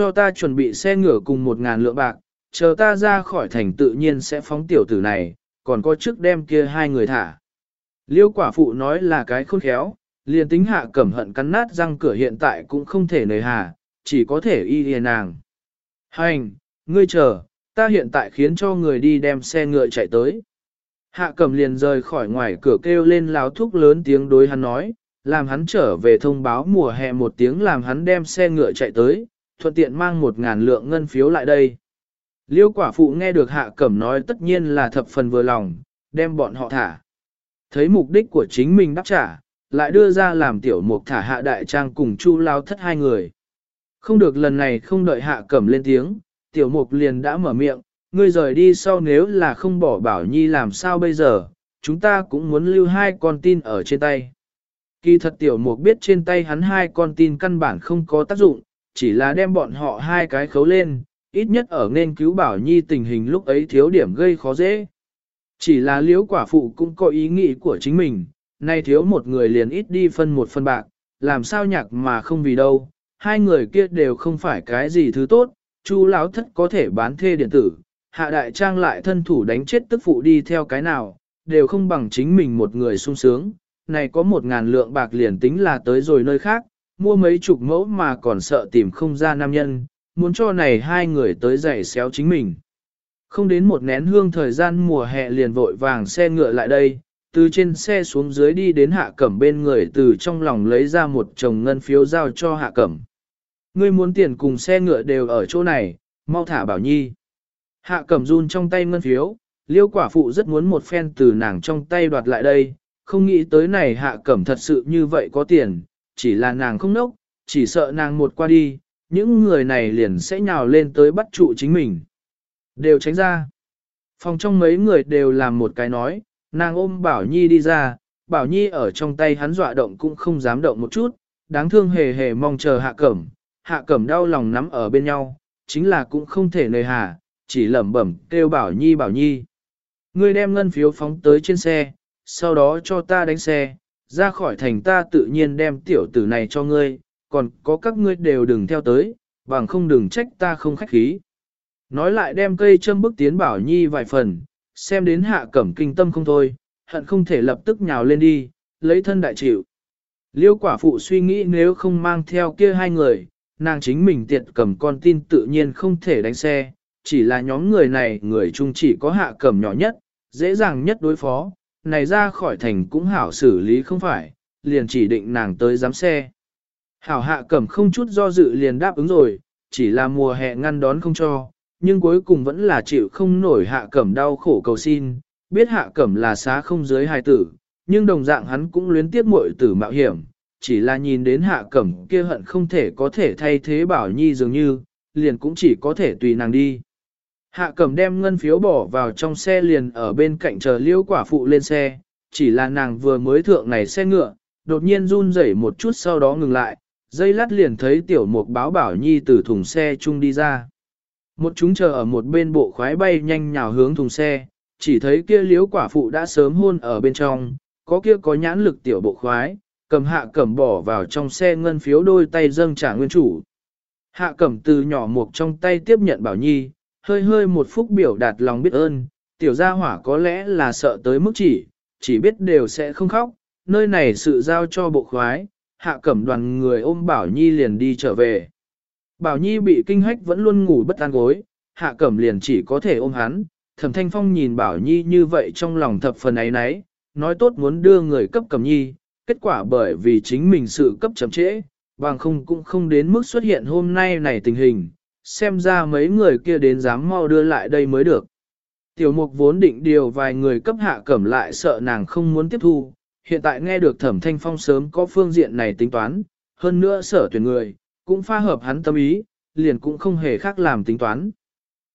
Cho ta chuẩn bị xe ngựa cùng một ngàn lượng bạc, chờ ta ra khỏi thành tự nhiên sẽ phóng tiểu tử này, còn có trước đem kia hai người thả. Liêu quả phụ nói là cái khôn khéo, liền tính hạ cẩm hận cắn nát răng cửa hiện tại cũng không thể nời hà, chỉ có thể y liền nàng. Hành, ngươi chờ, ta hiện tại khiến cho người đi đem xe ngựa chạy tới. Hạ cẩm liền rời khỏi ngoài cửa kêu lên láo thúc lớn tiếng đối hắn nói, làm hắn trở về thông báo mùa hè một tiếng làm hắn đem xe ngựa chạy tới, thuận tiện mang một ngàn lượng ngân phiếu lại đây. Liêu quả phụ nghe được hạ cẩm nói tất nhiên là thập phần vừa lòng, đem bọn họ thả. Thấy mục đích của chính mình đáp trả, lại đưa ra làm tiểu mục thả hạ đại trang cùng chu lao thất hai người. Không được lần này không đợi hạ cẩm lên tiếng, tiểu mục liền đã mở miệng, ngươi rời đi sau nếu là không bỏ bảo nhi làm sao bây giờ, chúng ta cũng muốn lưu hai con tin ở trên tay. Kỳ thật tiểu mục biết trên tay hắn hai con tin căn bản không có tác dụng, chỉ là đem bọn họ hai cái khấu lên, ít nhất ở nên cứu bảo nhi tình hình lúc ấy thiếu điểm gây khó dễ. Chỉ là liễu quả phụ cũng có ý nghĩ của chính mình, nay thiếu một người liền ít đi phân một phân bạc, làm sao nhạc mà không vì đâu, hai người kia đều không phải cái gì thứ tốt, chu lão thất có thể bán thê điện tử, hạ đại trang lại thân thủ đánh chết tức phụ đi theo cái nào, đều không bằng chính mình một người sung sướng, này có một ngàn lượng bạc liền tính là tới rồi nơi khác, mua mấy chục mẫu mà còn sợ tìm không ra nam nhân, muốn cho này hai người tới giày xéo chính mình. Không đến một nén hương thời gian mùa hè liền vội vàng xe ngựa lại đây, từ trên xe xuống dưới đi đến hạ cẩm bên người từ trong lòng lấy ra một chồng ngân phiếu giao cho hạ cẩm. Ngươi muốn tiền cùng xe ngựa đều ở chỗ này, mau thả bảo nhi. Hạ cẩm run trong tay ngân phiếu, liêu quả phụ rất muốn một phen từ nàng trong tay đoạt lại đây, không nghĩ tới này hạ cẩm thật sự như vậy có tiền, chỉ là nàng không nốc, chỉ sợ nàng một qua đi, những người này liền sẽ nhào lên tới bắt trụ chính mình. Đều tránh ra. Phòng trong mấy người đều làm một cái nói, nàng ôm Bảo Nhi đi ra, Bảo Nhi ở trong tay hắn dọa động cũng không dám động một chút, đáng thương hề hề mong chờ hạ cẩm, hạ cẩm đau lòng nắm ở bên nhau, chính là cũng không thể nơi hà, chỉ lẩm bẩm kêu Bảo Nhi Bảo Nhi. Ngươi đem ngân phiếu phóng tới trên xe, sau đó cho ta đánh xe, ra khỏi thành ta tự nhiên đem tiểu tử này cho ngươi, còn có các ngươi đều đừng theo tới, bằng không đừng trách ta không khách khí. Nói lại đem cây châm bức tiến bảo nhi vài phần, xem đến hạ cẩm kinh tâm không thôi, hận không thể lập tức nhào lên đi, lấy thân đại chịu. Liêu quả phụ suy nghĩ nếu không mang theo kia hai người, nàng chính mình tiện cầm con tin tự nhiên không thể đánh xe, chỉ là nhóm người này người chung chỉ có hạ cẩm nhỏ nhất, dễ dàng nhất đối phó, này ra khỏi thành cũng hảo xử lý không phải, liền chỉ định nàng tới giám xe. Hảo hạ cẩm không chút do dự liền đáp ứng rồi, chỉ là mùa hè ngăn đón không cho, nhưng cuối cùng vẫn là chịu không nổi hạ cẩm đau khổ cầu xin, biết hạ cẩm là xá không giới hài tử, nhưng đồng dạng hắn cũng luyến tiếc muội tử mạo hiểm, chỉ là nhìn đến hạ cẩm kia hận không thể có thể thay thế bảo nhi dường như, liền cũng chỉ có thể tùy nàng đi. Hạ cẩm đem ngân phiếu bỏ vào trong xe liền ở bên cạnh chờ liễu quả phụ lên xe, chỉ là nàng vừa mới thượng này xe ngựa, đột nhiên run rẩy một chút sau đó ngừng lại, dây lát liền thấy tiểu mục báo bảo nhi từ thùng xe chung đi ra. Một chúng chờ ở một bên bộ khoái bay nhanh nhào hướng thùng xe, chỉ thấy kia liếu quả phụ đã sớm hôn ở bên trong, có kia có nhãn lực tiểu bộ khoái, cầm hạ cẩm bỏ vào trong xe ngân phiếu đôi tay dâng trả nguyên chủ. Hạ cẩm từ nhỏ mục trong tay tiếp nhận bảo nhi, hơi hơi một phút biểu đạt lòng biết ơn, tiểu gia hỏa có lẽ là sợ tới mức chỉ, chỉ biết đều sẽ không khóc, nơi này sự giao cho bộ khoái, hạ cẩm đoàn người ôm Bảo Nhi liền đi trở về. Bảo Nhi bị kinh hách vẫn luôn ngủ bất an gối, hạ cẩm liền chỉ có thể ôm hắn, thẩm thanh phong nhìn Bảo Nhi như vậy trong lòng thập phần ấy nấy, nói tốt muốn đưa người cấp cẩm nhi, kết quả bởi vì chính mình sự cấp chậm trễ, bằng không cũng không đến mức xuất hiện hôm nay này tình hình, xem ra mấy người kia đến dám mau đưa lại đây mới được. Tiểu mục vốn định điều vài người cấp hạ cẩm lại sợ nàng không muốn tiếp thu, hiện tại nghe được thẩm thanh phong sớm có phương diện này tính toán, hơn nữa sở tuyển người, cũng pha hợp hắn tâm ý, liền cũng không hề khác làm tính toán.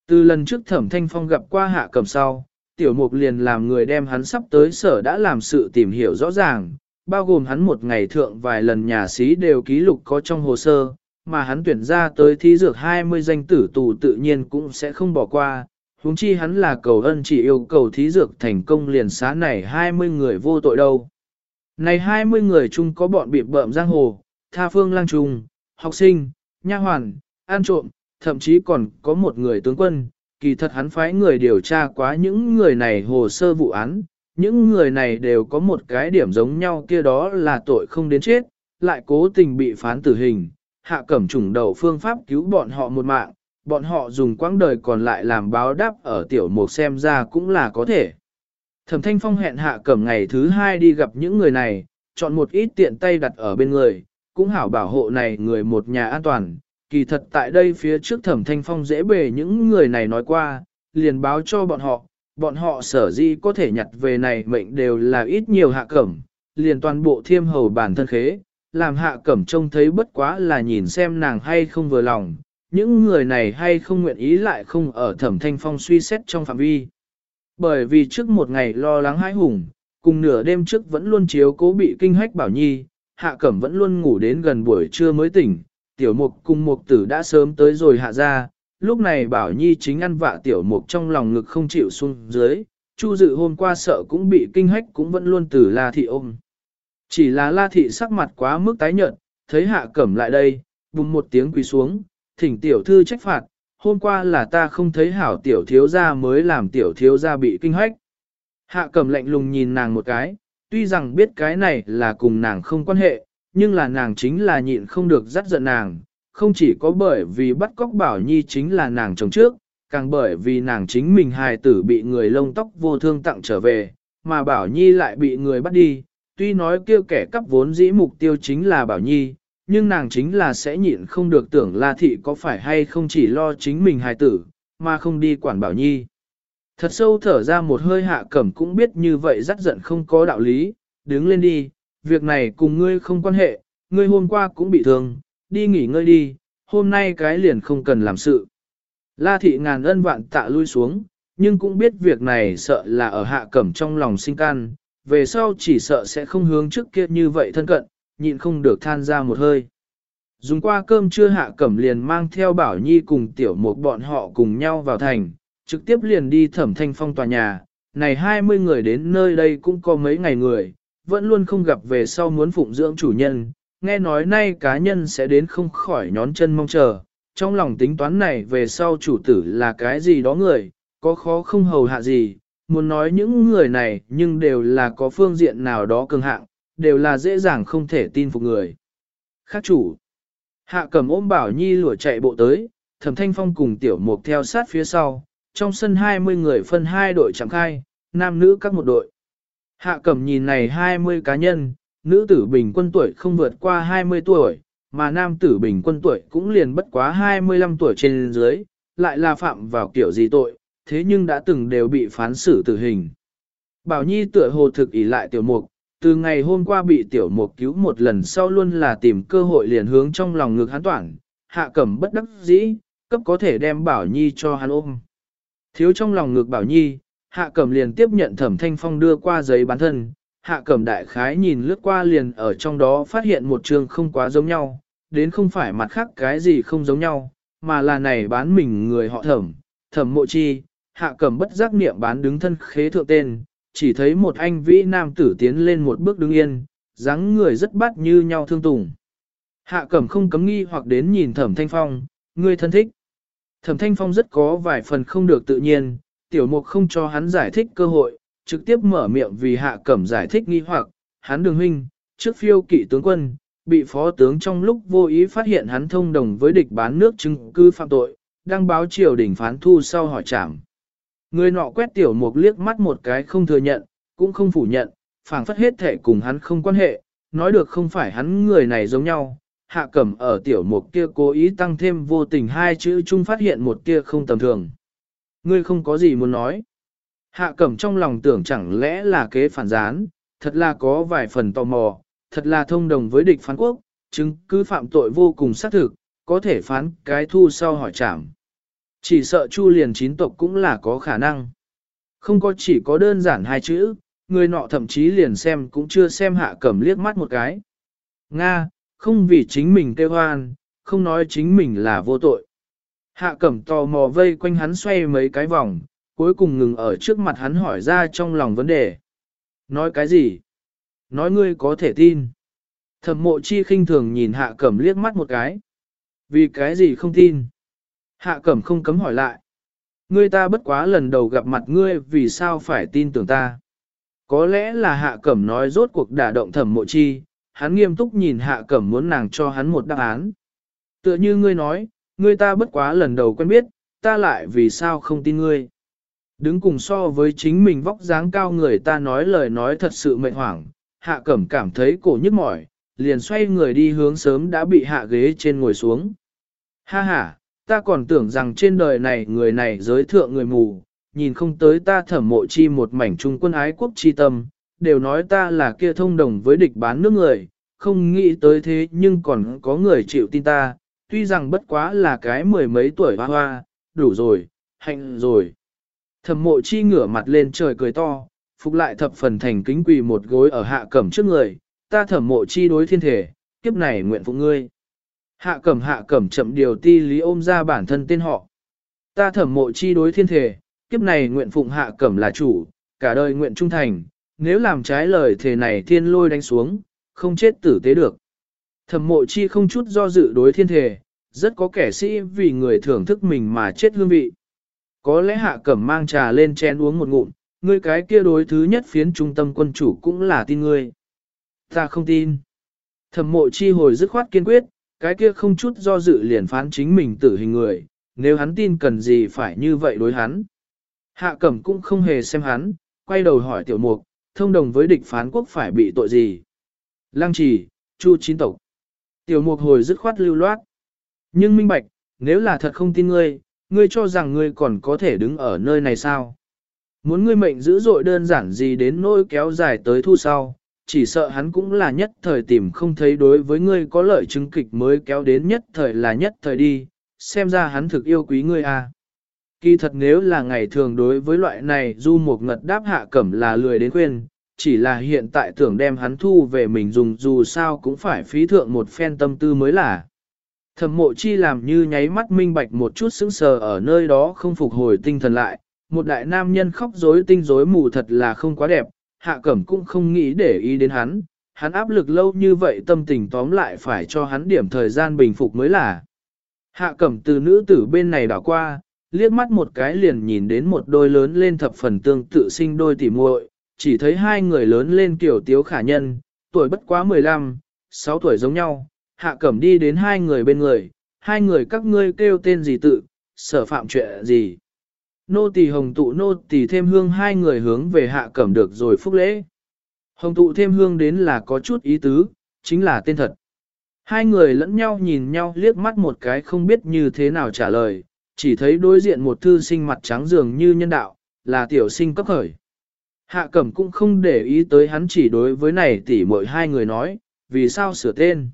Từ lần trước thẩm thanh phong gặp qua hạ cẩm sau, tiểu mục liền làm người đem hắn sắp tới sở đã làm sự tìm hiểu rõ ràng, bao gồm hắn một ngày thượng vài lần nhà sĩ đều ký lục có trong hồ sơ, mà hắn tuyển ra tới thí dược 20 danh tử tù tự nhiên cũng sẽ không bỏ qua, huống chi hắn là cầu ân chỉ yêu cầu thí dược thành công liền xá này 20 người vô tội đâu. Này 20 người chung có bọn bị bợm giang hồ, tha phương lang trùng, học sinh, nha hoàn, an trộm, thậm chí còn có một người tướng quân, kỳ thật hắn phái người điều tra quá những người này hồ sơ vụ án, những người này đều có một cái điểm giống nhau kia đó là tội không đến chết, lại cố tình bị phán tử hình, hạ cẩm trùng đầu phương pháp cứu bọn họ một mạng, bọn họ dùng quãng đời còn lại làm báo đáp ở tiểu mục xem ra cũng là có thể. Thẩm Thanh Phong hẹn hạ cẩm ngày thứ hai đi gặp những người này, chọn một ít tiện tay đặt ở bên người, cũng hảo bảo hộ này người một nhà an toàn. Kỳ thật tại đây phía trước Thẩm Thanh Phong dễ bề những người này nói qua, liền báo cho bọn họ, bọn họ sở di có thể nhặt về này mệnh đều là ít nhiều hạ cẩm, liền toàn bộ thiêm hầu bản thân khế, làm hạ cẩm trông thấy bất quá là nhìn xem nàng hay không vừa lòng, những người này hay không nguyện ý lại không ở thẩm thanh phong suy xét trong phạm vi. Bởi vì trước một ngày lo lắng hãi hùng, cùng nửa đêm trước vẫn luôn chiếu cố bị kinh hách bảo nhi, hạ cẩm vẫn luôn ngủ đến gần buổi trưa mới tỉnh, tiểu mục cùng mục tử đã sớm tới rồi hạ ra, lúc này bảo nhi chính ăn vạ tiểu mục trong lòng ngực không chịu xuống dưới, chu dự hôm qua sợ cũng bị kinh hách cũng vẫn luôn từ la thị ôm. Chỉ là la thị sắc mặt quá mức tái nhợt, thấy hạ cẩm lại đây, bùng một tiếng quỳ xuống, thỉnh tiểu thư trách phạt, hôm qua là ta không thấy hảo tiểu thiếu gia mới làm tiểu thiếu gia bị kinh hách. Hạ cẩm lạnh lùng nhìn nàng một cái, tuy rằng biết cái này là cùng nàng không quan hệ, nhưng là nàng chính là nhịn không được dắt giận nàng, không chỉ có bởi vì bắt cóc bảo nhi chính là nàng chồng trước, càng bởi vì nàng chính mình hài tử bị người lông tóc vô thương tặng trở về, mà bảo nhi lại bị người bắt đi, tuy nói kêu kẻ cắp vốn dĩ mục tiêu chính là bảo nhi, nhưng nàng chính là sẽ nhịn không được tưởng La Thị có phải hay không chỉ lo chính mình hài tử, mà không đi quản bảo nhi. Thật sâu thở ra một hơi hạ cẩm cũng biết như vậy rất giận không có đạo lý, đứng lên đi, việc này cùng ngươi không quan hệ, ngươi hôm qua cũng bị thương, đi nghỉ ngơi đi, hôm nay cái liền không cần làm sự. La thị ngàn ân vạn tạ lui xuống, nhưng cũng biết việc này sợ là ở hạ cẩm trong lòng sinh can, về sau chỉ sợ sẽ không hướng trước kia như vậy thân cận, nhịn không được than ra một hơi. Dùng qua cơm trưa hạ cẩm liền mang theo bảo nhi cùng tiểu một bọn họ cùng nhau vào thành, trực tiếp liền đi thẩm thanh phong tòa nhà, này 20 người đến nơi đây cũng có mấy ngày người, vẫn luôn không gặp về sau muốn phụng dưỡng chủ nhân, nghe nói nay cá nhân sẽ đến không khỏi nhón chân mong chờ, trong lòng tính toán này về sau chủ tử là cái gì đó người, có khó không hầu hạ gì, muốn nói những người này nhưng đều là có phương diện nào đó cường hạng, đều là dễ dàng không thể tin phục người. Khác chủ, hạ cầm ôm bảo nhi lùa chạy bộ tới, thẩm thanh phong cùng tiểu mục theo sát phía sau, trong sân 20 người phân hai đội chẳng khai, nam nữ các một đội. Hạ cầm nhìn này 20 cá nhân, nữ tử bình quân tuổi không vượt qua 20 tuổi, mà nam tử bình quân tuổi cũng liền bất quá 25 tuổi trên dưới, lại là phạm vào kiểu gì tội, thế nhưng đã từng đều bị phán xử tử hình. Bảo Nhi tựa hồ thực ỷ lại tiểu mục, từ ngày hôm qua bị tiểu mục cứu một lần sau luôn là tìm cơ hội liền hướng trong lòng ngực hắn toản, hạ cẩm bất đắc dĩ, cấp có thể đem Bảo Nhi cho hắn ôm. Thiếu trong lòng ngực Bảo Nhi, hạ cẩm liền tiếp nhận thẩm thanh phong đưa qua giấy bán thân, hạ cẩm đại khái nhìn lướt qua liền ở trong đó phát hiện một trường không quá giống nhau, đến không phải mặt khác cái gì không giống nhau, mà là này bán mình người họ thẩm, thẩm mộ chi, hạ cẩm bất giác niệm bán đứng thân khế thượng tên, chỉ thấy một anh vĩ nam tử tiến lên một bước đứng yên, dáng người rất bắt như nhau thương tùng. Hạ cẩm không cấm nghi hoặc đến nhìn thẩm thanh phong, người thân thích. Thẩm thanh phong rất có vài phần không được tự nhiên, tiểu mục không cho hắn giải thích cơ hội, trực tiếp mở miệng vì hạ cẩm giải thích nghi hoặc, hắn đường huynh, trước phiêu kỵ tướng quân, bị phó tướng trong lúc vô ý phát hiện hắn thông đồng với địch bán nước chứng cư phạm tội, đăng báo triều đình phán thu sau hỏi trảm. Người nọ quét tiểu mục liếc mắt một cái không thừa nhận, cũng không phủ nhận, phảng phất hết thể cùng hắn không quan hệ, nói được không phải hắn người này giống nhau. Hạ cẩm ở tiểu mục kia cố ý tăng thêm vô tình hai chữ chung phát hiện một kia không tầm thường. Ngươi không có gì muốn nói. Hạ cẩm trong lòng tưởng chẳng lẽ là kế phản gián, thật là có vài phần tò mò, thật là thông đồng với địch phán quốc, chứng cứ phạm tội vô cùng xác thực, có thể phán cái thu sau hỏi trảm. Chỉ sợ chu liền chín tộc cũng là có khả năng. Không có chỉ có đơn giản hai chữ, người nọ thậm chí liền xem cũng chưa xem hạ cẩm liếc mắt một cái. Nga, không vì chính mình kêu hoan, không nói chính mình là vô tội. Hạ cẩm tò mò vây quanh hắn xoay mấy cái vòng, cuối cùng ngừng ở trước mặt hắn hỏi ra trong lòng vấn đề. Nói cái gì? Nói ngươi có thể tin. Thẩm mộ chi khinh thường nhìn hạ cẩm liếc mắt một cái. Vì cái gì không tin? Hạ cẩm không cấm hỏi lại. Ngươi ta bất quá lần đầu gặp mặt ngươi vì sao phải tin tưởng ta? Có lẽ là hạ cẩm nói rốt cuộc đả động thẩm mộ chi, hắn nghiêm túc nhìn hạ cẩm muốn nàng cho hắn một đáp án. Tựa như ngươi nói, ngươi ta bất quá lần đầu quen biết, ta lại vì sao không tin ngươi. Đứng cùng so với chính mình vóc dáng cao người ta nói lời nói thật sự mệt hoảng, hạ cẩm cảm thấy cổ nhức mỏi, liền xoay người đi hướng sớm đã bị hạ ghế trên ngồi xuống. Ha ha, ta còn tưởng rằng trên đời này người này giới thượng người mù, nhìn không tới ta thẩm mộ chi một mảnh trung quân ái quốc chi tâm, đều nói ta là kia thông đồng với địch bán nước người, không nghĩ tới thế nhưng còn có người chịu tin ta, tuy rằng bất quá là cái mười mấy tuổi hoa hoa, đủ rồi, hạnh rồi. Thẩm mộ chi ngửa mặt lên trời cười to, phục lại thập phần thành kính quỳ một gối ở hạ cẩm trước người, ta thẩm mộ chi đối thiên thể, kiếp này nguyện phụ ngươi. Hạ cẩm hạ cẩm chậm điều ti lý ôm ra bản thân tên họ. Ta thẩm mộ chi đối thiên thể, kiếp này nguyện phụng hạ cẩm là chủ, cả đời nguyện trung thành, nếu làm trái lời thề này thiên lôi đánh xuống, không chết tử tế được. Thẩm mộ chi không chút do dự đối thiên thể, rất có kẻ sĩ vì người thưởng thức mình mà chết hương vị. Có lẽ hạ cẩm mang trà lên chén uống một ngụm, ngươi cái kia đối thứ nhất phiến trung tâm quân chủ cũng là tin ngươi. Ta không tin. Thẩm mộ chi hồi dứt khoát kiên quyết, cái kia không chút do dự liền phán chính mình tử hình người, nếu hắn tin cần gì phải như vậy đối hắn. Hạ cẩm cũng không hề xem hắn, quay đầu hỏi tiểu mục, thông đồng với địch phán quốc phải bị tội gì. Lăng trì, chu chín tộc. Tiểu mục hồi dứt khoát lưu loát. Nhưng minh bạch, nếu là thật không tin ngươi, ngươi cho rằng ngươi còn có thể đứng ở nơi này sao? Muốn ngươi mệnh dữ dội đơn giản gì đến nỗi kéo dài tới thu sau, chỉ sợ hắn cũng là nhất thời tìm không thấy đối với ngươi có lợi chứng kịch mới kéo đến nhất thời là nhất thời đi, xem ra hắn thực yêu quý ngươi à. Kỳ thật nếu là ngày thường đối với loại này du một ngật đáp hạ cẩm là lười đến khuyên, chỉ là hiện tại tưởng đem hắn thu về mình dùng dù sao cũng phải phí thượng một phen tâm tư mới là. Thẩm mộ chi làm như nháy mắt minh bạch một chút sững sờ ở nơi đó không phục hồi tinh thần lại, một đại nam nhân khóc rối tinh rối mù thật là không quá đẹp, hạ cẩm cũng không nghĩ để ý đến hắn, hắn áp lực lâu như vậy tâm tình tóm lại phải cho hắn điểm thời gian bình phục mới là. Hạ cẩm từ nữ tử bên này đảo qua, liếc mắt một cái liền nhìn đến một đôi lớn lên thập phần tương tự sinh đôi tỉ muội, chỉ thấy hai người lớn lên kiểu tiếu khả nhân, tuổi bất quá 15, 6 tuổi giống nhau, hạ cẩm đi đến hai người bên người, hai người các ngươi kêu tên gì tự, sở phạm chuyện gì. Nô tỳ hồng tụ nô tỳ thêm hương hai người hướng về hạ cẩm được rồi phúc lễ. Hồng tụ thêm hương đến là có chút ý tứ, chính là tên thật. Hai người lẫn nhau nhìn nhau liếc mắt một cái không biết như thế nào trả lời, chỉ thấy đối diện một thư sinh mặt trắng dường như nhân đạo, là tiểu sinh cấp khởi. Hạ cẩm cũng không để ý tới hắn chỉ đối với này tỉ mỗi hai người nói, vì sao sửa tên.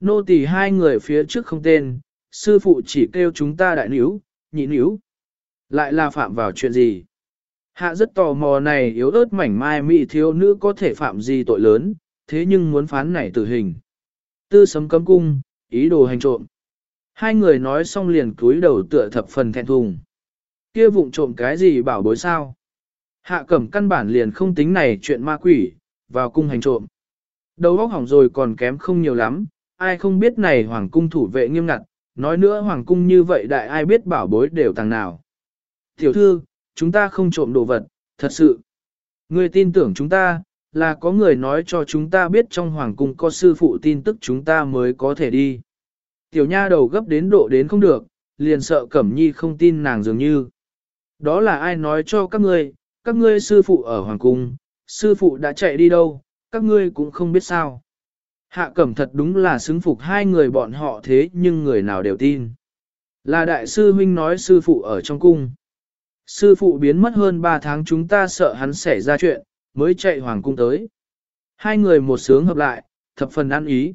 Nô tỳ hai người phía trước không tên, sư phụ chỉ kêu chúng ta đại níu, nhị níu. Lại là phạm vào chuyện gì? Hạ rất tò mò này yếu ớt mảnh mai mị thiếu nữ có thể phạm gì tội lớn, thế nhưng muốn phán này tử hình. Tư sấm cấm cung, ý đồ hành trộm. Hai người nói xong liền cúi đầu tựa thập phần thẹn thùng. Kia vụng trộm cái gì bảo bối sao? Hạ cẩm căn bản liền không tính này chuyện ma quỷ, vào cung hành trộm. Đầu óc hỏng rồi còn kém không nhiều lắm, ai không biết này hoàng cung thủ vệ nghiêm ngặt, nói nữa hoàng cung như vậy đại ai biết bảo bối đều tàng nào. Tiểu thư, chúng ta không trộm đồ vật, thật sự. Người tin tưởng chúng ta, là có người nói cho chúng ta biết trong hoàng cung có sư phụ tin tức chúng ta mới có thể đi. Tiểu nha đầu gấp đến độ đến không được, liền sợ Cẩm Nhi không tin nàng dường như. Đó là ai nói cho các ngươi, các ngươi sư phụ ở hoàng cung, sư phụ đã chạy đi đâu, các ngươi cũng không biết sao. Hạ Cẩm thật đúng là xứng phục hai người bọn họ thế nhưng người nào đều tin. Là đại sư huynh nói sư phụ ở trong cung. Sư phụ biến mất hơn 3 tháng chúng ta sợ hắn xảy ra chuyện, mới chạy hoàng cung tới. Hai người một sướng hợp lại, thập phần ăn ý.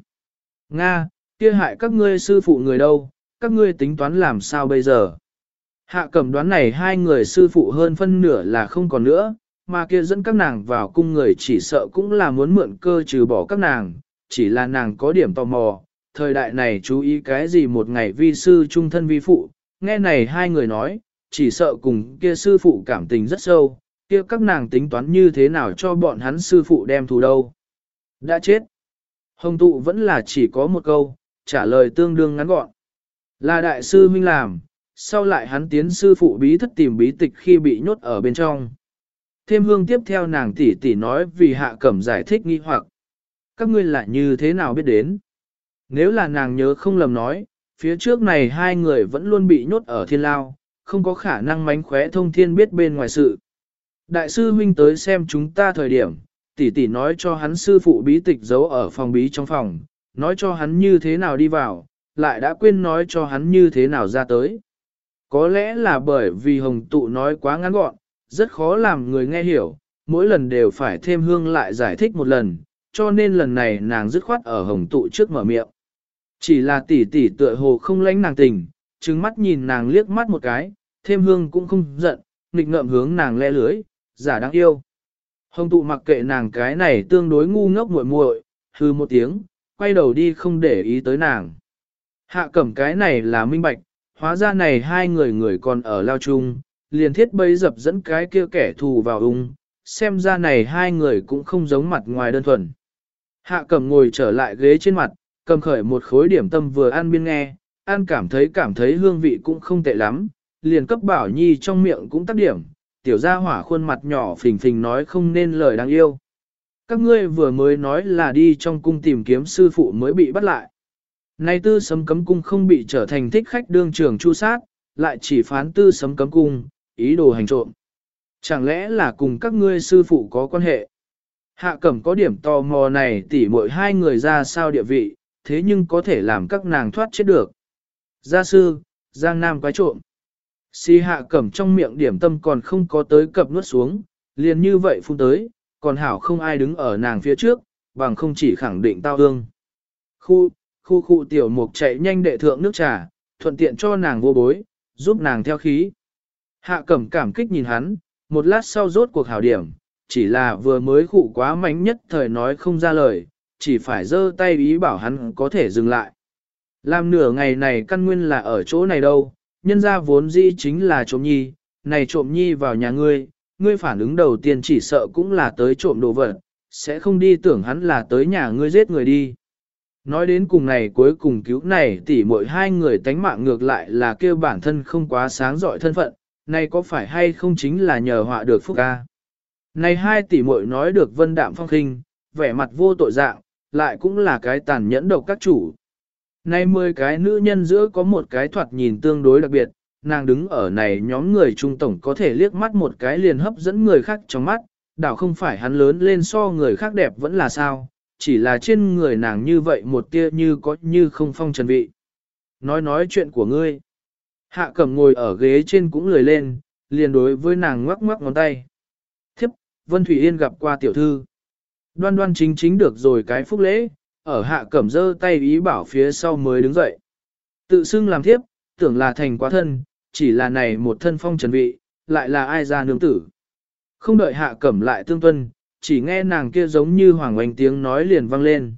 Nga, kia hại các ngươi sư phụ người đâu, các ngươi tính toán làm sao bây giờ? Hạ cẩm đoán này hai người sư phụ hơn phân nửa là không còn nữa, mà kia dẫn các nàng vào cung người chỉ sợ cũng là muốn mượn cơ trừ bỏ các nàng, chỉ là nàng có điểm tò mò, thời đại này chú ý cái gì một ngày vi sư trung thân vi phụ, nghe này hai người nói, chỉ sợ cùng kia sư phụ cảm tình rất sâu, kia các nàng tính toán như thế nào cho bọn hắn sư phụ đem thù đâu. Đã chết. Hồng tụ vẫn là chỉ có một câu, trả lời tương đương ngắn gọn. Là đại sư huynh làm, sau lại hắn tiến sư phụ bí thất tìm bí tịch khi bị nhốt ở bên trong. Thêm hương tiếp theo nàng tỷ tỷ nói vì hạ cẩm giải thích nghi hoặc. Các ngươi lại như thế nào biết đến? Nếu là nàng nhớ không lầm nói, phía trước này hai người vẫn luôn bị nhốt ở thiên lao, không có khả năng mánh khóe thông thiên biết bên ngoài sự. Đại sư huynh tới xem chúng ta thời điểm, tỷ tỷ nói cho hắn sư phụ bí tịch giấu ở phòng bí trong phòng, nói cho hắn như thế nào đi vào, lại đã quên nói cho hắn như thế nào ra tới. Có lẽ là bởi vì hồng tụ nói quá ngắn gọn, rất khó làm người nghe hiểu, mỗi lần đều phải thêm hương lại giải thích một lần, cho nên lần này nàng dứt khoát ở hồng tụ trước mở miệng. Chỉ là tỷ tỷ tựa hồ không lãnh nàng tình, trừng mắt nhìn nàng liếc mắt một cái, thêm hương cũng không giận, nghịch ngợm hướng nàng le lưới, giả đáng yêu. Hồng tụ mặc kệ nàng cái này tương đối ngu ngốc muội muội, hư một tiếng, quay đầu đi không để ý tới nàng. Hạ cẩm cái này là minh bạch, hóa ra này hai người người còn ở lao chung, liền thiết bấy dập dẫn cái kia kẻ thù vào ung, xem ra này hai người cũng không giống mặt ngoài đơn thuần. Hạ cẩm ngồi trở lại ghế trên mặt, cầm khởi một khối điểm tâm vừa ăn biên nghe, ăn cảm thấy cảm thấy hương vị cũng không tệ lắm, liền cấp bảo nhi trong miệng cũng tắt điểm, tiểu gia hỏa khuôn mặt nhỏ phình phình nói không nên lời đáng yêu. Các ngươi vừa mới nói là đi trong cung tìm kiếm sư phụ mới bị bắt lại. Nay tư sấm cấm cung không bị trở thành thích khách đương trường chu sát, lại chỉ phán tư sấm cấm cung, ý đồ hành trộm. Chẳng lẽ là cùng các ngươi sư phụ có quan hệ? Hạ cẩm có điểm tò mò này tỉ mỗi hai người ra sao địa vị, thế nhưng có thể làm các nàng thoát chết được. Gia sư, Giang Nam quái trộm. Si hạ cẩm trong miệng điểm tâm còn không có tới cập nuốt xuống, liền như vậy phun tới, còn hảo không ai đứng ở nàng phía trước, bằng không chỉ khẳng định tao hương. Khu, khu khu tiểu mục chạy nhanh đệ thượng nước trà, thuận tiện cho nàng vô bối, giúp nàng theo khí. Hạ cẩm cảm kích nhìn hắn, một lát sau rốt cuộc hảo điểm, chỉ là vừa mới khụ quá mánh nhất thời nói không ra lời, chỉ phải giơ tay ý bảo hắn có thể dừng lại. Làm nửa ngày này căn nguyên là ở chỗ này đâu, nhân ra vốn dĩ chính là trộm nhi, này trộm nhi vào nhà ngươi, ngươi phản ứng đầu tiên chỉ sợ cũng là tới trộm đồ vật, sẽ không đi tưởng hắn là tới nhà ngươi giết người đi. Nói đến cùng này cuối cùng cứu này tỉ mỗi hai người tánh mạng ngược lại là kêu bản thân không quá sáng giỏi thân phận, này có phải hay không chính là nhờ họa được phúc ca. Này hai tỷ muội nói được vân đạm phong khinh, vẻ mặt vô tội dạng, lại cũng là cái tàn nhẫn độc các chủ nay mười cái nữ nhân giữa có một cái thoạt nhìn tương đối đặc biệt, nàng đứng ở này nhóm người trung tổng có thể liếc mắt một cái liền hấp dẫn người khác trong mắt, đảo không phải hắn lớn lên so người khác đẹp vẫn là sao, chỉ là trên người nàng như vậy một tia như có như không phong trần vị. Nói nói chuyện của ngươi. Hạ cẩm ngồi ở ghế trên cũng lười lên, liền đối với nàng ngoắc ngoắc ngón tay. Thiếp, Vân Thủy Yên gặp qua tiểu thư. Đoan đoan chính chính được rồi cái phúc lễ, ở hạ cẩm dơ tay ý bảo phía sau mới đứng dậy. Tự xưng làm thiếp, tưởng là thành quá thân, chỉ là này một thân phong trần vị, lại là ai ra nương tử. Không đợi hạ cẩm lại tương tuân, chỉ nghe nàng kia giống như hoàng oanh tiếng nói liền vang lên.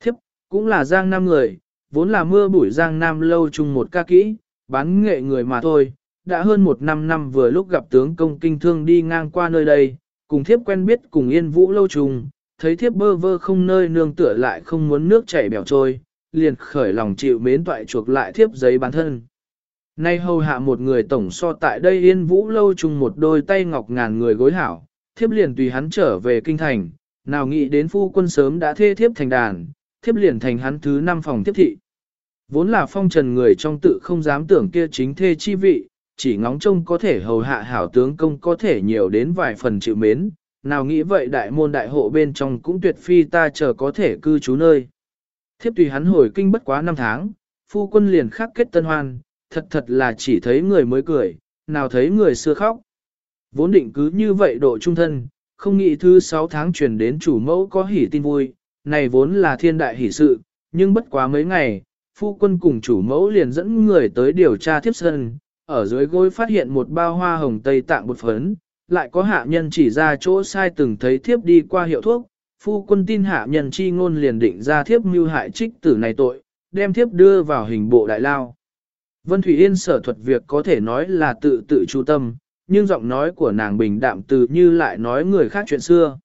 Thiếp, cũng là giang nam người, vốn là mưa bụi giang nam lâu chung một ca kỹ, bán nghệ người mà thôi. Đã hơn một năm năm vừa lúc gặp tướng công kinh thương đi ngang qua nơi đây, cùng thiếp quen biết cùng yên vũ lâu trùng, thấy thiếp bơ vơ không nơi nương tựa lại không muốn nước chảy bèo trôi, liền khởi lòng chịu mến toại chuộc lại thiếp giấy bán thân. Nay hầu hạ một người tổng so tại đây yên vũ lâu chung một đôi tay ngọc ngàn người gối hảo, thiếp liền tùy hắn trở về kinh thành, nào nghĩ đến phu quân sớm đã thê thiếp thành đàn, thiếp liền thành hắn thứ năm phòng thiếp thị. Vốn là phong trần người trong tự không dám tưởng kia chính thê chi vị, chỉ ngóng trông có thể hầu hạ hảo tướng công có thể nhiều đến vài phần chịu mến, nào nghĩ vậy đại môn đại hộ bên trong cũng tuyệt phi ta chờ có thể cư trú nơi. Thiếp tùy hắn hồi kinh bất quá năm tháng, phu quân liền khắc kết tân hoan, thật thật là chỉ thấy người mới cười, nào thấy người xưa khóc. Vốn định cứ như vậy độ trung thân, không nghĩ thứ sáu tháng truyền đến chủ mẫu có hỉ tin vui, này vốn là thiên đại hỷ sự, nhưng bất quá mấy ngày, phu quân cùng chủ mẫu liền dẫn người tới điều tra thiếp sân, ở dưới gối phát hiện một bao hoa hồng tây tạng bột phấn, lại có hạ nhân chỉ ra chỗ sai từng thấy thiếp đi qua hiệu thuốc, phu quân tin hạ nhân chi ngôn liền định ra thiếp mưu hại trích tử này tội, đem thiếp đưa vào hình bộ đại lao. Vân Thủy Yên sở thuật việc có thể nói là tự tự chu tâm, nhưng giọng nói của nàng bình đạm từ như lại nói người khác chuyện xưa.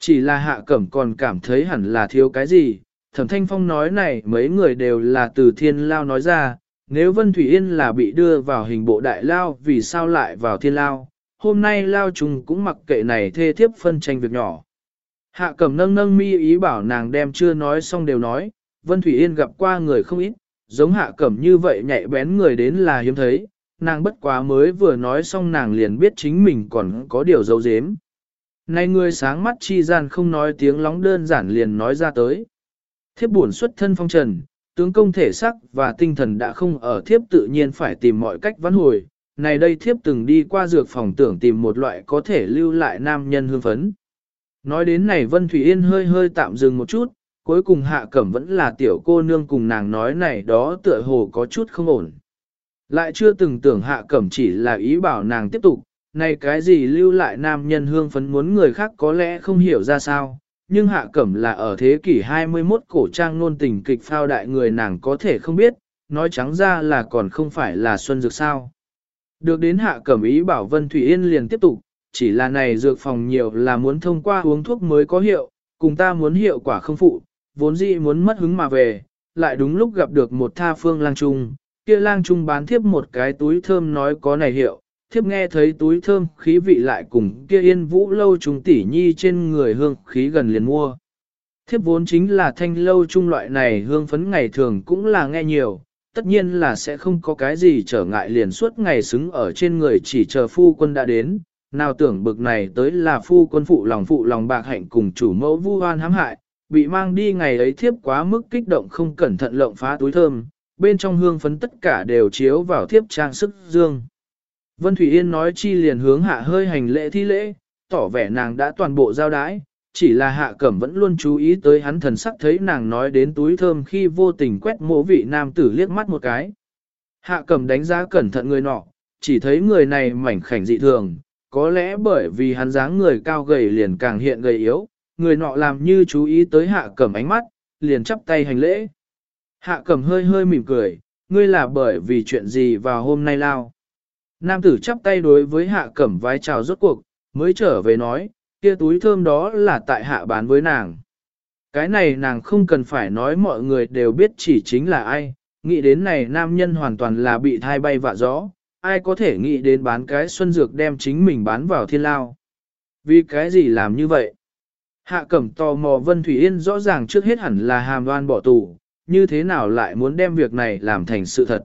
Chỉ là hạ cẩm còn cảm thấy hẳn là thiếu cái gì, thẩm thanh phong nói này mấy người đều là từ thiên lao nói ra, Nếu Vân Thủy Yên là bị đưa vào hình bộ đại lao vì sao lại vào thiên lao, hôm nay lao trùng cũng mặc kệ này thê thiếp phân tranh việc nhỏ. Hạ cẩm nâng nâng mi ý bảo nàng đem chưa nói xong đều nói, Vân Thủy Yên gặp qua người không ít, giống hạ cẩm như vậy nhạy bén người đến là hiếm thấy, nàng bất quá mới vừa nói xong nàng liền biết chính mình còn có điều dấu dếm. Này người sáng mắt chi gian không nói tiếng lóng đơn giản liền nói ra tới. Thiếp buồn xuất thân phong trần, tướng công thể sắc và tinh thần đã không ở thiếp tự nhiên phải tìm mọi cách vãn hồi. Này đây thiếp từng đi qua dược phòng tưởng tìm một loại có thể lưu lại nam nhân hương phấn. Nói đến này Vân Thủy Yên hơi hơi tạm dừng một chút, cuối cùng hạ cẩm vẫn là tiểu cô nương cùng nàng nói này đó tựa hồ có chút không ổn. Lại chưa từng tưởng hạ cẩm chỉ là ý bảo nàng tiếp tục, này cái gì lưu lại nam nhân hương phấn muốn người khác có lẽ không hiểu ra sao, nhưng hạ cẩm là ở thế kỷ 21 cổ trang nôn tình kịch phao đại người nàng có thể không biết, nói trắng ra là còn không phải là xuân dược sao. Được đến hạ cẩm ý bảo Vân Thủy Yên liền tiếp tục, chỉ là này dược phòng nhiều là muốn thông qua uống thuốc mới có hiệu, cùng ta muốn hiệu quả không phụ, vốn dĩ muốn mất hứng mà về, lại đúng lúc gặp được một tha phương lang trung, kia lang trung bán thiếp một cái túi thơm nói có này hiệu, thiếp nghe thấy túi thơm khí vị lại cùng kia yên vũ lâu trung tỷ nhi trên người hương khí gần liền mua. Thiếp vốn chính là thanh lâu trung loại này hương phấn ngày thường cũng là nghe nhiều, tất nhiên là sẽ không có cái gì trở ngại liền suốt ngày xứng ở trên người chỉ chờ phu quân đã đến, nào tưởng bực này tới là phu quân phụ lòng phụ lòng bạc hạnh cùng chủ mẫu vu hoan hãm hại, bị mang đi ngày ấy thiếp quá mức kích động không cẩn thận lộng phá túi thơm, bên trong hương phấn tất cả đều chiếu vào thiếp trang sức dương. Vân Thủy Yên nói chi liền hướng hạ hơi hành lễ thi lễ, tỏ vẻ nàng đã toàn bộ giao đái, chỉ là hạ cẩm vẫn luôn chú ý tới hắn thần sắc thấy nàng nói đến túi thơm khi vô tình quét mộ vị nam tử liếc mắt một cái. Hạ cẩm đánh giá cẩn thận người nọ, chỉ thấy người này mảnh khảnh dị thường, có lẽ bởi vì hắn dáng người cao gầy liền càng hiện gầy yếu, người nọ làm như chú ý tới hạ cẩm ánh mắt, liền chắp tay hành lễ. Hạ cẩm hơi hơi mỉm cười, ngươi là bởi vì chuyện gì vào hôm nay lao. Nam tử chắp tay đối với hạ cẩm vái chào rốt cuộc, mới trở về nói, kia túi thơm đó là tại hạ bán với nàng. Cái này nàng không cần phải nói mọi người đều biết chỉ chính là ai, nghĩ đến này nam nhân hoàn toàn là bị thai bay vạ gió, ai có thể nghĩ đến bán cái xuân dược đem chính mình bán vào thiên lao. Vì cái gì làm như vậy? Hạ cẩm tò mò Vân Thủy Yên rõ ràng trước hết hẳn là hàm đoan bỏ tù, như thế nào lại muốn đem việc này làm thành sự thật.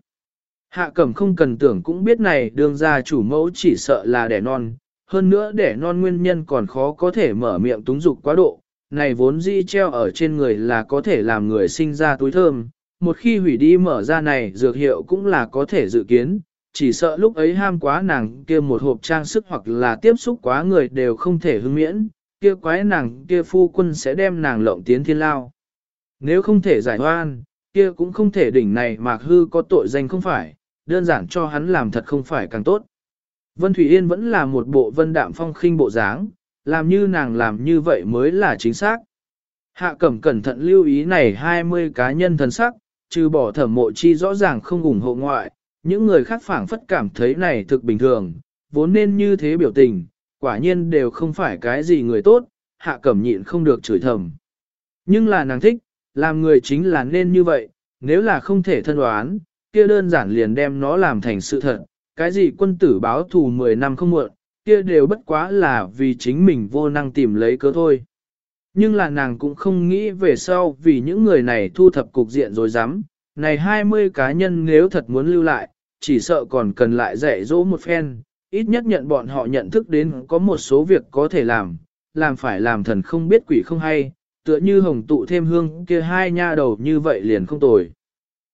Hạ cẩm không cần tưởng cũng biết này đương ra chủ mẫu chỉ sợ là đẻ non, hơn nữa để non nguyên nhân còn khó có thể mở miệng túng dục quá độ, này vốn di treo ở trên người là có thể làm người sinh ra túi thơm, một khi hủy đi mở ra này dược hiệu cũng là có thể dự kiến, chỉ sợ lúc ấy ham quá nàng kia một hộp trang sức hoặc là tiếp xúc quá người đều không thể hưng miễn, kia quái nàng kia phu quân sẽ đem nàng lộng tiến thiên lao. Nếu không thể giải oan, kia cũng không thể đỉnh này mạc hư có tội danh không phải, đơn giản cho hắn làm thật không phải càng tốt. Vân Thủy Yên vẫn là một bộ vân đạm phong khinh bộ dáng, làm như nàng làm như vậy mới là chính xác. Hạ cẩm cẩn thận lưu ý này 20 cá nhân thần sắc, trừ bỏ thẩm mộ chi rõ ràng không ủng hộ ngoại, những người khác phảng phất cảm thấy này thực bình thường, vốn nên như thế biểu tình, quả nhiên đều không phải cái gì người tốt, hạ cẩm nhịn không được chửi thầm. Nhưng là nàng thích, làm người chính là nên như vậy, nếu là không thể thân đoán, kia đơn giản liền đem nó làm thành sự thật, cái gì quân tử báo thù 10 năm không muộn, kia đều bất quá là vì chính mình vô năng tìm lấy cớ thôi. Nhưng là nàng cũng không nghĩ về sau vì những người này thu thập cục diện rồi dám, này 20 cá nhân nếu thật muốn lưu lại, chỉ sợ còn cần lại dạy dỗ một phen, ít nhất nhận bọn họ nhận thức đến có một số việc có thể làm, làm phải làm thần không biết quỷ không hay, tựa như hồng tụ thêm hương kia hai nha đầu như vậy liền không tồi.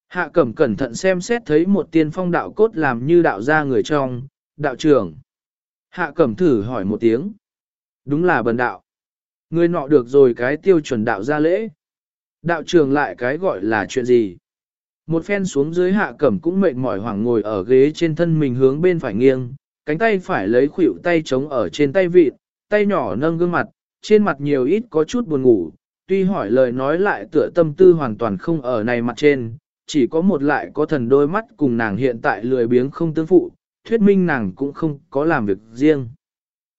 Hạ cẩm cẩn thận xem xét thấy một tiên phong đạo cốt làm như đạo gia người trong, đạo trưởng. Hạ cẩm thử hỏi một tiếng. Đúng là bần đạo. Người nọ được rồi cái tiêu chuẩn đạo gia lễ. Đạo trưởng lại cái gọi là chuyện gì? Một phen xuống dưới hạ cẩm cũng mệt mỏi hoảng ngồi ở ghế trên thân mình hướng bên phải nghiêng, cánh tay phải lấy khuỷu tay chống ở trên tay vịt, tay nhỏ nâng gương mặt, trên mặt nhiều ít có chút buồn ngủ, tuy hỏi lời nói lại tựa tâm tư hoàn toàn không ở này mặt trên, chỉ có một lại có thần đôi mắt cùng nàng hiện tại lười biếng không tương phụ, thuyết minh nàng cũng không có làm việc riêng.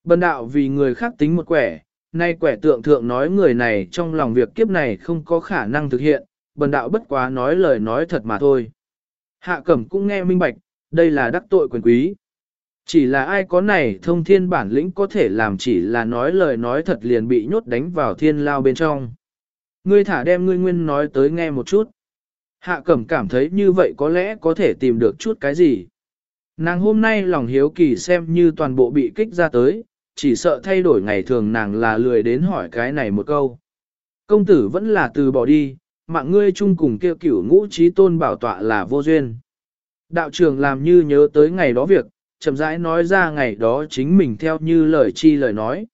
Bần đạo vì người khác tính một quẻ, nay quẻ tượng thượng nói người này trong lòng việc kiếp này không có khả năng thực hiện, bần đạo bất quá nói lời nói thật mà thôi. Hạ cẩm cũng nghe minh bạch, đây là đắc tội quyền quý. Chỉ là ai có này thông thiên bản lĩnh có thể làm chỉ là nói lời nói thật liền bị nhốt đánh vào thiên lao bên trong. Ngươi thả đem ngươi nguyên nói tới nghe một chút. Hạ cẩm cảm thấy như vậy có lẽ có thể tìm được chút cái gì. Nàng hôm nay lòng hiếu kỳ xem như toàn bộ bị kích ra tới, chỉ sợ thay đổi ngày thường nàng là lười đến hỏi cái này một câu. Công tử vẫn là từ bỏ đi, mạng ngươi chung cùng kêu cửu ngũ trí tôn bảo tọa là vô duyên. Đạo trưởng làm như nhớ tới ngày đó việc, chậm rãi nói ra ngày đó chính mình theo như lời chi lời nói.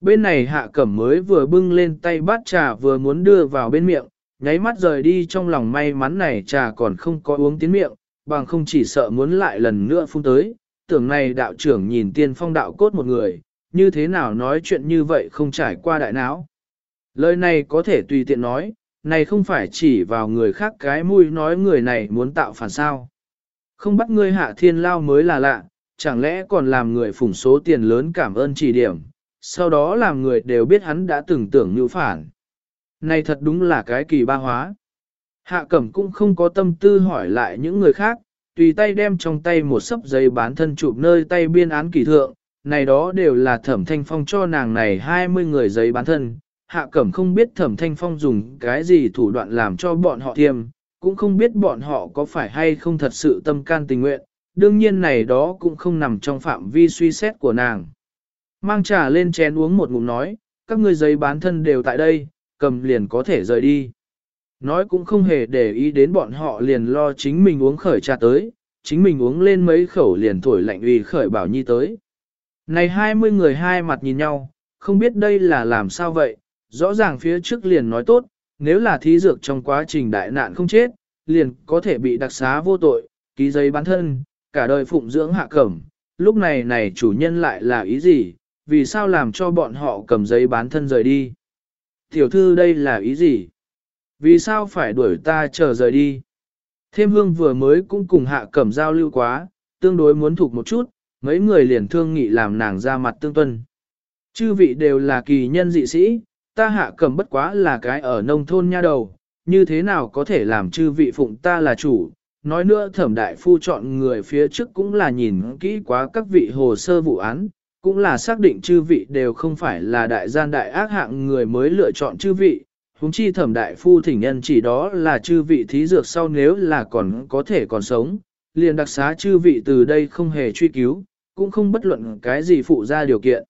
Bên này hạ cẩm mới vừa bưng lên tay bát trà vừa muốn đưa vào bên miệng, nháy mắt rời đi trong lòng may mắn này trà còn không có uống tiến miệng, bằng không chỉ sợ muốn lại lần nữa phun tới, tưởng này đạo trưởng nhìn tiên phong đạo cốt một người, như thế nào nói chuyện như vậy không trải qua đại não. Lời này có thể tùy tiện nói, này không phải chỉ vào người khác cái mũi nói người này muốn tạo phản sao. Không bắt ngươi hạ thiên lao mới là lạ, chẳng lẽ còn làm người phủng số tiền lớn cảm ơn chỉ điểm, sau đó làm người đều biết hắn đã từng tưởng như phản. Này thật đúng là cái kỳ ba hóa. Hạ cẩm cũng không có tâm tư hỏi lại những người khác, tùy tay đem trong tay một sấp giấy bán thân chụp nơi tay biên án kỳ thượng, này đó đều là thẩm thanh phong cho nàng này 20 người giấy bán thân. Hạ cẩm không biết thẩm thanh phong dùng cái gì thủ đoạn làm cho bọn họ thiêm, cũng không biết bọn họ có phải hay không thật sự tâm can tình nguyện, đương nhiên này đó cũng không nằm trong phạm vi suy xét của nàng. Mang trà lên chén uống một ngụm nói, các ngươi giấy bán thân đều tại đây, cầm liền có thể rời đi. Nói cũng không hề để ý đến bọn họ liền lo chính mình uống khởi trà tới, chính mình uống lên mấy khẩu liền thổi lạnh uy khởi bảo nhi tới. Này hai mươi người hai mặt nhìn nhau, không biết đây là làm sao vậy, rõ ràng phía trước liền nói tốt, nếu là thí dược trong quá trình đại nạn không chết, liền có thể bị đặc xá vô tội, ký giấy bán thân, cả đời phụng dưỡng hạ cẩm, lúc này này chủ nhân lại là ý gì, vì sao làm cho bọn họ cầm giấy bán thân rời đi. Tiểu thư đây là ý gì? Vì sao phải đuổi ta chờ rời đi? Thêm hương vừa mới cũng cùng hạ cẩm giao lưu quá, tương đối muốn thuộc một chút, mấy người liền thương nghị làm nàng ra mặt tương tuân. Chư vị đều là kỳ nhân dị sĩ, ta hạ cẩm bất quá là cái ở nông thôn nha đầu, như thế nào có thể làm chư vị phụng ta là chủ. Nói nữa thẩm đại phu chọn người phía trước cũng là nhìn kỹ quá các vị hồ sơ vụ án, cũng là xác định chư vị đều không phải là đại gian đại ác hạng người mới lựa chọn chư vị, huống chi thẩm đại phu thỉnh nhân chỉ đó là chư vị thí dược sau nếu là còn có thể còn sống, liền đặc xá chư vị từ đây không hề truy cứu, cũng không bất luận cái gì phụ ra điều kiện.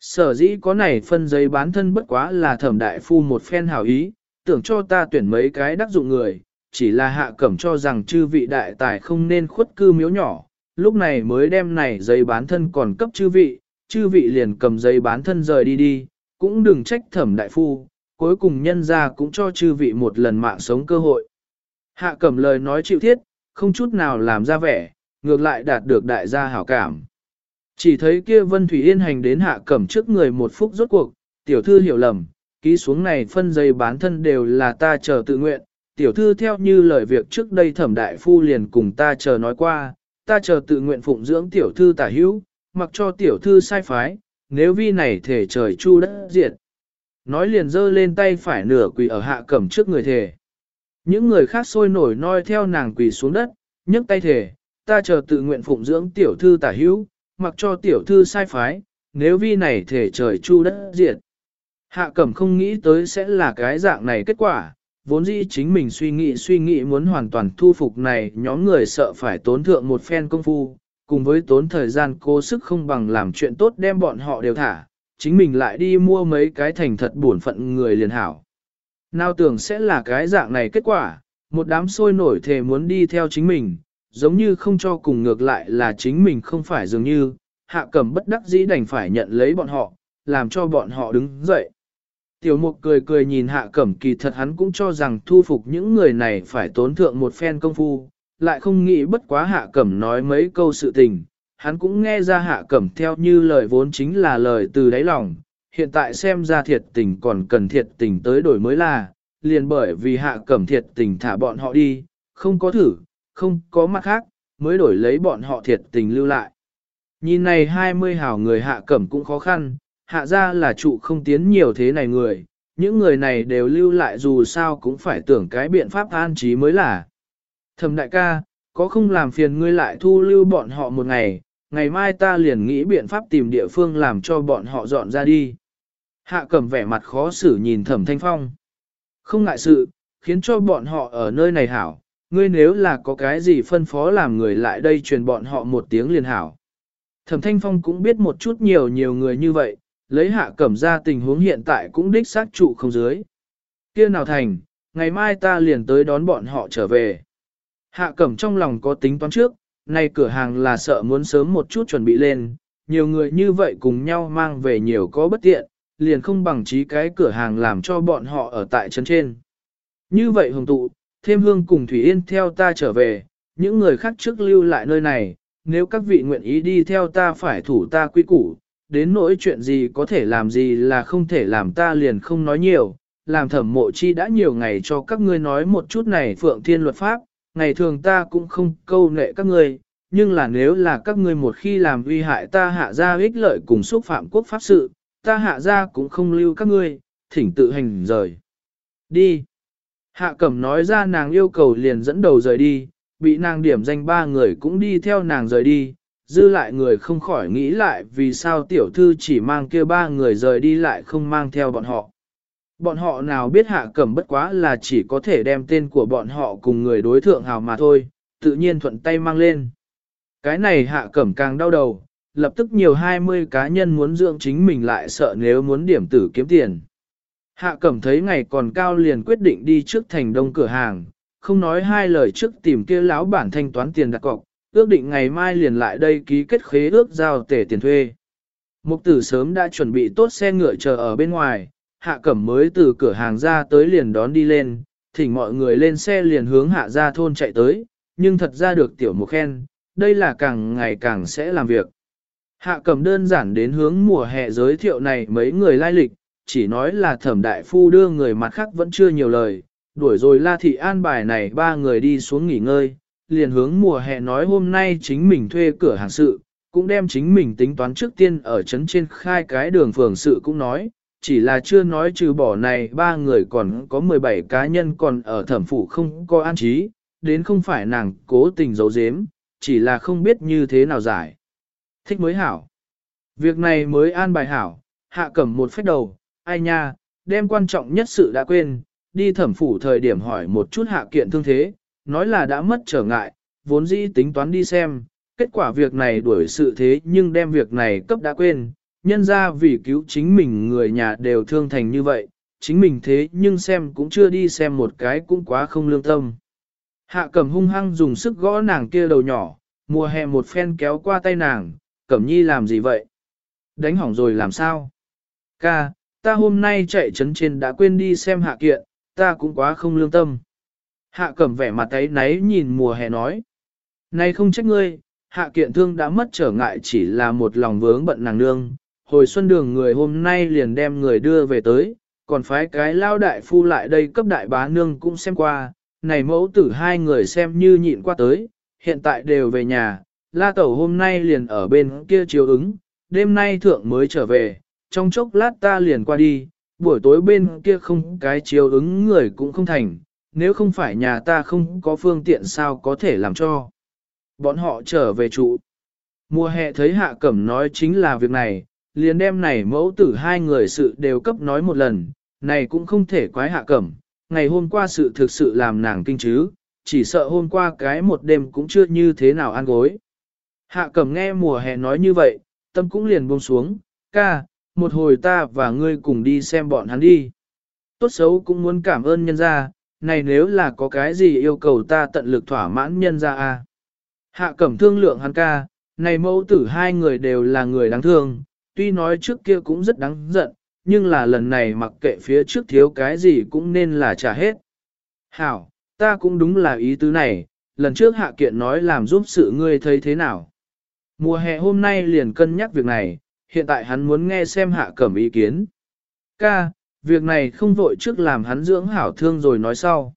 Sở dĩ có này phân giấy bán thân bất quá là thẩm đại phu một phen hảo ý, tưởng cho ta tuyển mấy cái đắc dụng người, chỉ là hạ cẩm cho rằng chư vị đại tài không nên khuất cư miếu nhỏ, lúc này mới đem này giấy bán thân còn cấp chư vị, chư vị liền cầm giấy bán thân rời đi đi, cũng đừng trách thẩm đại phu, cuối cùng nhân ra cũng cho chư vị một lần mạng sống cơ hội. Hạ cẩm lời nói chịu thiết, không chút nào làm ra vẻ, ngược lại đạt được đại gia hảo cảm. Chỉ thấy kia Vân Thủy Yên hành đến hạ cẩm trước người một phút rốt cuộc, tiểu thư hiểu lầm, ký xuống này phân giấy bán thân đều là ta chờ tự nguyện, tiểu thư theo như lời việc trước đây thẩm đại phu liền cùng ta chờ nói qua, ta chờ tự nguyện phụng dưỡng tiểu thư tả hữu, mặc cho tiểu thư sai phái, nếu vi này thể trời chu đất diệt. Nói liền giơ lên tay phải nửa quỳ ở hạ cẩm trước người thể. Những người khác sôi nổi noi theo nàng quỳ xuống đất, nhấc tay thể, ta chờ tự nguyện phụng dưỡng tiểu thư tả hữu, mặc cho tiểu thư sai phái, nếu vi này thể trời chu đất diệt. Hạ cẩm không nghĩ tới sẽ là cái dạng này kết quả, vốn dĩ chính mình suy nghĩ suy nghĩ muốn hoàn toàn thu phục này nhóm người sợ phải tốn thượng một phen công phu, cùng với tốn thời gian cố sức không bằng làm chuyện tốt đem bọn họ đều thả, chính mình lại đi mua mấy cái thành thật buồn phận người liền hảo. Nào tưởng sẽ là cái dạng này kết quả, một đám sôi nổi thề muốn đi theo chính mình, giống như không cho cùng ngược lại là chính mình không phải dường như, hạ cầm bất đắc dĩ đành phải nhận lấy bọn họ, làm cho bọn họ đứng dậy. Tiểu mục cười cười nhìn hạ cẩm kỳ thật hắn cũng cho rằng thu phục những người này phải tốn thượng một phen công phu, lại không nghĩ bất quá hạ cẩm nói mấy câu sự tình, hắn cũng nghe ra hạ cẩm theo như lời vốn chính là lời từ đáy lòng, hiện tại xem ra thiệt tình còn cần thiệt tình tới đổi mới là, liền bởi vì hạ cẩm thiệt tình thả bọn họ đi, không có thử, không có mặt khác, mới đổi lấy bọn họ thiệt tình lưu lại. Nhìn này 20 hảo người hạ cẩm cũng khó khăn, hạ ra là trụ không tiến nhiều thế này người, những người này đều lưu lại dù sao cũng phải tưởng cái biện pháp an trí mới là. Thầm đại ca, có không làm phiền ngươi lại thu lưu bọn họ một ngày, ngày mai ta liền nghĩ biện pháp tìm địa phương làm cho bọn họ dọn ra đi. Hạ cẩm vẻ mặt khó xử nhìn thẩm thanh phong. Không ngại sự, khiến cho bọn họ ở nơi này hảo, ngươi nếu là có cái gì phân phó làm người lại đây truyền bọn họ một tiếng liền hảo. Thẩm thanh phong cũng biết một chút nhiều nhiều người như vậy, lấy hạ cẩm ra tình huống hiện tại cũng đích xác trụ không dưới. kia nào thành, ngày mai ta liền tới đón bọn họ trở về. Hạ cẩm trong lòng có tính toán trước, nay cửa hàng là sợ muốn sớm một chút chuẩn bị lên, nhiều người như vậy cùng nhau mang về nhiều có bất tiện, liền không bằng trí cái cửa hàng làm cho bọn họ ở tại chân trên. Như vậy hồng tụ, thêm hương cùng Thủy Yên theo ta trở về, những người khác trước lưu lại nơi này, nếu các vị nguyện ý đi theo ta phải thủ ta quy củ, đến nỗi chuyện gì có thể làm gì là không thể làm ta liền không nói nhiều, làm thẩm mộ chi đã nhiều ngày cho các ngươi nói một chút này phượng thiên luật pháp, ngày thường ta cũng không câu nệ các ngươi, nhưng là nếu là các ngươi một khi làm uy hại ta hạ ra ích lợi cùng xúc phạm quốc pháp sự, ta hạ ra cũng không lưu các ngươi, thỉnh tự hành rời. Đi. Hạ cẩm nói ra nàng yêu cầu liền dẫn đầu rời đi, bị nàng điểm danh ba người cũng đi theo nàng rời đi, dư lại người không khỏi nghĩ lại vì sao tiểu thư chỉ mang kia ba người rời đi lại không mang theo bọn họ. Bọn họ nào biết hạ cẩm bất quá là chỉ có thể đem tên của bọn họ cùng người đối thượng hào mà thôi, tự nhiên thuận tay mang lên. Cái này hạ cẩm càng đau đầu, lập tức nhiều 20 cá nhân muốn dưỡng chính mình lại sợ nếu muốn điểm tử kiếm tiền. Hạ cẩm thấy ngày còn cao liền quyết định đi trước thành đông cửa hàng, không nói hai lời trước tìm kia lão bản thanh toán tiền đặt cọc, ước định ngày mai liền lại đây ký kết khế ước giao tể tiền thuê. Mục tử sớm đã chuẩn bị tốt xe ngựa chờ ở bên ngoài, hạ cẩm mới từ cửa hàng ra tới liền đón đi lên, thỉnh mọi người lên xe liền hướng hạ ra thôn chạy tới, nhưng thật ra được tiểu mục khen, đây là càng ngày càng sẽ làm việc. Hạ cẩm đơn giản đến hướng mùa hè giới thiệu này mấy người lai lịch, chỉ nói là thẩm đại phu đưa người mặt khác vẫn chưa nhiều lời, đuổi rồi la thị an bài này ba người đi xuống nghỉ ngơi, liền hướng mùa hè nói hôm nay chính mình thuê cửa hàng sự, cũng đem chính mình tính toán trước tiên ở trấn trên khai cái đường phường sự cũng nói, chỉ là chưa nói trừ bỏ này ba người còn có 17 cá nhân còn ở thẩm phủ không có an trí, đến không phải nàng cố tình giấu giếm, chỉ là không biết như thế nào giải. Thích mới hảo. Việc này mới an bài hảo, hạ cẩm một phép đầu, ai nha, đem quan trọng nhất sự đã quên, đi thẩm phủ thời điểm hỏi một chút hạ kiện thương thế, nói là đã mất trở ngại, vốn dĩ tính toán đi xem, kết quả việc này đuổi sự thế nhưng đem việc này cấp đã quên, nhân ra vì cứu chính mình người nhà đều thương thành như vậy, chính mình thế nhưng xem cũng chưa đi xem một cái cũng quá không lương tâm. Hạ cẩm hung hăng dùng sức gõ nàng kia đầu nhỏ, mùa hè một phen kéo qua tay nàng, cẩm nhi làm gì vậy? Đánh hỏng rồi làm sao? Ca, ta hôm nay chạy trấn trên đã quên đi xem hạ kiện, ta cũng quá không lương tâm. Hạ cẩm vẻ mặt ấy náy nhìn mùa hè nói. Này không trách ngươi, hạ kiện thương đã mất trở ngại chỉ là một lòng vướng bận nàng nương. Hồi xuân đường người hôm nay liền đem người đưa về tới, còn phái cái lao đại phu lại đây cấp đại bá nương cũng xem qua. Này mẫu tử hai người xem như nhịn qua tới, hiện tại đều về nhà. La tẩu hôm nay liền ở bên kia chiếu ứng, đêm nay thượng mới trở về, trong chốc lát ta liền qua đi, buổi tối bên kia không cái chiếu ứng người cũng không thành, nếu không phải nhà ta không có phương tiện sao có thể làm cho. Bọn họ trở về trụ. Mùa hè thấy hạ cẩm nói chính là việc này, liền đem này mẫu tử hai người sự đều cấp nói một lần, này cũng không thể quái hạ cẩm, ngày hôm qua sự thực sự làm nàng kinh chứ, chỉ sợ hôm qua cái một đêm cũng chưa như thế nào ăn gối. Hạ cẩm nghe mùa hè nói như vậy, tâm cũng liền buông xuống, ca, một hồi ta và ngươi cùng đi xem bọn hắn đi. Tốt xấu cũng muốn cảm ơn nhân gia, này nếu là có cái gì yêu cầu ta tận lực thỏa mãn nhân gia a. Hạ cẩm thương lượng hắn ca, này mẫu tử hai người đều là người đáng thương, tuy nói trước kia cũng rất đáng giận, nhưng là lần này mặc kệ phía trước thiếu cái gì cũng nên là trả hết. Hảo, ta cũng đúng là ý tứ này, lần trước hạ kiện nói làm giúp sự ngươi thấy thế nào. Mùa hè hôm nay liền cân nhắc việc này, hiện tại hắn muốn nghe xem hạ cẩm ý kiến. Ca, việc này không vội trước làm hắn dưỡng hảo thương rồi nói sau.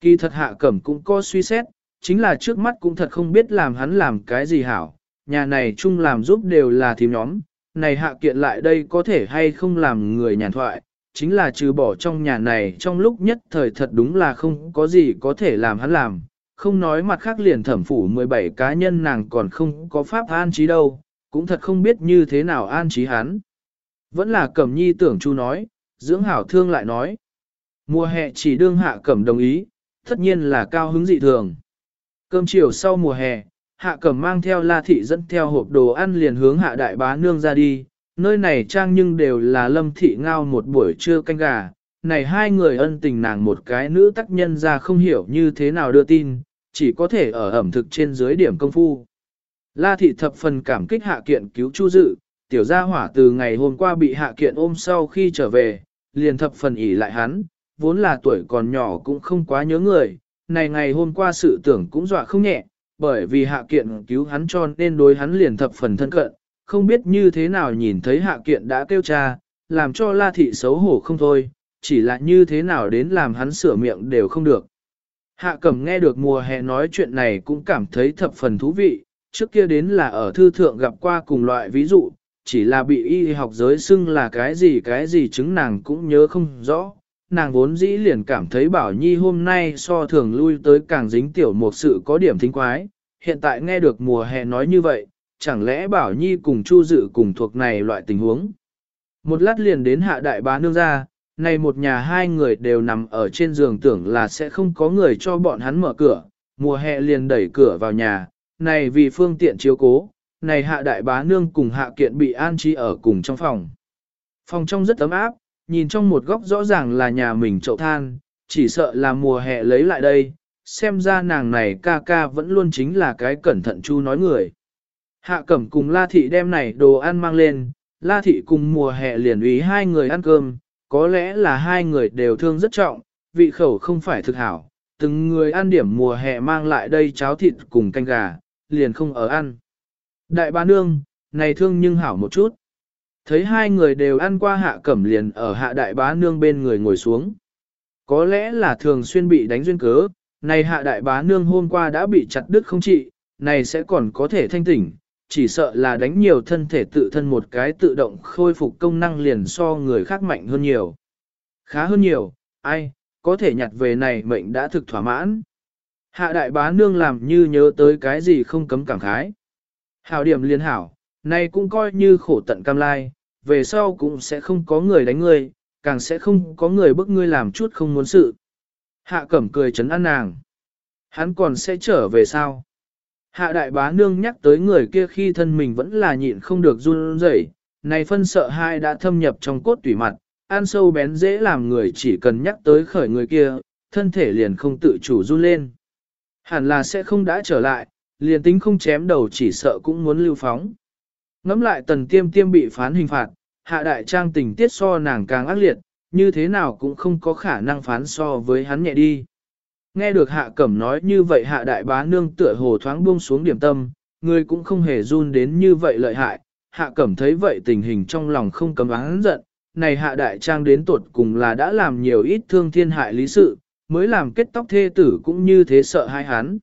Kỳ thật hạ cẩm cũng có suy xét, chính là trước mắt cũng thật không biết làm hắn làm cái gì hảo, nhà này chung làm giúp đều là thím nhóm, này hạ kiện lại đây có thể hay không làm người nhàn thoại, chính là trừ bỏ trong nhà này trong lúc nhất thời thật đúng là không có gì có thể làm hắn làm, không nói mặt khác liền thẩm phủ 17 cá nhân nàng còn không có pháp an trí đâu, cũng thật không biết như thế nào an trí hắn. Vẫn là cẩm nhi tưởng chu nói, dưỡng hảo thương lại nói. Mùa hè chỉ đương hạ cẩm đồng ý, tất nhiên là cao hứng dị thường. Cơm chiều sau mùa hè, hạ cẩm mang theo la thị dẫn theo hộp đồ ăn liền hướng hạ đại bá nương ra đi, nơi này trang nhưng đều là lâm thị ngao một buổi trưa canh gà, này hai người ân tình nàng một cái nữ tác nhân ra không hiểu như thế nào đưa tin, chỉ có thể ở ẩm thực trên dưới điểm công phu. La thị thập phần cảm kích hạ kiện cứu chu dự, tiểu gia hỏa từ ngày hôm qua bị hạ kiện ôm sau khi trở về, liền thập phần ỉ lại hắn, vốn là tuổi còn nhỏ cũng không quá nhớ người, này ngày hôm qua sự tưởng cũng dọa không nhẹ, bởi vì hạ kiện cứu hắn cho nên đối hắn liền thập phần thân cận, không biết như thế nào nhìn thấy hạ kiện đã kêu cha, làm cho la thị xấu hổ không thôi, chỉ là như thế nào đến làm hắn sửa miệng đều không được. Hạ cẩm nghe được mùa hè nói chuyện này cũng cảm thấy thập phần thú vị, trước kia đến là ở thư thượng gặp qua cùng loại ví dụ, chỉ là bị y học giới xưng là cái gì cái gì chứng nàng cũng nhớ không rõ. Nàng vốn dĩ liền cảm thấy bảo nhi hôm nay so thường lui tới càng dính tiểu một sự có điểm thính quái, hiện tại nghe được mùa hè nói như vậy, chẳng lẽ bảo nhi cùng chu dự cùng thuộc này loại tình huống. Một lát liền đến hạ đại bá nương ra, này một nhà hai người đều nằm ở trên giường tưởng là sẽ không có người cho bọn hắn mở cửa, mùa hè liền đẩy cửa vào nhà, này vì phương tiện chiếu cố, này hạ đại bá nương cùng hạ kiện bị an trí ở cùng trong phòng. Phòng trong rất ấm áp, nhìn trong một góc rõ ràng là nhà mình chậu than, chỉ sợ là mùa hè lấy lại đây, xem ra nàng này ca ca vẫn luôn chính là cái cẩn thận chu nói người. Hạ cẩm cùng La Thị đem này đồ ăn mang lên, La Thị cùng mùa hè liền ý hai người ăn cơm, có lẽ là hai người đều thương rất trọng, vị khẩu không phải thực hảo, từng người ăn điểm mùa hè mang lại đây cháo thịt cùng canh gà, liền không ở ăn. Đại bá nương, này thương nhưng hảo một chút. Thấy hai người đều ăn qua hạ cẩm liền ở hạ đại bá nương bên người ngồi xuống. Có lẽ là thường xuyên bị đánh duyên cớ, này hạ đại bá nương hôm qua đã bị chặt đứt không trị, này sẽ còn có thể thanh tỉnh, chỉ sợ là đánh nhiều thân thể tự thân một cái tự động khôi phục công năng liền so người khác mạnh hơn nhiều. Khá hơn nhiều, ai, có thể nhặt về này mệnh đã thực thỏa mãn. Hạ đại bá nương làm như nhớ tới cái gì không cấm cảm khái. Hảo điểm liên hảo, nay cũng coi như khổ tận cam lai, về sau cũng sẽ không có người đánh ngươi, càng sẽ không có người bức ngươi làm chút không muốn sự. Hạ cẩm cười chấn an nàng. Hắn còn sẽ trở về sao? Hạ đại bá nương nhắc tới người kia khi thân mình vẫn là nhịn không được run rẩy, này phân sợ hai đã thâm nhập trong cốt tủy mặt, ăn sâu bén dễ làm người chỉ cần nhắc tới khởi người kia, thân thể liền không tự chủ run lên. Hẳn là sẽ không đã trở lại, liền tính không chém đầu chỉ sợ cũng muốn lưu phóng. Ngắm lại tần tiêm tiêm bị phán hình phạt, hạ đại trang tình tiết so nàng càng ác liệt, như thế nào cũng không có khả năng phán so với hắn nhẹ đi. Nghe được hạ cẩm nói như vậy hạ đại bá nương tựa hồ thoáng buông xuống điểm tâm, người cũng không hề run đến như vậy lợi hại, hạ cẩm thấy vậy tình hình trong lòng không cấm oán giận, này hạ đại trang đến tuột cùng là đã làm nhiều ít thương thiên hại lý sự, mới làm kết tóc thê tử cũng như thế sợ hai hắn.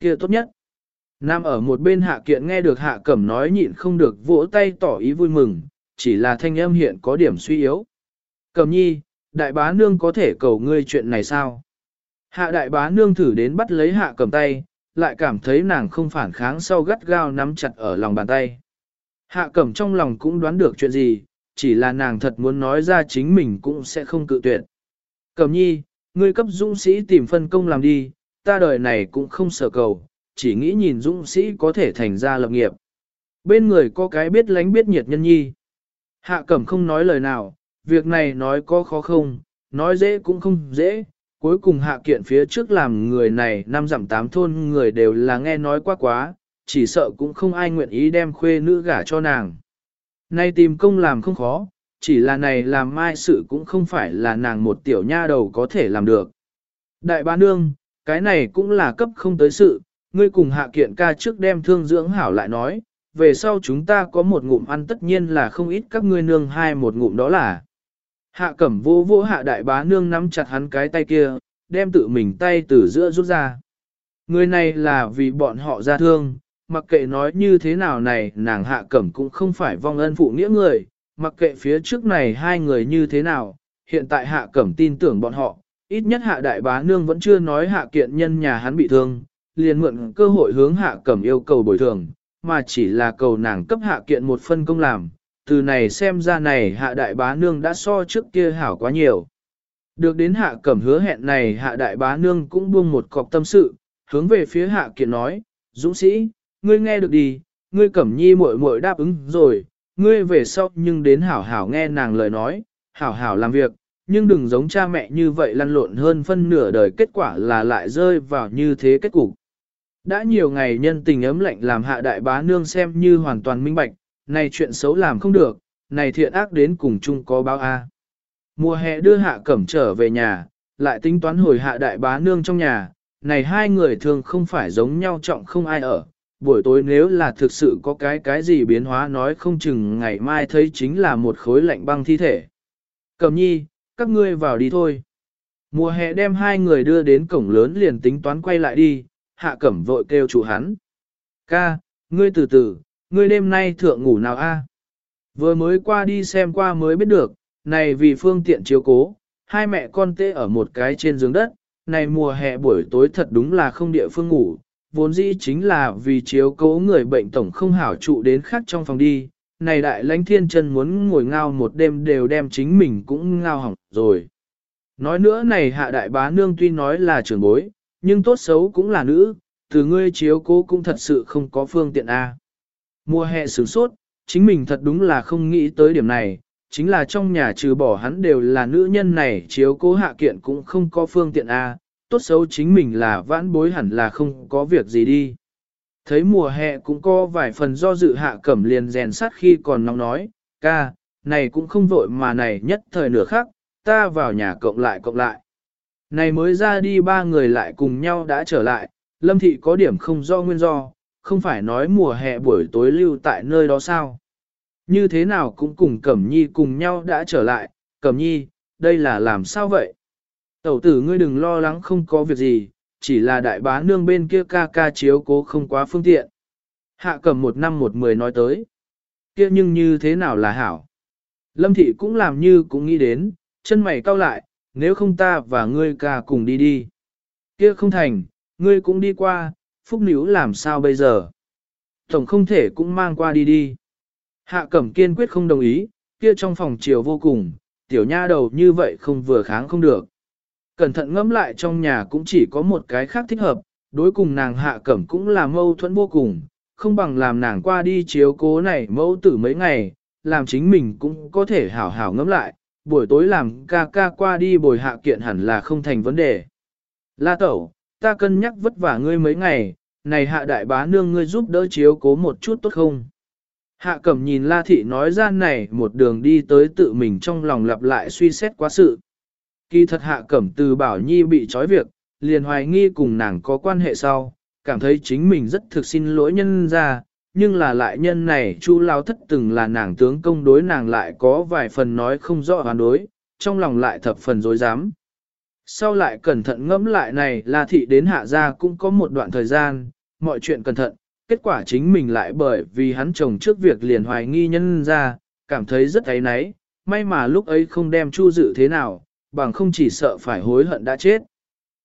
kia tốt nhất. Nam ở một bên hạ kiện nghe được hạ cẩm nói nhịn không được vỗ tay tỏ ý vui mừng, chỉ là thanh âm hiện có điểm suy yếu. Cẩm nhi, đại bá nương có thể cầu ngươi chuyện này sao? Hạ đại bá nương thử đến bắt lấy hạ cầm tay, lại cảm thấy nàng không phản kháng sau gắt gao nắm chặt ở lòng bàn tay. Hạ cẩm trong lòng cũng đoán được chuyện gì, chỉ là nàng thật muốn nói ra chính mình cũng sẽ không cự tuyệt. Cẩm nhi, ngươi cấp dũng sĩ tìm phân công làm đi, ta đời này cũng không sợ cầu, chỉ nghĩ nhìn dũng sĩ có thể thành ra lập nghiệp. Bên người có cái biết lánh biết nhiệt nhân nhi. Hạ cẩm không nói lời nào, việc này nói có khó không, nói dễ cũng không dễ, cuối cùng hạ kiện phía trước làm người này năm dặm tám thôn người đều là nghe nói quá quá, chỉ sợ cũng không ai nguyện ý đem khuê nữ gả cho nàng. Nay tìm công làm không khó, chỉ là này làm mai sự cũng không phải là nàng một tiểu nha đầu có thể làm được. Đại ba nương, cái này cũng là cấp không tới sự, ngươi cùng hạ kiện ca trước đem thương dưỡng hảo lại nói, về sau chúng ta có một ngụm ăn tất nhiên là không ít các ngươi nương hai một ngụm đó là. Hạ cẩm vô vô hạ đại bá nương nắm chặt hắn cái tay kia, đem tự mình tay từ giữa rút ra. Người này là vì bọn họ ra thương, mặc kệ nói như thế nào này nàng hạ cẩm cũng không phải vong ân phụ nghĩa người, mặc kệ phía trước này hai người như thế nào, hiện tại hạ cẩm tin tưởng bọn họ, ít nhất hạ đại bá nương vẫn chưa nói hạ kiện nhân nhà hắn bị thương, liền mượn cơ hội hướng hạ cẩm yêu cầu bồi thường, mà chỉ là cầu nàng cấp hạ kiện một phân công làm, từ này xem ra này hạ đại bá nương đã so trước kia hảo quá nhiều. Được đến hạ cẩm hứa hẹn này hạ đại bá nương cũng buông một cọc tâm sự, hướng về phía hạ kiện nói, Dũng sĩ, ngươi nghe được đi, ngươi cẩm nhi muội muội đáp ứng rồi, ngươi về sau nhưng đến hảo hảo nghe nàng lời nói, hảo hảo làm việc, nhưng đừng giống cha mẹ như vậy lăn lộn hơn phân nửa đời kết quả là lại rơi vào như thế kết cục. Đã nhiều ngày nhân tình ấm lạnh làm hạ đại bá nương xem như hoàn toàn minh bạch, này chuyện xấu làm không được, này thiện ác đến cùng chung có báo A. Mùa hè đưa hạ cẩm trở về nhà, lại tính toán hồi hạ đại bá nương trong nhà, này hai người thường không phải giống nhau trọng không ai ở, buổi tối nếu là thực sự có cái cái gì biến hóa nói không chừng ngày mai thấy chính là một khối lạnh băng thi thể. Cẩm nhi, các ngươi vào đi thôi. Mùa hè đem hai người đưa đến cổng lớn liền tính toán quay lại đi, hạ cẩm vội kêu chủ hắn. Ca, ngươi từ từ, ngươi đêm nay thượng ngủ nào a? Vừa mới qua đi xem qua mới biết được, này vì phương tiện chiếu cố, hai mẹ con tê ở một cái trên giường đất, này mùa hè buổi tối thật đúng là không địa phương ngủ, vốn dĩ chính là vì chiếu cố người bệnh tổng không hảo trụ đến khác trong phòng đi, này đại lãnh thiên chân muốn ngồi ngao một đêm đều đem chính mình cũng ngao hỏng rồi. Nói nữa này hạ đại bá nương tuy nói là trưởng bối, nhưng tốt xấu cũng là nữ, từ ngươi chiếu cố cũng thật sự không có phương tiện A. Mùa hè sửng sốt, chính mình thật đúng là không nghĩ tới điểm này, chính là trong nhà trừ bỏ hắn đều là nữ nhân này chiếu cố hạ kiện cũng không có phương tiện A, tốt xấu chính mình là vãn bối hẳn là không có việc gì đi. Thấy mùa hè cũng có vài phần do dự hạ cẩm liền rèn sát khi còn nóng nói, ca, này cũng không vội mà này nhất thời nửa khác, ta vào nhà cộng lại cộng lại. Này mới ra đi ba người lại cùng nhau đã trở lại, lâm thị có điểm không do nguyên do, không phải nói mùa hè buổi tối lưu tại nơi đó sao. Như thế nào cũng cùng Cẩm Nhi cùng nhau đã trở lại, Cẩm Nhi, đây là làm sao vậy? Tẩu tử ngươi đừng lo lắng không có việc gì, chỉ là đại bá nương bên kia ca ca chiếu cố không quá phương tiện. Hạ Cẩm một năm một mười nói tới. kia nhưng như thế nào là hảo? Lâm thị cũng làm như cũng nghĩ đến, chân mày cau lại, nếu không ta và ngươi ca cùng đi đi. Kia không thành, ngươi cũng đi qua, phúc níu làm sao bây giờ? Tổng không thể cũng mang qua đi đi. Hạ cẩm kiên quyết không đồng ý, kia trong phòng chiều vô cùng, tiểu nha đầu như vậy không vừa kháng không được. Cẩn thận ngẫm lại trong nhà cũng chỉ có một cái khác thích hợp, đối cùng nàng hạ cẩm cũng là mâu thuẫn vô cùng, không bằng làm nàng qua đi chiếu cố này mẫu tử mấy ngày, làm chính mình cũng có thể hảo hảo ngẫm lại, buổi tối làm ca ca qua đi bồi hạ kiện hẳn là không thành vấn đề. La tẩu, ta cân nhắc vất vả ngươi mấy ngày, này hạ đại bá nương ngươi giúp đỡ chiếu cố một chút tốt không? Hạ cẩm nhìn La Thị nói ra này một đường đi tới tự mình trong lòng lặp lại suy xét quá sự. Kỳ thật hạ cẩm từ bảo nhi bị trói việc, liền hoài nghi cùng nàng có quan hệ sau, cảm thấy chính mình rất thực xin lỗi nhân ra, nhưng là lại nhân này chu lao thất từng là nàng tướng công đối nàng lại có vài phần nói không rõ hoàn đối, trong lòng lại thập phần dối dám. Sau lại cẩn thận ngẫm lại này là Thị đến hạ gia cũng có một đoạn thời gian, mọi chuyện cẩn thận, kết quả chính mình lại bởi vì hắn chồng trước việc liền hoài nghi nhân ra, cảm thấy rất thấy náy, may mà lúc ấy không đem chu dự thế nào, bằng không chỉ sợ phải hối hận đã chết.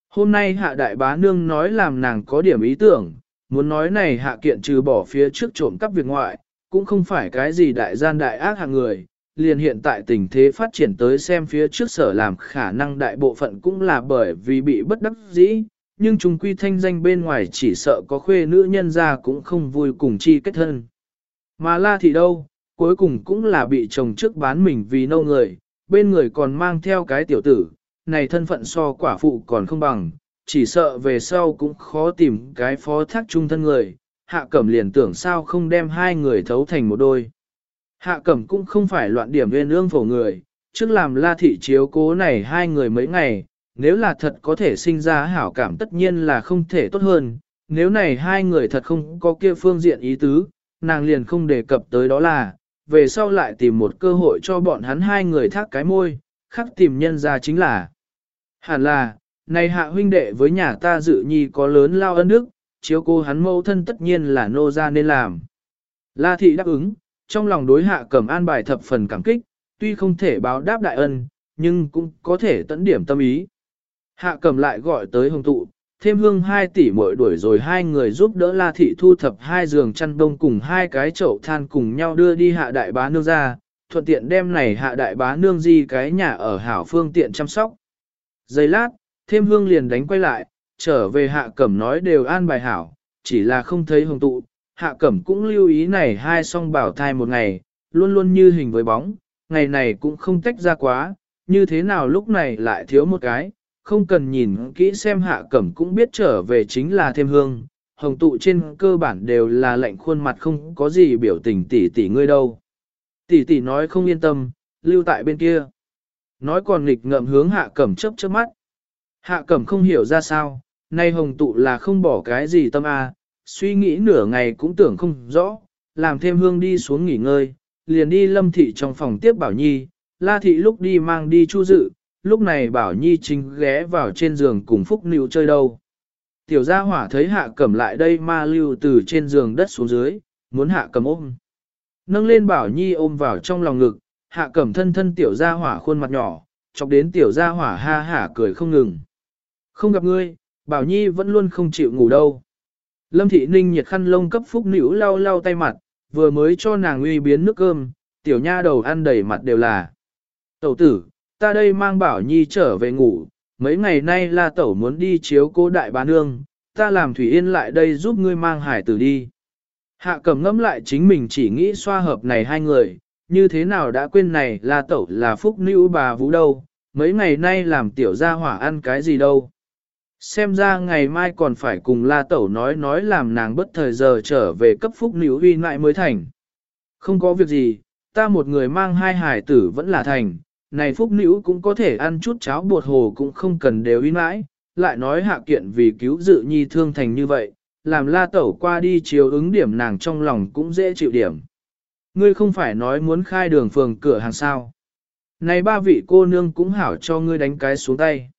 Hôm nay hạ đại bá nương nói làm nàng có điểm ý tưởng, muốn nói này hạ kiện trừ bỏ phía trước trộm cắp việc ngoại, cũng không phải cái gì đại gian đại ác hạng người, liền hiện tại tình thế phát triển tới xem phía trước sở làm khả năng đại bộ phận cũng là bởi vì bị bất đắc dĩ, nhưng chúng quy thanh danh bên ngoài chỉ sợ có khuê nữ nhân ra cũng không vui cùng chi kết thân. Mà la thì đâu, cuối cùng cũng là bị chồng trước bán mình vì nâu người, bên người còn mang theo cái tiểu tử, này thân phận so quả phụ còn không bằng, chỉ sợ về sau cũng khó tìm cái phó thác trung thân người, hạ cẩm liền tưởng sao không đem hai người thấu thành một đôi. Hạ cẩm cũng không phải loạn điểm viên ương phổ người, trước làm la thị chiếu cố này hai người mấy ngày, nếu là thật có thể sinh ra hảo cảm tất nhiên là không thể tốt hơn, nếu này hai người thật không có kia phương diện ý tứ, nàng liền không đề cập tới đó là, về sau lại tìm một cơ hội cho bọn hắn hai người thác cái môi, khắc tìm nhân ra chính là. Hẳn là, này hạ huynh đệ với nhà ta dự nhi có lớn lao ân đức, chiếu cô hắn mâu thân tất nhiên là nô ra nên làm. La thị đáp ứng, trong lòng đối hạ cẩm an bài thập phần cảm kích, tuy không thể báo đáp đại ân, nhưng cũng có thể tận điểm tâm ý. Hạ cẩm lại gọi tới hồng tụ, thêm hương 2 tỷ mỗi đuổi rồi hai người giúp đỡ La Thị thu thập hai giường chăn đông cùng hai cái chậu than cùng nhau đưa đi hạ đại bá nương ra, thuận tiện đem này hạ đại bá nương di cái nhà ở hảo phương tiện chăm sóc. Giây lát, thêm hương liền đánh quay lại, trở về hạ cẩm nói đều an bài hảo, chỉ là không thấy hồng tụ, hạ cẩm cũng lưu ý này hai song bảo thai một ngày, luôn luôn như hình với bóng, ngày này cũng không tách ra quá, như thế nào lúc này lại thiếu một cái, không cần nhìn kỹ xem hạ cẩm cũng biết trở về chính là thêm hương, hồng tụ trên cơ bản đều là lệnh khuôn mặt không có gì biểu tình tỷ tỷ ngươi đâu. Tỷ tỷ nói không yên tâm, lưu tại bên kia. Nói còn nghịch ngợm hướng hạ cẩm chớp chớp mắt. Hạ cẩm không hiểu ra sao, nay hồng tụ là không bỏ cái gì tâm a, suy nghĩ nửa ngày cũng tưởng không rõ, làm thêm hương đi xuống nghỉ ngơi, liền đi lâm thị trong phòng tiếp bảo nhi, la thị lúc đi mang đi chu dự, lúc này bảo nhi chính ghé vào trên giường cùng phúc nữ chơi đâu. Tiểu gia hỏa thấy hạ cẩm lại đây ma lưu từ trên giường đất xuống dưới, muốn hạ cẩm ôm. Nâng lên bảo nhi ôm vào trong lòng ngực, hạ cẩm thân thân tiểu gia hỏa khuôn mặt nhỏ, chọc đến tiểu gia hỏa ha hả cười không ngừng. Không gặp ngươi, bảo nhi vẫn luôn không chịu ngủ đâu. Lâm thị ninh nhiệt khăn lông cấp phúc nữ lau lau tay mặt, vừa mới cho nàng uy biến nước cơm, tiểu nha đầu ăn đầy mặt đều là. Tẩu tử, ta đây mang bảo nhi trở về ngủ, mấy ngày nay là tẩu muốn đi chiếu cố đại bá nương, ta làm Thủy Yên lại đây giúp ngươi mang hải tử đi. Hạ cầm ngẫm lại chính mình chỉ nghĩ xoa hợp này hai người, như thế nào đã quên này là tẩu là phúc nữ bà vũ đâu, mấy ngày nay làm tiểu gia hỏa ăn cái gì đâu. Xem ra ngày mai còn phải cùng la tẩu nói nói làm nàng bất thời giờ trở về cấp phúc nữ uy lại mới thành. Không có việc gì, ta một người mang hai hải tử vẫn là thành, này phúc nữ cũng có thể ăn chút cháo bột hồ cũng không cần đều uy mãi, lại nói hạ kiện vì cứu dự nhi thương thành như vậy, làm la tẩu qua đi chiều ứng điểm nàng trong lòng cũng dễ chịu điểm. Ngươi không phải nói muốn khai đường phường cửa hàng sao. Này ba vị cô nương cũng hảo cho ngươi đánh cái xuống tay.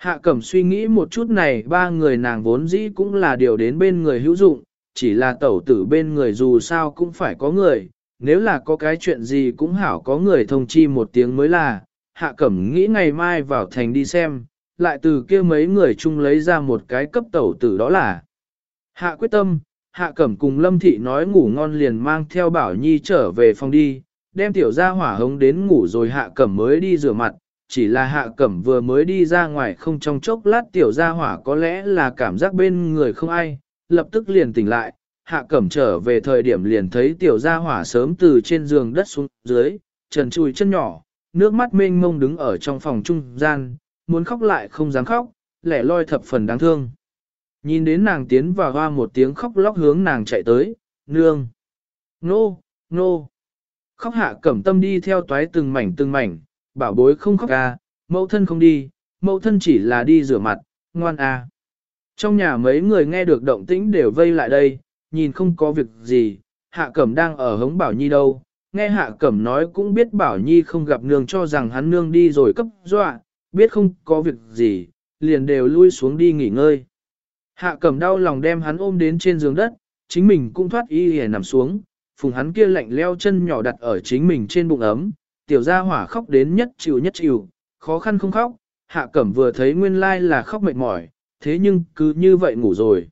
Hạ cẩm suy nghĩ một chút này ba người nàng vốn dĩ cũng là điều đến bên người hữu dụng, chỉ là tẩu tử bên người dù sao cũng phải có người, nếu là có cái chuyện gì cũng hảo có người thông chi một tiếng mới là, hạ cẩm nghĩ ngày mai vào thành đi xem, lại từ kia mấy người chung lấy ra một cái cấp tẩu tử đó là. Hạ quyết tâm, hạ cẩm cùng lâm thị nói ngủ ngon liền mang theo bảo nhi trở về phòng đi, đem tiểu ra hỏa hống đến ngủ rồi hạ cẩm mới đi rửa mặt, chỉ là hạ cẩm vừa mới đi ra ngoài không trong chốc lát tiểu ra hỏa có lẽ là cảm giác bên người không ai, lập tức liền tỉnh lại, hạ cẩm trở về thời điểm liền thấy tiểu ra hỏa sớm từ trên giường đất xuống dưới, trần chùi chân nhỏ, nước mắt mênh mông đứng ở trong phòng trung gian, muốn khóc lại không dám khóc, lẻ loi thập phần đáng thương. Nhìn đến nàng tiến vào hoa một tiếng khóc lóc hướng nàng chạy tới, nương. Nô, nô. Khóc hạ cẩm tâm đi theo toái từng mảnh từng mảnh, bảo bối không khóc à, mẫu thân không đi, mẫu thân chỉ là đi rửa mặt, ngoan à. Trong nhà mấy người nghe được động tĩnh đều vây lại đây, nhìn không có việc gì, hạ cẩm đang ở hống bảo nhi đâu. Nghe hạ cẩm nói cũng biết bảo nhi không gặp nương cho rằng hắn nương đi rồi cấp dọa, biết không có việc gì, liền đều lui xuống đi nghỉ ngơi. Hạ cẩm đau lòng đem hắn ôm đến trên giường đất, chính mình cũng thoát y hề nằm xuống, phùng hắn kia lạnh leo chân nhỏ đặt ở chính mình trên bụng ấm, tiểu gia hỏa khóc đến nhất chịu nhất chịu, khó khăn không khóc, hạ cẩm vừa thấy nguyên lai là khóc mệt mỏi, thế nhưng cứ như vậy ngủ rồi.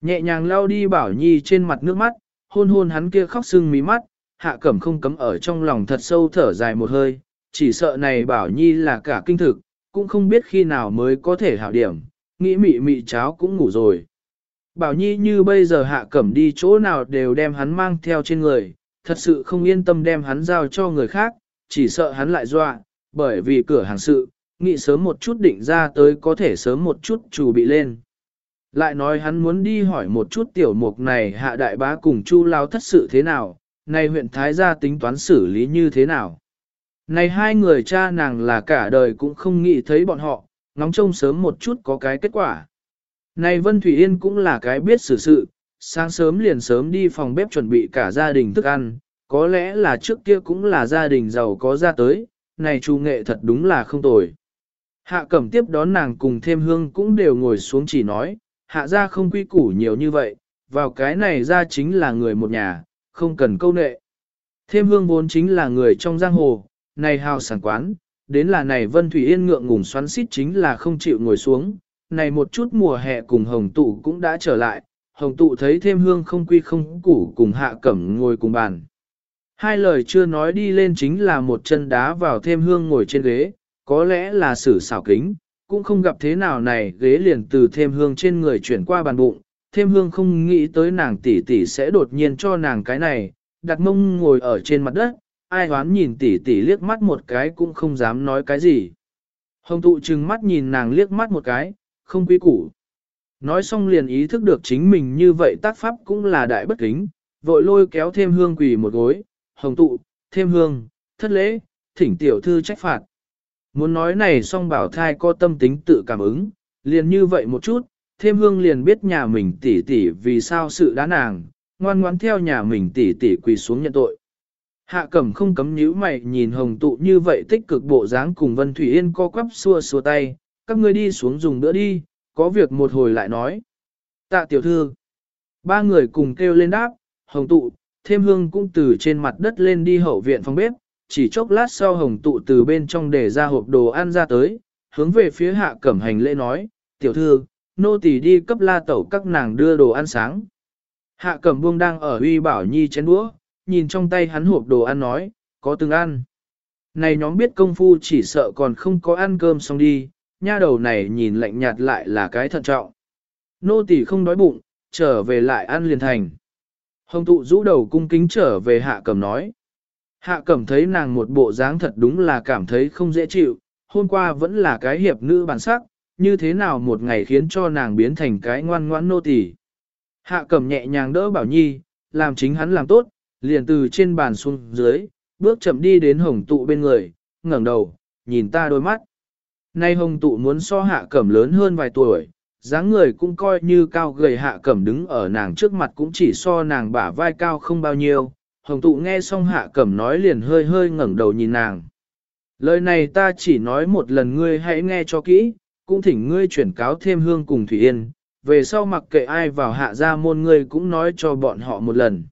Nhẹ nhàng lau đi bảo nhi trên mặt nước mắt, hôn hôn hắn kia khóc sưng mí mắt, hạ cẩm không cấm ở trong lòng thật sâu thở dài một hơi, chỉ sợ này bảo nhi là cả kinh thực, cũng không biết khi nào mới có thể hảo điểm, nghĩ mị mị cháo cũng ngủ rồi. Bảo Nhi như bây giờ hạ cẩm đi chỗ nào đều đem hắn mang theo trên người, thật sự không yên tâm đem hắn giao cho người khác, chỉ sợ hắn lại dọa, bởi vì cửa hàng sự, nghĩ sớm một chút định ra tới có thể sớm một chút chủ bị lên. Lại nói hắn muốn đi hỏi một chút tiểu mục này hạ đại bá cùng chu lao thất sự thế nào, này huyện Thái gia tính toán xử lý như thế nào. Này hai người cha nàng là cả đời cũng không nghĩ thấy bọn họ, ngóng trông sớm một chút có cái kết quả. Này Vân Thủy Yên cũng là cái biết xử sự, sáng sớm liền sớm đi phòng bếp chuẩn bị cả gia đình thức ăn, có lẽ là trước kia cũng là gia đình giàu có ra tới, này chu nghệ thật đúng là không tồi. Hạ cẩm tiếp đón nàng cùng thêm hương cũng đều ngồi xuống chỉ nói, hạ ra không quy củ nhiều như vậy, vào cái này ra chính là người một nhà, không cần câu nệ. Thêm hương vốn chính là người trong giang hồ, này hào sản quán, đến là này Vân Thủy Yên ngượng ngùng xoắn xít chính là không chịu ngồi xuống, này một chút mùa hè cùng hồng tụ cũng đã trở lại, hồng tụ thấy thêm hương không quy không củ cùng hạ cẩm ngồi cùng bàn. Hai lời chưa nói đi lên chính là một chân đá vào thêm hương ngồi trên ghế, có lẽ là sử xảo kính, cũng không gặp thế nào này ghế liền từ thêm hương trên người chuyển qua bàn bụng, thêm hương không nghĩ tới nàng tỷ tỷ sẽ đột nhiên cho nàng cái này, đặt mông ngồi ở trên mặt đất, ai hoán nhìn tỷ tỷ liếc mắt một cái cũng không dám nói cái gì. Hồng tụ trừng mắt nhìn nàng liếc mắt một cái, không quý củ. Nói xong liền ý thức được chính mình như vậy tác pháp cũng là đại bất kính, vội lôi kéo thêm hương quỳ một gối, hồng tụ, thêm hương, thất lễ, thỉnh tiểu thư trách phạt. Muốn nói này song bảo thai có tâm tính tự cảm ứng, liền như vậy một chút, thêm hương liền biết nhà mình tỷ tỷ vì sao sự đá nàng, ngoan ngoãn theo nhà mình tỷ tỷ quỳ xuống nhận tội. Hạ cẩm không cấm nhíu mày nhìn hồng tụ như vậy tích cực bộ dáng cùng Vân Thủy Yên co quắp xua xua tay, các ngươi đi xuống dùng bữa đi, có việc một hồi lại nói. Tạ tiểu thư, ba người cùng kêu lên đáp, hồng tụ, thêm hương cũng từ trên mặt đất lên đi hậu viện phòng bếp, chỉ chốc lát sau hồng tụ từ bên trong để ra hộp đồ ăn ra tới, hướng về phía hạ cẩm hành lễ nói, tiểu thư, nô tỳ đi cấp la tẩu các nàng đưa đồ ăn sáng. Hạ cẩm buông đang ở uy bảo nhi chén đũa, nhìn trong tay hắn hộp đồ ăn nói, có từng ăn. Này nhóm biết công phu chỉ sợ còn không có ăn cơm xong đi, nha đầu này nhìn lạnh nhạt lại là cái thận trọng. Nô tỳ không đói bụng, trở về lại ăn liền thành. Hồng tụ rũ đầu cung kính trở về hạ cẩm nói. Hạ cẩm thấy nàng một bộ dáng thật đúng là cảm thấy không dễ chịu, hôm qua vẫn là cái hiệp nữ bản sắc, như thế nào một ngày khiến cho nàng biến thành cái ngoan ngoãn nô tỳ. Hạ cẩm nhẹ nhàng đỡ bảo nhi, làm chính hắn làm tốt, liền từ trên bàn xuống dưới, bước chậm đi đến hồng tụ bên người, ngẩng đầu, nhìn ta đôi mắt. Nay hồng tụ muốn so hạ cẩm lớn hơn vài tuổi, dáng người cũng coi như cao gầy hạ cẩm đứng ở nàng trước mặt cũng chỉ so nàng bả vai cao không bao nhiêu. Hồng tụ nghe xong hạ cẩm nói liền hơi hơi ngẩng đầu nhìn nàng. Lời này ta chỉ nói một lần ngươi hãy nghe cho kỹ, cũng thỉnh ngươi chuyển cáo thêm hương cùng Thủy Yên, về sau mặc kệ ai vào hạ gia môn ngươi cũng nói cho bọn họ một lần.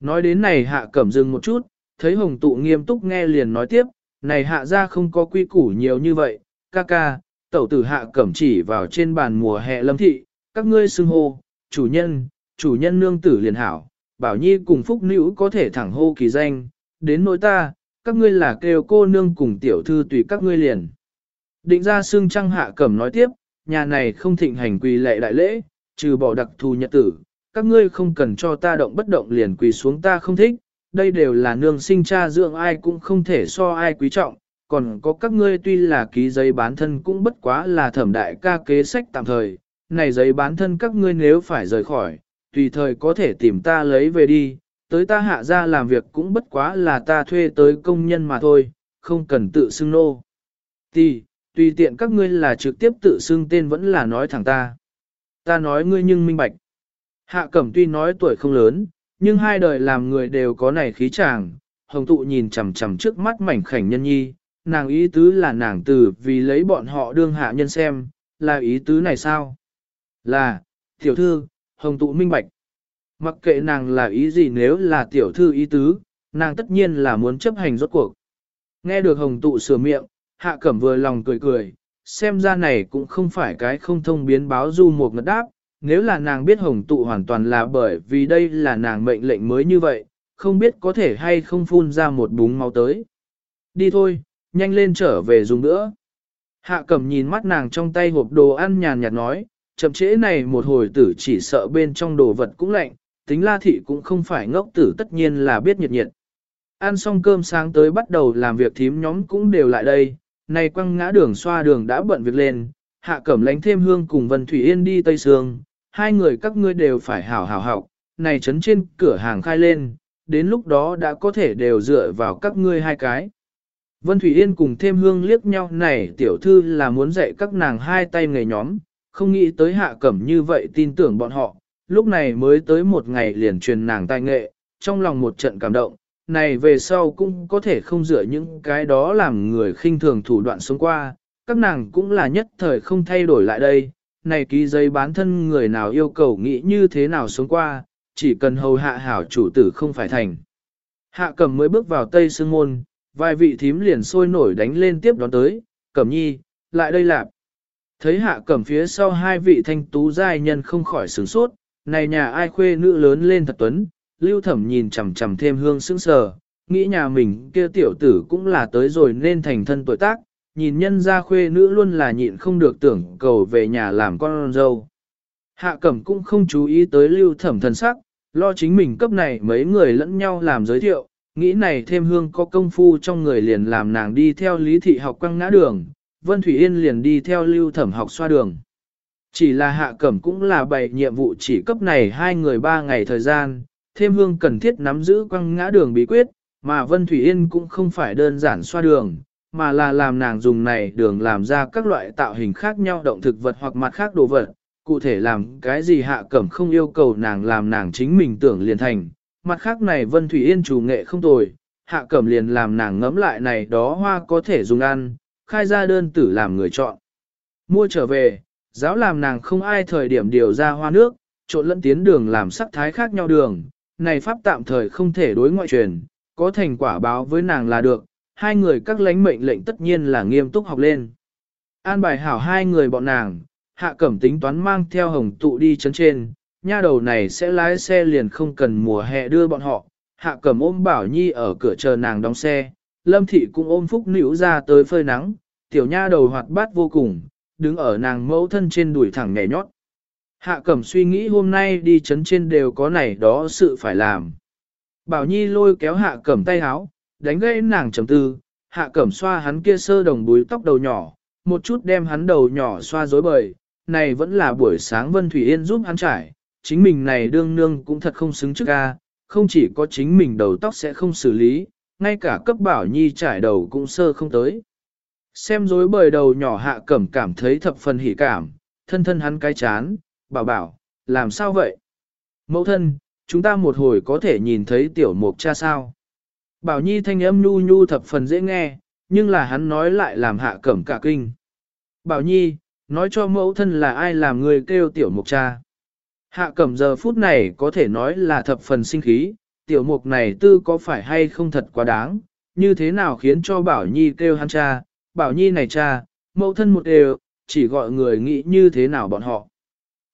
Nói đến này hạ cẩm dừng một chút, thấy hồng tụ nghiêm túc nghe liền nói tiếp, này hạ gia không có quy củ nhiều như vậy, ca ca, tẩu tử hạ cẩm chỉ vào trên bàn mùa hè lâm thị, các ngươi xưng hô, chủ nhân, chủ nhân nương tử liền hảo, bảo nhi cùng phúc nữ có thể thẳng hô kỳ danh, đến nỗi ta, các ngươi là kêu cô nương cùng tiểu thư tùy các ngươi liền. Định ra xương trăng hạ cẩm nói tiếp, nhà này không thịnh hành quỳ lệ đại lễ, trừ bỏ đặc thù nhật tử, các ngươi không cần cho ta động bất động liền quỳ xuống ta không thích, đây đều là nương sinh cha dưỡng ai cũng không thể so ai quý trọng, còn có các ngươi tuy là ký giấy bán thân cũng bất quá là thẩm đại ca kế sách tạm thời, này giấy bán thân các ngươi nếu phải rời khỏi, tùy thời có thể tìm ta lấy về đi, tới ta hạ ra làm việc cũng bất quá là ta thuê tới công nhân mà thôi, không cần tự xưng nô. Tì, tùy tiện các ngươi là trực tiếp tự xưng tên vẫn là nói thẳng ta. Ta nói ngươi nhưng minh bạch. Hạ cẩm tuy nói tuổi không lớn, nhưng hai đời làm người đều có này khí chàng, hồng tụ nhìn chằm chằm trước mắt mảnh khảnh nhân nhi, nàng ý tứ là nàng từ vì lấy bọn họ đương hạ nhân xem, là ý tứ này sao? Là, tiểu thư, hồng tụ minh bạch. Mặc kệ nàng là ý gì nếu là tiểu thư ý tứ, nàng tất nhiên là muốn chấp hành rốt cuộc. Nghe được hồng tụ sửa miệng, hạ cẩm vừa lòng cười cười, xem ra này cũng không phải cái không thông biến báo du một ngật đáp, nếu là nàng biết hồng tụ hoàn toàn là bởi vì đây là nàng mệnh lệnh mới như vậy, không biết có thể hay không phun ra một búng máu tới. Đi thôi, nhanh lên trở về dùng nữa. Hạ cẩm nhìn mắt nàng trong tay hộp đồ ăn nhàn nhạt nói, chậm trễ này một hồi tử chỉ sợ bên trong đồ vật cũng lạnh, tính la thị cũng không phải ngốc tử tất nhiên là biết nhiệt nhiệt. Ăn xong cơm sáng tới bắt đầu làm việc thím nhóm cũng đều lại đây, này quăng ngã đường xoa đường đã bận việc lên, hạ cẩm lánh thêm hương cùng Vân Thủy Yên đi Tây Sương, hai người các ngươi đều phải hảo hảo học, này trấn trên cửa hàng khai lên, đến lúc đó đã có thể đều dựa vào các ngươi hai cái. Vân Thủy Yên cùng thêm hương liếc nhau này tiểu thư là muốn dạy các nàng hai tay nghề nhóm, không nghĩ tới hạ cẩm như vậy tin tưởng bọn họ, lúc này mới tới một ngày liền truyền nàng tài nghệ, trong lòng một trận cảm động, này về sau cũng có thể không dựa những cái đó làm người khinh thường thủ đoạn sống qua, các nàng cũng là nhất thời không thay đổi lại đây, này ký giấy bán thân người nào yêu cầu nghĩ như thế nào sống qua, chỉ cần hầu hạ hảo chủ tử không phải thành. Hạ cẩm mới bước vào Tây Sương Môn, vài vị thím liền sôi nổi đánh lên tiếp đón tới, cẩm nhi, lại đây lạp. Thấy hạ cẩm phía sau hai vị thanh tú giai nhân không khỏi sửng sốt, này nhà ai khuê nữ lớn lên thật tuấn, lưu thẩm nhìn chằm chằm thêm hương sững sờ, nghĩ nhà mình kia tiểu tử cũng là tới rồi nên thành thân tuổi tác, nhìn nhân gia khuê nữ luôn là nhịn không được tưởng cầu về nhà làm con dâu. Hạ cẩm cũng không chú ý tới lưu thẩm thần sắc, lo chính mình cấp này mấy người lẫn nhau làm giới thiệu, nghĩ này thêm hương có công phu trong người liền làm nàng đi theo lý thị học quăng ngã đường, Vân Thủy Yên liền đi theo lưu thẩm học xoa đường. Chỉ là hạ cẩm cũng là bày nhiệm vụ chỉ cấp này hai người ba ngày thời gian, thêm hương cần thiết nắm giữ quăng ngã đường bí quyết, mà Vân Thủy Yên cũng không phải đơn giản xoa đường, mà là làm nàng dùng này đường làm ra các loại tạo hình khác nhau động thực vật hoặc mặt khác đồ vật. Cụ thể làm cái gì hạ cẩm không yêu cầu nàng làm nàng chính mình tưởng liền thành. Mặt khác này Vân Thủy Yên chủ nghệ không tồi, hạ cẩm liền làm nàng ngẫm lại này đó hoa có thể dùng ăn, khai ra đơn tử làm người chọn. Mua trở về, giáo làm nàng không ai thời điểm điều ra hoa nước, trộn lẫn tiến đường làm sắc thái khác nhau đường, này pháp tạm thời không thể đối ngoại truyền, có thành quả báo với nàng là được, hai người các lãnh mệnh lệnh tất nhiên là nghiêm túc học lên. An bài hảo hai người bọn nàng, hạ cẩm tính toán mang theo hồng tụ đi chấn trên, nha đầu này sẽ lái xe liền không cần mùa hè đưa bọn họ, hạ cẩm ôm bảo nhi ở cửa chờ nàng đóng xe, lâm thị cũng ôm phúc nữ ra tới phơi nắng, tiểu nha đầu hoạt bát vô cùng, đứng ở nàng mẫu thân trên đuổi thẳng nhảy nhót. Hạ cẩm suy nghĩ hôm nay đi chấn trên đều có này đó sự phải làm. Bảo Nhi lôi kéo hạ cẩm tay háo, đánh gây nàng trầm tư, hạ cẩm xoa hắn kia sơ đồng búi tóc đầu nhỏ, một chút đem hắn đầu nhỏ xoa rối bời, này vẫn là buổi sáng Vân Thủy Yên giúp hắn trải, chính mình này đương nương cũng thật không xứng trước ca, không chỉ có chính mình đầu tóc sẽ không xử lý, ngay cả cấp bảo nhi trải đầu cũng sơ không tới. Xem rối bời đầu nhỏ hạ cẩm cảm thấy thập phần hỉ cảm, thân thân hắn cái chán, bảo bảo, làm sao vậy? Mẫu thân, chúng ta một hồi có thể nhìn thấy tiểu mục cha sao? Bảo Nhi thanh âm nhu nhu thập phần dễ nghe, nhưng là hắn nói lại làm hạ cẩm cả kinh. Bảo Nhi, nói cho mẫu thân là ai làm người kêu tiểu mục cha. Hạ cẩm giờ phút này có thể nói là thập phần sinh khí, tiểu mục này tư có phải hay không thật quá đáng, như thế nào khiến cho Bảo Nhi kêu hắn cha, Bảo Nhi này cha, mẫu thân một đều, chỉ gọi người nghĩ như thế nào bọn họ.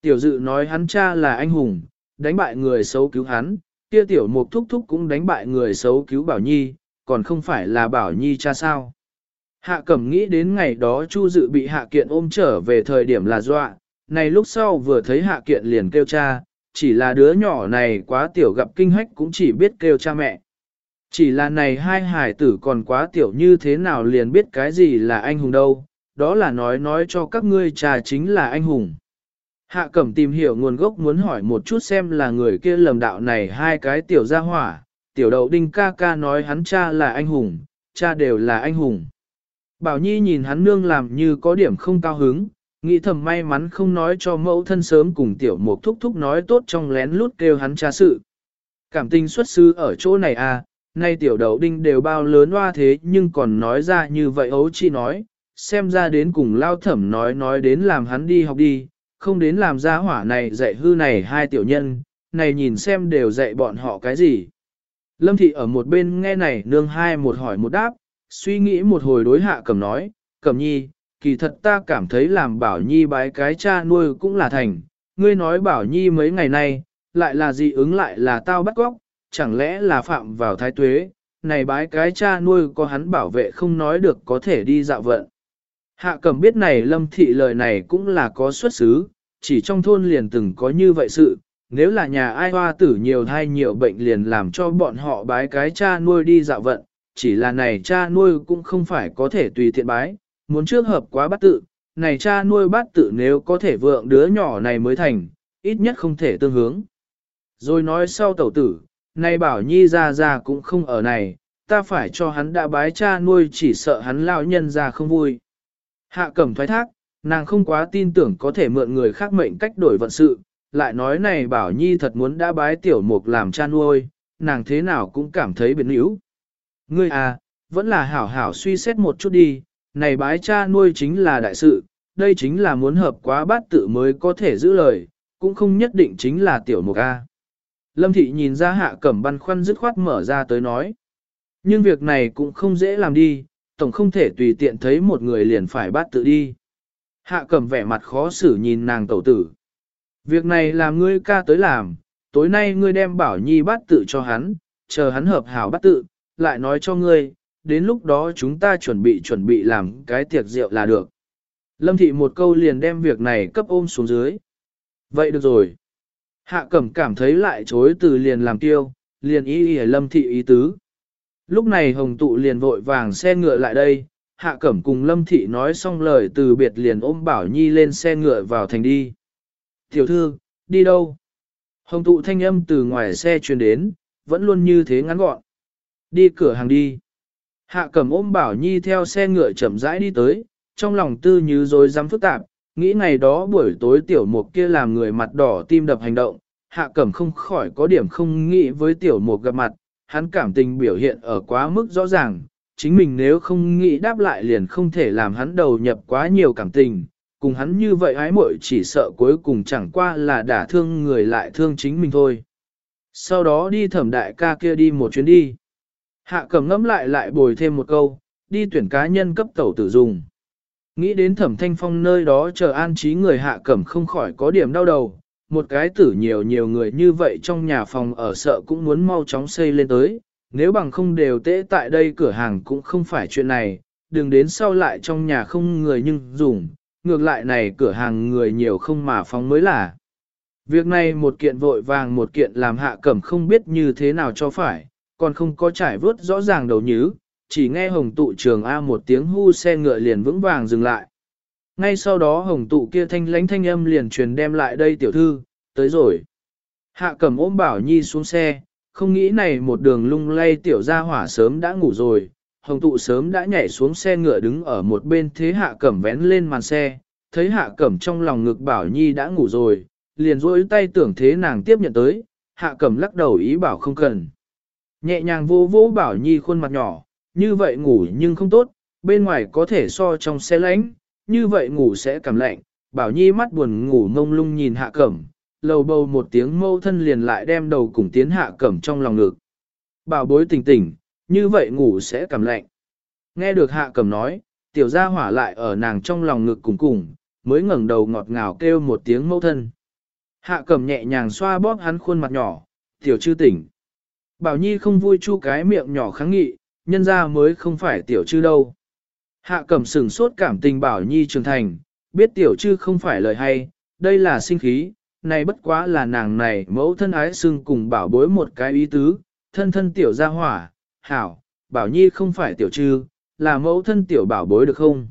Tiểu dự nói hắn cha là anh hùng, đánh bại người xấu cứu hắn, kia tiểu mục thúc thúc cũng đánh bại người xấu cứu Bảo Nhi, còn không phải là Bảo Nhi cha sao. Hạ cẩm nghĩ đến ngày đó Chu dự bị hạ kiện ôm trở về thời điểm là dọa, này lúc sau vừa thấy hạ kiện liền kêu cha, chỉ là đứa nhỏ này quá tiểu gặp kinh hách cũng chỉ biết kêu cha mẹ. Chỉ là này hai hải tử còn quá tiểu như thế nào liền biết cái gì là anh hùng đâu, đó là nói nói cho các ngươi cha chính là anh hùng. Hạ cẩm tìm hiểu nguồn gốc muốn hỏi một chút xem là người kia lầm đạo này hai cái tiểu gia hỏa, tiểu đậu đinh ca ca nói hắn cha là anh hùng, cha đều là anh hùng. Bảo Nhi nhìn hắn nương làm như có điểm không cao hứng, nghĩ thầm may mắn không nói cho mẫu thân sớm cùng tiểu mục thúc thúc nói tốt trong lén lút kêu hắn tra sự. Cảm tình xuất sư ở chỗ này à, nay tiểu đầu đinh đều bao lớn hoa thế nhưng còn nói ra như vậy ấu chi nói, xem ra đến cùng lao thẩm nói nói đến làm hắn đi học đi, không đến làm ra hỏa này dạy hư này hai tiểu nhân, này nhìn xem đều dạy bọn họ cái gì. Lâm thị ở một bên nghe này nương hai một hỏi một đáp, suy nghĩ một hồi đối hạ cầm nói, cầm nhi, kỳ thật ta cảm thấy làm bảo nhi bái cái cha nuôi cũng là thành, ngươi nói bảo nhi mấy ngày nay, lại là gì ứng lại là tao bắt góc, chẳng lẽ là phạm vào thái tuế, này bái cái cha nuôi có hắn bảo vệ không nói được có thể đi dạo vận. Hạ cẩm biết này lâm thị lời này cũng là có xuất xứ, chỉ trong thôn liền từng có như vậy sự, nếu là nhà ai hoa tử nhiều hay nhiều bệnh liền làm cho bọn họ bái cái cha nuôi đi dạo vận, chỉ là này cha nuôi cũng không phải có thể tùy tiện bái, muốn trước hợp quá bắt tự, này cha nuôi bắt tự nếu có thể vượng đứa nhỏ này mới thành, ít nhất không thể tương hướng. Rồi nói sau tẩu tử, này bảo nhi ra ra cũng không ở này, ta phải cho hắn đã bái cha nuôi chỉ sợ hắn lao nhân ra không vui. Hạ cẩm thoái thác, nàng không quá tin tưởng có thể mượn người khác mệnh cách đổi vận sự, lại nói này bảo nhi thật muốn đã bái tiểu mục làm cha nuôi, nàng thế nào cũng cảm thấy biến yếu. Ngươi à, vẫn là hảo hảo suy xét một chút đi, này bái cha nuôi chính là đại sự, đây chính là muốn hợp quá bát tự mới có thể giữ lời, cũng không nhất định chính là tiểu mục A. Lâm thị nhìn ra hạ cẩm băn khoăn dứt khoát mở ra tới nói. Nhưng việc này cũng không dễ làm đi, tổng không thể tùy tiện thấy một người liền phải bắt tự đi. Hạ cẩm vẻ mặt khó xử nhìn nàng tẩu tử. Việc này làm ngươi ca tới làm, tối nay ngươi đem bảo nhi bắt tự cho hắn, chờ hắn hợp hảo bắt tự, lại nói cho ngươi, đến lúc đó chúng ta chuẩn bị chuẩn bị làm cái tiệc rượu là được. Lâm thị một câu liền đem việc này cấp ôm xuống dưới. Vậy được rồi. Hạ cẩm cảm thấy lại chối từ liền làm tiêu, liền ý ý lâm thị ý tứ. Lúc này hồng tụ liền vội vàng xe ngựa lại đây, hạ cẩm cùng lâm thị nói xong lời từ biệt liền ôm bảo nhi lên xe ngựa vào thành đi. Tiểu thư, đi đâu? Hồng tụ thanh âm từ ngoài xe truyền đến, vẫn luôn như thế ngắn gọn. Đi cửa hàng đi. Hạ cẩm ôm bảo nhi theo xe ngựa chậm rãi đi tới, trong lòng tư như rồi dám phức tạp, nghĩ ngày đó buổi tối tiểu mục kia làm người mặt đỏ tim đập hành động, hạ cẩm không khỏi có điểm không nghĩ với tiểu mục gặp mặt, hắn cảm tình biểu hiện ở quá mức rõ ràng, chính mình nếu không nghĩ đáp lại liền không thể làm hắn đầu nhập quá nhiều cảm tình, cùng hắn như vậy ái muội chỉ sợ cuối cùng chẳng qua là đả thương người lại thương chính mình thôi. Sau đó đi thẩm đại ca kia đi một chuyến đi. Hạ cẩm ngẫm lại lại bồi thêm một câu, đi tuyển cá nhân cấp tẩu tử dùng. Nghĩ đến thẩm thanh phong nơi đó chờ an trí người hạ cẩm không khỏi có điểm đau đầu, một cái tử nhiều nhiều người như vậy trong nhà phòng ở sợ cũng muốn mau chóng xây lên tới, nếu bằng không đều tễ tại đây cửa hàng cũng không phải chuyện này, đừng đến sau lại trong nhà không người nhưng dùng, ngược lại này cửa hàng người nhiều không mà phóng mới là. Việc này một kiện vội vàng một kiện làm hạ cẩm không biết như thế nào cho phải, còn không có trải vớt rõ ràng đầu nhứ, chỉ nghe hồng tụ trường A một tiếng hu xe ngựa liền vững vàng dừng lại. Ngay sau đó hồng tụ kia thanh lánh thanh âm liền truyền đem lại đây tiểu thư, tới rồi. Hạ cẩm ôm bảo nhi xuống xe, không nghĩ này một đường lung lay tiểu gia hỏa sớm đã ngủ rồi, hồng tụ sớm đã nhảy xuống xe ngựa đứng ở một bên thế hạ cẩm vén lên màn xe, thấy hạ cẩm trong lòng ngực bảo nhi đã ngủ rồi, liền rỗi tay tưởng thế nàng tiếp nhận tới, hạ cẩm lắc đầu ý bảo không cần. Nhẹ nhàng vô vô bảo nhi khuôn mặt nhỏ, như vậy ngủ nhưng không tốt, bên ngoài có thể so trong xe lánh, như vậy ngủ sẽ cảm lạnh, bảo nhi mắt buồn ngủ ngông lung nhìn hạ cẩm, lầu bầu một tiếng mâu thân liền lại đem đầu cùng tiến hạ cẩm trong lòng ngực. Bảo bối tỉnh tỉnh, như vậy ngủ sẽ cảm lạnh. Nghe được hạ cẩm nói, tiểu gia hỏa lại ở nàng trong lòng ngực cùng cùng, mới ngẩng đầu ngọt ngào kêu một tiếng mâu thân. Hạ cẩm nhẹ nhàng xoa bóp hắn khuôn mặt nhỏ, tiểu chư tỉnh. Bảo Nhi không vui chu cái miệng nhỏ kháng nghị, nhân ra mới không phải tiểu chư đâu. Hạ cẩm sừng sốt cảm tình Bảo Nhi trưởng thành, biết tiểu chư không phải lời hay, đây là sinh khí, này bất quá là nàng này mẫu thân ái xưng cùng bảo bối một cái ý tứ, thân thân tiểu gia hỏa, hảo, Bảo Nhi không phải tiểu chư, là mẫu thân tiểu bảo bối được không?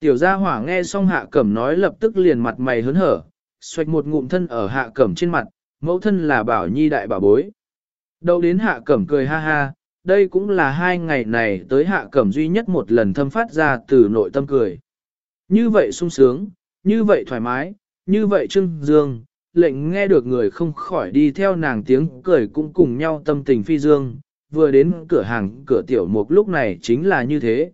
Tiểu gia hỏa nghe xong hạ cẩm nói lập tức liền mặt mày hớn hở, xoạch một ngụm thân ở hạ cẩm trên mặt, mẫu thân là Bảo Nhi đại bảo bối. Đâu đến hạ cẩm cười ha ha, đây cũng là hai ngày này tới hạ cẩm duy nhất một lần thâm phát ra từ nội tâm cười. Như vậy sung sướng, như vậy thoải mái, như vậy trưng dương, lệnh nghe được người không khỏi đi theo nàng tiếng cười cũng cùng nhau tâm tình phi dương, vừa đến cửa hàng cửa tiểu mục lúc này chính là như thế.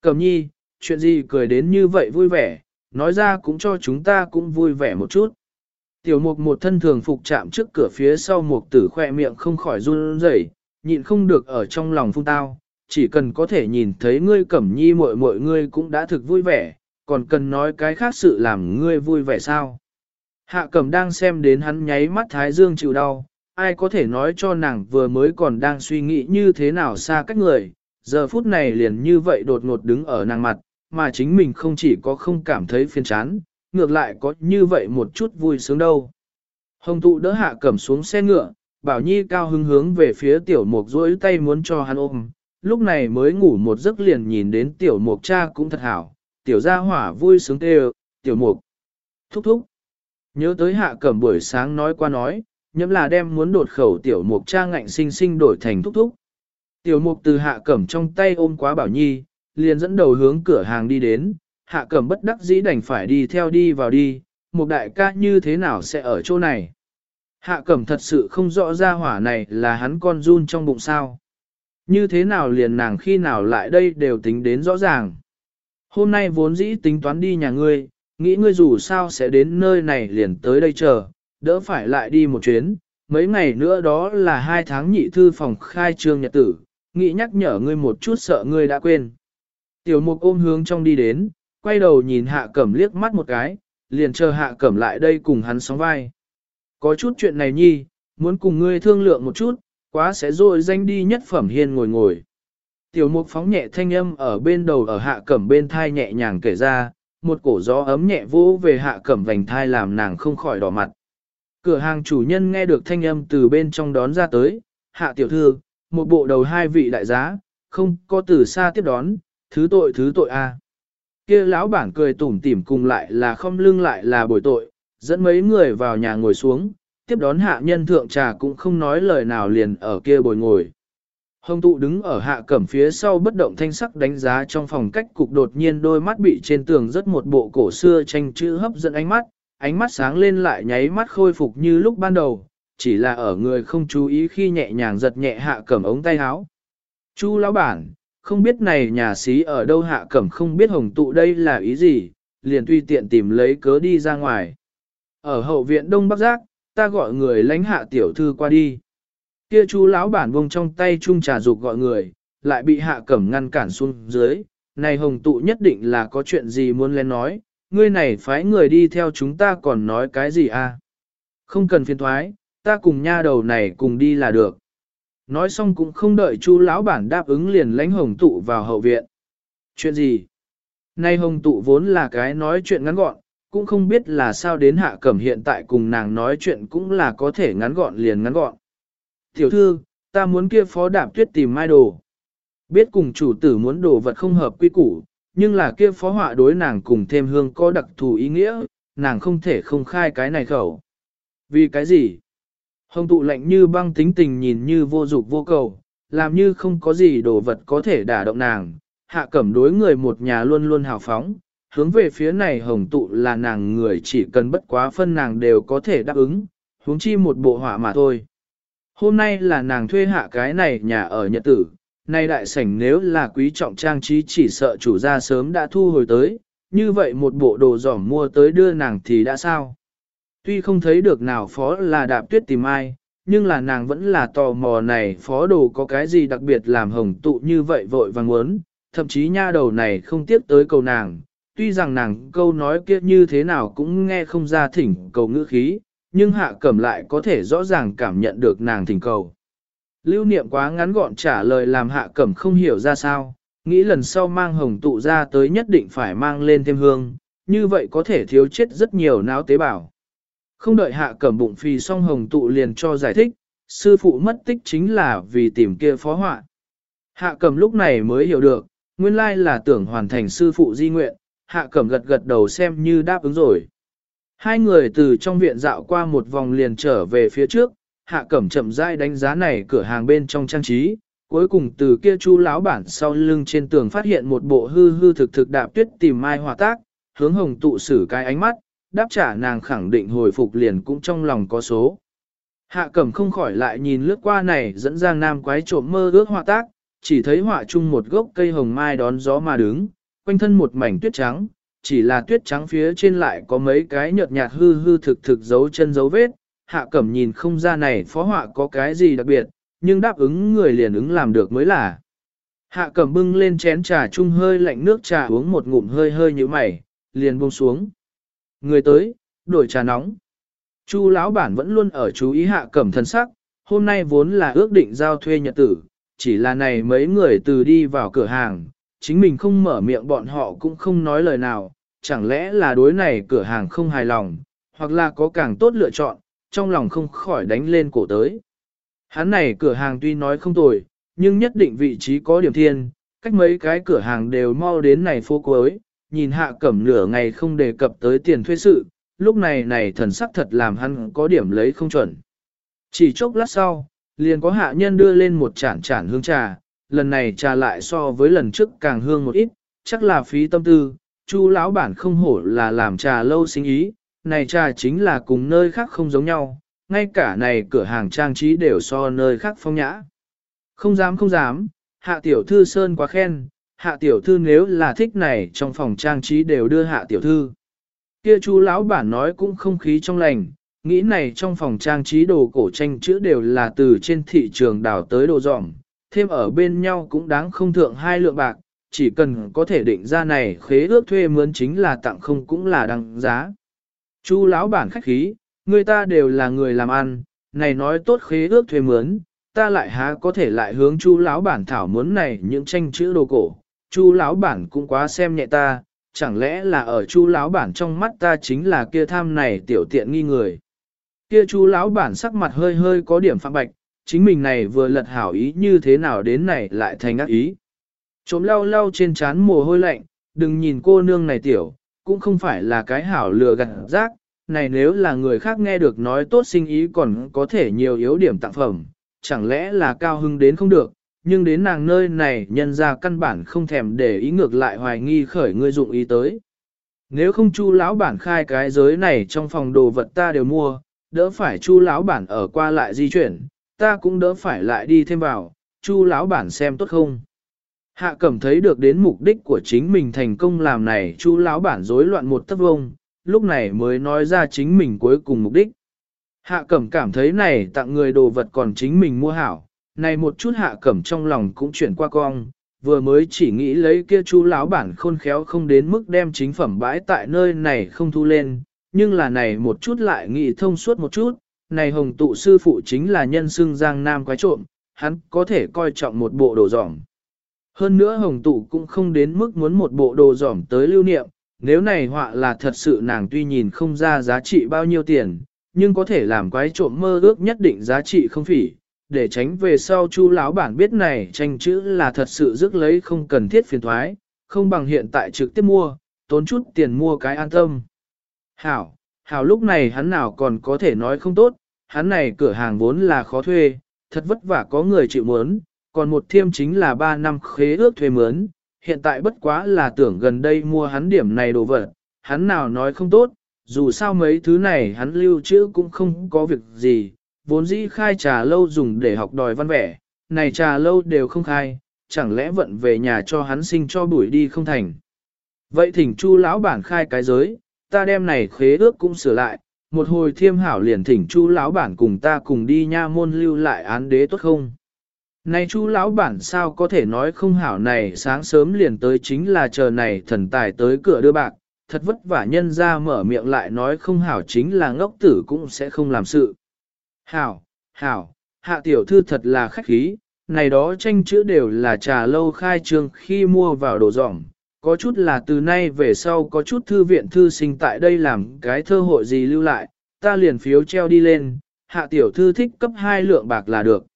Cẩm nhi, chuyện gì cười đến như vậy vui vẻ, nói ra cũng cho chúng ta cũng vui vẻ một chút. Tiểu mục một thân thường phục chạm trước cửa phía sau mục tử khoe miệng không khỏi run rẩy, nhịn không được ở trong lòng phung tao, chỉ cần có thể nhìn thấy ngươi cẩm nhi mội mội ngươi cũng đã thực vui vẻ, còn cần nói cái khác sự làm ngươi vui vẻ sao. Hạ cẩm đang xem đến hắn nháy mắt thái dương chịu đau, ai có thể nói cho nàng vừa mới còn đang suy nghĩ như thế nào xa cách người, giờ phút này liền như vậy đột ngột đứng ở nàng mặt, mà chính mình không chỉ có không cảm thấy phiền chán, ngược lại có như vậy một chút vui sướng đâu. Hồng tụ đỡ hạ cẩm xuống xe ngựa, bảo nhi cao hứng hướng về phía tiểu mục rỗi tay muốn cho hắn ôm, lúc này mới ngủ một giấc liền nhìn đến tiểu mục cha cũng thật hảo, tiểu gia hỏa vui sướng tê tiểu mục. Thúc thúc. Nhớ tới hạ cẩm buổi sáng nói qua nói, nhẫm là đem muốn đột khẩu tiểu mục cha ngạnh sinh sinh đổi thành thúc thúc. Tiểu mục từ hạ cẩm trong tay ôm quá bảo nhi, liền dẫn đầu hướng cửa hàng đi đến, hạ cẩm bất đắc dĩ đành phải đi theo đi vào đi, một đại ca như thế nào sẽ ở chỗ này. Hạ cẩm thật sự không rõ ra hỏa này là hắn con run trong bụng sao. Như thế nào liền nàng khi nào lại đây đều tính đến rõ ràng. Hôm nay vốn dĩ tính toán đi nhà ngươi, nghĩ ngươi dù sao sẽ đến nơi này liền tới đây chờ, đỡ phải lại đi một chuyến, mấy ngày nữa đó là hai tháng nhị thư phòng khai trương nhật tử, nghĩ nhắc nhở ngươi một chút sợ ngươi đã quên. Tiểu mục ôm hướng trong đi đến, quay đầu nhìn hạ cẩm liếc mắt một cái, liền chờ hạ cẩm lại đây cùng hắn sóng vai. Có chút chuyện này nhi, muốn cùng ngươi thương lượng một chút, quá sẽ rồi danh đi nhất phẩm hiên ngồi ngồi. Tiểu mục phóng nhẹ thanh âm ở bên đầu ở hạ cẩm bên thai nhẹ nhàng kể ra, một cổ gió ấm nhẹ vỗ về hạ cẩm vành thai làm nàng không khỏi đỏ mặt. Cửa hàng chủ nhân nghe được thanh âm từ bên trong đón ra tới, hạ tiểu thư, một bộ đầu hai vị đại giá, không có từ xa tiếp đón, thứ tội thứ tội a. Kia lão bản cười tủm tỉm cùng lại là không lưng lại là bồi tội, dẫn mấy người vào nhà ngồi xuống, tiếp đón hạ nhân thượng trà cũng không nói lời nào liền ở kia bồi ngồi. Hồng tụ đứng ở hạ cẩm phía sau bất động thanh sắc đánh giá trong phòng cách cục đột nhiên đôi mắt bị trên tường rất một bộ cổ xưa tranh chữ hấp dẫn ánh mắt, ánh mắt sáng lên lại nháy mắt khôi phục như lúc ban đầu, chỉ là ở người không chú ý khi nhẹ nhàng giật nhẹ hạ cẩm ống tay áo. Chu lão bản, không biết này nhà xí ở đâu hạ cẩm không biết hồng tụ đây là ý gì, liền tùy tiện tìm lấy cớ đi ra ngoài. Ở hậu viện Đông Bắc Giác, ta gọi người lãnh hạ tiểu thư qua đi. Kia chú lão bản vông trong tay chung trà dục gọi người, lại bị hạ cẩm ngăn cản xuống dưới. Này hồng tụ nhất định là có chuyện gì muốn lên nói, ngươi này phái người đi theo chúng ta còn nói cái gì à? Không cần phiền thoái, ta cùng nha đầu này cùng đi là được. Nói xong cũng không đợi chú lão bản đáp ứng liền lãnh hồng tụ vào hậu viện. Chuyện gì? Nay hồng tụ vốn là cái nói chuyện ngắn gọn, cũng không biết là sao đến hạ cẩm hiện tại cùng nàng nói chuyện cũng là có thể ngắn gọn liền ngắn gọn. Tiểu thư, ta muốn kia phó đạp tuyết tìm mai đồ. Biết cùng chủ tử muốn đồ vật không hợp quy củ, nhưng là kia phó họa đối nàng cùng thêm hương có đặc thù ý nghĩa, nàng không thể không khai cái này khẩu. Vì cái gì? Hồng tụ lạnh như băng tính tình nhìn như vô dục vô cầu, làm như không có gì đồ vật có thể đả động nàng. Hạ cẩm đối người một nhà luôn luôn hào phóng, hướng về phía này hồng tụ là nàng người chỉ cần bất quá phân nàng đều có thể đáp ứng, huống chi một bộ họa mà thôi. Hôm nay là nàng thuê hạ cái này nhà ở nhật tử, nay đại sảnh nếu là quý trọng trang trí chỉ sợ chủ gia sớm đã thu hồi tới, như vậy một bộ đồ giỏm mua tới đưa nàng thì đã sao? Tuy không thấy được nào phó là đạp tuyết tìm ai, nhưng là nàng vẫn là tò mò này phó đồ có cái gì đặc biệt làm hồng tụ như vậy vội vàng muốn, thậm chí nha đầu này không tiếp tới cầu nàng, tuy rằng nàng câu nói kia như thế nào cũng nghe không ra thỉnh cầu ngữ khí, nhưng hạ cẩm lại có thể rõ ràng cảm nhận được nàng thỉnh cầu. Lưu niệm quá ngắn gọn trả lời làm hạ cẩm không hiểu ra sao, nghĩ lần sau mang hồng tụ ra tới nhất định phải mang lên thêm hương, như vậy có thể thiếu chết rất nhiều não tế bào. Không đợi hạ cẩm bụng phì xong hồng tụ liền cho giải thích, sư phụ mất tích chính là vì tìm kia phó họa. Hạ cẩm lúc này mới hiểu được, nguyên lai là tưởng hoàn thành sư phụ di nguyện, hạ cẩm gật gật đầu xem như đáp ứng rồi. Hai người từ trong viện dạo qua một vòng liền trở về phía trước, hạ cẩm chậm rãi đánh giá này cửa hàng bên trong trang trí, cuối cùng từ kia chu lão bản sau lưng trên tường phát hiện một bộ hư hư thực thực đạp tuyết tìm mai hòa tác, hướng hồng tụ sử cái ánh mắt, đáp trả nàng khẳng định hồi phục liền cũng trong lòng có số. Hạ cẩm không khỏi lại nhìn lướt qua này dẫn giang nam quái trộm mơ ước họa tác, chỉ thấy họa chung một gốc cây hồng mai đón gió mà đứng, quanh thân một mảnh tuyết trắng, chỉ là tuyết trắng phía trên lại có mấy cái nhợt nhạt hư hư thực thực dấu chân dấu vết, hạ cẩm nhìn không ra này phó họa có cái gì đặc biệt, nhưng đáp ứng người liền ứng làm được mới là. Hạ cẩm bưng lên chén trà chung hơi lạnh nước trà uống một ngụm hơi hơi như mày, liền buông xuống. Người tới, đổi trà nóng. Chu lão bản vẫn luôn ở chú ý hạ cẩm thân sắc, hôm nay vốn là ước định giao thuê nhật tử, chỉ là này mấy người từ đi vào cửa hàng, chính mình không mở miệng bọn họ cũng không nói lời nào, chẳng lẽ là đối này cửa hàng không hài lòng, hoặc là có càng tốt lựa chọn, trong lòng không khỏi đánh lên cổ tới. Hắn này cửa hàng tuy nói không tồi, nhưng nhất định vị trí có điểm thiên, cách mấy cái cửa hàng đều mau đến này phố cuối, nhìn hạ cẩm nửa ngày không đề cập tới tiền thuê sự, lúc này này thần sắc thật làm hắn có điểm lấy không chuẩn. Chỉ chốc lát sau, liền có hạ nhân đưa lên một chản chản hương trà, lần này trà lại so với lần trước càng hương một ít, chắc là phí tâm tư, chu lão bản không hổ là làm trà lâu sinh ý, này trà chính là cùng nơi khác không giống nhau, ngay cả này cửa hàng trang trí đều so nơi khác phong nhã. Không dám không dám, hạ tiểu thư sơn quá khen, hạ tiểu thư nếu là thích này trong phòng trang trí đều đưa hạ tiểu thư. Kia chú lão bản nói cũng không khí trong lành, nghĩ này trong phòng trang trí đồ cổ tranh chữ đều là từ trên thị trường đảo tới đồ dỏm, thêm ở bên nhau cũng đáng không thượng hai lượng bạc, chỉ cần có thể định ra này khế ước thuê mướn chính là tặng không cũng là đăng giá. Chú lão bản khách khí, người ta đều là người làm ăn, này nói tốt khế ước thuê mướn, ta lại há có thể lại hướng chú lão bản thảo muốn này những tranh chữ đồ cổ. Chu lão bản cũng quá xem nhẹ ta, chẳng lẽ là ở chu lão bản trong mắt ta chính là kia tham này tiểu tiện nghi người. Kia chu lão bản sắc mặt hơi hơi có điểm phạm bạch, chính mình này vừa lật hảo ý như thế nào đến này lại thành ác ý. Trộm lau lau trên trán mồ hôi lạnh, đừng nhìn cô nương này tiểu, cũng không phải là cái hảo lừa gạt rác, này nếu là người khác nghe được nói tốt sinh ý còn có thể nhiều yếu điểm tặng phẩm, chẳng lẽ là cao hưng đến không được, nhưng đến nàng nơi này nhân ra căn bản không thèm để ý ngược lại hoài nghi khởi ngươi dụng ý tới. Nếu không chu lão bản khai cái giới này trong phòng đồ vật ta đều mua, đỡ phải chu lão bản ở qua lại di chuyển, ta cũng đỡ phải lại đi thêm vào, chu lão bản xem tốt không. Hạ cẩm thấy được đến mục đích của chính mình thành công làm này chu lão bản rối loạn một tấc vông, lúc này mới nói ra chính mình cuối cùng mục đích. Hạ cẩm cảm thấy này tặng người đồ vật còn chính mình mua hảo, này một chút hạ cẩm trong lòng cũng chuyển qua cong, vừa mới chỉ nghĩ lấy kia chú lão bản khôn khéo không đến mức đem chính phẩm bãi tại nơi này không thu lên, nhưng là này một chút lại nghĩ thông suốt một chút, này hồng tụ sư phụ chính là nhân xưng giang nam quái trộm, hắn có thể coi trọng một bộ đồ giỏng. Hơn nữa hồng tụ cũng không đến mức muốn một bộ đồ giỏm tới lưu niệm, nếu này họa là thật sự nàng tuy nhìn không ra giá trị bao nhiêu tiền, nhưng có thể làm quái trộm mơ ước nhất định giá trị không phỉ, để tránh về sau chu lão bản biết này tranh chữ là thật sự rước lấy không cần thiết phiền thoái, không bằng hiện tại trực tiếp mua, tốn chút tiền mua cái an tâm. Hảo, hảo lúc này hắn nào còn có thể nói không tốt, hắn này cửa hàng vốn là khó thuê, thật vất vả có người chịu mướn, còn một thiêm chính là 3 năm khế ước thuê mướn, hiện tại bất quá là tưởng gần đây mua hắn điểm này đồ vật, hắn nào nói không tốt, dù sao mấy thứ này hắn lưu trữ cũng không có việc gì, vốn dĩ khai trà lâu dùng để học đòi văn vẻ, này trà lâu đều không khai, chẳng lẽ vận về nhà cho hắn sinh cho bụi đi không thành. Vậy thỉnh chu lão bản khai cái giới, ta đem này khế ước cũng sửa lại, một hồi thiêm hảo liền thỉnh chu lão bản cùng ta cùng đi nha môn lưu lại án đế tốt không? Này chu lão bản sao có thể nói không hảo này sáng sớm liền tới chính là chờ này thần tài tới cửa đưa bạc, thật vất vả nhân ra mở miệng lại nói không hảo chính là ngốc tử cũng sẽ không làm sự. Hảo, hảo, hạ tiểu thư thật là khách khí, này đó tranh chữ đều là trà lâu khai trương khi mua vào đồ dỏng, có chút là từ nay về sau có chút thư viện thư sinh tại đây làm cái thơ hội gì lưu lại, ta liền phiếu treo đi lên, hạ tiểu thư thích cấp hai lượng bạc là được.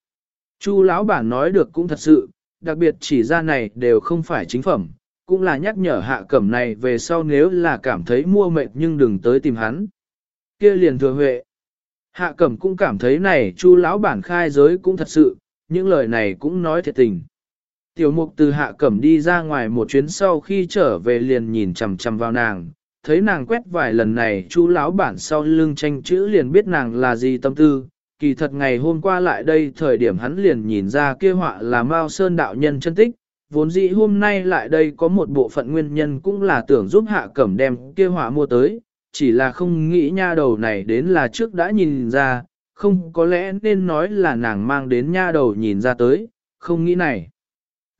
Chu lão bản nói được cũng thật sự, đặc biệt chỉ ra này đều không phải chính phẩm, cũng là nhắc nhở hạ cẩm này về sau nếu là cảm thấy mua mệt nhưng đừng tới tìm hắn. kia liền thừa huệ. Hạ cẩm cũng cảm thấy này chu lão bản khai giới cũng thật sự, những lời này cũng nói thiệt tình. Tiểu mục từ hạ cẩm đi ra ngoài một chuyến sau khi trở về liền nhìn chằm chằm vào nàng, thấy nàng quét vài lần này chu lão bản sau lưng tranh chữ liền biết nàng là gì tâm tư. Kỳ thật ngày hôm qua lại đây thời điểm hắn liền nhìn ra kia họa là Mao Sơn đạo nhân chân tích, vốn dĩ hôm nay lại đây có một bộ phận nguyên nhân cũng là tưởng giúp hạ cẩm đem kia họa mua tới, chỉ là không nghĩ nha đầu này đến là trước đã nhìn ra, không có lẽ nên nói là nàng mang đến nha đầu nhìn ra tới, không nghĩ này.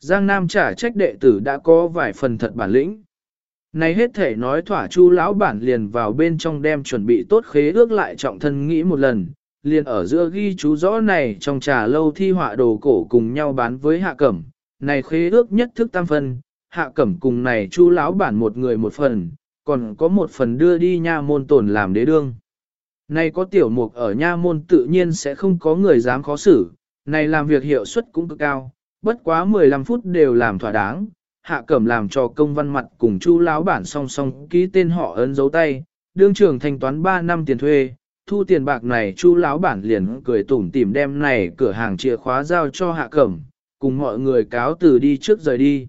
Giang Nam trả trách đệ tử đã có vài phần thật bản lĩnh. Này hết thể nói thỏa chu lão bản liền vào bên trong đem chuẩn bị tốt khế ước lại trọng thân nghĩ một lần, liền ở giữa ghi chú rõ này trong trà lâu thi họa đồ cổ cùng nhau bán với hạ cẩm, này khế ước nhất thức tam phân, hạ cẩm cùng này chu lão bản một người một phần, còn có một phần đưa đi nha môn tổn làm đế đương. Này có tiểu mục ở nha môn tự nhiên sẽ không có người dám khó xử, này làm việc hiệu suất cũng cực cao, bất quá 15 phút đều làm thỏa đáng. Hạ cẩm làm cho công văn mặt cùng chu lão bản song song ký tên họ ấn dấu tay, đương trưởng thanh toán 3 năm tiền thuê, thu tiền bạc này chu lão bản liền cười tủm tỉm đem này cửa hàng chìa khóa giao cho hạ cẩm, cùng mọi người cáo từ đi trước rời đi.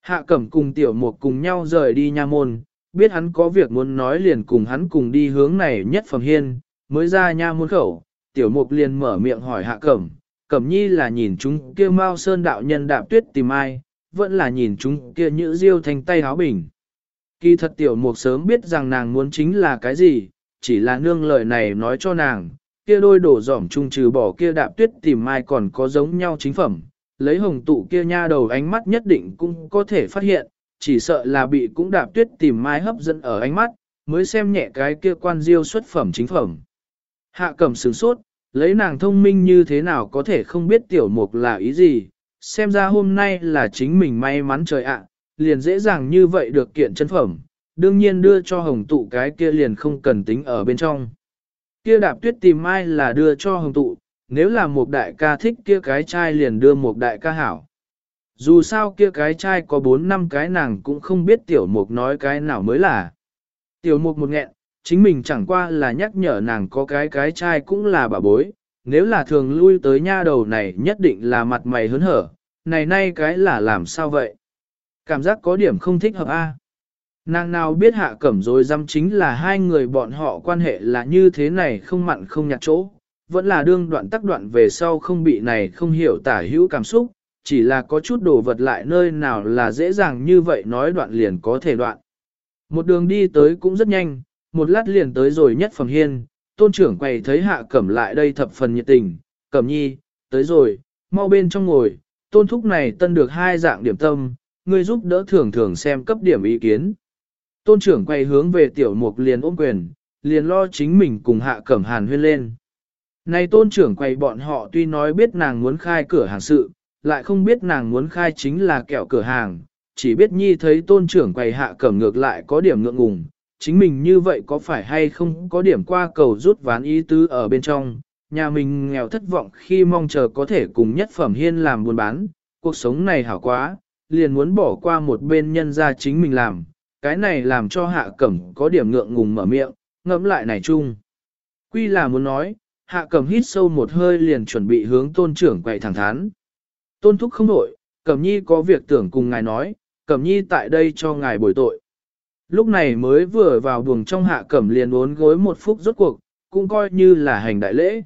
Hạ cẩm cùng tiểu mục cùng nhau rời đi nha môn, biết hắn có việc muốn nói liền cùng hắn cùng đi hướng này nhất phẩm hiên, mới ra nha môn khẩu, tiểu mục liền mở miệng hỏi hạ cẩm, cẩm nhi là nhìn chúng kia mao sơn đạo nhân đạp tuyết tìm ai, vẫn là nhìn chúng kia nhữ diêu thành tay háo bình. Kỳ thật tiểu mục sớm biết rằng nàng muốn chính là cái gì, chỉ là nương lời này nói cho nàng, kia đôi đổ giỏm chung trừ bỏ kia đạp tuyết tìm mai còn có giống nhau chính phẩm, lấy hồng tụ kia nha đầu ánh mắt nhất định cũng có thể phát hiện, chỉ sợ là bị cũng đạp tuyết tìm mai hấp dẫn ở ánh mắt, mới xem nhẹ cái kia quan diêu xuất phẩm chính phẩm. Hạ cẩm sướng sốt, lấy nàng thông minh như thế nào có thể không biết tiểu mục là ý gì, xem ra hôm nay là chính mình may mắn trời ạ, liền dễ dàng như vậy được kiện chân phẩm, đương nhiên đưa cho hồng tụ cái kia liền không cần tính ở bên trong. Kia đạp tuyết tìm mai là đưa cho hồng tụ, nếu là một đại ca thích kia cái trai liền đưa một đại ca hảo. Dù sao kia cái trai có 4 năm cái nàng cũng không biết tiểu mục nói cái nào mới là. Tiểu mục một nghẹn, chính mình chẳng qua là nhắc nhở nàng có cái cái trai cũng là bà bối, nếu là thường lui tới nha đầu này nhất định là mặt mày hớn hở, này nay cái là làm sao vậy? Cảm giác có điểm không thích hợp a. Nàng nào biết hạ cẩm rồi dăm chính là hai người bọn họ quan hệ là như thế này không mặn không nhạt chỗ, vẫn là đương đoạn tắc đoạn về sau không bị này không hiểu tả hữu cảm xúc, chỉ là có chút đồ vật lại nơi nào là dễ dàng như vậy nói đoạn liền có thể đoạn. Một đường đi tới cũng rất nhanh, một lát liền tới rồi nhất phẩm hiên, tôn trưởng quầy thấy hạ cẩm lại đây thập phần nhiệt tình, cẩm nhi, tới rồi, mau bên trong ngồi, tôn thúc này tân được hai dạng điểm tâm, ngươi giúp đỡ thường thường xem cấp điểm ý kiến. Tôn trưởng quay hướng về tiểu mục liền ôm quyền, liền lo chính mình cùng hạ cẩm hàn huyên lên. Này tôn trưởng quay bọn họ tuy nói biết nàng muốn khai cửa hàng sự, lại không biết nàng muốn khai chính là kẹo cửa hàng, chỉ biết nhi thấy tôn trưởng quầy hạ cẩm ngược lại có điểm ngượng ngùng, chính mình như vậy có phải hay không có điểm qua cầu rút ván ý tứ ở bên trong, nhà mình nghèo thất vọng khi mong chờ có thể cùng nhất phẩm hiên làm buôn bán, cuộc sống này hảo quá, liền muốn bỏ qua một bên nhân ra chính mình làm, cái này làm cho hạ cẩm có điểm ngượng ngùng mở miệng, ngẫm lại này chung. Quy là muốn nói, hạ cẩm hít sâu một hơi liền chuẩn bị hướng tôn trưởng quậy thẳng thắn. Tôn thúc không nổi, cẩm nhi có việc tưởng cùng ngài nói, cẩm nhi tại đây cho ngài bồi tội. Lúc này mới vừa vào buồng trong hạ cẩm liền uốn gối một phút rốt cuộc, cũng coi như là hành đại lễ.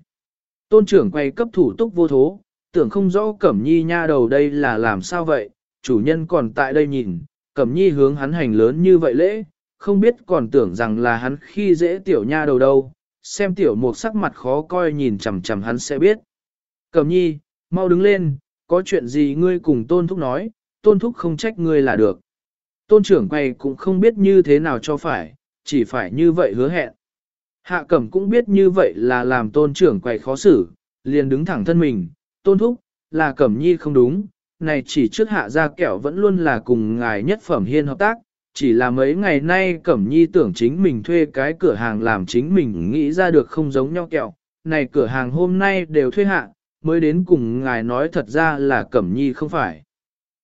Tôn trưởng quay cấp thủ túc vô thố, tưởng không rõ cẩm nhi nha đầu đây là làm sao vậy, chủ nhân còn tại đây nhìn, cẩm nhi hướng hắn hành lớn như vậy lễ, không biết còn tưởng rằng là hắn khi dễ tiểu nha đầu đâu, xem tiểu mục sắc mặt khó coi nhìn chằm chằm hắn sẽ biết. Cẩm nhi, mau đứng lên, có chuyện gì ngươi cùng tôn thúc nói, tôn thúc không trách ngươi là được. Tôn trưởng quay cũng không biết như thế nào cho phải, chỉ phải như vậy hứa hẹn. Hạ cẩm cũng biết như vậy là làm tôn trưởng quay khó xử, liền đứng thẳng thân mình, tôn thúc, là cẩm nhi không đúng, này chỉ trước hạ ra kẹo vẫn luôn là cùng ngài nhất phẩm hiên hợp tác, chỉ là mấy ngày nay Cẩm Nhi tưởng chính mình thuê cái cửa hàng làm chính mình nghĩ ra được không giống nhau kẹo, này cửa hàng hôm nay đều thuê hạ, mới đến cùng ngài nói thật ra là Cẩm Nhi không phải.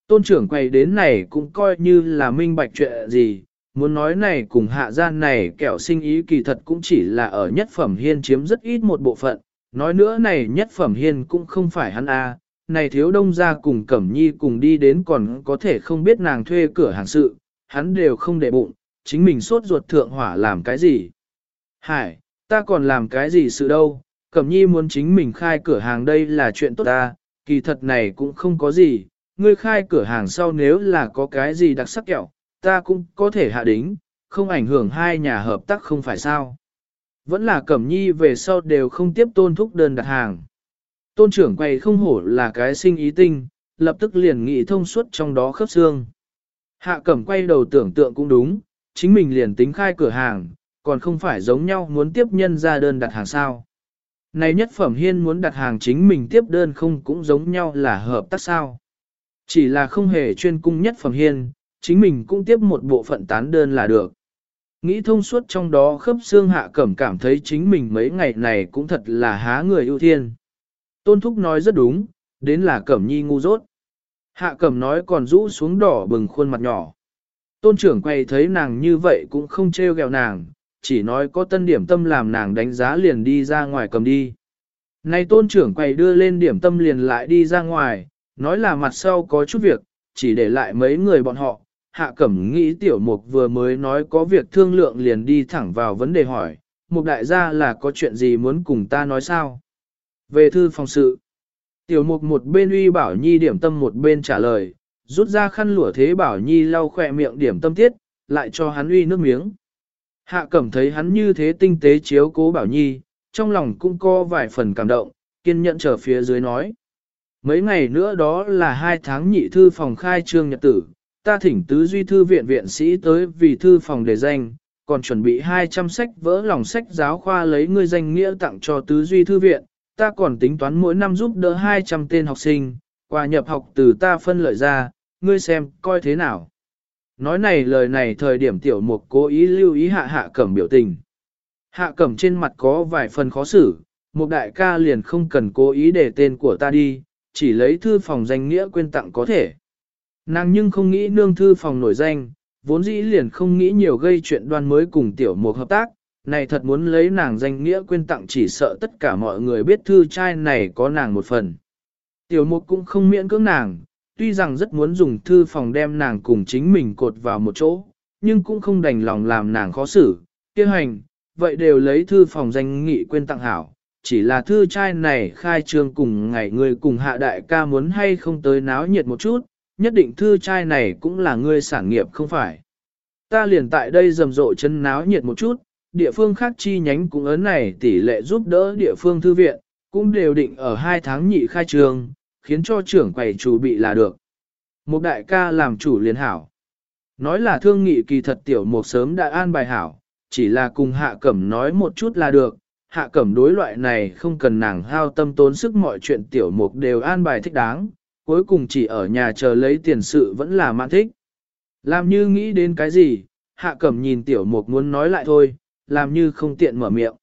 Tôn trưởng quay đến này cũng coi như là minh bạch chuyện gì, muốn nói này cùng hạ gian này kẹo sinh ý kỳ thật cũng chỉ là ở nhất phẩm hiên chiếm rất ít một bộ phận, nói nữa này nhất phẩm hiên cũng không phải hắn a này thiếu đông ra cùng Cẩm Nhi cùng đi đến còn có thể không biết nàng thuê cửa hàng sự, hắn đều không để bụng, chính mình sốt ruột thượng hỏa làm cái gì. Hải, ta còn làm cái gì sự đâu, Cẩm Nhi muốn chính mình khai cửa hàng đây là chuyện tốt ta, kỳ thật này cũng không có gì, ngươi khai cửa hàng sau nếu là có cái gì đặc sắc kẹo, ta cũng có thể hạ đính, không ảnh hưởng hai nhà hợp tác không phải sao. Vẫn là Cẩm Nhi về sau đều không tiếp tôn thúc đơn đặt hàng. Tôn trưởng quay không hổ là cái sinh ý tinh, lập tức liền nghĩ thông suốt trong đó khớp xương. Hạ cẩm quay đầu tưởng tượng cũng đúng, chính mình liền tính khai cửa hàng, còn không phải giống nhau muốn tiếp nhân ra đơn đặt hàng sao. Này nhất phẩm hiên muốn đặt hàng chính mình tiếp đơn không cũng giống nhau là hợp tác sao. Chỉ là không hề chuyên cung nhất phẩm hiên, chính mình cũng tiếp một bộ phận tán đơn là được. Nghĩ thông suốt trong đó khớp xương hạ cẩm cảm thấy chính mình mấy ngày này cũng thật là há người ưu thiên. Tôn Thúc nói rất đúng, đến là Cẩm Nhi ngu dốt. Hạ Cẩm nói còn rũ xuống đỏ bừng khuôn mặt nhỏ. Tôn trưởng quay thấy nàng như vậy cũng không trêu ghẹo nàng, chỉ nói có tân điểm tâm làm nàng đánh giá liền đi ra ngoài cầm đi. nay tôn trưởng quầy đưa lên điểm tâm liền lại đi ra ngoài, nói là mặt sau có chút việc, chỉ để lại mấy người bọn họ. Hạ cẩm nghĩ tiểu mục vừa mới nói có việc thương lượng liền đi thẳng vào vấn đề hỏi, mục đại gia là có chuyện gì muốn cùng ta nói sao? Về thư phòng sự, tiểu mục một bên uy bảo nhi điểm tâm một bên trả lời, rút ra khăn lụa thế bảo nhi lau khỏe miệng điểm tâm tiết, lại cho hắn uy nước miếng. Hạ cẩm thấy hắn như thế tinh tế chiếu cố bảo nhi, trong lòng cũng có vài phần cảm động, kiên nhẫn trở phía dưới nói. Mấy ngày nữa đó là hai tháng nhị thư phòng khai trương nhật tử, ta thỉnh tứ duy thư viện viện sĩ tới vì thư phòng đề danh, còn chuẩn bị 200 sách vỡ lòng sách giáo khoa lấy ngươi danh nghĩa tặng cho tứ duy thư viện, ta còn tính toán mỗi năm giúp đỡ 200 tên học sinh, quà nhập học từ ta phân lợi ra, ngươi xem, coi thế nào. Nói này lời này thời điểm tiểu mục cố ý lưu ý hạ hạ cẩm biểu tình. Hạ cẩm trên mặt có vài phần khó xử, một đại ca liền không cần cố ý để tên của ta đi, chỉ lấy thư phòng danh nghĩa quên tặng có thể. Nàng nhưng không nghĩ nương thư phòng nổi danh, vốn dĩ liền không nghĩ nhiều gây chuyện đoan mới cùng tiểu mục hợp tác, này thật muốn lấy nàng danh nghĩa quên tặng chỉ sợ tất cả mọi người biết thư trai này có nàng một phần. Tiểu mục cũng không miễn cưỡng nàng, tuy rằng rất muốn dùng thư phòng đem nàng cùng chính mình cột vào một chỗ, nhưng cũng không đành lòng làm nàng khó xử, kia hành, vậy đều lấy thư phòng danh nghị quên tặng hảo. Chỉ là thư trai này khai trương cùng ngày người cùng hạ đại ca muốn hay không tới náo nhiệt một chút, nhất định thư trai này cũng là ngươi sản nghiệp không phải. Ta liền tại đây rầm rộ chân náo nhiệt một chút, địa phương khác chi nhánh cũng ấn này tỷ lệ giúp đỡ địa phương thư viện, cũng đều định ở hai tháng nhị khai trường, khiến cho trưởng quầy chủ bị là được. Một đại ca làm chủ liền hảo. Nói là thương nghị kỳ thật tiểu một sớm đã an bài hảo, chỉ là cùng hạ cẩm nói một chút là được. Hạ cẩm đối loại này không cần nàng hao tâm tốn sức mọi chuyện tiểu mục đều an bài thích đáng, cuối cùng chỉ ở nhà chờ lấy tiền sự vẫn là mãn thích. Làm như nghĩ đến cái gì, hạ cẩm nhìn tiểu mục muốn nói lại thôi, làm như không tiện mở miệng.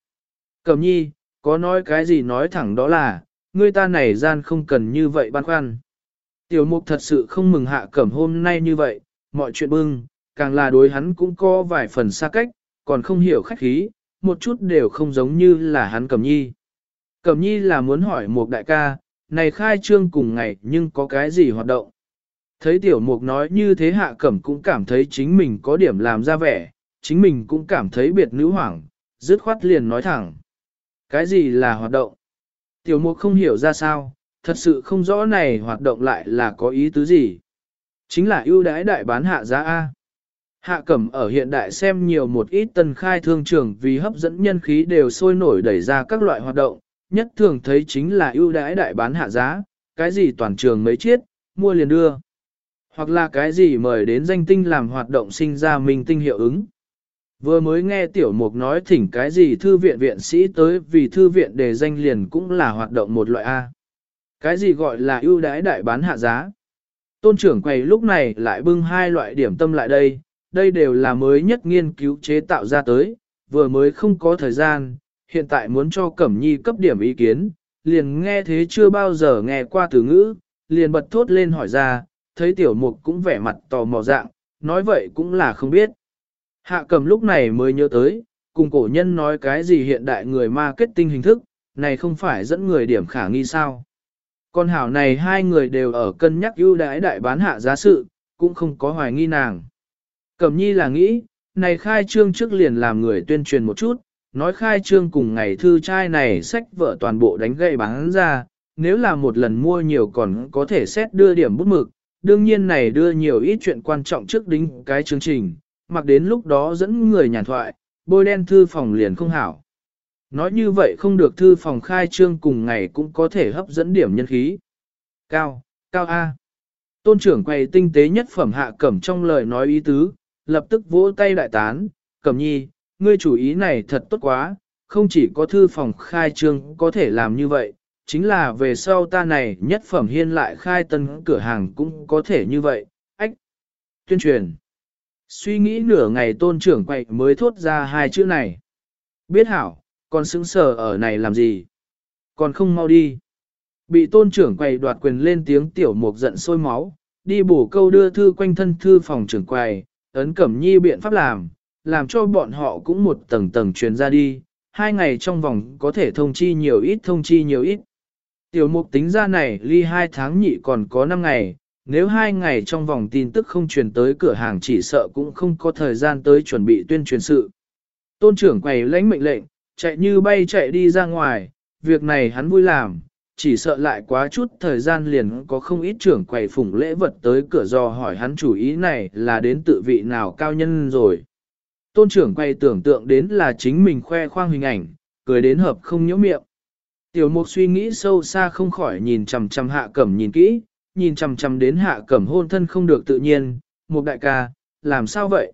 Cẩm nhi, có nói cái gì nói thẳng đó là, ngươi ta này gian không cần như vậy băn khoăn. Tiểu mục thật sự không mừng hạ cẩm hôm nay như vậy, mọi chuyện bưng, càng là đối hắn cũng có vài phần xa cách, còn không hiểu khách khí, một chút đều không giống như là hắn cẩm nhi. Cẩm nhi là muốn hỏi một đại ca, này khai trương cùng ngày nhưng có cái gì hoạt động. Thấy tiểu mục nói như thế hạ cẩm cũng cảm thấy chính mình có điểm làm ra vẻ, chính mình cũng cảm thấy biệt nữ hoảng, dứt khoát liền nói thẳng. Cái gì là hoạt động? Tiểu mục không hiểu ra sao, thật sự không rõ này hoạt động lại là có ý tứ gì. Chính là ưu đãi đại bán hạ giá A. Hạ cẩm ở hiện đại xem nhiều một ít tân khai thương trường vì hấp dẫn nhân khí đều sôi nổi đẩy ra các loại hoạt động, nhất thường thấy chính là ưu đãi đại bán hạ giá, cái gì toàn trường mấy chiết, mua liền đưa. Hoặc là cái gì mời đến danh tinh làm hoạt động sinh ra minh tinh hiệu ứng. Vừa mới nghe tiểu mục nói thỉnh cái gì thư viện viện sĩ tới vì thư viện đề danh liền cũng là hoạt động một loại A. Cái gì gọi là ưu đãi đại bán hạ giá? Tôn trưởng quầy lúc này lại bưng hai loại điểm tâm lại đây, đây đều là mới nhất nghiên cứu chế tạo ra tới, vừa mới không có thời gian, hiện tại muốn cho Cẩm Nhi cấp điểm ý kiến, liền nghe thế chưa bao giờ nghe qua từ ngữ, liền bật thốt lên hỏi ra, thấy tiểu mục cũng vẻ mặt tò mò dạng, nói vậy cũng là không biết. Hạ cầm lúc này mới nhớ tới, cùng cổ nhân nói cái gì hiện đại người marketing hình thức, này không phải dẫn người điểm khả nghi sao. Con hảo này hai người đều ở cân nhắc ưu đãi đại bán hạ giá sự, cũng không có hoài nghi nàng. Cẩm nhi là nghĩ, này khai trương trước liền làm người tuyên truyền một chút, nói khai trương cùng ngày thư trai này sách vợ toàn bộ đánh gậy bán ra, nếu là một lần mua nhiều còn có thể xét đưa điểm bút mực, đương nhiên này đưa nhiều ít chuyện quan trọng trước đính cái chương trình, mặc đến lúc đó dẫn người nhàn thoại, bôi đen thư phòng liền không hảo. Nói như vậy không được thư phòng khai trương cùng ngày cũng có thể hấp dẫn điểm nhân khí. Cao, cao A. Tôn trưởng quay tinh tế nhất phẩm hạ cẩm trong lời nói ý tứ, lập tức vỗ tay đại tán, cẩm nhi, ngươi chủ ý này thật tốt quá, không chỉ có thư phòng khai trương có thể làm như vậy, chính là về sau ta này nhất phẩm hiên lại khai tân cửa hàng cũng có thể như vậy, ách. Tuyên truyền. Suy nghĩ nửa ngày tôn trưởng quậy mới thốt ra hai chữ này. Biết hảo, còn xứng sở ở này làm gì? Còn không mau đi. Bị tôn trưởng quầy đoạt quyền lên tiếng tiểu mục giận sôi máu, đi bổ câu đưa thư quanh thân thư phòng trưởng quầy, ấn cẩm nhi biện pháp làm, làm cho bọn họ cũng một tầng tầng truyền ra đi, hai ngày trong vòng có thể thông chi nhiều ít thông chi nhiều ít. Tiểu mục tính ra này ly hai tháng nhị còn có năm ngày, nếu hai ngày trong vòng tin tức không truyền tới cửa hàng chỉ sợ cũng không có thời gian tới chuẩn bị tuyên truyền sự. Tôn trưởng quầy lãnh mệnh lệnh, chạy như bay chạy đi ra ngoài, việc này hắn vui làm, chỉ sợ lại quá chút thời gian liền có không ít trưởng quầy phủng lễ vật tới cửa dò hỏi hắn chủ ý này là đến tự vị nào cao nhân rồi. Tôn trưởng quầy tưởng tượng đến là chính mình khoe khoang hình ảnh, cười đến hợp không nhễu miệng. Tiểu mục suy nghĩ sâu xa không khỏi nhìn chằm chằm hạ cẩm nhìn kỹ, nhìn chằm chằm đến hạ cẩm hôn thân không được tự nhiên, một đại ca, làm sao vậy?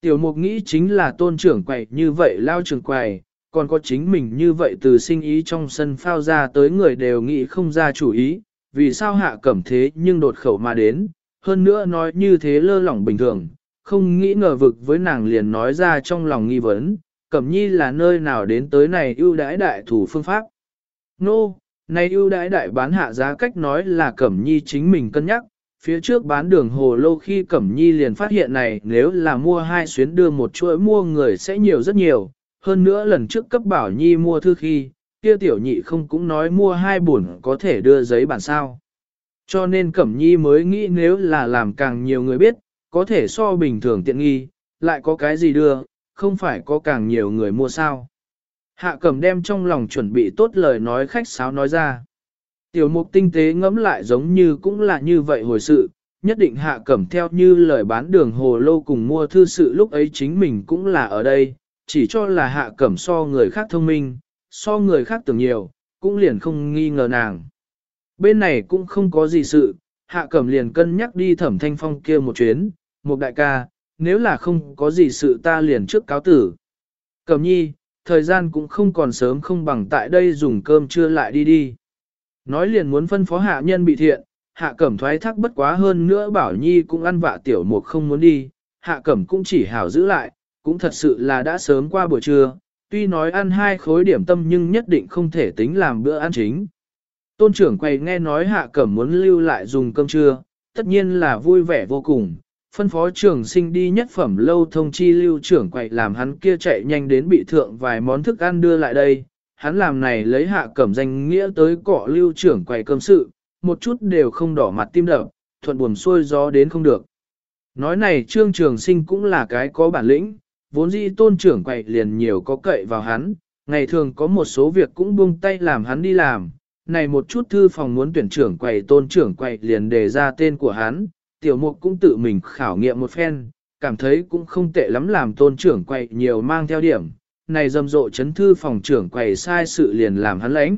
Tiểu mục nghĩ chính là tôn trưởng quầy như vậy lao trưởng quầy, còn có chính mình như vậy từ sinh ý trong sân phao ra tới người đều nghĩ không ra chủ ý, vì sao hạ cẩm thế nhưng đột khẩu mà đến, hơn nữa nói như thế lơ lỏng bình thường, không nghĩ ngờ vực với nàng liền nói ra trong lòng nghi vấn, cẩm nhi là nơi nào đến tới này ưu đãi đại thủ phương pháp. Nô, no, này ưu đãi đại bán hạ giá cách nói là cẩm nhi chính mình cân nhắc, phía trước bán đường hồ lô khi cẩm nhi liền phát hiện này nếu là mua hai xuyến đưa một chuỗi mua người sẽ nhiều rất nhiều, hơn nữa lần trước cấp bảo nhi mua thư khi, kia tiểu nhị không cũng nói mua hai bổn có thể đưa giấy bản sao. Cho nên Cẩm Nhi mới nghĩ nếu là làm càng nhiều người biết, có thể so bình thường tiện nghi, lại có cái gì đưa, không phải có càng nhiều người mua sao. Hạ Cẩm đem trong lòng chuẩn bị tốt lời nói khách sáo nói ra. Tiểu mục tinh tế ngẫm lại giống như cũng là như vậy hồi sự, nhất định Hạ Cẩm theo như lời bán đường hồ lô cùng mua thư sự lúc ấy chính mình cũng là ở đây, chỉ cho là Hạ Cẩm so người khác thông minh, so người khác tưởng nhiều, cũng liền không nghi ngờ nàng. Bên này cũng không có gì sự, hạ cẩm liền cân nhắc đi thẩm thanh phong kia một chuyến, một đại ca, nếu là không có gì sự ta liền trước cáo tử. Cẩm nhi, thời gian cũng không còn sớm không bằng tại đây dùng cơm trưa lại đi đi. Nói liền muốn phân phó hạ nhân bị thiện, hạ cẩm thoái thác bất quá hơn nữa bảo nhi cũng ăn vạ tiểu mục không muốn đi, hạ cẩm cũng chỉ hảo giữ lại, cũng thật sự là đã sớm qua buổi trưa, tuy nói ăn hai khối điểm tâm nhưng nhất định không thể tính làm bữa ăn chính. Tôn trưởng quầy nghe nói hạ cẩm muốn lưu lại dùng cơm trưa, tất nhiên là vui vẻ vô cùng, phân phó trưởng sinh đi nhất phẩm lâu thông chi lưu trưởng quậy làm hắn kia chạy nhanh đến bị thượng vài món thức ăn đưa lại đây. Hắn làm này lấy hạ cẩm danh nghĩa tới cọ lưu trưởng quậy cơm sự, một chút đều không đỏ mặt tim đập, thuận buồm xuôi gió đến không được. Nói này trương trường sinh cũng là cái có bản lĩnh, vốn dĩ tôn trưởng quậy liền nhiều có cậy vào hắn, ngày thường có một số việc cũng buông tay làm hắn đi làm, này một chút thư phòng muốn tuyển trưởng quầy tôn trưởng quầy liền đề ra tên của hắn, tiểu mục cũng tự mình khảo nghiệm một phen, cảm thấy cũng không tệ lắm làm tôn trưởng quầy nhiều mang theo điểm, này rầm rộ chấn thư phòng trưởng quầy sai sự liền làm hắn lãnh.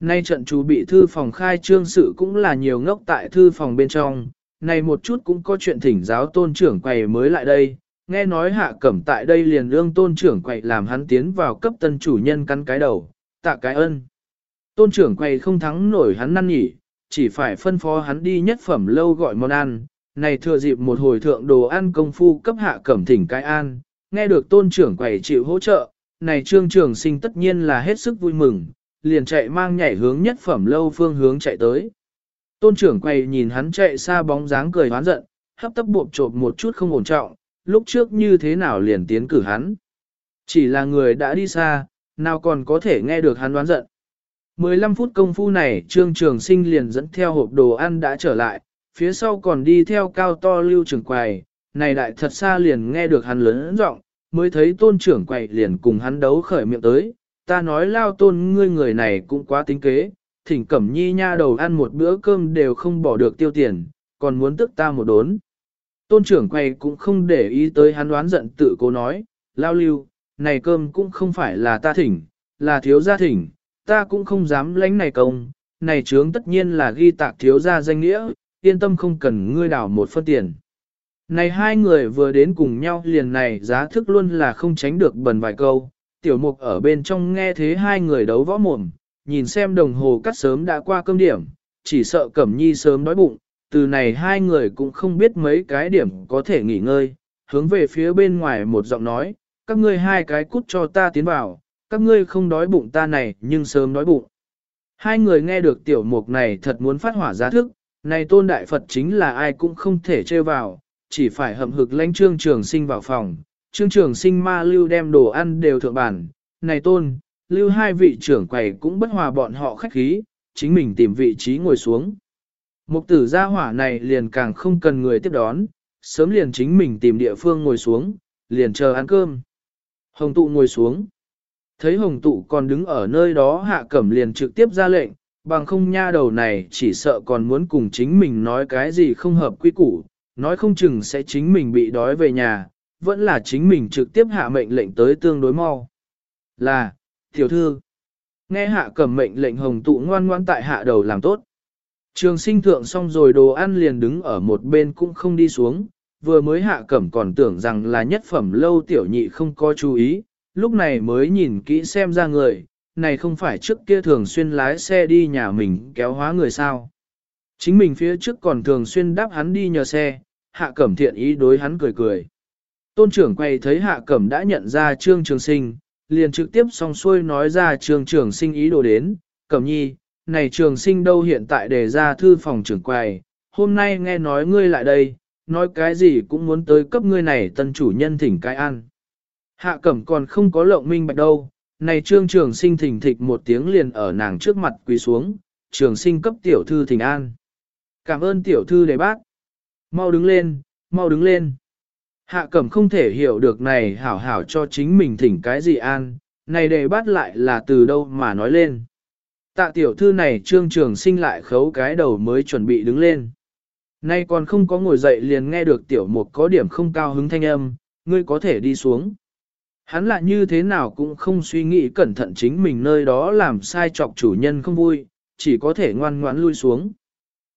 Nay trận chú bị thư phòng khai trương sự cũng là nhiều ngốc tại thư phòng bên trong, này một chút cũng có chuyện thỉnh giáo tôn trưởng quầy mới lại đây, nghe nói hạ cẩm tại đây liền lương tôn trưởng quầy làm hắn tiến vào cấp tân chủ nhân căn cái đầu, tạ cái ân. Tôn trưởng quầy không thắng nổi hắn năn nhỉ, chỉ phải phân phó hắn đi nhất phẩm lâu gọi món ăn, này thừa dịp một hồi thượng đồ ăn công phu cấp hạ cẩm thỉnh cái an, nghe được tôn trưởng quầy chịu hỗ trợ, này trương trường sinh tất nhiên là hết sức vui mừng, liền chạy mang nhảy hướng nhất phẩm lâu phương hướng chạy tới. Tôn trưởng quầy nhìn hắn chạy xa bóng dáng cười hoán giận, hấp tấp buộc trộm một chút không ổn trọng, lúc trước như thế nào liền tiến cử hắn. Chỉ là người đã đi xa, nào còn có thể nghe được hắn đoán giận. 15 phút công phu này Trương Trường Sinh liền dẫn theo hộp đồ ăn đã trở lại, phía sau còn đi theo cao to lưu trưởng quầy, này đại thật xa liền nghe được hắn lớn giọng, mới thấy tôn trưởng quầy liền cùng hắn đấu khởi miệng tới, ta nói lao tôn ngươi người này cũng quá tính kế, thỉnh cẩm nhi nha đầu ăn một bữa cơm đều không bỏ được tiêu tiền, còn muốn tức ta một đốn. Tôn trưởng quầy cũng không để ý tới hắn đoán giận tự cố nói, lao lưu, này cơm cũng không phải là ta thỉnh, là thiếu gia thỉnh, ta cũng không dám lãnh này công, này trướng tất nhiên là ghi tạc thiếu gia danh nghĩa, yên tâm không cần ngươi đảo một phân tiền. Này hai người vừa đến cùng nhau liền này giá thức luôn là không tránh được bần vài câu, tiểu mục ở bên trong nghe thế hai người đấu võ mồm, nhìn xem đồng hồ cắt sớm đã qua cơm điểm, chỉ sợ Cẩm Nhi sớm đói bụng, từ này hai người cũng không biết mấy cái điểm có thể nghỉ ngơi, hướng về phía bên ngoài một giọng nói, các ngươi hai cái cút cho ta tiến vào, các ngươi không đói bụng ta này nhưng sớm đói bụng. Hai người nghe được tiểu mục này thật muốn phát hỏa giá thức, này tôn đại Phật chính là ai cũng không thể trêu vào, chỉ phải hậm hực lãnh trương trường sinh vào phòng, trương trường sinh ma lưu đem đồ ăn đều thượng bản, này tôn, lưu hai vị trưởng quầy cũng bất hòa bọn họ khách khí, chính mình tìm vị trí ngồi xuống. Mục tử gia hỏa này liền càng không cần người tiếp đón, sớm liền chính mình tìm địa phương ngồi xuống, liền chờ ăn cơm. Hồng tụ ngồi xuống. Thấy hồng tụ còn đứng ở nơi đó hạ cẩm liền trực tiếp ra lệnh, bằng không nha đầu này chỉ sợ còn muốn cùng chính mình nói cái gì không hợp quy củ, nói không chừng sẽ chính mình bị đói về nhà, vẫn là chính mình trực tiếp hạ mệnh lệnh tới tương đối mau. Là, tiểu thư, Nghe hạ cẩm mệnh lệnh hồng tụ ngoan ngoan tại hạ đầu làm tốt. Trường sinh thượng xong rồi đồ ăn liền đứng ở một bên cũng không đi xuống, vừa mới hạ cẩm còn tưởng rằng là nhất phẩm lâu tiểu nhị không có chú ý, lúc này mới nhìn kỹ xem ra người, này không phải trước kia thường xuyên lái xe đi nhà mình kéo hóa người sao. Chính mình phía trước còn thường xuyên đáp hắn đi nhờ xe, hạ cẩm thiện ý đối hắn cười cười. Tôn trưởng quay thấy hạ cẩm đã nhận ra trương trường sinh, liền trực tiếp song xuôi nói ra trương trường sinh ý đồ đến, cẩm nhi, này trường sinh đâu hiện tại để ra thư phòng trưởng quầy, hôm nay nghe nói ngươi lại đây, nói cái gì cũng muốn tới cấp ngươi này tân chủ nhân thỉnh cái ăn. Hạ cẩm còn không có lộng minh bạch đâu, này trương trường sinh thỉnh thịch một tiếng liền ở nàng trước mặt quỳ xuống, trường sinh cấp tiểu thư thỉnh an. Cảm ơn tiểu thư đề bác. Mau đứng lên, mau đứng lên. Hạ cẩm không thể hiểu được này hảo hảo cho chính mình thỉnh cái gì an, này đề bát lại là từ đâu mà nói lên. Tạ tiểu thư này trương trường sinh lại khấu cái đầu mới chuẩn bị đứng lên. Nay còn không có ngồi dậy liền nghe được tiểu mục có điểm không cao hứng thanh âm, ngươi có thể đi xuống. Hắn lại như thế nào cũng không suy nghĩ cẩn thận chính mình nơi đó làm sai chọc chủ nhân không vui, chỉ có thể ngoan ngoãn lui xuống.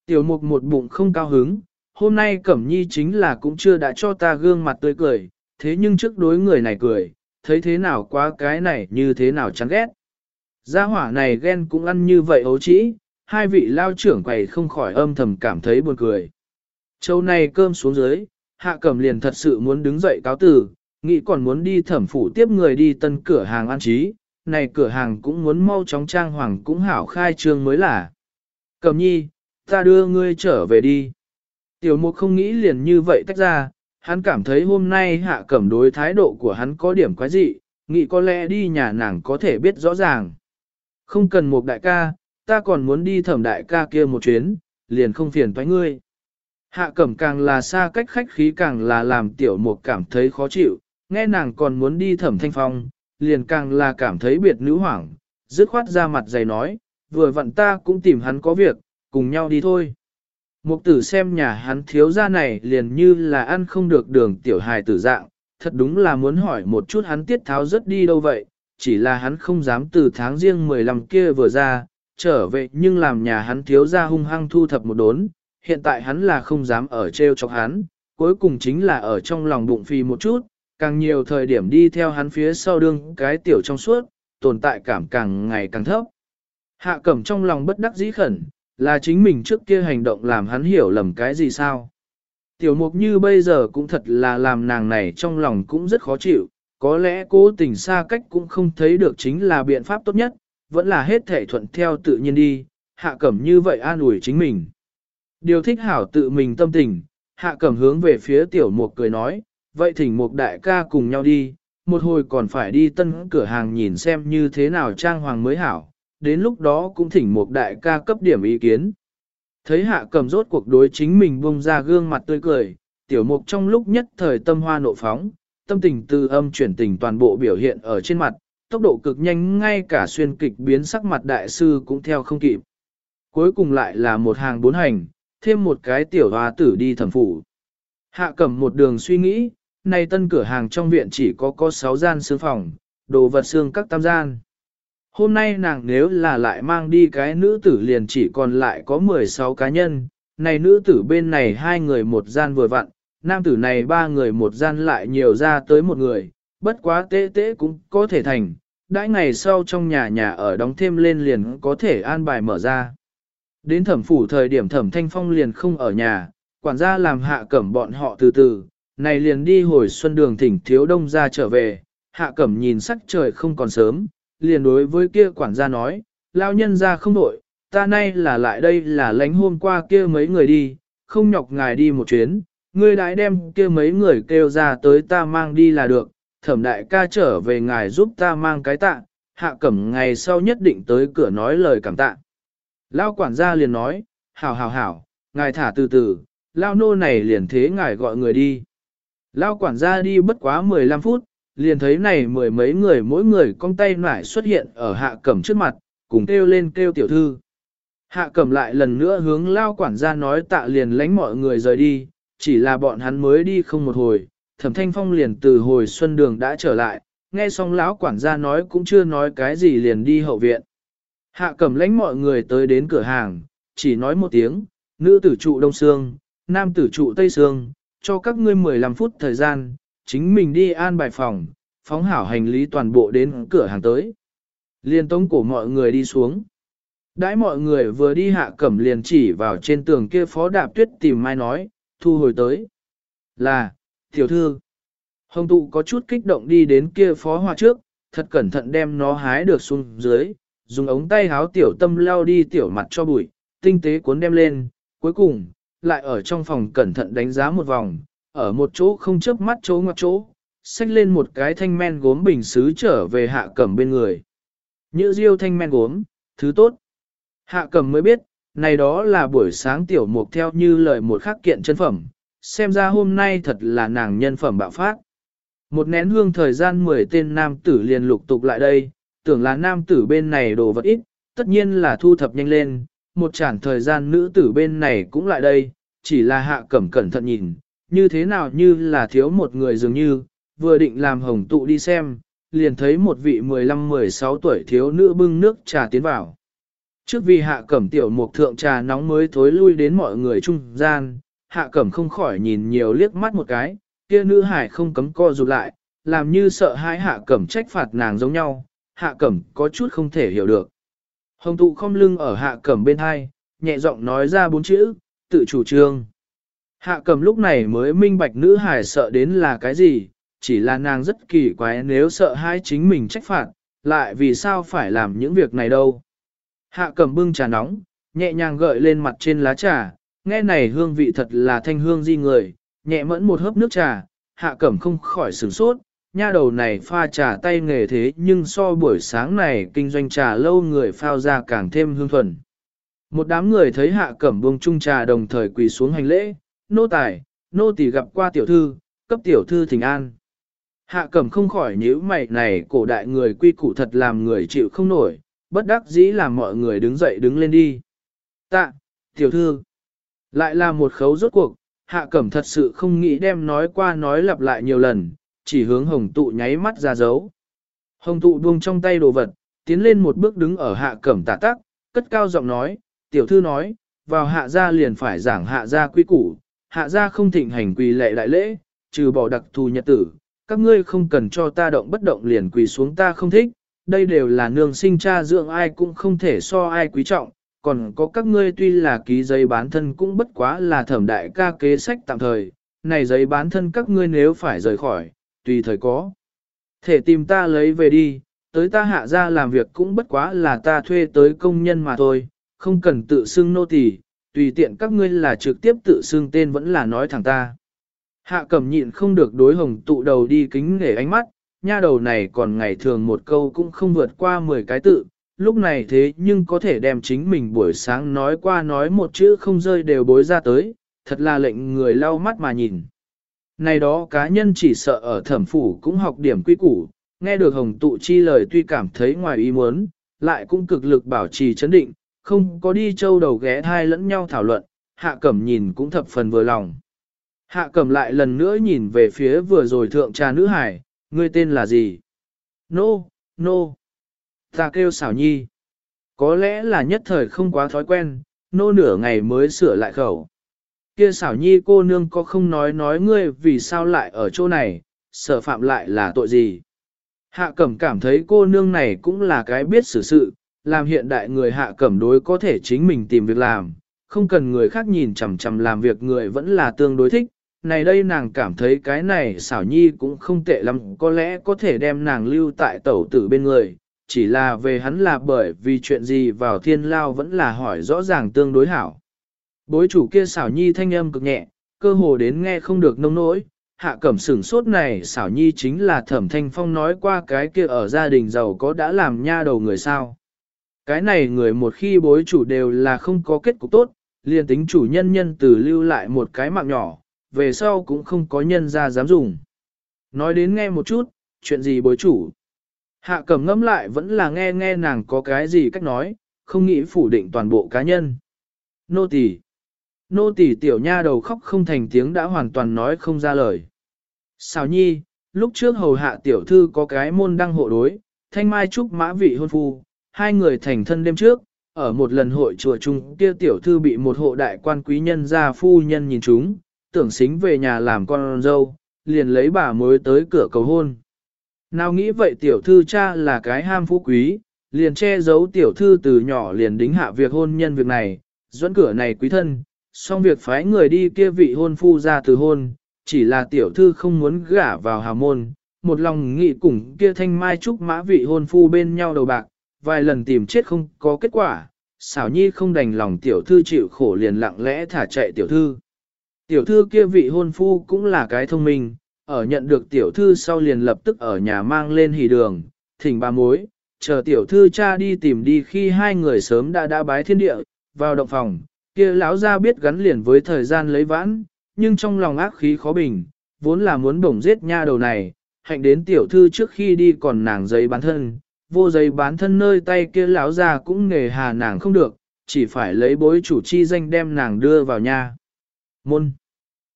Tiểu mục một bụng không cao hứng, hôm nay Cẩm Nhi chính là cũng chưa đã cho ta gương mặt tươi cười, thế nhưng trước đối người này cười, thấy thế nào quá cái này như thế nào chán ghét. Gia hỏa này ghen cũng ăn như vậy ấu trĩ, hai vị lao trưởng quầy không khỏi âm thầm cảm thấy buồn cười. Châu này cơm xuống dưới, hạ cẩm liền thật sự muốn đứng dậy cáo từ, nghĩ còn muốn đi thẩm phủ tiếp người đi tân cửa hàng ăn trí, này cửa hàng cũng muốn mau chóng trang hoàng cũng hảo khai trương mới là. Cẩm nhi, ta đưa ngươi trở về đi. Tiểu mục không nghĩ liền như vậy tách ra, hắn cảm thấy hôm nay hạ cẩm đối thái độ của hắn có điểm quái dị, nghĩ có lẽ đi nhà nàng có thể biết rõ ràng. Không cần một đại ca, ta còn muốn đi thẩm đại ca kia một chuyến, liền không phiền toái ngươi. Hạ cẩm càng là xa cách khách khí càng là làm tiểu mục cảm thấy khó chịu, nghe nàng còn muốn đi thẩm thanh phong, liền càng là cảm thấy biệt nữ hoảng, dứt khoát ra mặt dày nói, vừa vặn ta cũng tìm hắn có việc, cùng nhau đi thôi. Mục tử xem nhà hắn thiếu ra này liền như là ăn không được đường tiểu hài tử dạng, thật đúng là muốn hỏi một chút hắn tiết tháo rất đi đâu vậy, chỉ là hắn không dám từ tháng riêng 15 kia vừa ra, trở về nhưng làm nhà hắn thiếu ra hung hăng thu thập một đốn, hiện tại hắn là không dám ở treo chọc hắn, cuối cùng chính là ở trong lòng bụng phì một chút, càng nhiều thời điểm đi theo hắn phía sau đương cái tiểu trong suốt, tồn tại cảm càng ngày càng thấp. Hạ cẩm trong lòng bất đắc dĩ khẩn, là chính mình trước kia hành động làm hắn hiểu lầm cái gì sao. Tiểu mục như bây giờ cũng thật là làm nàng này trong lòng cũng rất khó chịu, có lẽ cố tình xa cách cũng không thấy được chính là biện pháp tốt nhất, vẫn là hết thể thuận theo tự nhiên đi, hạ cẩm như vậy an ủi chính mình. Điều thích hảo tự mình tâm tình, hạ cẩm hướng về phía tiểu mục cười nói, vậy thỉnh một đại ca cùng nhau đi, một hồi còn phải đi tân cửa hàng nhìn xem như thế nào trang hoàng mới hảo, đến lúc đó cũng thỉnh một đại ca cấp điểm ý kiến. Thấy hạ cầm rốt cuộc đối chính mình bông ra gương mặt tươi cười, tiểu mục trong lúc nhất thời tâm hoa nộ phóng, tâm tình từ âm chuyển tình toàn bộ biểu hiện ở trên mặt, tốc độ cực nhanh ngay cả xuyên kịch biến sắc mặt đại sư cũng theo không kịp. Cuối cùng lại là một hàng bốn hành, thêm một cái tiểu hoa tử đi thẩm phủ. Hạ cầm một đường suy nghĩ, nay tân cửa hàng trong viện chỉ có có 6 gian xương phòng, đồ vật xương các tam gian. Hôm nay nàng nếu là lại mang đi cái nữ tử liền chỉ còn lại có 16 cá nhân, này nữ tử bên này hai người một gian vừa vặn, nam tử này ba người một gian lại nhiều ra tới một người, bất quá tế tế cũng có thể thành, đãi ngày sau trong nhà nhà ở đóng thêm lên liền có thể an bài mở ra. Đến thẩm phủ thời điểm thẩm thanh phong liền không ở nhà, quản gia làm hạ cẩm bọn họ từ từ, này liền đi hồi xuân đường thỉnh thiếu đông ra trở về, hạ cẩm nhìn sắc trời không còn sớm, liền đối với kia quản gia nói, lao nhân ra không đổi, ta nay là lại đây là lánh hôm qua kia mấy người đi, không nhọc ngài đi một chuyến, ngươi đãi đem kia mấy người kêu ra tới ta mang đi là được, thẩm đại ca trở về ngài giúp ta mang cái tạ, hạ cẩm ngày sau nhất định tới cửa nói lời cảm tạ. Lao quản gia liền nói, hảo hảo hảo, ngài thả từ từ, lao nô này liền thế ngài gọi người đi. Lao quản gia đi bất quá 15 phút, liền thấy này mười mấy người mỗi người con tay nải xuất hiện ở hạ cẩm trước mặt, cùng kêu lên kêu tiểu thư. Hạ cẩm lại lần nữa hướng lao quản gia nói tạ liền lánh mọi người rời đi, chỉ là bọn hắn mới đi không một hồi, thẩm thanh phong liền từ hồi xuân đường đã trở lại, nghe xong lão quản gia nói cũng chưa nói cái gì liền đi hậu viện. Hạ cẩm lãnh mọi người tới đến cửa hàng, chỉ nói một tiếng, nữ tử trụ đông xương, nam tử trụ tây xương, cho các ngươi 15 phút thời gian, chính mình đi an bài phòng, phóng hảo hành lý toàn bộ đến cửa hàng tới. Liên tống cổ mọi người đi xuống. Đãi mọi người vừa đi hạ cẩm liền chỉ vào trên tường kia phó đạp tuyết tìm mai nói, thu hồi tới. Là, tiểu thư. Hồng tụ có chút kích động đi đến kia phó hoa trước, thật cẩn thận đem nó hái được xuống dưới, dùng ống tay háo tiểu tâm lao đi tiểu mặt cho bụi, tinh tế cuốn đem lên, cuối cùng, lại ở trong phòng cẩn thận đánh giá một vòng, ở một chỗ không chớp mắt chỗ ngoặc chỗ, xách lên một cái thanh men gốm bình xứ trở về hạ cẩm bên người. Nhữ diêu thanh men gốm, thứ tốt. Hạ cẩm mới biết, này đó là buổi sáng tiểu mục theo như lời một khắc kiện chân phẩm, xem ra hôm nay thật là nàng nhân phẩm bạo phát. Một nén hương thời gian 10 tên nam tử liền lục tục lại đây, tưởng là nam tử bên này đồ vật ít, tất nhiên là thu thập nhanh lên, một chản thời gian nữ tử bên này cũng lại đây, chỉ là hạ cẩm cẩn thận nhìn, như thế nào như là thiếu một người dường như, vừa định làm hồng tụ đi xem, liền thấy một vị 15-16 tuổi thiếu nữ bưng nước trà tiến vào. Trước vì hạ cẩm tiểu một thượng trà nóng mới thối lui đến mọi người trung gian, hạ cẩm không khỏi nhìn nhiều liếc mắt một cái, kia nữ hải không cấm co rụt lại, làm như sợ hãi hạ cẩm trách phạt nàng giống nhau, hạ cẩm có chút không thể hiểu được. Hồng tụ không lưng ở hạ cẩm bên hai, nhẹ giọng nói ra bốn chữ, tự chủ trương. Hạ cẩm lúc này mới minh bạch nữ hải sợ đến là cái gì, chỉ là nàng rất kỳ quái nếu sợ hãi chính mình trách phạt, lại vì sao phải làm những việc này đâu. Hạ cẩm bưng trà nóng, nhẹ nhàng gợi lên mặt trên lá trà, nghe này hương vị thật là thanh hương di người, nhẹ mẫn một hớp nước trà, hạ cẩm không khỏi sửng sốt, nha đầu này pha trà tay nghề thế nhưng so buổi sáng này kinh doanh trà lâu người phao ra càng thêm hương thuần. Một đám người thấy hạ cẩm buông chung trà đồng thời quỳ xuống hành lễ, nô tài, nô tỳ gặp qua tiểu thư, cấp tiểu thư thỉnh an. Hạ cẩm không khỏi nhíu mày này cổ đại người quy củ thật làm người chịu không nổi, bất đắc dĩ làm mọi người đứng dậy đứng lên đi. Tạ, tiểu thư, lại là một khấu rốt cuộc, hạ cẩm thật sự không nghĩ đem nói qua nói lặp lại nhiều lần, chỉ hướng hồng tụ nháy mắt ra dấu. Hồng tụ buông trong tay đồ vật, tiến lên một bước đứng ở hạ cẩm tả tắc, cất cao giọng nói, tiểu thư nói, vào hạ gia liền phải giảng hạ gia quy củ, hạ gia không thịnh hành quỳ lệ đại lễ, trừ bỏ đặc thù nhật tử, các ngươi không cần cho ta động bất động liền quỳ xuống ta không thích, đây đều là nương sinh cha dưỡng ai cũng không thể so ai quý trọng, còn có các ngươi tuy là ký giấy bán thân cũng bất quá là thẩm đại ca kế sách tạm thời, này giấy bán thân các ngươi nếu phải rời khỏi, tùy thời có. Thể tìm ta lấy về đi, tới ta hạ ra làm việc cũng bất quá là ta thuê tới công nhân mà thôi, không cần tự xưng nô tỳ, tùy tiện các ngươi là trực tiếp tự xưng tên vẫn là nói thẳng ta. Hạ cẩm nhịn không được đối hồng tụ đầu đi kính để ánh mắt, nha đầu này còn ngày thường một câu cũng không vượt qua 10 cái tự, lúc này thế nhưng có thể đem chính mình buổi sáng nói qua nói một chữ không rơi đều bối ra tới, thật là lệnh người lau mắt mà nhìn. Này đó cá nhân chỉ sợ ở thẩm phủ cũng học điểm quy củ, nghe được hồng tụ chi lời tuy cảm thấy ngoài ý muốn, lại cũng cực lực bảo trì chấn định, không có đi châu đầu ghé thai lẫn nhau thảo luận, hạ cẩm nhìn cũng thập phần vừa lòng. Hạ cẩm lại lần nữa nhìn về phía vừa rồi thượng trà nữ hải, ngươi tên là gì? Nô, no, nô. No. Ta kêu xảo nhi. Có lẽ là nhất thời không quá thói quen, nô nửa ngày mới sửa lại khẩu. Kia xảo nhi cô nương có không nói nói ngươi vì sao lại ở chỗ này, sợ phạm lại là tội gì. Hạ cẩm cảm thấy cô nương này cũng là cái biết xử sự, làm hiện đại người hạ cẩm đối có thể chính mình tìm việc làm, không cần người khác nhìn chằm chằm làm việc người vẫn là tương đối thích. Này đây nàng cảm thấy cái này xảo nhi cũng không tệ lắm, có lẽ có thể đem nàng lưu tại tẩu tử bên người, chỉ là về hắn là bởi vì chuyện gì vào thiên lao vẫn là hỏi rõ ràng tương đối hảo. Bối chủ kia xảo nhi thanh âm cực nhẹ, cơ hồ đến nghe không được nông nỗi, hạ cẩm sửng sốt này xảo nhi chính là thẩm thanh phong nói qua cái kia ở gia đình giàu có đã làm nha đầu người sao. Cái này người một khi bối chủ đều là không có kết cục tốt, liền tính chủ nhân nhân từ lưu lại một cái mạng nhỏ, về sau cũng không có nhân ra dám dùng. Nói đến nghe một chút, chuyện gì bối chủ. Hạ cẩm ngẫm lại vẫn là nghe nghe nàng có cái gì cách nói, không nghĩ phủ định toàn bộ cá nhân. Nô tỳ, Nô tỳ tiểu nha đầu khóc không thành tiếng đã hoàn toàn nói không ra lời. Xào nhi, lúc trước hầu hạ tiểu thư có cái môn đăng hộ đối, thanh mai trúc mã vị hôn phu, hai người thành thân đêm trước, ở một lần hội chùa chung kia tiểu thư bị một hộ đại quan quý nhân gia phu nhân nhìn chúng, tưởng xính về nhà làm con dâu, liền lấy bà mới tới cửa cầu hôn. Nào nghĩ vậy tiểu thư cha là cái ham phú quý, liền che giấu tiểu thư từ nhỏ liền đính hạ việc hôn nhân việc này, dẫn cửa này quý thân, xong việc phái người đi kia vị hôn phu ra từ hôn, chỉ là tiểu thư không muốn gả vào hào môn, một lòng nghị cùng kia thanh mai trúc mã vị hôn phu bên nhau đầu bạc, vài lần tìm chết không có kết quả, xảo nhi không đành lòng tiểu thư chịu khổ liền lặng lẽ thả chạy tiểu thư. Tiểu thư kia vị hôn phu cũng là cái thông minh, ở nhận được tiểu thư sau liền lập tức ở nhà mang lên hỷ đường, thỉnh ba mối, chờ tiểu thư cha đi tìm đi khi hai người sớm đã đã bái thiên địa, vào động phòng, kia lão ra biết gắn liền với thời gian lấy vãn, nhưng trong lòng ác khí khó bình, vốn là muốn bổng giết nha đầu này, hạnh đến tiểu thư trước khi đi còn nàng giấy bán thân, vô giấy bán thân nơi tay kia lão ra cũng nghề hà nàng không được, chỉ phải lấy bối chủ chi danh đem nàng đưa vào nhà. Môn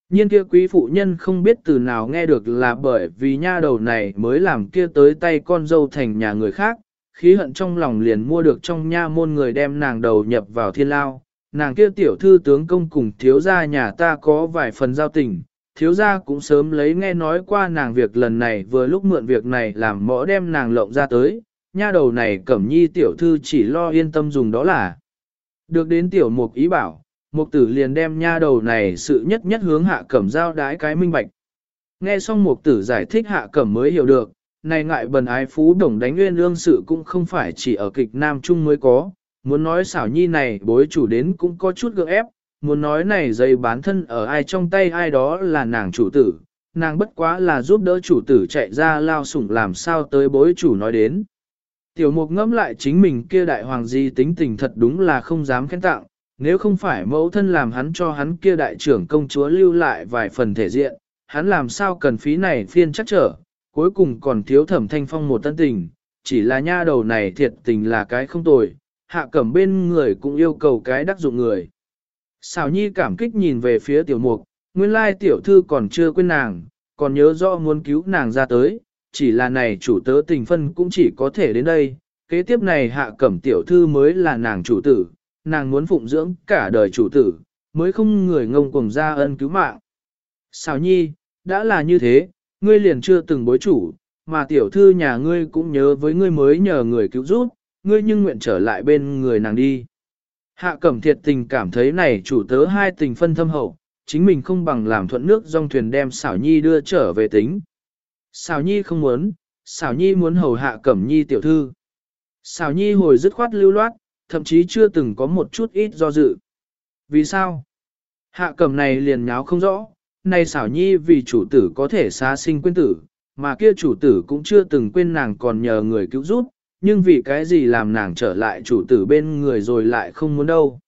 Nhiên kia quý phụ nhân không biết từ nào nghe được là bởi vì nha đầu này mới làm kia tới tay con dâu thành nhà người khác, khí hận trong lòng liền mua được trong nha môn người đem nàng đầu nhập vào thiên lao. Nàng kia tiểu thư tướng công cùng thiếu gia nhà ta có vài phần giao tình, thiếu gia cũng sớm lấy nghe nói qua nàng việc lần này vừa lúc mượn việc này làm mõ đem nàng lộng ra tới, nha đầu này cẩm nhi tiểu thư chỉ lo yên tâm dùng đó là. Được đến tiểu mục ý bảo, mục tử liền đem nha đầu này sự nhất nhất hướng hạ cẩm giao đái cái minh bạch. Nghe xong mục tử giải thích hạ cẩm mới hiểu được, này ngại bần ái phú đồng đánh nguyên lương sự cũng không phải chỉ ở kịch Nam Trung mới có, muốn nói xảo nhi này bối chủ đến cũng có chút gượng ép, muốn nói này dây bán thân ở ai trong tay ai đó là nàng chủ tử, nàng bất quá là giúp đỡ chủ tử chạy ra lao sủng làm sao tới bối chủ nói đến. Tiểu mục ngẫm lại chính mình kia đại hoàng di tính tình thật đúng là không dám khen tặng, nếu không phải mẫu thân làm hắn cho hắn kia đại trưởng công chúa lưu lại vài phần thể diện, hắn làm sao cần phí này phiên chắc trở, cuối cùng còn thiếu thẩm thanh phong một tân tình, chỉ là nha đầu này thiệt tình là cái không tồi, hạ cẩm bên người cũng yêu cầu cái đắc dụng người. Xào nhi cảm kích nhìn về phía tiểu mục, nguyên lai tiểu thư còn chưa quên nàng, còn nhớ rõ muốn cứu nàng ra tới, chỉ là này chủ tớ tình phân cũng chỉ có thể đến đây, kế tiếp này hạ cẩm tiểu thư mới là nàng chủ tử, nàng muốn phụng dưỡng cả đời chủ tử, mới không người ngông cùng ra ân cứu mạng. Xào nhi, đã là như thế, ngươi liền chưa từng bối chủ, mà tiểu thư nhà ngươi cũng nhớ với ngươi mới nhờ người cứu giúp, ngươi nhưng nguyện trở lại bên người nàng đi. Hạ cẩm thiệt tình cảm thấy này chủ tớ hai tình phân thâm hậu, chính mình không bằng làm thuận nước dòng thuyền đem xảo nhi đưa trở về tính. Xảo nhi không muốn, xảo nhi muốn hầu hạ cẩm nhi tiểu thư. Xảo nhi hồi dứt khoát lưu loát, thậm chí chưa từng có một chút ít do dự. Vì sao? Hạ cẩm này liền nháo không rõ, này xảo nhi vì chủ tử có thể xá sinh quên tử, mà kia chủ tử cũng chưa từng quên nàng còn nhờ người cứu giúp, nhưng vì cái gì làm nàng trở lại chủ tử bên người rồi lại không muốn đâu.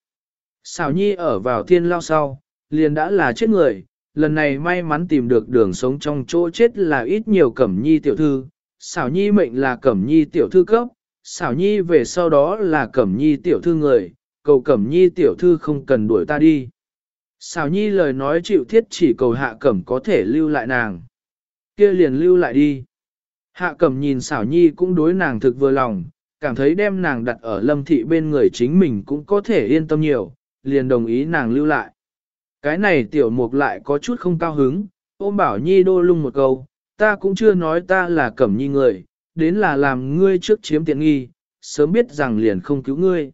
Xảo nhi ở vào thiên lao sau, liền đã là chết người, lần này may mắn tìm được đường sống trong chỗ chết là ít nhiều cẩm nhi tiểu thư, xảo nhi mệnh là cẩm nhi tiểu thư cấp, xảo nhi về sau đó là cẩm nhi tiểu thư người, cầu cẩm nhi tiểu thư không cần đuổi ta đi. Xảo nhi lời nói chịu thiết chỉ cầu hạ cẩm có thể lưu lại nàng. kia liền lưu lại đi. Hạ cẩm nhìn xảo nhi cũng đối nàng thực vừa lòng, cảm thấy đem nàng đặt ở lâm thị bên người chính mình cũng có thể yên tâm nhiều, liền đồng ý nàng lưu lại. Cái này tiểu mục lại có chút không cao hứng, ôm bảo nhi đô lung một câu, ta cũng chưa nói ta là cẩm nhi người, đến là làm ngươi trước chiếm tiện nghi, sớm biết rằng liền không cứu ngươi.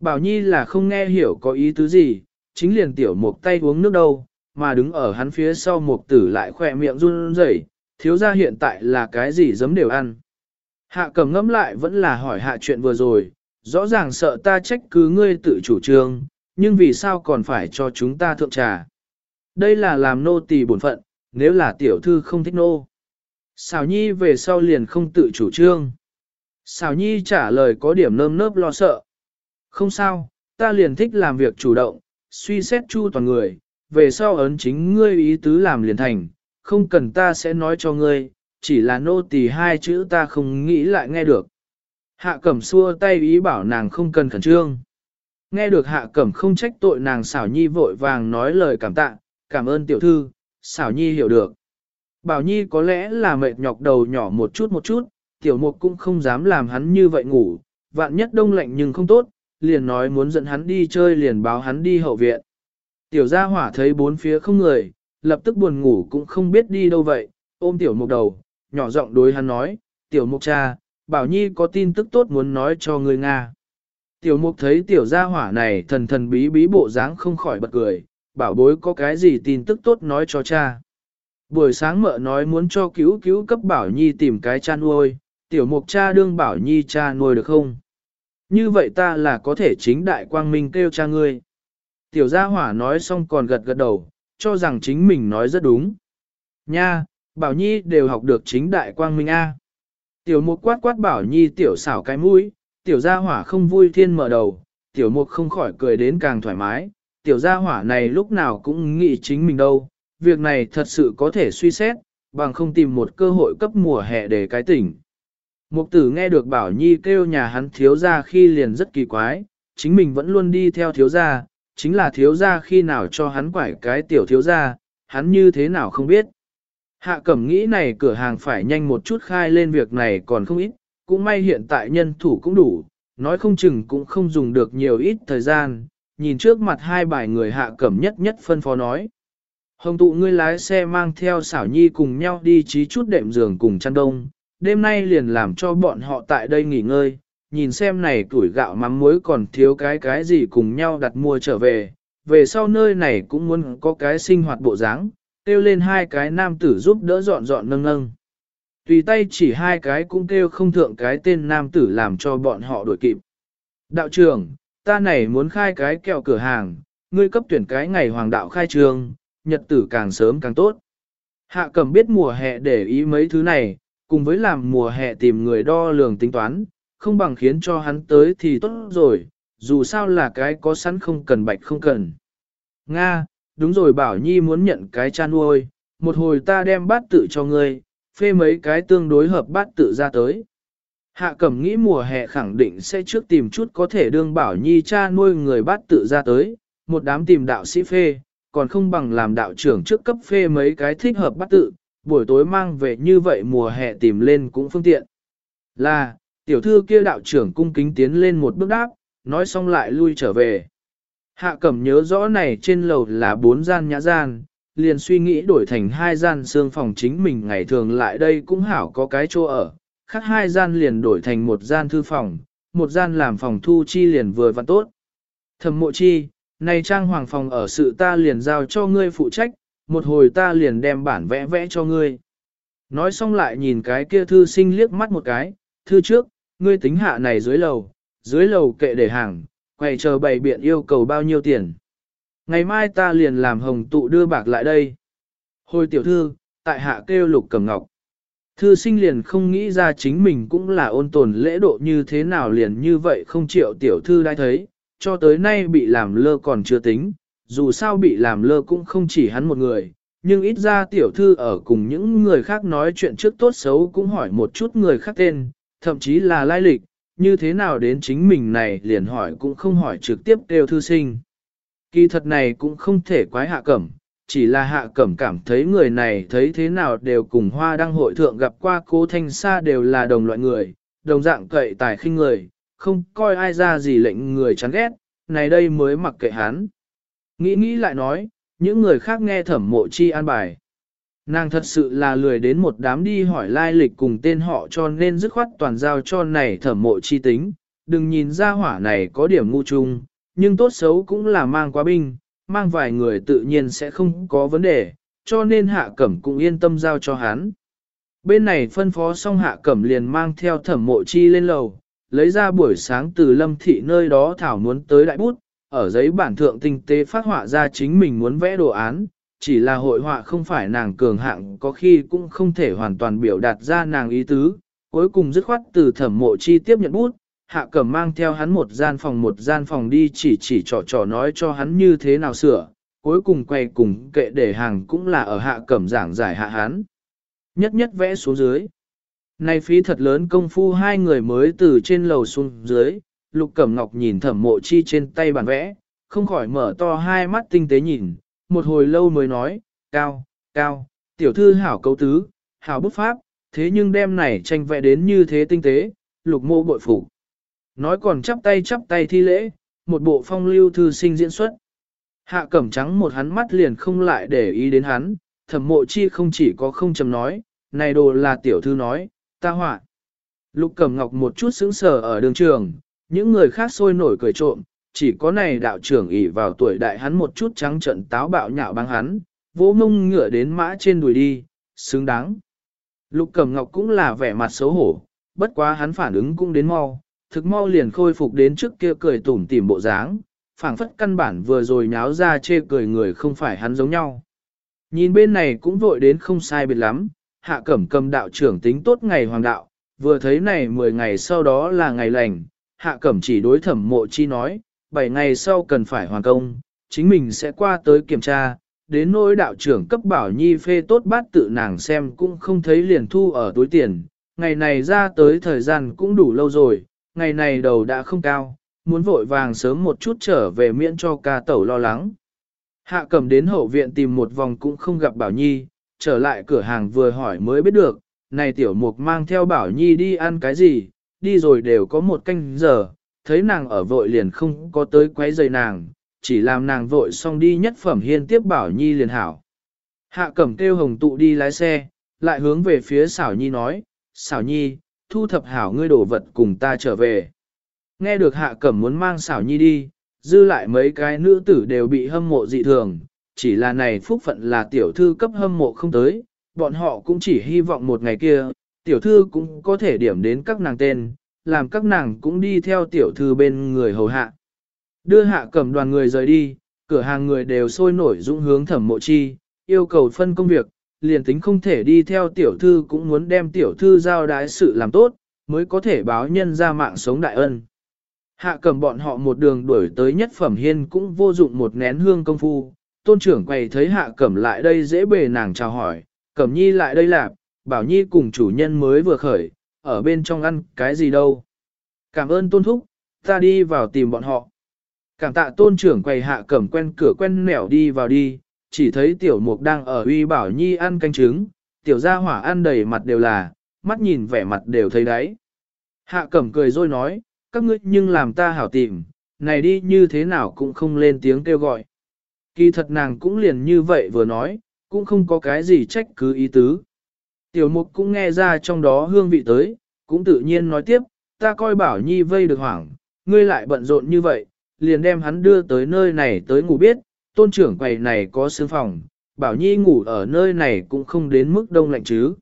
Bảo nhi là không nghe hiểu có ý tứ gì, chính liền tiểu mục tay uống nước đâu, mà đứng ở hắn phía sau mục tử lại khỏe miệng run rẩy, thiếu gia hiện tại là cái gì giấm đều ăn. Hạ cầm ngẫm lại vẫn là hỏi hạ chuyện vừa rồi, rõ ràng sợ ta trách cứ ngươi tự chủ trương, nhưng vì sao còn phải cho chúng ta thượng trà. Đây là làm nô tỳ bổn phận, nếu là tiểu thư không thích nô. Xào nhi về sau liền không tự chủ trương. Xào nhi trả lời có điểm nơm nớp lo sợ. Không sao, ta liền thích làm việc chủ động, suy xét chu toàn người, về sau ấn chính ngươi ý tứ làm liền thành, không cần ta sẽ nói cho ngươi, chỉ là nô tỳ hai chữ ta không nghĩ lại nghe được. Hạ cẩm xua tay ý bảo nàng không cần khẩn trương. Nghe được hạ cẩm không trách tội nàng xảo nhi vội vàng nói lời cảm tạ, cảm ơn tiểu thư, xảo nhi hiểu được. Bảo nhi có lẽ là mệt nhọc đầu nhỏ một chút một chút, tiểu mục cũng không dám làm hắn như vậy ngủ, vạn nhất đông lạnh nhưng không tốt, liền nói muốn dẫn hắn đi chơi liền báo hắn đi hậu viện. Tiểu gia hỏa thấy bốn phía không người, lập tức buồn ngủ cũng không biết đi đâu vậy, ôm tiểu mục đầu, nhỏ giọng đối hắn nói, tiểu mục cha, bảo nhi có tin tức tốt muốn nói cho người Nga. Tiểu mục thấy tiểu gia hỏa này thần thần bí bí bộ dáng không khỏi bật cười, bảo bối có cái gì tin tức tốt nói cho cha. Buổi sáng mợ nói muốn cho cứu cứu cấp bảo nhi tìm cái cha nuôi, tiểu mục cha đương bảo nhi cha nuôi được không? Như vậy ta là có thể chính đại quang minh kêu cha ngươi. Tiểu gia hỏa nói xong còn gật gật đầu, cho rằng chính mình nói rất đúng. Nha, bảo nhi đều học được chính đại quang minh A. Tiểu mục quát quát bảo nhi tiểu xảo cái mũi, tiểu gia hỏa không vui thiên mở đầu, tiểu mục không khỏi cười đến càng thoải mái, tiểu gia hỏa này lúc nào cũng nghĩ chính mình đâu, việc này thật sự có thể suy xét, bằng không tìm một cơ hội cấp mùa hè để cái tỉnh. Mục tử nghe được bảo nhi kêu nhà hắn thiếu gia khi liền rất kỳ quái, chính mình vẫn luôn đi theo thiếu gia, chính là thiếu gia khi nào cho hắn quải cái tiểu thiếu gia, hắn như thế nào không biết. Hạ cẩm nghĩ này cửa hàng phải nhanh một chút khai lên việc này còn không ít, cũng may hiện tại nhân thủ cũng đủ, nói không chừng cũng không dùng được nhiều ít thời gian, nhìn trước mặt hai bài người hạ cẩm nhất nhất phân phó nói. Hồng tụ ngươi lái xe mang theo xảo nhi cùng nhau đi trí chút đệm giường cùng chăn đông, đêm nay liền làm cho bọn họ tại đây nghỉ ngơi, nhìn xem này tuổi gạo mắm muối còn thiếu cái cái gì cùng nhau đặt mua trở về, về sau nơi này cũng muốn có cái sinh hoạt bộ dáng, kêu lên hai cái nam tử giúp đỡ dọn dọn nâng nâng. Tùy tay chỉ hai cái cũng kêu không thượng cái tên nam tử làm cho bọn họ đuổi kịp. Đạo trưởng, ta này muốn khai cái kẹo cửa hàng, ngươi cấp tuyển cái ngày hoàng đạo khai trường, nhật tử càng sớm càng tốt. Hạ cẩm biết mùa hè để ý mấy thứ này, cùng với làm mùa hè tìm người đo lường tính toán, không bằng khiến cho hắn tới thì tốt rồi, dù sao là cái có sẵn không cần bạch không cần. Nga, đúng rồi bảo nhi muốn nhận cái cha nuôi, một hồi ta đem bát tự cho ngươi, phê mấy cái tương đối hợp bát tự ra tới. Hạ cẩm nghĩ mùa hè khẳng định sẽ trước tìm chút có thể đương bảo nhi cha nuôi người bát tự ra tới, một đám tìm đạo sĩ phê, còn không bằng làm đạo trưởng trước cấp phê mấy cái thích hợp bát tự, buổi tối mang về như vậy mùa hè tìm lên cũng phương tiện. Là, tiểu thư kia đạo trưởng cung kính tiến lên một bước đáp, nói xong lại lui trở về. Hạ cẩm nhớ rõ này trên lầu là bốn gian nhã gian, liền suy nghĩ đổi thành hai gian xương phòng chính mình ngày thường lại đây cũng hảo có cái chỗ ở, khác hai gian liền đổi thành một gian thư phòng, một gian làm phòng thu chi liền vừa và tốt. Thẩm mộ chi, này trang hoàng phòng ở sự ta liền giao cho ngươi phụ trách, một hồi ta liền đem bản vẽ vẽ cho ngươi. Nói xong lại nhìn cái kia thư sinh liếc mắt một cái, thư trước, ngươi tính hạ này dưới lầu, dưới lầu kệ để hàng, quay chờ bày biện yêu cầu bao nhiêu tiền. Ngày mai ta liền làm hồng tụ đưa bạc lại đây. Hồi tiểu thư, tại hạ kêu lục cầm ngọc. Thư sinh liền không nghĩ ra chính mình cũng là ôn tồn lễ độ như thế nào liền như vậy không chịu tiểu thư đã thấy, cho tới nay bị làm lơ còn chưa tính, dù sao bị làm lơ cũng không chỉ hắn một người, nhưng ít ra tiểu thư ở cùng những người khác nói chuyện trước tốt xấu cũng hỏi một chút người khác tên, thậm chí là lai lịch, như thế nào đến chính mình này liền hỏi cũng không hỏi trực tiếp đều thư sinh. Kỳ thật này cũng không thể quái hạ cẩm, chỉ là hạ cẩm cảm thấy người này thấy thế nào đều cùng hoa đăng hội thượng gặp qua cố thanh xa đều là đồng loại người, đồng dạng cậy tài khinh người, không coi ai ra gì lệnh người chán ghét, này đây mới mặc kệ hắn. Nghĩ nghĩ lại nói, những người khác nghe thẩm mộ chi an bài. Nàng thật sự là lười đến một đám đi hỏi lai lịch cùng tên họ cho nên dứt khoát toàn giao cho này thẩm mộ chi tính, đừng nhìn ra hỏa này có điểm ngu chung, nhưng tốt xấu cũng là mang quá binh, mang vài người tự nhiên sẽ không có vấn đề, cho nên hạ cẩm cũng yên tâm giao cho hắn. Bên này phân phó xong hạ cẩm liền mang theo thẩm mộ chi lên lầu, lấy ra buổi sáng từ lâm thị nơi đó thảo muốn tới đại bút, ở giấy bản thượng tinh tế phát họa ra chính mình muốn vẽ đồ án, chỉ là hội họa không phải nàng cường hạng có khi cũng không thể hoàn toàn biểu đạt ra nàng ý tứ, cuối cùng dứt khoát từ thẩm mộ chi tiếp nhận bút, hạ cẩm mang theo hắn một gian phòng một gian phòng đi chỉ chỉ trò trò nói cho hắn như thế nào sửa, cuối cùng quay cùng kệ để hàng cũng là ở hạ cẩm giảng giải hạ hắn. Nhất nhất vẽ xuống dưới. Này phí thật lớn công phu hai người mới từ trên lầu xuống dưới, lục cẩm ngọc nhìn thẩm mộ chi trên tay bản vẽ, không khỏi mở to hai mắt tinh tế nhìn, một hồi lâu mới nói, cao, cao, tiểu thư hảo cấu tứ, hảo bút pháp, thế nhưng đem này tranh vẽ đến như thế tinh tế, lục mô bội phủ, nói còn chắp tay chắp tay thi lễ, một bộ phong lưu thư sinh diễn xuất. Hạ cẩm trắng một hắn mắt liền không lại để ý đến hắn, thẩm mộ chi không chỉ có không chầm nói, này đồ là tiểu thư nói, ta họa. Lục cẩm ngọc một chút sững sờ ở đường trường, những người khác sôi nổi cười trộm, chỉ có này đạo trưởng ỷ vào tuổi đại hắn một chút trắng trận táo bạo nhạo băng hắn, vỗ mông ngựa đến mã trên đùi đi, xứng đáng. Lục cẩm ngọc cũng là vẻ mặt xấu hổ, bất quá hắn phản ứng cũng đến mau, thực mau liền khôi phục đến trước kia cười tủm tỉm bộ dáng, phảng phất căn bản vừa rồi nháo ra chê cười người không phải hắn giống nhau. Nhìn bên này cũng vội đến không sai biệt lắm, hạ cẩm cầm đạo trưởng tính tốt ngày hoàng đạo, vừa thấy này 10 ngày sau đó là ngày lành, hạ cẩm chỉ đối thẩm mộ chi nói, 7 ngày sau cần phải hoàn công, chính mình sẽ qua tới kiểm tra, đến nỗi đạo trưởng cấp bảo nhi phê tốt bát tự nàng xem cũng không thấy liền thu ở túi tiền, ngày này ra tới thời gian cũng đủ lâu rồi, ngày này đầu đã không cao, muốn vội vàng sớm một chút trở về miễn cho ca tẩu lo lắng. Hạ cầm đến hậu viện tìm một vòng cũng không gặp Bảo Nhi, trở lại cửa hàng vừa hỏi mới biết được, này tiểu mục mang theo Bảo Nhi đi ăn cái gì, đi rồi đều có một canh giờ, thấy nàng ở vội liền không có tới quấy giày nàng, chỉ làm nàng vội xong đi nhất phẩm hiên tiếp Bảo Nhi liền hảo. Hạ cẩm kêu hồng tụ đi lái xe, lại hướng về phía xảo nhi nói, xảo nhi, thu thập hảo ngươi đổ vật cùng ta trở về. Nghe được hạ cẩm muốn mang xảo nhi đi, dư lại mấy cái nữ tử đều bị hâm mộ dị thường, chỉ là này phúc phận là tiểu thư cấp hâm mộ không tới, bọn họ cũng chỉ hy vọng một ngày kia, tiểu thư cũng có thể điểm đến các nàng tên, làm các nàng cũng đi theo tiểu thư bên người hầu hạ. Đưa hạ cẩm đoàn người rời đi, cửa hàng người đều sôi nổi dũng hướng thẩm mộ chi, yêu cầu phân công việc, liền tính không thể đi theo tiểu thư cũng muốn đem tiểu thư giao đái sự làm tốt, mới có thể báo nhân ra mạng sống đại ân. Hạ cầm bọn họ một đường đuổi tới nhất phẩm hiên cũng vô dụng một nén hương công phu, tôn trưởng quầy thấy hạ cẩm lại đây dễ bề nàng chào hỏi, cẩm nhi lại đây lạp, bảo nhi cùng chủ nhân mới vừa khởi, ở bên trong ăn cái gì đâu. Cảm ơn tôn thúc, ta đi vào tìm bọn họ. Cảm tạ tôn trưởng quầy hạ cẩm quen cửa quen nẻo đi vào đi, chỉ thấy tiểu mục đang ở uy bảo nhi ăn canh trứng, tiểu gia hỏa ăn đầy mặt đều là, mắt nhìn vẻ mặt đều thấy đấy. Hạ cẩm cười rồi nói, các ngươi nhưng làm ta hảo tìm, này đi như thế nào cũng không lên tiếng kêu gọi. Kỳ thật nàng cũng liền như vậy vừa nói, cũng không có cái gì trách cứ ý tứ. Tiểu mục cũng nghe ra trong đó hương vị tới, cũng tự nhiên nói tiếp, ta coi bảo nhi vây được hoảng, ngươi lại bận rộn như vậy, liền đem hắn đưa tới nơi này tới ngủ biết, tôn trưởng quầy này có sương phòng, bảo nhi ngủ ở nơi này cũng không đến mức đông lạnh chứ.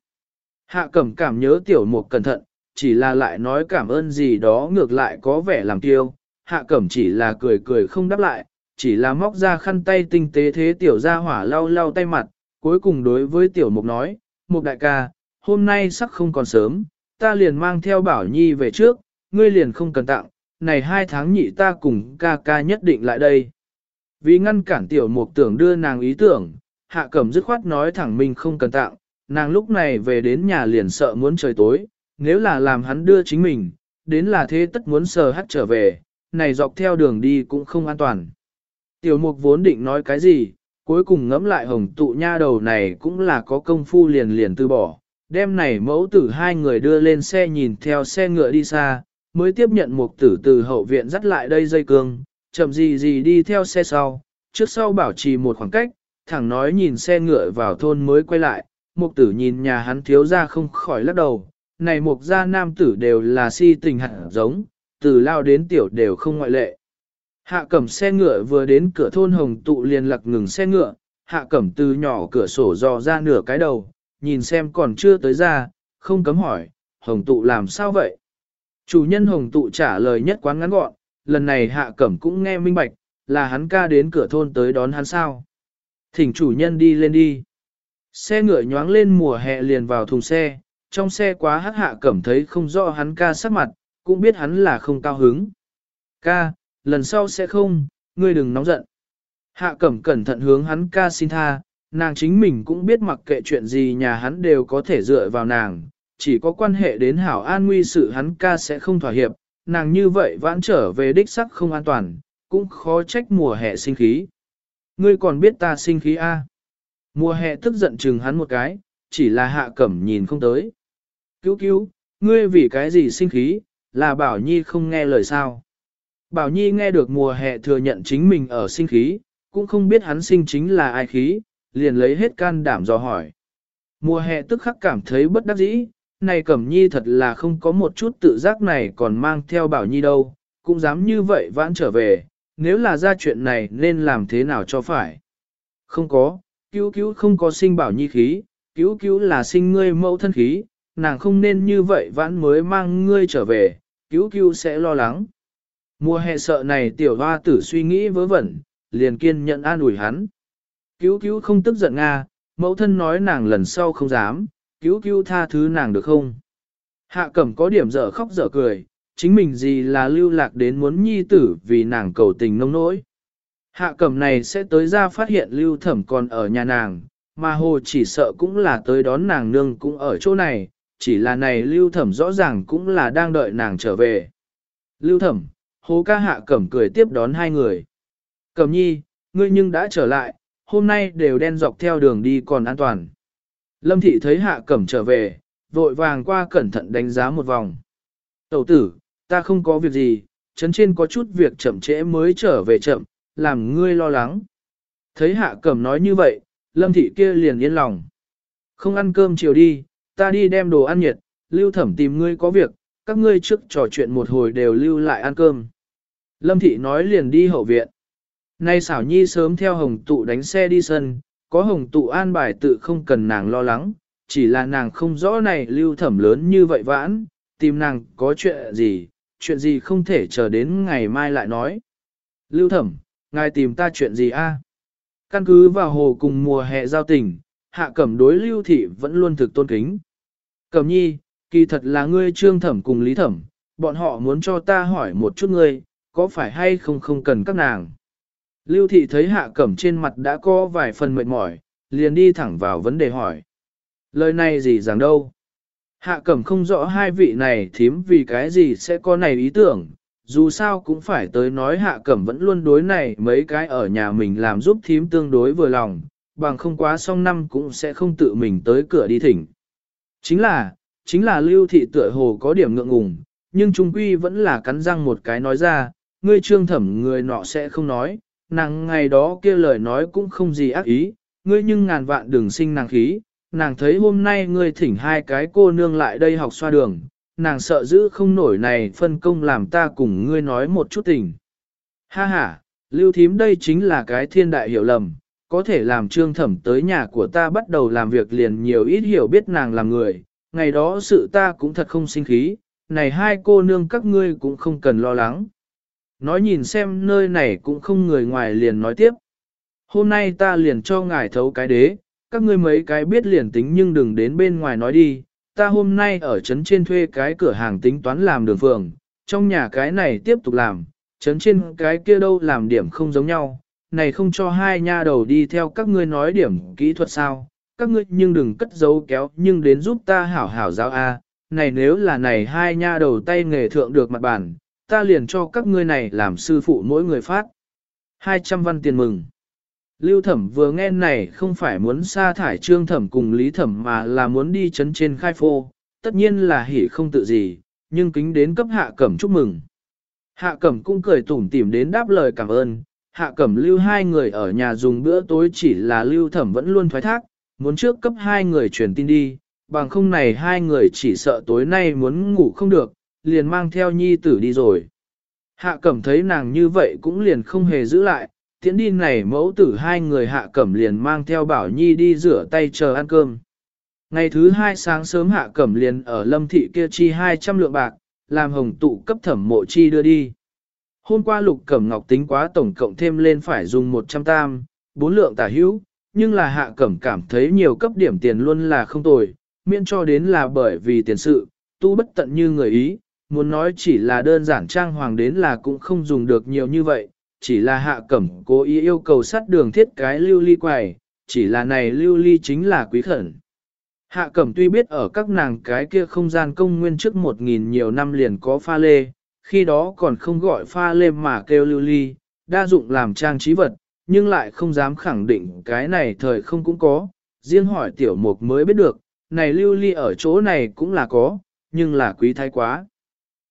Hạ cẩm cảm nhớ tiểu mục cẩn thận, chỉ là lại nói cảm ơn gì đó ngược lại có vẻ làm tiêu, hạ cẩm chỉ là cười cười không đáp lại, chỉ là móc ra khăn tay tinh tế thế tiểu ra hỏa lau lau tay mặt, cuối cùng đối với tiểu mục nói, mục đại ca, hôm nay sắc không còn sớm, ta liền mang theo bảo nhi về trước, ngươi liền không cần tặng, này hai tháng nhị ta cùng ca ca nhất định lại đây. Vì ngăn cản tiểu mục tưởng đưa nàng ý tưởng, hạ cẩm dứt khoát nói thẳng mình không cần tặng, nàng lúc này về đến nhà liền sợ muốn trời tối, nếu là làm hắn đưa chính mình, đến là thế tất muốn sờ hắt trở về, này dọc theo đường đi cũng không an toàn. Tiểu mục vốn định nói cái gì, cuối cùng ngẫm lại hồng tụ nha đầu này cũng là có công phu liền liền từ bỏ, Đêm này mẫu tử hai người đưa lên xe nhìn theo xe ngựa đi xa, mới tiếp nhận mục tử từ hậu viện dắt lại đây dây cương, chậm gì gì đi theo xe sau, trước sau bảo trì một khoảng cách, thẳng nói nhìn xe ngựa vào thôn mới quay lại, mục tử nhìn nhà hắn thiếu ra không khỏi lắc đầu, này mục gia nam tử đều là si tình hẳn giống, từ lao đến tiểu đều không ngoại lệ. Hạ cẩm xe ngựa vừa đến cửa thôn hồng tụ liền lặc ngừng xe ngựa, hạ cẩm từ nhỏ cửa sổ dò ra nửa cái đầu, nhìn xem còn chưa tới ra, không cấm hỏi, hồng tụ làm sao vậy? Chủ nhân hồng tụ trả lời nhất quán ngắn gọn, lần này hạ cẩm cũng nghe minh bạch, là hắn ca đến cửa thôn tới đón hắn sao. Thỉnh chủ nhân đi lên đi. Xe ngựa nhoáng lên mùa hè liền vào thùng xe, trong xe quá hát hạ cẩm thấy không rõ hắn ca sắc mặt, cũng biết hắn là không cao hứng. Ca, lần sau sẽ không, ngươi đừng nóng giận. Hạ cẩm cẩn thận hướng hắn ca xin tha, nàng chính mình cũng biết mặc kệ chuyện gì nhà hắn đều có thể dựa vào nàng, chỉ có quan hệ đến hảo an nguy sự hắn ca sẽ không thỏa hiệp, nàng như vậy vãn trở về đích sắc không an toàn, cũng khó trách mùa hè sinh khí. Ngươi còn biết ta sinh khí a? Mùa hè tức giận chừng hắn một cái, chỉ là hạ cẩm nhìn không tới. Cứu cứu, ngươi vì cái gì sinh khí, là Bảo Nhi không nghe lời sao. Bảo Nhi nghe được mùa hè thừa nhận chính mình ở sinh khí, cũng không biết hắn sinh chính là ai khí, liền lấy hết can đảm dò hỏi. Mùa hè tức khắc cảm thấy bất đắc dĩ, này Cẩm Nhi thật là không có một chút tự giác này còn mang theo Bảo Nhi đâu, cũng dám như vậy vãn trở về, nếu là ra chuyện này nên làm thế nào cho phải. Không có, cứu cứu không có sinh Bảo Nhi khí, cứu cứu là sinh ngươi mẫu thân khí, nàng không nên như vậy vãn mới mang ngươi trở về, cứu cứu sẽ lo lắng. Mùa hè sợ này tiểu hoa tử suy nghĩ vớ vẩn, liền kiên nhận an ủi hắn. Cứu cứu không tức giận Nga, mẫu thân nói nàng lần sau không dám, cứu cứu tha thứ nàng được không? Hạ cẩm có điểm dở khóc dở cười, chính mình gì là lưu lạc đến muốn nhi tử vì nàng cầu tình nông nỗi. Hạ cẩm này sẽ tới ra phát hiện lưu thẩm còn ở nhà nàng, mà hồ chỉ sợ cũng là tới đón nàng nương cũng ở chỗ này, chỉ là này lưu thẩm rõ ràng cũng là đang đợi nàng trở về. Lưu thẩm, Hố ca hạ cẩm cười tiếp đón hai người. Cẩm nhi, ngươi nhưng đã trở lại, hôm nay đều đen dọc theo đường đi còn an toàn. Lâm thị thấy hạ cẩm trở về, vội vàng qua cẩn thận đánh giá một vòng. Tẩu tử, ta không có việc gì, chấn trên có chút việc chậm trễ mới trở về chậm, làm ngươi lo lắng. Thấy hạ cẩm nói như vậy, lâm thị kia liền yên lòng. Không ăn cơm chiều đi, ta đi đem đồ ăn nhiệt, lưu thẩm tìm ngươi có việc, các ngươi trước trò chuyện một hồi đều lưu lại ăn cơm. Lâm thị nói liền đi hậu viện. Nay xảo nhi sớm theo hồng tụ đánh xe đi sân, có hồng tụ an bài tự không cần nàng lo lắng, chỉ là nàng không rõ này lưu thẩm lớn như vậy vãn, tìm nàng có chuyện gì, chuyện gì không thể chờ đến ngày mai lại nói. Lưu thẩm, ngài tìm ta chuyện gì a? Căn cứ vào hồ cùng mùa hè giao tình, hạ cẩm đối lưu thị vẫn luôn thực tôn kính. Cẩm nhi, kỳ thật là ngươi trương thẩm cùng lý thẩm, bọn họ muốn cho ta hỏi một chút ngươi, có phải hay không không cần các nàng. Lưu thị thấy hạ cẩm trên mặt đã có vài phần mệt mỏi, liền đi thẳng vào vấn đề hỏi. Lời này gì rằng đâu? Hạ cẩm không rõ hai vị này thím vì cái gì sẽ có này ý tưởng, dù sao cũng phải tới nói hạ cẩm vẫn luôn đối này mấy cái ở nhà mình làm giúp thím tương đối vừa lòng, bằng không quá xong năm cũng sẽ không tự mình tới cửa đi thỉnh. Chính là, chính là lưu thị tựa hồ có điểm ngượng ngùng, nhưng trung quy vẫn là cắn răng một cái nói ra, ngươi trương thẩm người nọ sẽ không nói, nàng ngày đó kia lời nói cũng không gì ác ý, ngươi nhưng ngàn vạn đừng sinh nàng khí, nàng thấy hôm nay ngươi thỉnh hai cái cô nương lại đây học xoa đường, nàng sợ giữ không nổi này phân công làm ta cùng ngươi nói một chút tình. Ha ha, lưu thím đây chính là cái thiên đại hiểu lầm, có thể làm trương thẩm tới nhà của ta bắt đầu làm việc liền nhiều ít hiểu biết nàng làm người, ngày đó sự ta cũng thật không sinh khí, này hai cô nương các ngươi cũng không cần lo lắng. Nói nhìn xem nơi này cũng không người ngoài liền nói tiếp. Hôm nay ta liền cho ngài thấu cái đế, các ngươi mấy cái biết liền tính nhưng đừng đến bên ngoài nói đi. Ta hôm nay ở trấn trên thuê cái cửa hàng tính toán làm đường phường, trong nhà cái này tiếp tục làm, trấn trên cái kia đâu làm điểm không giống nhau. Này không cho hai nha đầu đi theo các ngươi nói điểm kỹ thuật sao, các ngươi nhưng đừng cất giấu kéo nhưng đến giúp ta hảo hảo giáo A, này nếu là này hai nha đầu tay nghề thượng được mặt bản, ta liền cho các ngươi này làm sư phụ mỗi người phát. 200 văn tiền mừng. Lưu thẩm vừa nghe này không phải muốn sa thải trương thẩm cùng lý thẩm mà là muốn đi chấn trên khai phô, tất nhiên là hỉ không tự gì, nhưng kính đến cấp hạ cẩm chúc mừng. Hạ cẩm cũng cười tủm tỉm đến đáp lời cảm ơn, hạ cẩm lưu hai người ở nhà dùng bữa tối chỉ là lưu thẩm vẫn luôn thoái thác, muốn trước cấp hai người truyền tin đi, bằng không này hai người chỉ sợ tối nay muốn ngủ không được, liền mang theo nhi tử đi rồi. Hạ cẩm thấy nàng như vậy cũng liền không hề giữ lại, tiễn đi này mẫu tử hai người hạ cẩm liền mang theo bảo nhi đi rửa tay chờ ăn cơm. Ngày thứ hai sáng sớm hạ cẩm liền ở lâm thị kia chi 200 lượng bạc, làm hồng tụ cấp thẩm mộ chi đưa đi. Hôm qua lục cẩm ngọc tính quá tổng cộng thêm lên phải dùng 100 tam, 4 lượng tả hữu, nhưng là hạ cẩm cảm thấy nhiều cấp điểm tiền luôn là không tồi, miễn cho đến là bởi vì tiền sự, tu bất tận như người ý, muốn nói chỉ là đơn giản trang hoàng đến là cũng không dùng được nhiều như vậy, chỉ là hạ cẩm cố ý yêu cầu sắt đường thiết cái lưu ly quầy chỉ là này lưu ly chính là quý khẩn. Hạ cẩm tuy biết ở các nàng cái kia không gian công nguyên trước một nghìn nhiều năm liền có pha lê, khi đó còn không gọi pha lê mà kêu lưu ly, đa dụng làm trang trí vật, nhưng lại không dám khẳng định cái này thời không cũng có, riêng hỏi tiểu mục mới biết được, này lưu ly ở chỗ này cũng là có, nhưng là quý thái quá.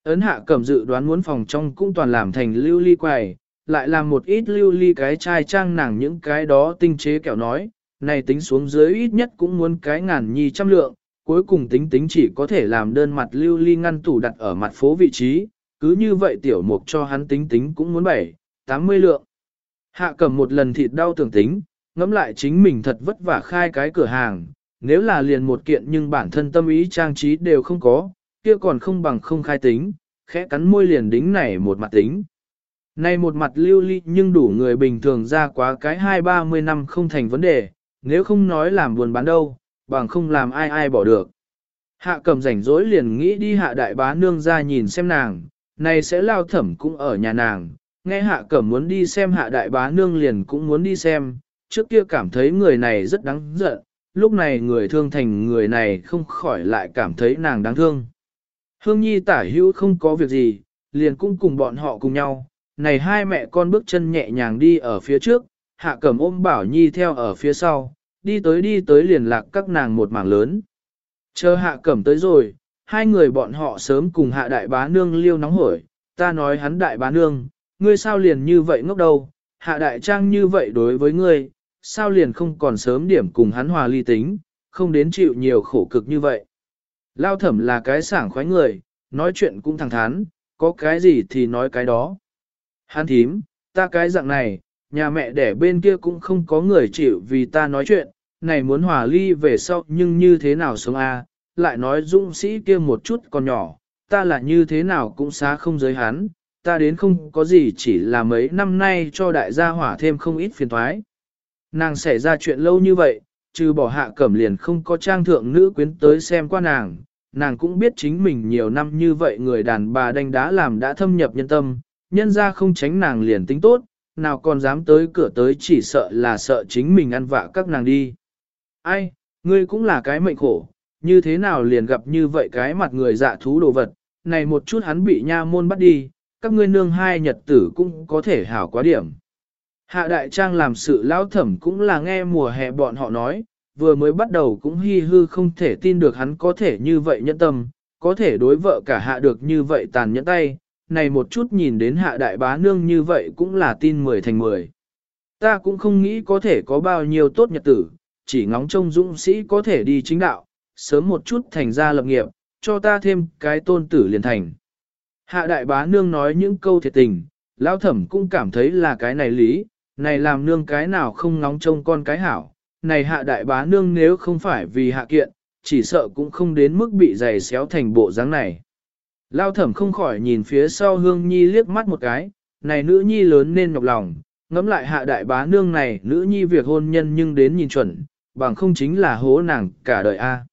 Ấn hạ cẩm dự đoán muốn phòng trong cũng toàn làm thành lưu ly quầy, lại làm một ít lưu ly cái chai trang nàng những cái đó tinh chế kẹo nói, này tính xuống dưới ít nhất cũng muốn cái ngàn nhi trăm lượng, cuối cùng tính tính chỉ có thể làm đơn mặt lưu ly ngăn tủ đặt ở mặt phố vị trí, cứ như vậy tiểu mục cho hắn tính tính cũng muốn bảy, 80 lượng. Hạ cầm một lần thịt đau tưởng tính, ngẫm lại chính mình thật vất vả khai cái cửa hàng, nếu là liền một kiện nhưng bản thân tâm ý trang trí đều không có, kia còn không bằng không khai tính, khẽ cắn môi liền đính này một mặt tính. Này một mặt lưu ly nhưng đủ người bình thường ra quá cái hai ba mươi năm không thành vấn đề, nếu không nói làm buồn bán đâu, bằng không làm ai ai bỏ được. Hạ cầm rảnh rỗi liền nghĩ đi hạ đại bá nương ra nhìn xem nàng, này sẽ lao thẩm cũng ở nhà nàng, nghe hạ cẩm muốn đi xem hạ đại bá nương liền cũng muốn đi xem, trước kia cảm thấy người này rất đáng giận, lúc này người thương thành người này không khỏi lại cảm thấy nàng đáng thương. Hương Nhi tả hữu không có việc gì, liền cũng cùng bọn họ cùng nhau, này hai mẹ con bước chân nhẹ nhàng đi ở phía trước, hạ cẩm ôm bảo Nhi theo ở phía sau, đi tới đi tới liền lạc các nàng một mảng lớn. Chờ hạ cẩm tới rồi, hai người bọn họ sớm cùng hạ đại bá nương liêu nóng hổi, ta nói hắn đại bá nương, ngươi sao liền như vậy ngốc đâu, hạ đại trang như vậy đối với ngươi, sao liền không còn sớm điểm cùng hắn hòa ly tính, không đến chịu nhiều khổ cực như vậy. Lao thẩm là cái sảng khoái người, nói chuyện cũng thẳng thắn, có cái gì thì nói cái đó. Hắn thím, ta cái dạng này, nhà mẹ đẻ bên kia cũng không có người chịu vì ta nói chuyện, này muốn hòa ly về sau nhưng như thế nào sống a? lại nói dũng sĩ kia một chút còn nhỏ, ta là như thế nào cũng xá không giới hắn, ta đến không có gì chỉ là mấy năm nay cho đại gia hỏa thêm không ít phiền thoái. Nàng xảy ra chuyện lâu như vậy, trừ bỏ hạ cẩm liền không có trang thượng nữ quyến tới xem qua nàng, nàng cũng biết chính mình nhiều năm như vậy người đàn bà đánh đá làm đã thâm nhập nhân tâm, nhân ra không tránh nàng liền tính tốt, nào còn dám tới cửa tới chỉ sợ là sợ chính mình ăn vạ các nàng đi. Ai, ngươi cũng là cái mệnh khổ, như thế nào liền gặp như vậy cái mặt người dạ thú đồ vật, này một chút hắn bị nha môn bắt đi, các ngươi nương hai nhật tử cũng có thể hảo quá điểm. Hạ đại trang làm sự lão thẩm cũng là nghe mùa hè bọn họ nói, vừa mới bắt đầu cũng hy hư không thể tin được hắn có thể như vậy nhẫn tâm, có thể đối vợ cả hạ được như vậy tàn nhẫn tay, này một chút nhìn đến hạ đại bá nương như vậy cũng là tin mười thành mười. Ta cũng không nghĩ có thể có bao nhiêu tốt nhật tử, chỉ ngóng trông dũng sĩ có thể đi chính đạo, sớm một chút thành ra lập nghiệp, cho ta thêm cái tôn tử liền thành. Hạ đại bá nương nói những câu thiệt tình, lão thẩm cũng cảm thấy là cái này lý, này làm nương cái nào không nóng trông con cái hảo, này hạ đại bá nương nếu không phải vì hạ kiện, chỉ sợ cũng không đến mức bị giày xéo thành bộ dáng này. Lao thẩm không khỏi nhìn phía sau hương nhi liếc mắt một cái, này nữ nhi lớn nên nhọc lòng, ngẫm lại hạ đại bá nương này nữ nhi việc hôn nhân nhưng đến nhìn chuẩn, bằng không chính là hố nàng cả đời a.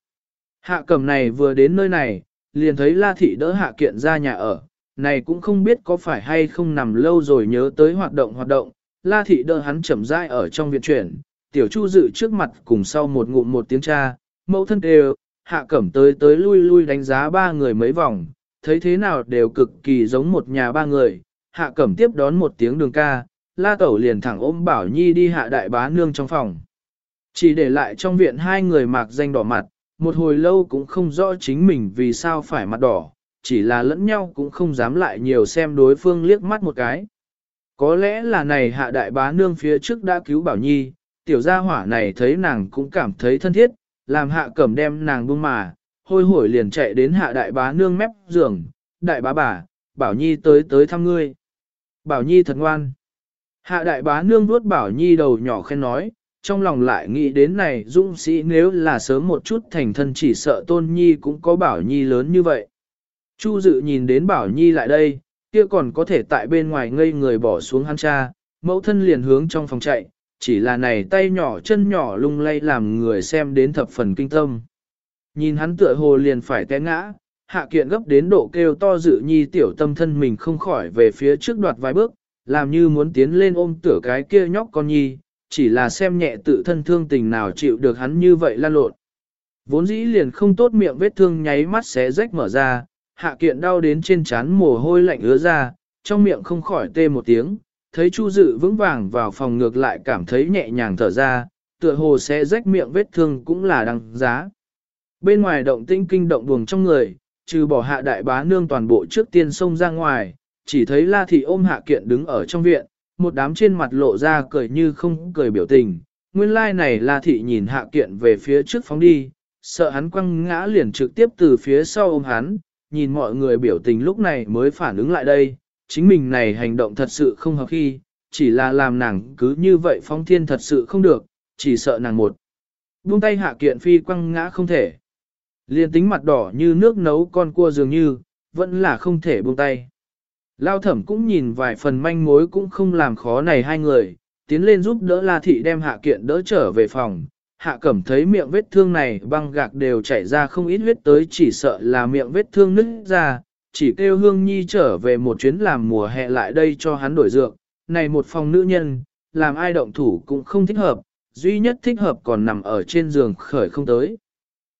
Hạ cầm này vừa đến nơi này, liền thấy la thị đỡ hạ kiện ra nhà ở, này cũng không biết có phải hay không nằm lâu rồi nhớ tới hoạt động hoạt động, la thị đỡ hắn chậm rãi ở trong viện chuyển, tiểu chu dự trước mặt cùng sau một ngụm một tiếng cha, mẫu thân đều, hạ cẩm tới tới lui lui đánh giá ba người mấy vòng, thấy thế nào đều cực kỳ giống một nhà ba người, hạ cẩm tiếp đón một tiếng đường ca, la tẩu liền thẳng ôm bảo nhi đi hạ đại bá nương trong phòng. Chỉ để lại trong viện hai người mạc danh đỏ mặt, một hồi lâu cũng không rõ chính mình vì sao phải mặt đỏ, chỉ là lẫn nhau cũng không dám lại nhiều xem đối phương liếc mắt một cái. Có lẽ là này hạ đại bá nương phía trước đã cứu bảo nhi, tiểu gia hỏa này thấy nàng cũng cảm thấy thân thiết, làm hạ cẩm đem nàng buông mà, hôi hổi liền chạy đến hạ đại bá nương mép giường, đại bá bà, bảo nhi tới tới thăm ngươi. Bảo nhi thật ngoan. Hạ đại bá nương vuốt bảo nhi đầu nhỏ khen nói, trong lòng lại nghĩ đến này dũng sĩ nếu là sớm một chút thành thân chỉ sợ tôn nhi cũng có bảo nhi lớn như vậy. Chu dự nhìn đến bảo nhi lại đây, kia còn có thể tại bên ngoài ngây người bỏ xuống hắn cha, mẫu thân liền hướng trong phòng chạy, chỉ là này tay nhỏ chân nhỏ lung lay làm người xem đến thập phần kinh tâm. Nhìn hắn tựa hồ liền phải té ngã, hạ kiện gấp đến độ kêu to dự nhi tiểu tâm thân mình không khỏi về phía trước đoạt vài bước, làm như muốn tiến lên ôm tửa cái kia nhóc con nhi, chỉ là xem nhẹ tự thân thương tình nào chịu được hắn như vậy lan lộn. Vốn dĩ liền không tốt miệng vết thương nháy mắt xé rách mở ra, hạ kiện đau đến trên trán mồ hôi lạnh ứa ra, trong miệng không khỏi tê một tiếng, thấy Chu Dự vững vàng vào phòng ngược lại cảm thấy nhẹ nhàng thở ra, tựa hồ sẽ rách miệng vết thương cũng là đăng giá. Bên ngoài động tinh kinh động buồng trong người, trừ bỏ hạ đại bá nương toàn bộ trước tiên xông ra ngoài, chỉ thấy la thị ôm hạ kiện đứng ở trong viện, một đám trên mặt lộ ra cười như không cười biểu tình. Nguyên lai like này la thị nhìn hạ kiện về phía trước phóng đi, sợ hắn quăng ngã liền trực tiếp từ phía sau ôm hắn, nhìn mọi người biểu tình lúc này mới phản ứng lại đây, chính mình này hành động thật sự không hợp khi, chỉ là làm nàng cứ như vậy phong thiên thật sự không được, chỉ sợ nàng một. Buông tay hạ kiện phi quăng ngã không thể. Liên tính mặt đỏ như nước nấu con cua dường như, vẫn là không thể buông tay. Lao thẩm cũng nhìn vài phần manh mối cũng không làm khó này hai người, tiến lên giúp đỡ La Thị đem hạ kiện đỡ trở về phòng. Hạ cẩm thấy miệng vết thương này băng gạc đều chảy ra không ít huyết tới chỉ sợ là miệng vết thương nứt ra, chỉ kêu Hương Nhi trở về một chuyến làm mùa hè lại đây cho hắn đổi dược. Này một phòng nữ nhân, làm ai động thủ cũng không thích hợp, duy nhất thích hợp còn nằm ở trên giường khởi không tới.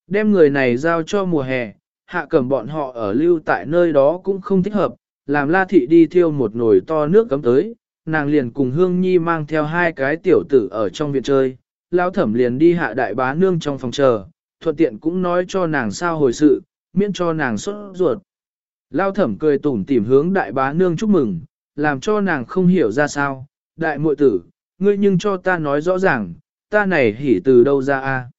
Đem người này giao cho mùa hè, hạ cẩm bọn họ ở lưu tại nơi đó cũng không thích hợp, làm la thị đi thiêu một nồi to nước cấm tới, nàng liền cùng Hương Nhi mang theo hai cái tiểu tử ở trong viện chơi, lao thẩm liền đi hạ đại bá nương trong phòng chờ, thuận tiện cũng nói cho nàng sao hồi sự, miễn cho nàng sốt ruột. Lao thẩm cười tủm tỉm hướng đại bá nương chúc mừng, làm cho nàng không hiểu ra sao, đại muội tử, ngươi nhưng cho ta nói rõ ràng, ta này hỉ từ đâu ra a?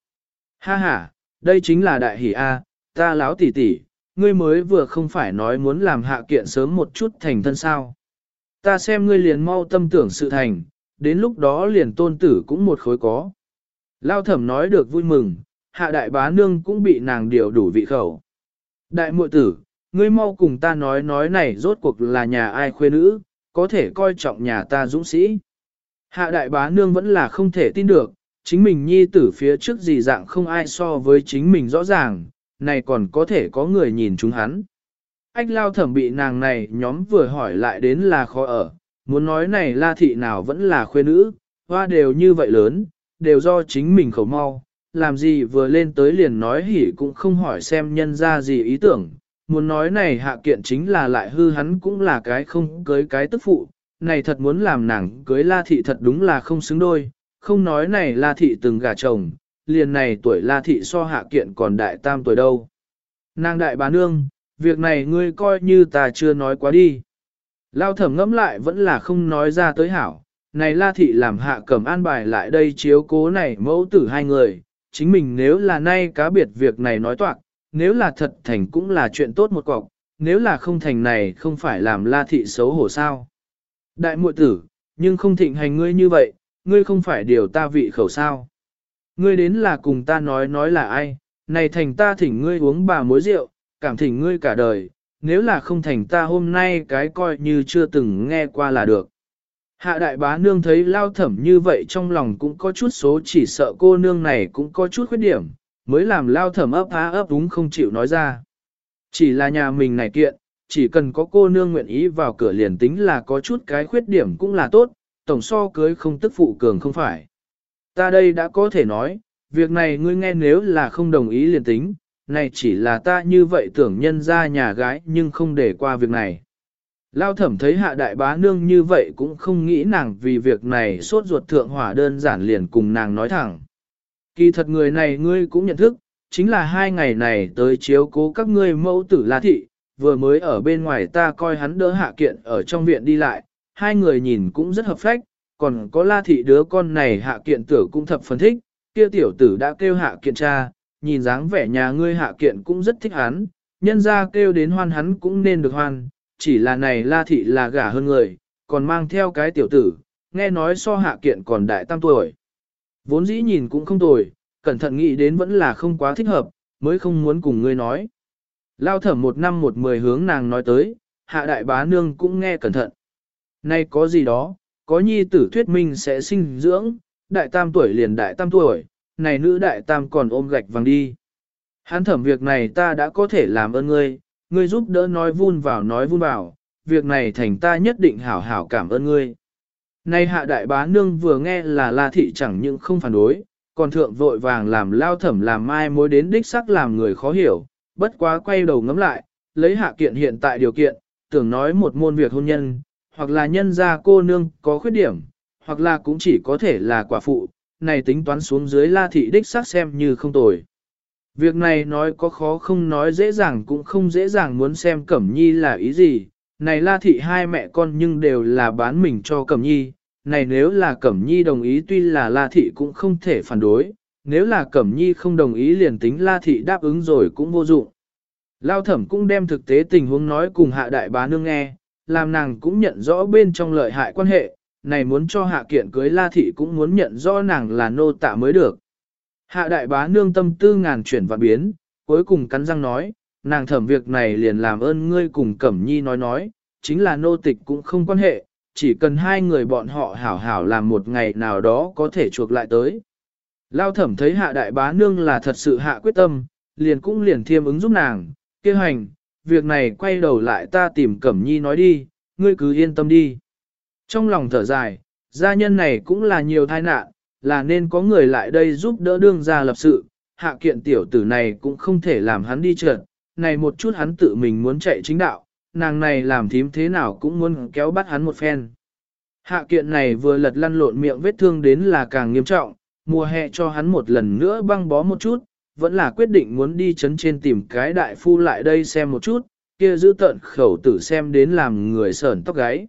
Ha ha, đây chính là đại hỉ a, ta láo tỷ tỷ, ngươi mới vừa không phải nói muốn làm hạ kiện sớm một chút thành thân sao. Ta xem ngươi liền mau tâm tưởng sự thành, đến lúc đó liền tôn tử cũng một khối có. Lao thẩm nói được vui mừng, hạ đại bá nương cũng bị nàng điều đủ vị khẩu. Đại muội tử, ngươi mau cùng ta nói nói này rốt cuộc là nhà ai khuê nữ, có thể coi trọng nhà ta dũng sĩ. Hạ đại bá nương vẫn là không thể tin được, chính mình nhi tử phía trước gì dạng không ai so với chính mình rõ ràng, này còn có thể có người nhìn chúng hắn. Ách lao thẩm bị nàng này nhóm vừa hỏi lại đến là khó ở, muốn nói này la thị nào vẫn là khuê nữ, hoa đều như vậy lớn, đều do chính mình khẩu mau, làm gì vừa lên tới liền nói hỉ cũng không hỏi xem nhân ra gì ý tưởng, muốn nói này hạ kiện chính là lại hư hắn cũng là cái không cưới cái tức phụ, này thật muốn làm nàng cưới la thị thật đúng là không xứng đôi, không nói này la thị từng gả chồng, liền này tuổi la thị so hạ kiện còn đại tam tuổi đâu. Nàng đại bá nương, việc này ngươi coi như ta chưa nói quá đi. Lao thẩm ngẫm lại vẫn là không nói ra tới hảo, này la thị làm hạ cẩm an bài lại đây chiếu cố này mẫu tử hai người, chính mình nếu là nay cá biệt việc này nói toạc, nếu là thật thành cũng là chuyện tốt một cọc, nếu là không thành này không phải làm la thị xấu hổ sao. Đại muội tử, nhưng không thịnh hành ngươi như vậy, ngươi không phải điều ta vị khẩu sao. Ngươi đến là cùng ta nói nói là ai, này thành ta thỉnh ngươi uống bà mối rượu, cảm thỉnh ngươi cả đời, nếu là không thành ta hôm nay cái coi như chưa từng nghe qua là được. Hạ đại bá nương thấy lao thẩm như vậy trong lòng cũng có chút số chỉ sợ cô nương này cũng có chút khuyết điểm, mới làm lao thẩm ấp á ấp đúng không chịu nói ra. Chỉ là nhà mình này kiện, chỉ cần có cô nương nguyện ý vào cửa liền tính là có chút cái khuyết điểm cũng là tốt, tổng so cưới không tức phụ cường không phải. Ta đây đã có thể nói, việc này ngươi nghe nếu là không đồng ý liền tính, này chỉ là ta như vậy tưởng nhân ra nhà gái nhưng không để qua việc này. Lao thẩm thấy hạ đại bá nương như vậy cũng không nghĩ nàng vì việc này sốt ruột thượng hỏa đơn giản liền cùng nàng nói thẳng. Kỳ thật người này ngươi cũng nhận thức, chính là hai ngày này tới chiếu cố các ngươi mẫu tử La Thị, vừa mới ở bên ngoài ta coi hắn đỡ hạ kiện ở trong viện đi lại, hai người nhìn cũng rất hợp phách, còn có La Thị đứa con này hạ kiện tử cũng thập phân thích, kia tiểu tử đã kêu hạ kiện cha, nhìn dáng vẻ nhà ngươi hạ kiện cũng rất thích hắn, nhân ra kêu đến hoan hắn cũng nên được hoan, chỉ là này La Thị là gả hơn người, còn mang theo cái tiểu tử, nghe nói so hạ kiện còn đại tam tuổi. Vốn dĩ nhìn cũng không tồi, cẩn thận nghĩ đến vẫn là không quá thích hợp, mới không muốn cùng ngươi nói. Lao thẩm một năm một mười hướng nàng nói tới, hạ đại bá nương cũng nghe cẩn thận. Nay có gì đó, có nhi tử thuyết minh sẽ sinh dưỡng, đại tam tuổi liền đại tam tuổi, này nữ đại tam còn ôm gạch vàng đi. Hán thẩm việc này ta đã có thể làm ơn ngươi, ngươi giúp đỡ nói vun vào nói vun vào, việc này thành ta nhất định hảo hảo cảm ơn ngươi. Nay hạ đại bá nương vừa nghe là la thị chẳng những không phản đối, còn thượng vội vàng làm lao thẩm làm mai mối đến đích sắc làm người khó hiểu, bất quá quay đầu ngắm lại, lấy hạ kiện hiện tại điều kiện, tưởng nói một môn việc hôn nhân, hoặc là nhân gia cô nương có khuyết điểm, hoặc là cũng chỉ có thể là quả phụ, này tính toán xuống dưới la thị đích sắc xem như không tồi. Việc này nói có khó không nói dễ dàng cũng không dễ dàng muốn xem Cẩm Nhi là ý gì, này la thị hai mẹ con nhưng đều là bán mình cho Cẩm Nhi, này nếu là Cẩm Nhi đồng ý tuy là la thị cũng không thể phản đối, nếu là Cẩm Nhi không đồng ý liền tính la thị đáp ứng rồi cũng vô dụng. Lao thẩm cũng đem thực tế tình huống nói cùng hạ đại bá nương nghe, làm nàng cũng nhận rõ bên trong lợi hại quan hệ, này muốn cho hạ kiện cưới la thị cũng muốn nhận rõ nàng là nô tạ mới được. Hạ đại bá nương tâm tư ngàn chuyển và biến, cuối cùng cắn răng nói, nàng thẩm việc này liền làm ơn ngươi cùng Cẩm Nhi nói nói, chính là nô tịch cũng không quan hệ, chỉ cần hai người bọn họ hảo hảo làm một ngày nào đó có thể chuộc lại tới. Lao thẩm thấy hạ đại bá nương là thật sự hạ quyết tâm, liền cũng liền thiêm ứng giúp nàng, kêu hành, việc này quay đầu lại ta tìm Cẩm Nhi nói đi, ngươi cứ yên tâm đi. Trong lòng thở dài, gia nhân này cũng là nhiều tai nạn, là nên có người lại đây giúp đỡ đương ra lập sự, hạ kiện tiểu tử này cũng không thể làm hắn đi trượt, này một chút hắn tự mình muốn chạy chính đạo, nàng này làm thím thế nào cũng muốn kéo bắt hắn một phen. Hạ kiện này vừa lật lăn lộn miệng vết thương đến là càng nghiêm trọng, mùa hè cho hắn một lần nữa băng bó một chút, vẫn là quyết định muốn đi chấn trên tìm cái đại phu lại đây xem một chút, kia giữ tận khẩu tử xem đến làm người sởn tóc gáy.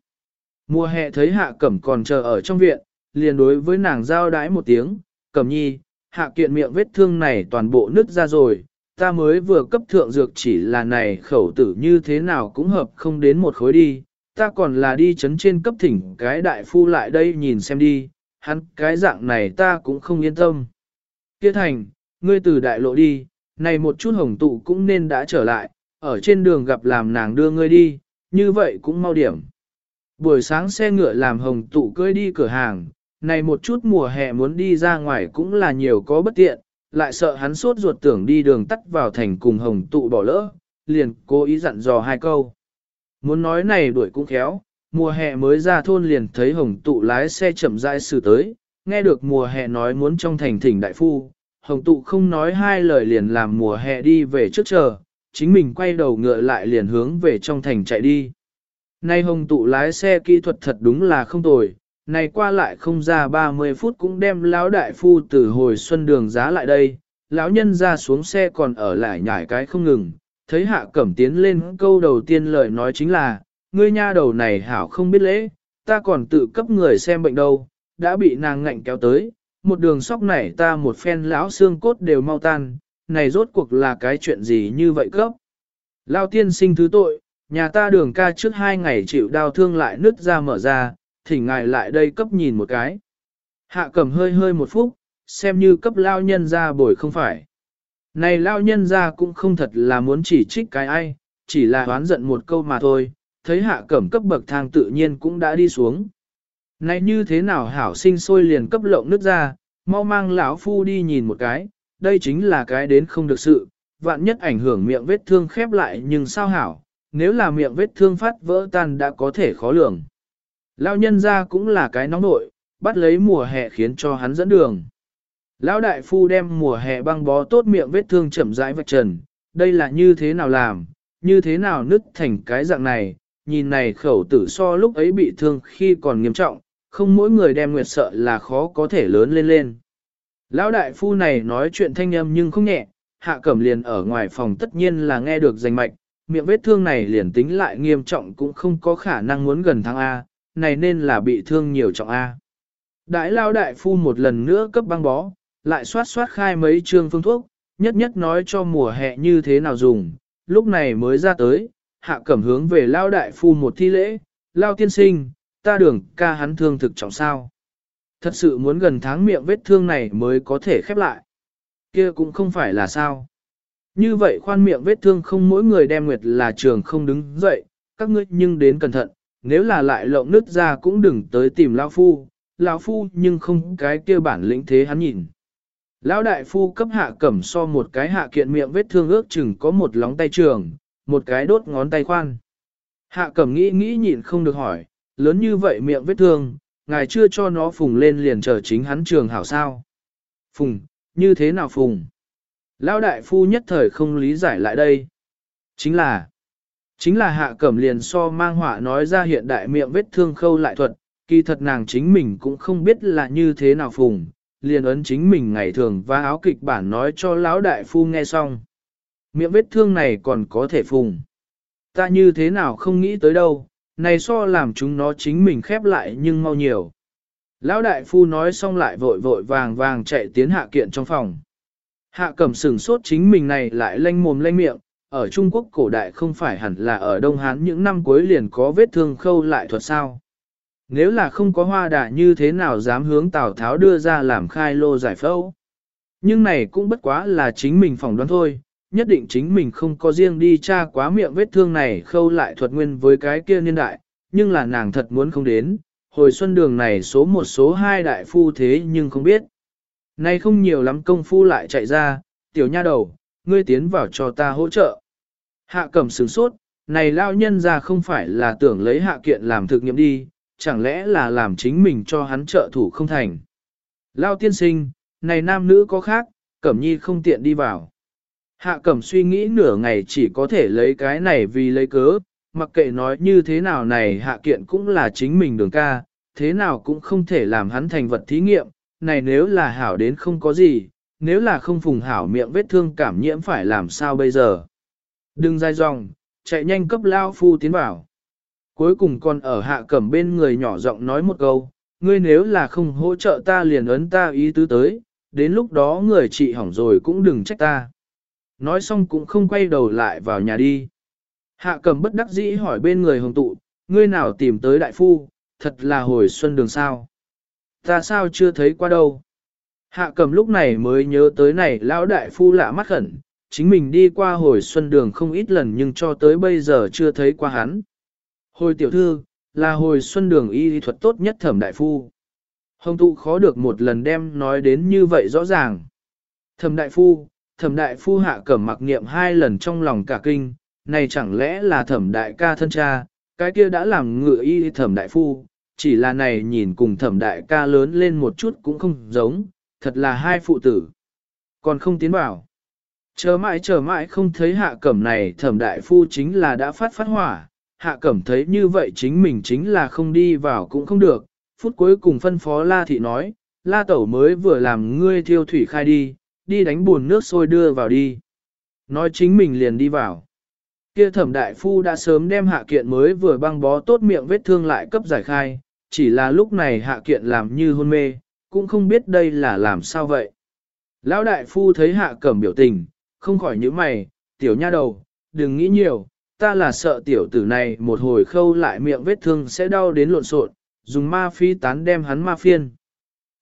Mùa hè thấy hạ cẩm còn chờ ở trong viện, liền đối với nàng giao đái một tiếng, cẩm nhi, hạ kiện miệng vết thương này toàn bộ nứt ra rồi, ta mới vừa cấp thượng dược chỉ là này khẩu tử như thế nào cũng hợp không đến một khối đi, ta còn là đi chấn trên cấp thỉnh cái đại phu lại đây nhìn xem đi, hắn cái dạng này ta cũng không yên tâm. Kia thành, ngươi từ đại lộ đi, này một chút hồng tụ cũng nên đã trở lại, ở trên đường gặp làm nàng đưa ngươi đi, như vậy cũng mau điểm. Buổi sáng xe ngựa làm hồng tụ cưỡi đi cửa hàng, này một chút mùa hè muốn đi ra ngoài cũng là nhiều có bất tiện, lại sợ hắn sốt ruột tưởng đi đường tắt vào thành cùng hồng tụ bỏ lỡ, liền cố ý dặn dò hai câu. Muốn nói này đuổi cũng khéo, mùa hè mới ra thôn liền thấy hồng tụ lái xe chậm rãi xử tới, nghe được mùa hè nói muốn trong thành thỉnh đại phu, hồng tụ không nói hai lời liền làm mùa hè đi về trước chờ, chính mình quay đầu ngựa lại liền hướng về trong thành chạy đi. Nay hồng tụ lái xe kỹ thuật thật đúng là không tồi, này qua lại không ra 30 phút cũng đem lão đại phu từ hồi xuân đường giá lại đây, lão nhân ra xuống xe còn ở lại nhảy cái không ngừng, thấy hạ cẩm tiến lên câu đầu tiên lời nói chính là, ngươi nha đầu này hảo không biết lễ, ta còn tự cấp người xem bệnh đâu, đã bị nàng ngạnh kéo tới, một đường sóc này ta một phen lão xương cốt đều mau tan, này rốt cuộc là cái chuyện gì như vậy cấp. Lao tiên sinh thứ tội, nhà ta đường ca trước hai ngày chịu đau thương lại nứt ra mở ra, thỉnh ngài lại đây cấp nhìn một cái. Hạ cẩm hơi hơi một phút, xem như cấp lao nhân ra bồi không phải. Này lao nhân ra cũng không thật là muốn chỉ trích cái ai, chỉ là oán giận một câu mà thôi, thấy hạ cẩm cấp bậc thang tự nhiên cũng đã đi xuống. Này như thế nào hảo sinh sôi liền cấp lộng nước ra, mau mang lão phu đi nhìn một cái, đây chính là cái đến không được sự, vạn nhất ảnh hưởng miệng vết thương khép lại nhưng sao hảo, nếu là miệng vết thương phát vỡ tan đã có thể khó lường. Lão nhân ra cũng là cái nóng nội, bắt lấy mùa hè khiến cho hắn dẫn đường. Lão đại phu đem mùa hè băng bó tốt miệng vết thương chậm rãi vạch trần, đây là như thế nào làm, như thế nào nứt thành cái dạng này, nhìn này khẩu tử so lúc ấy bị thương khi còn nghiêm trọng, không mỗi người đem nguyệt sợ là khó có thể lớn lên lên. Lão đại phu này nói chuyện thanh âm nhưng không nhẹ, hạ cẩm liền ở ngoài phòng tất nhiên là nghe được danh mạch, miệng vết thương này liền tính lại nghiêm trọng cũng không có khả năng muốn gần thăng A, này nên là bị thương nhiều trọng A. Đại lao đại phu một lần nữa cấp băng bó, lại xoát xoát khai mấy trương phương thuốc, nhất nhất nói cho mùa hè như thế nào dùng, lúc này mới ra tới, hạ cẩm hướng về lao đại phu một thi lễ, lao tiên sinh, ta đường ca hắn thương thực trọng sao. Thật sự muốn gần tháng miệng vết thương này mới có thể khép lại. kia cũng không phải là sao. Như vậy khoan miệng vết thương không mỗi người đem nguyệt là trường không đứng dậy, các ngươi nhưng đến cẩn thận, nếu là lại lộng nứt ra cũng đừng tới tìm lão phu, lão phu nhưng không cái kia bản lĩnh thế hắn nhìn. Lão đại phu cấp hạ cẩm so một cái hạ kiện miệng vết thương ước chừng có một lóng tay trường, một cái đốt ngón tay khoan. Hạ cẩm nghĩ nghĩ nhịn không được hỏi, lớn như vậy miệng vết thương, ngài chưa cho nó phùng lên liền chờ chính hắn trường hảo sao. Phùng, như thế nào phùng? Lão đại phu nhất thời không lý giải lại đây. Chính là, chính là hạ cẩm liền so mang họa nói ra hiện đại miệng vết thương khâu lại thuật, kỳ thật nàng chính mình cũng không biết là như thế nào phùng, liền ấn chính mình ngày thường và áo kịch bản nói cho lão đại phu nghe xong. Miệng vết thương này còn có thể phùng. Ta như thế nào không nghĩ tới đâu, này so làm chúng nó chính mình khép lại nhưng mau nhiều. Lão đại phu nói xong lại vội vội vàng vàng chạy tiến hạ kiện trong phòng. Hạ cẩm sửng sốt chính mình này lại lanh mồm lanh miệng, ở Trung Quốc cổ đại không phải hẳn là ở Đông Hán những năm cuối liền có vết thương khâu lại thuật sao. Nếu là không có hoa đà như thế nào dám hướng Tào Tháo đưa ra làm khai lô giải phẫu. Nhưng này cũng bất quá là chính mình phỏng đoán thôi, nhất định chính mình không có riêng đi tra quá miệng vết thương này khâu lại thuật nguyên với cái kia niên đại, nhưng là nàng thật muốn không đến, hồi xuân đường này số một số hai đại phu thế nhưng không biết. Nay không nhiều lắm công phu lại chạy ra, tiểu nha đầu, ngươi tiến vào cho ta hỗ trợ. Hạ cẩm sửng sốt, này lao nhân ra không phải là tưởng lấy hạ kiện làm thực nghiệm đi, chẳng lẽ là làm chính mình cho hắn trợ thủ không thành. Lao tiên sinh, này nam nữ có khác, cẩm nhi không tiện đi vào. Hạ cẩm suy nghĩ nửa ngày chỉ có thể lấy cái này vì lấy cớ, mặc kệ nói như thế nào này hạ kiện cũng là chính mình đường ca, thế nào cũng không thể làm hắn thành vật thí nghiệm, này nếu là hảo đến không có gì, nếu là không phùng hảo miệng vết thương cảm nhiễm phải làm sao bây giờ. Đừng dài dòng, chạy nhanh cấp lao phu tiến vào. Cuối cùng còn ở hạ cẩm bên người nhỏ giọng nói một câu, ngươi nếu là không hỗ trợ ta liền ấn ta ý tứ tới, đến lúc đó người chị hỏng rồi cũng đừng trách ta. Nói xong cũng không quay đầu lại vào nhà đi. Hạ cẩm bất đắc dĩ hỏi bên người hồng tụ, ngươi nào tìm tới đại phu, thật là hồi xuân đường sao. Ta sao chưa thấy qua đâu. Hạ cầm lúc này mới nhớ tới này lão đại phu lạ mắt khẩn, chính mình đi qua hồi xuân đường không ít lần nhưng cho tới bây giờ chưa thấy qua hắn. Hồi tiểu thư, là hồi xuân đường y thuật tốt nhất thẩm đại phu. Hồng tụ khó được một lần đem nói đến như vậy rõ ràng. Thẩm đại phu, thẩm đại phu hạ cẩm mặc niệm hai lần trong lòng cả kinh, này chẳng lẽ là thẩm đại ca thân cha, cái kia đã làm ngựa y thẩm đại phu, chỉ là này nhìn cùng thẩm đại ca lớn lên một chút cũng không giống, thật là hai phụ tử. Còn không tiến bảo. Chờ mãi chờ mãi không thấy hạ cẩm này thẩm đại phu chính là đã phát phát hỏa, hạ cẩm thấy như vậy chính mình chính là không đi vào cũng không được, phút cuối cùng phân phó la thị nói, la tẩu mới vừa làm ngươi thiêu thủy khai đi, đi đánh buồn nước sôi đưa vào đi. Nói chính mình liền đi vào. Kia thẩm đại phu đã sớm đem hạ kiện mới vừa băng bó tốt miệng vết thương lại cấp giải khai, chỉ là lúc này hạ kiện làm như hôn mê, cũng không biết đây là làm sao vậy. Lão đại phu thấy hạ cẩm biểu tình, không khỏi nhíu mày, tiểu nha đầu, đừng nghĩ nhiều, ta là sợ tiểu tử này một hồi khâu lại miệng vết thương sẽ đau đến lộn xộn, dùng ma phi tán đem hắn ma phiên.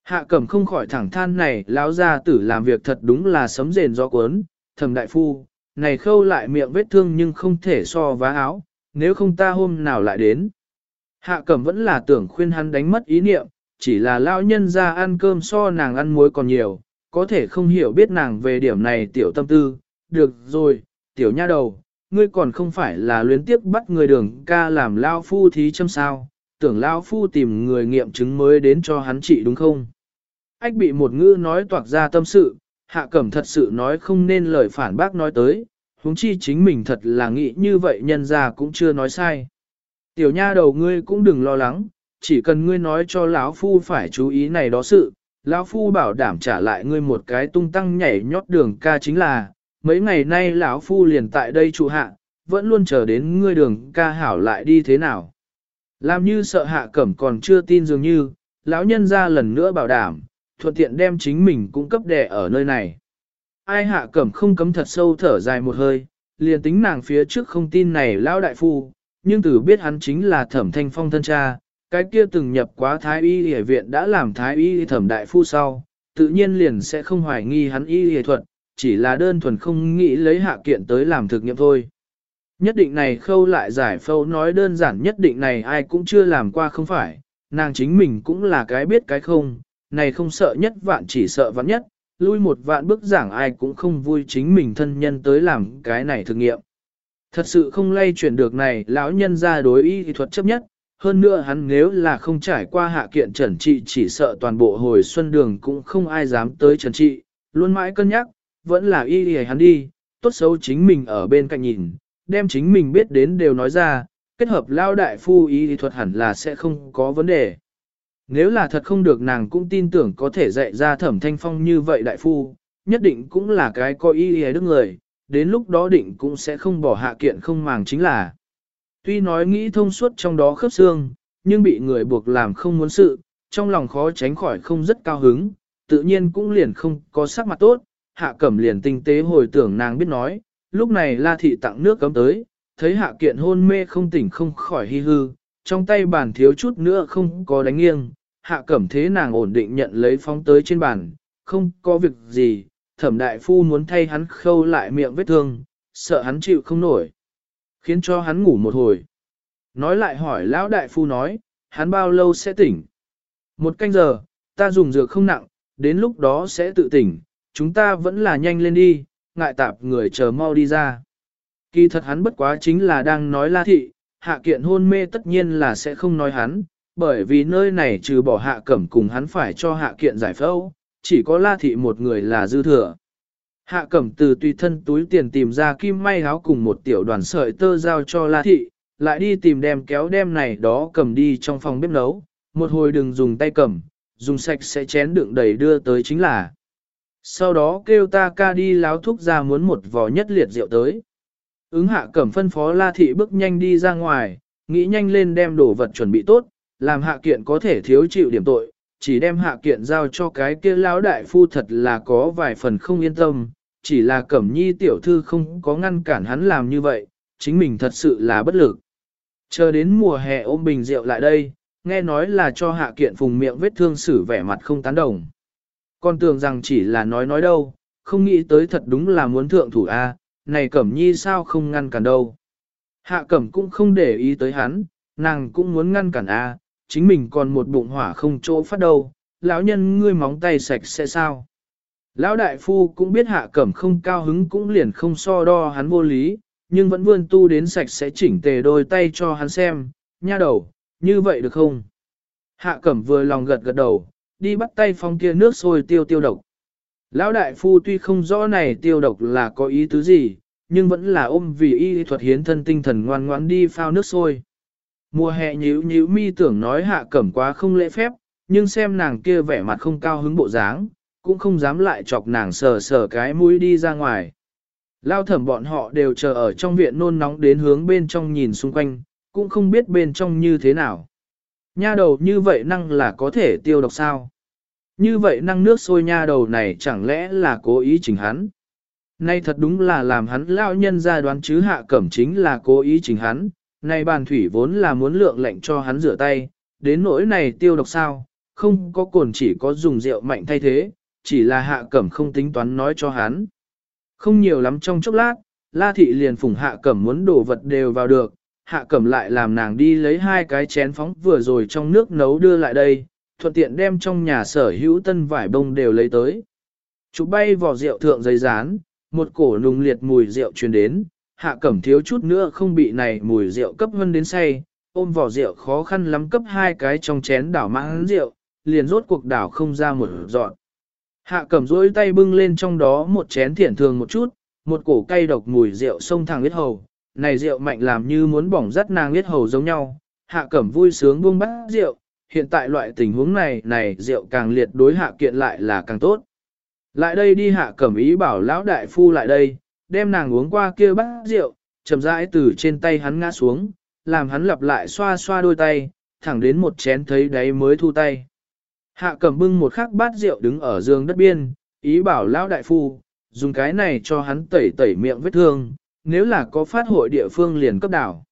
Hạ cẩm không khỏi thẳng than này, lão gia tử làm việc thật đúng là sấm rền gió cuốn, thầm đại phu, này khâu lại miệng vết thương nhưng không thể so vá áo, nếu không ta hôm nào lại đến. Hạ cẩm vẫn là tưởng khuyên hắn đánh mất ý niệm, chỉ là lão nhân ra ăn cơm so nàng ăn muối còn nhiều, có thể không hiểu biết nàng về điểm này tiểu tâm tư. Được rồi, tiểu nha đầu, ngươi còn không phải là luyến tiếp bắt người đường ca làm lao phu thí châm sao, tưởng lao phu tìm người nghiệm chứng mới đến cho hắn trị đúng không? Ách bị một ngữ nói toạc ra tâm sự, hạ cẩm thật sự nói không nên lời phản bác nói tới, huống chi chính mình thật là nghĩ như vậy nhân ra cũng chưa nói sai. Tiểu nha đầu ngươi cũng đừng lo lắng, chỉ cần ngươi nói cho lão phu phải chú ý này đó sự, lão phu bảo đảm trả lại ngươi một cái tung tăng nhảy nhót đường ca chính là, mấy ngày nay lão phu liền tại đây trụ hạ, vẫn luôn chờ đến ngươi đường ca hảo lại đi thế nào. Làm như sợ hạ cẩm còn chưa tin dường như, lão nhân ra lần nữa bảo đảm, thuận tiện đem chính mình cung cấp đẻ ở nơi này. Ai hạ cẩm không cấm thật sâu thở dài một hơi, liền tính nàng phía trước không tin này lão đại phu, nhưng từ biết hắn chính là thẩm thanh phong thân cha, cái kia từng nhập quá thái y y viện đã làm thái y thẩm đại phu sau, tự nhiên liền sẽ không hoài nghi hắn y y thuật, chỉ là đơn thuần không nghĩ lấy hạ kiện tới làm thực nghiệm thôi. Nhất định này khâu lại giải phâu nói đơn giản nhất định này ai cũng chưa làm qua không phải, nàng chính mình cũng là cái biết cái không, này không sợ nhất vạn chỉ sợ vạn nhất, lui một vạn bước giảng ai cũng không vui chính mình thân nhân tới làm cái này thực nghiệm. Thật sự không lay chuyển được này, lão nhân ra đối y thuật chấp nhất, hơn nữa hắn nếu là không trải qua hạ kiện trần trị chỉ sợ toàn bộ hồi xuân đường cũng không ai dám tới trần trị, luôn mãi cân nhắc, vẫn là y y hắn đi, tốt xấu chính mình ở bên cạnh nhìn, đem chính mình biết đến đều nói ra, kết hợp lao đại phu y thuật hẳn là sẽ không có vấn đề. Nếu là thật không được nàng cũng tin tưởng có thể dạy ra thẩm thanh phong như vậy đại phu, nhất định cũng là cái coi y y đức người, đến lúc đó định cũng sẽ không bỏ hạ kiện không màng chính là. Tuy nói nghĩ thông suốt trong đó khớp xương, nhưng bị người buộc làm không muốn sự, trong lòng khó tránh khỏi không rất cao hứng, tự nhiên cũng liền không có sắc mặt tốt, hạ cẩm liền tinh tế hồi tưởng nàng biết nói, lúc này la thị tặng nước cấm tới, thấy hạ kiện hôn mê không tỉnh không khỏi hy hư, trong tay bàn thiếu chút nữa không có đánh nghiêng, hạ cẩm thế nàng ổn định nhận lấy phóng tới trên bàn, không có việc gì, thẩm đại phu muốn thay hắn khâu lại miệng vết thương, sợ hắn chịu không nổi, khiến cho hắn ngủ một hồi. Nói lại hỏi lão đại phu nói, hắn bao lâu sẽ tỉnh? Một canh giờ, ta dùng dược không nặng, đến lúc đó sẽ tự tỉnh, chúng ta vẫn là nhanh lên đi, ngại tạp người chờ mau đi ra. Kỳ thật hắn bất quá chính là đang nói la thị, hạ kiện hôn mê tất nhiên là sẽ không nói hắn, bởi vì nơi này trừ bỏ hạ cẩm cùng hắn phải cho hạ kiện giải phẫu, chỉ có la thị một người là dư thừa. Hạ cẩm từ tùy thân túi tiền tìm ra kim may áo cùng một tiểu đoàn sợi tơ giao cho la thị, lại đi tìm đem kéo đem này đó cầm đi trong phòng bếp nấu, một hồi đừng dùng tay cầm, dùng sạch sẽ chén đựng đầy đưa tới chính là. Sau đó kêu ta ca đi láo thuốc ra muốn một vò nhất liệt rượu tới. Ứng hạ cẩm phân phó la thị bước nhanh đi ra ngoài, nghĩ nhanh lên đem đồ vật chuẩn bị tốt, làm hạ kiện có thể thiếu chịu điểm tội, chỉ đem hạ kiện giao cho cái kia lão đại phu thật là có vài phần không yên tâm, chỉ là cẩm nhi tiểu thư không có ngăn cản hắn làm như vậy, chính mình thật sự là bất lực. Chờ đến mùa hè ôm bình rượu lại đây, nghe nói là cho hạ kiện phùng miệng vết thương xử vẻ mặt không tán đồng. Con tưởng rằng chỉ là nói nói đâu, không nghĩ tới thật đúng là muốn thượng thủ A, này cẩm nhi sao không ngăn cản đâu. Hạ cẩm cũng không để ý tới hắn, nàng cũng muốn ngăn cản A, chính mình còn một bụng hỏa không chỗ phát đâu, lão nhân ngươi móng tay sạch sẽ sao. Lão đại phu cũng biết hạ cẩm không cao hứng cũng liền không so đo hắn vô lý, nhưng vẫn vươn tu đến sạch sẽ chỉnh tề đôi tay cho hắn xem, nha đầu, như vậy được không? Hạ cẩm vừa lòng gật gật đầu, đi bắt tay phong kia nước sôi tiêu tiêu độc. Lão đại phu tuy không rõ này tiêu độc là có ý tứ gì, nhưng vẫn là ôm vì y thuật hiến thân tinh thần ngoan ngoãn đi phao nước sôi. Mùa hè nhíu nhíu mi tưởng nói hạ cẩm quá không lễ phép, nhưng xem nàng kia vẻ mặt không cao hứng bộ dáng, cũng không dám lại chọc nàng sờ sờ cái mũi đi ra ngoài. Lao thẩm bọn họ đều chờ ở trong viện nôn nóng đến hướng bên trong nhìn xung quanh, cũng không biết bên trong như thế nào. Nha đầu như vậy năng là có thể tiêu độc sao? Như vậy năng nước sôi nha đầu này chẳng lẽ là cố ý chỉnh hắn? Nay thật đúng là làm hắn lao nhân ra đoán chứ hạ cẩm chính là cố ý chỉnh hắn. Nay bàn thủy vốn là muốn lượng lệnh cho hắn rửa tay, đến nỗi này tiêu độc sao, không có cồn chỉ có dùng rượu mạnh thay thế, chỉ là hạ cẩm không tính toán nói cho hắn. Không nhiều lắm trong chốc lát, La Thị liền phủng hạ cẩm muốn đổ vật đều vào được, hạ cẩm lại làm nàng đi lấy hai cái chén phóng vừa rồi trong nước nấu đưa lại đây, thuận tiện đem trong nhà sở hữu tân vải bông đều lấy tới. Chụp bay vỏ rượu thượng giấy rán, một cổ nùng liệt mùi rượu truyền đến, hạ cẩm thiếu chút nữa không bị này mùi rượu cấp hơn đến say, ôm vỏ rượu khó khăn lắm cấp hai cái trong chén đảo mãn rượu, liền rốt cuộc đảo không ra một dọn. Hạ cẩm rỗi tay bưng lên trong đó một chén thiển thường một chút, một cổ cay độc mùi rượu sông thẳng huyết hầu, này rượu mạnh làm như muốn bỏng rắt nàng huyết hầu giống nhau. Hạ cẩm vui sướng buông bát rượu, hiện tại loại tình huống này này rượu càng liệt đối hạ kiện lại là càng tốt. Lại đây đi hạ cẩm ý bảo lão đại phu lại đây, đem nàng uống qua kia bát rượu, chậm rãi từ trên tay hắn ngã xuống, làm hắn lặp lại xoa xoa đôi tay, thẳng đến một chén thấy đáy mới thu tay. Hạ cầm bưng một khắc bát rượu đứng ở giường đất biên, ý bảo lão đại phu, dùng cái này cho hắn tẩy tẩy miệng vết thương, nếu là có phát hội địa phương liền cấp đảo.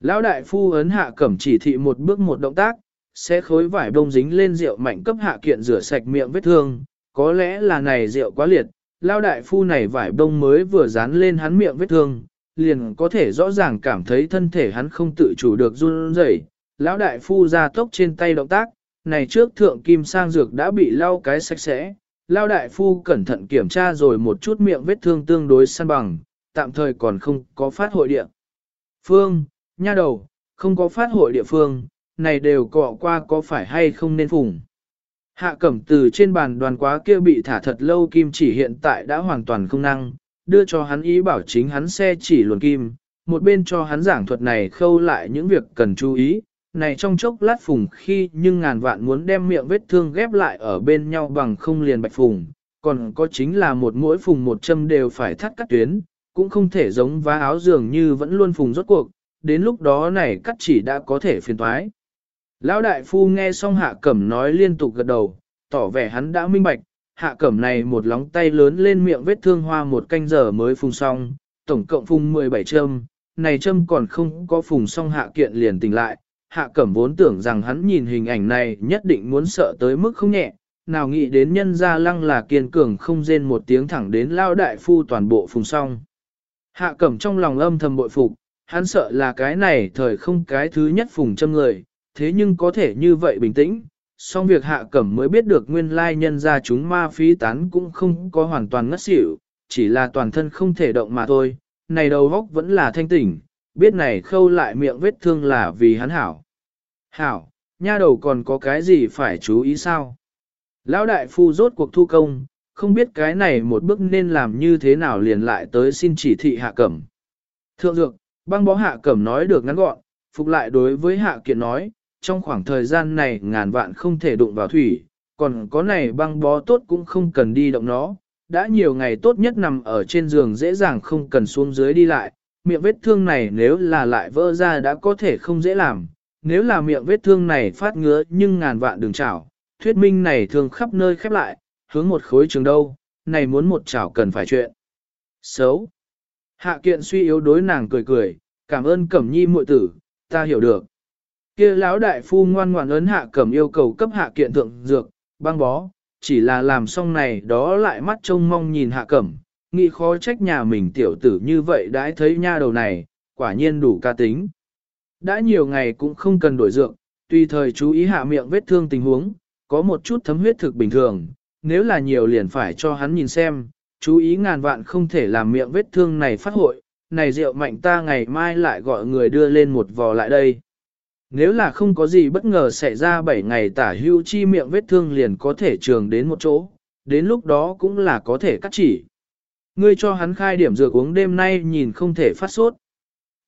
Lão đại phu ấn hạ cẩm chỉ thị một bước một động tác, sẽ khối vải bông dính lên rượu mạnh cấp hạ kiện rửa sạch miệng vết thương, có lẽ là này rượu quá liệt, lão đại phu này vải bông mới vừa dán lên hắn miệng vết thương, liền có thể rõ ràng cảm thấy thân thể hắn không tự chủ được run rẩy. Lão đại phu ra tốc trên tay động tác, này trước thượng kim sang dược đã bị lau cái sạch sẽ. Lao đại phu cẩn thận kiểm tra rồi một chút miệng vết thương tương đối săn bằng, tạm thời còn không có phát hội địa. Phương, nha đầu, không có phát hội địa phương, này đều cọ qua có phải hay không nên phùng. Hạ cẩm từ trên bàn đoàn quá kia bị thả thật lâu kim chỉ hiện tại đã hoàn toàn không năng, đưa cho hắn ý bảo chính hắn xe chỉ luồn kim, một bên cho hắn giảng thuật này khâu lại những việc cần chú ý, này trong chốc lát phùng khi nhưng ngàn vạn muốn đem miệng vết thương ghép lại ở bên nhau bằng không liền bạch phùng, còn có chính là một mỗi phùng một châm đều phải thắt cắt tuyến, cũng không thể giống vá áo dường như vẫn luôn phùng rốt cuộc, đến lúc đó này cắt chỉ đã có thể phiền thoái. Lão đại phu nghe xong hạ cẩm nói liên tục gật đầu, tỏ vẻ hắn đã minh bạch, hạ cẩm này một lóng tay lớn lên miệng vết thương hoa một canh giờ mới phùng xong, tổng cộng phùng 17 châm, này châm còn không có phùng xong hạ kiện liền tỉnh lại, hạ cẩm vốn tưởng rằng hắn nhìn hình ảnh này nhất định muốn sợ tới mức không nhẹ, nào nghĩ đến nhân gia lăng là kiên cường không rên một tiếng thẳng đến lao đại phu toàn bộ phùng xong. Hạ cẩm trong lòng âm thầm bội phục, hắn sợ là cái này thời không cái thứ nhất phùng châm người, thế nhưng có thể như vậy bình tĩnh, Xong việc hạ cẩm mới biết được nguyên lai nhân ra chúng ma phí tán cũng không có hoàn toàn ngất xỉu, chỉ là toàn thân không thể động mà thôi, này đầu góc vẫn là thanh tỉnh, biết này khâu lại miệng vết thương là vì hắn hảo. Hảo, nha đầu còn có cái gì phải chú ý sao? Lão đại phu rốt cuộc thu công, không biết cái này một bước nên làm như thế nào liền lại tới xin chỉ thị hạ cẩm. Thượng dược, băng bó hạ cẩm nói được ngắn gọn, phục lại đối với hạ kiện nói, trong khoảng thời gian này ngàn vạn không thể đụng vào thủy, còn có này băng bó tốt cũng không cần đi động nó, đã nhiều ngày tốt nhất nằm ở trên giường dễ dàng không cần xuống dưới đi lại, miệng vết thương này nếu là lại vỡ ra đã có thể không dễ làm, nếu là miệng vết thương này phát ngứa nhưng ngàn vạn đường chảo, thuyết minh này thường khắp nơi khép lại, hướng một khối trường đâu, này muốn một chảo cần phải chuyện. Xấu. Hạ kiện suy yếu đối nàng cười cười, cảm ơn cẩm nhi muội tử, ta hiểu được. Kia lão đại phu ngoan ngoãn ấn hạ cẩm yêu cầu cấp hạ kiện thượng dược, băng bó, chỉ là làm xong này đó lại mắt trông mong nhìn hạ cẩm, nghĩ khó trách nhà mình tiểu tử như vậy đã thấy nha đầu này, quả nhiên đủ ca tính. Đã nhiều ngày cũng không cần đổi dược, tùy thời chú ý hạ miệng vết thương tình huống, có một chút thấm huyết thực bình thường, nếu là nhiều liền phải cho hắn nhìn xem, chú ý ngàn vạn không thể làm miệng vết thương này phát hội, này rượu mạnh ta ngày mai lại gọi người đưa lên một vò lại đây. Nếu là không có gì bất ngờ xảy ra 7 ngày tả hưu chi miệng vết thương liền có thể trường đến một chỗ, đến lúc đó cũng là có thể cắt chỉ. Ngươi cho hắn khai điểm dược uống đêm nay nhìn không thể phát sốt.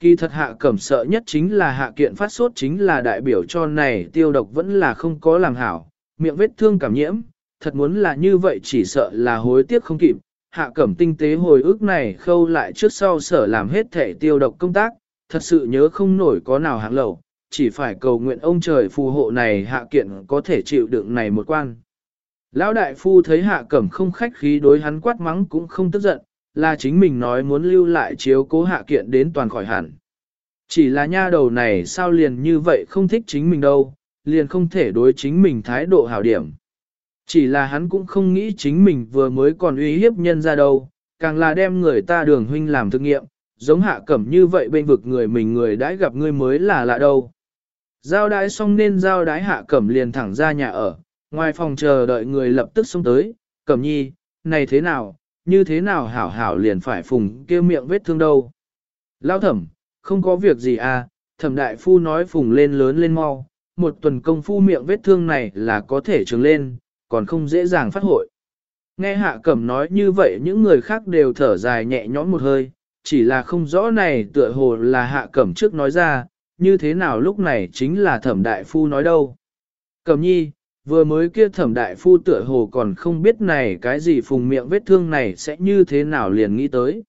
Kỳ thật hạ cẩm sợ nhất chính là hạ kiện phát sốt chính là đại biểu cho này tiêu độc vẫn là không có làm hảo, miệng vết thương cảm nhiễm, thật muốn là như vậy chỉ sợ là hối tiếc không kịp. Hạ cẩm tinh tế hồi ức này khâu lại trước sau sở làm hết thể tiêu độc công tác, thật sự nhớ không nổi có nào hạng lẩu, chỉ phải cầu nguyện ông trời phù hộ này hạ kiện có thể chịu đựng này một quan. Lão đại phu thấy hạ cẩm không khách khí đối hắn quát mắng cũng không tức giận, là chính mình nói muốn lưu lại chiếu cố hạ kiện đến toàn khỏi hẳn. Chỉ là nha đầu này sao liền như vậy không thích chính mình đâu, liền không thể đối chính mình thái độ hảo điểm. Chỉ là hắn cũng không nghĩ chính mình vừa mới còn uy hiếp nhân ra đâu, càng là đem người ta đường huynh làm thực nghiệm, giống hạ cẩm như vậy bên vực người mình người đãi gặp ngươi mới là lạ đâu. Giao đái xong nên giao đái hạ cẩm liền thẳng ra nhà ở, ngoài phòng chờ đợi người lập tức xông tới, cẩm nhi, này thế nào, như thế nào hảo hảo liền phải phùng kêu miệng vết thương đâu. Lao thẩm, không có việc gì à, thẩm đại phu nói phùng lên lớn lên mau, một tuần công phu miệng vết thương này là có thể trường lên, còn không dễ dàng phát hội. Nghe hạ cẩm nói như vậy những người khác đều thở dài nhẹ nhõm một hơi, chỉ là không rõ này tựa hồ là hạ cẩm trước nói ra, như thế nào lúc này chính là thẩm đại phu nói đâu. Cẩm nhi, vừa mới kia thẩm đại phu tựa hồ còn không biết này cái gì phùng miệng vết thương này sẽ như thế nào liền nghĩ tới.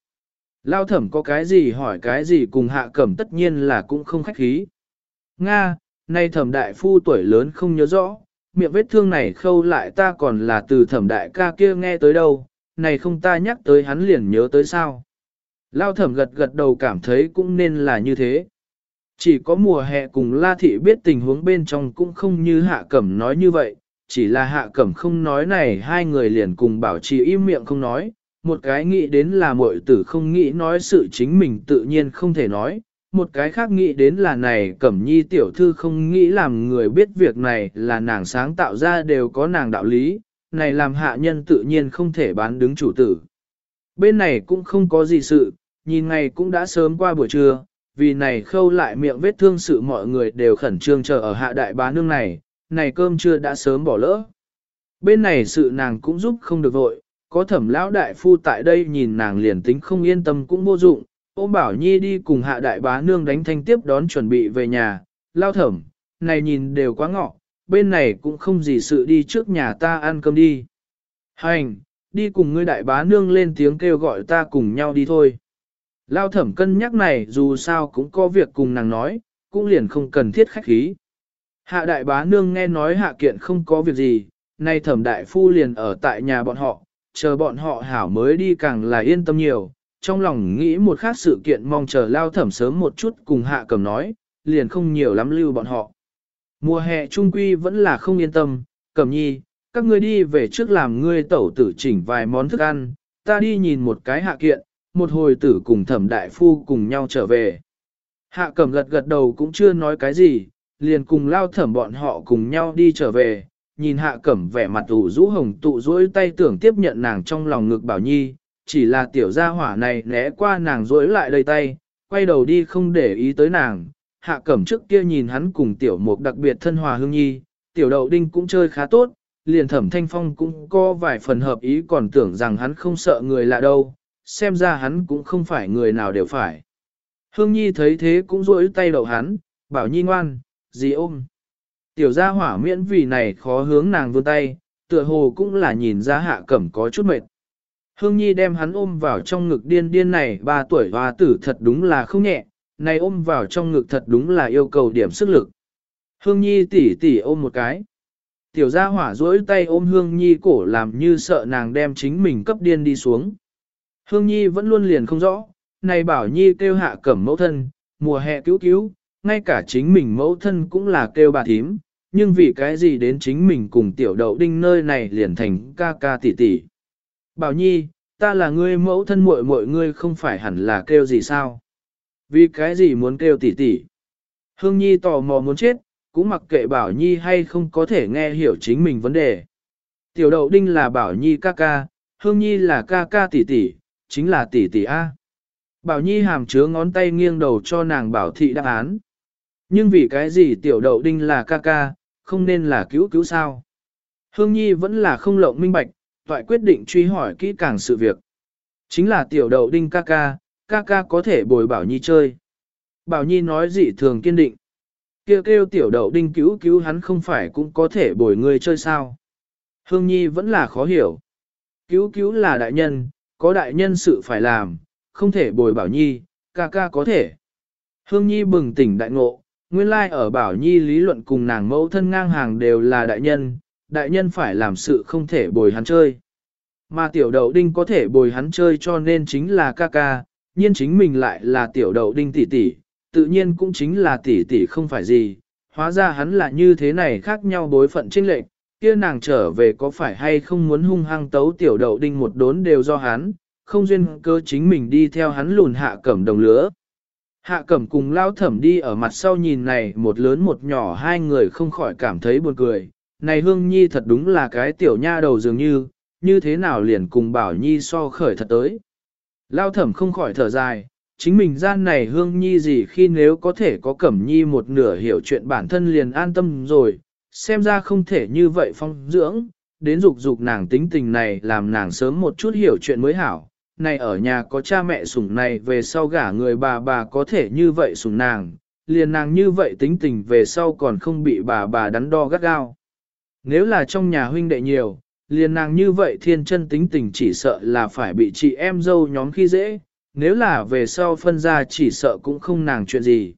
Lao thẩm có cái gì hỏi cái gì cùng hạ cẩm tất nhiên là cũng không khách khí. Nga, nay thẩm đại phu tuổi lớn không nhớ rõ, miệng vết thương này khâu lại ta còn là từ thẩm đại ca kia nghe tới đâu, này không ta nhắc tới hắn liền nhớ tới sao. Lao thẩm gật gật đầu cảm thấy cũng nên là như thế. Chỉ có mùa hè cùng La Thị biết tình huống bên trong cũng không như Hạ Cẩm nói như vậy, chỉ là Hạ Cẩm không nói này hai người liền cùng bảo trì im miệng không nói, một cái nghĩ đến là muội tử không nghĩ nói sự chính mình tự nhiên không thể nói, một cái khác nghĩ đến là này Cẩm Nhi tiểu thư không nghĩ làm người biết việc này là nàng sáng tạo ra đều có nàng đạo lý, này làm hạ nhân tự nhiên không thể bán đứng chủ tử. Bên này cũng không có gì sự, nhìn ngày cũng đã sớm qua buổi trưa, vì này khâu lại miệng vết thương sự mọi người đều khẩn trương chờ ở hạ đại bá nương này, này cơm chưa đã sớm bỏ lỡ. Bên này sự nàng cũng giúp không được vội, có thẩm lão đại phu tại đây nhìn nàng liền tính không yên tâm cũng vô dụng, ôm bảo nhi đi cùng hạ đại bá nương đánh thanh tiếp đón chuẩn bị về nhà, lao thẩm, này nhìn đều quá ngọ, bên này cũng không gì sự đi trước nhà ta ăn cơm đi. Hành, đi cùng ngươi đại bá nương lên tiếng kêu gọi ta cùng nhau đi thôi. Lao thẩm cân nhắc này dù sao cũng có việc cùng nàng nói, cũng liền không cần thiết khách khí. Hạ đại bá nương nghe nói hạ kiện không có việc gì, nay thẩm đại phu liền ở tại nhà bọn họ, chờ bọn họ hảo mới đi càng là yên tâm nhiều, trong lòng nghĩ một khác sự kiện mong chờ lao thẩm sớm một chút cùng hạ cầm nói, liền không nhiều lắm lưu bọn họ. Mùa hè trung quy vẫn là không yên tâm, Cầm nhi, các ngươi đi về trước làm ngươi tẩu tử chỉnh vài món thức ăn, ta đi nhìn một cái hạ kiện, một hồi tử cùng thẩm đại phu cùng nhau trở về. Hạ cẩm gật gật đầu cũng chưa nói cái gì, liền cùng lao thẩm bọn họ cùng nhau đi trở về, nhìn hạ cẩm vẻ mặt ủ rũ hồng tụ dỗi tay tưởng tiếp nhận nàng trong lòng ngực bảo nhi, chỉ là tiểu gia hỏa này né qua nàng dỗi lại đầy tay, quay đầu đi không để ý tới nàng, hạ cẩm trước kia nhìn hắn cùng tiểu mục đặc biệt thân hòa hương nhi, tiểu đậu đinh cũng chơi khá tốt, liền thẩm thanh phong cũng có vài phần hợp ý còn tưởng rằng hắn không sợ người lạ đâu, xem ra hắn cũng không phải người nào đều phải. Hương nhi thấy thế cũng rỗi tay đậu hắn, bảo nhi ngoan, gì ôm. Tiểu gia hỏa miễn vì này khó hướng nàng vươn tay, tựa hồ cũng là nhìn ra hạ cẩm có chút mệt. Hương Nhi đem hắn ôm vào trong ngực điên điên này ba tuổi hoa tử thật đúng là không nhẹ, này ôm vào trong ngực thật đúng là yêu cầu điểm sức lực. Hương Nhi tỉ tỉ ôm một cái. Tiểu gia hỏa duỗi tay ôm Hương Nhi cổ làm như sợ nàng đem chính mình cấp điên đi xuống. Hương Nhi vẫn luôn liền không rõ, này bảo Nhi kêu hạ cẩm mẫu thân, mùa hè cứu cứu, ngay cả chính mình mẫu thân cũng là kêu bà thím, nhưng vì cái gì đến chính mình cùng tiểu đậu đinh nơi này liền thành ca ca tỷ tỷ. Bảo Nhi, ta là ngươi mẫu thân muội muội ngươi không phải hẳn là kêu gì sao? Vì cái gì muốn kêu tỷ tỷ? Hương Nhi tò mò muốn chết, cũng mặc kệ Bảo Nhi hay không có thể nghe hiểu chính mình vấn đề. Tiểu đậu đinh là Bảo Nhi ca ca, Hương Nhi là ca ca tỷ tỷ, chính là tỷ tỷ A. Bảo Nhi hàm chứa ngón tay nghiêng đầu cho nàng bảo thị đáp án. Nhưng vì cái gì tiểu đậu đinh là ca ca, không nên là cứu cứu sao? Hương Nhi vẫn là không lộng minh bạch, toại quyết định truy hỏi kỹ càng sự việc. Chính là tiểu đậu đinh ca ca, ca ca có thể bồi Bảo Nhi chơi. Bảo Nhi nói dị thường kiên định. Kêu kêu tiểu đậu đinh cứu cứu hắn không phải cũng có thể bồi người chơi sao. Hương Nhi vẫn là khó hiểu. Cứu cứu là đại nhân, có đại nhân sự phải làm, không thể bồi Bảo Nhi, ca ca có thể. Hương Nhi bừng tỉnh đại ngộ, nguyên lai ở Bảo Nhi lý luận cùng nàng mẫu thân ngang hàng đều là đại nhân, đại nhân phải làm sự không thể bồi hắn chơi. Mà tiểu đậu đinh có thể bồi hắn chơi cho nên chính là ca ca, nhiên chính mình lại là tiểu đậu đinh tỷ tỷ, tự nhiên cũng chính là tỷ tỷ không phải gì, hóa ra hắn là như thế này khác nhau bối phận trinh lệnh, kia nàng trở về có phải hay không muốn hung hăng tấu tiểu đậu đinh một đốn đều do hắn, không duyên cơ chính mình đi theo hắn lùn hạ cẩm đồng lứa. Hạ cẩm cùng lao thẩm đi ở mặt sau nhìn này một lớn một nhỏ hai người không khỏi cảm thấy buồn cười, này hương nhi thật đúng là cái tiểu nha đầu dường như, như thế nào liền cùng bảo nhi so khởi thật tới. Lao thẩm không khỏi thở dài, chính mình gian này hương nhi gì khi nếu có thể có cẩm nhi một nửa hiểu chuyện bản thân liền an tâm rồi, xem ra không thể như vậy phong dưỡng, đến dục dục nàng tính tình này làm nàng sớm một chút hiểu chuyện mới hảo. Này ở nhà có cha mẹ sủng này về sau gả người bà bà có thể như vậy sủng nàng, liền nàng như vậy tính tình về sau còn không bị bà bà đắn đo gắt gao. Nếu là trong nhà huynh đệ nhiều, liền nàng như vậy thiên chân tính tình chỉ sợ là phải bị chị em dâu nhóm khi dễ, nếu là về sau phân ra chỉ sợ cũng không nàng chuyện gì.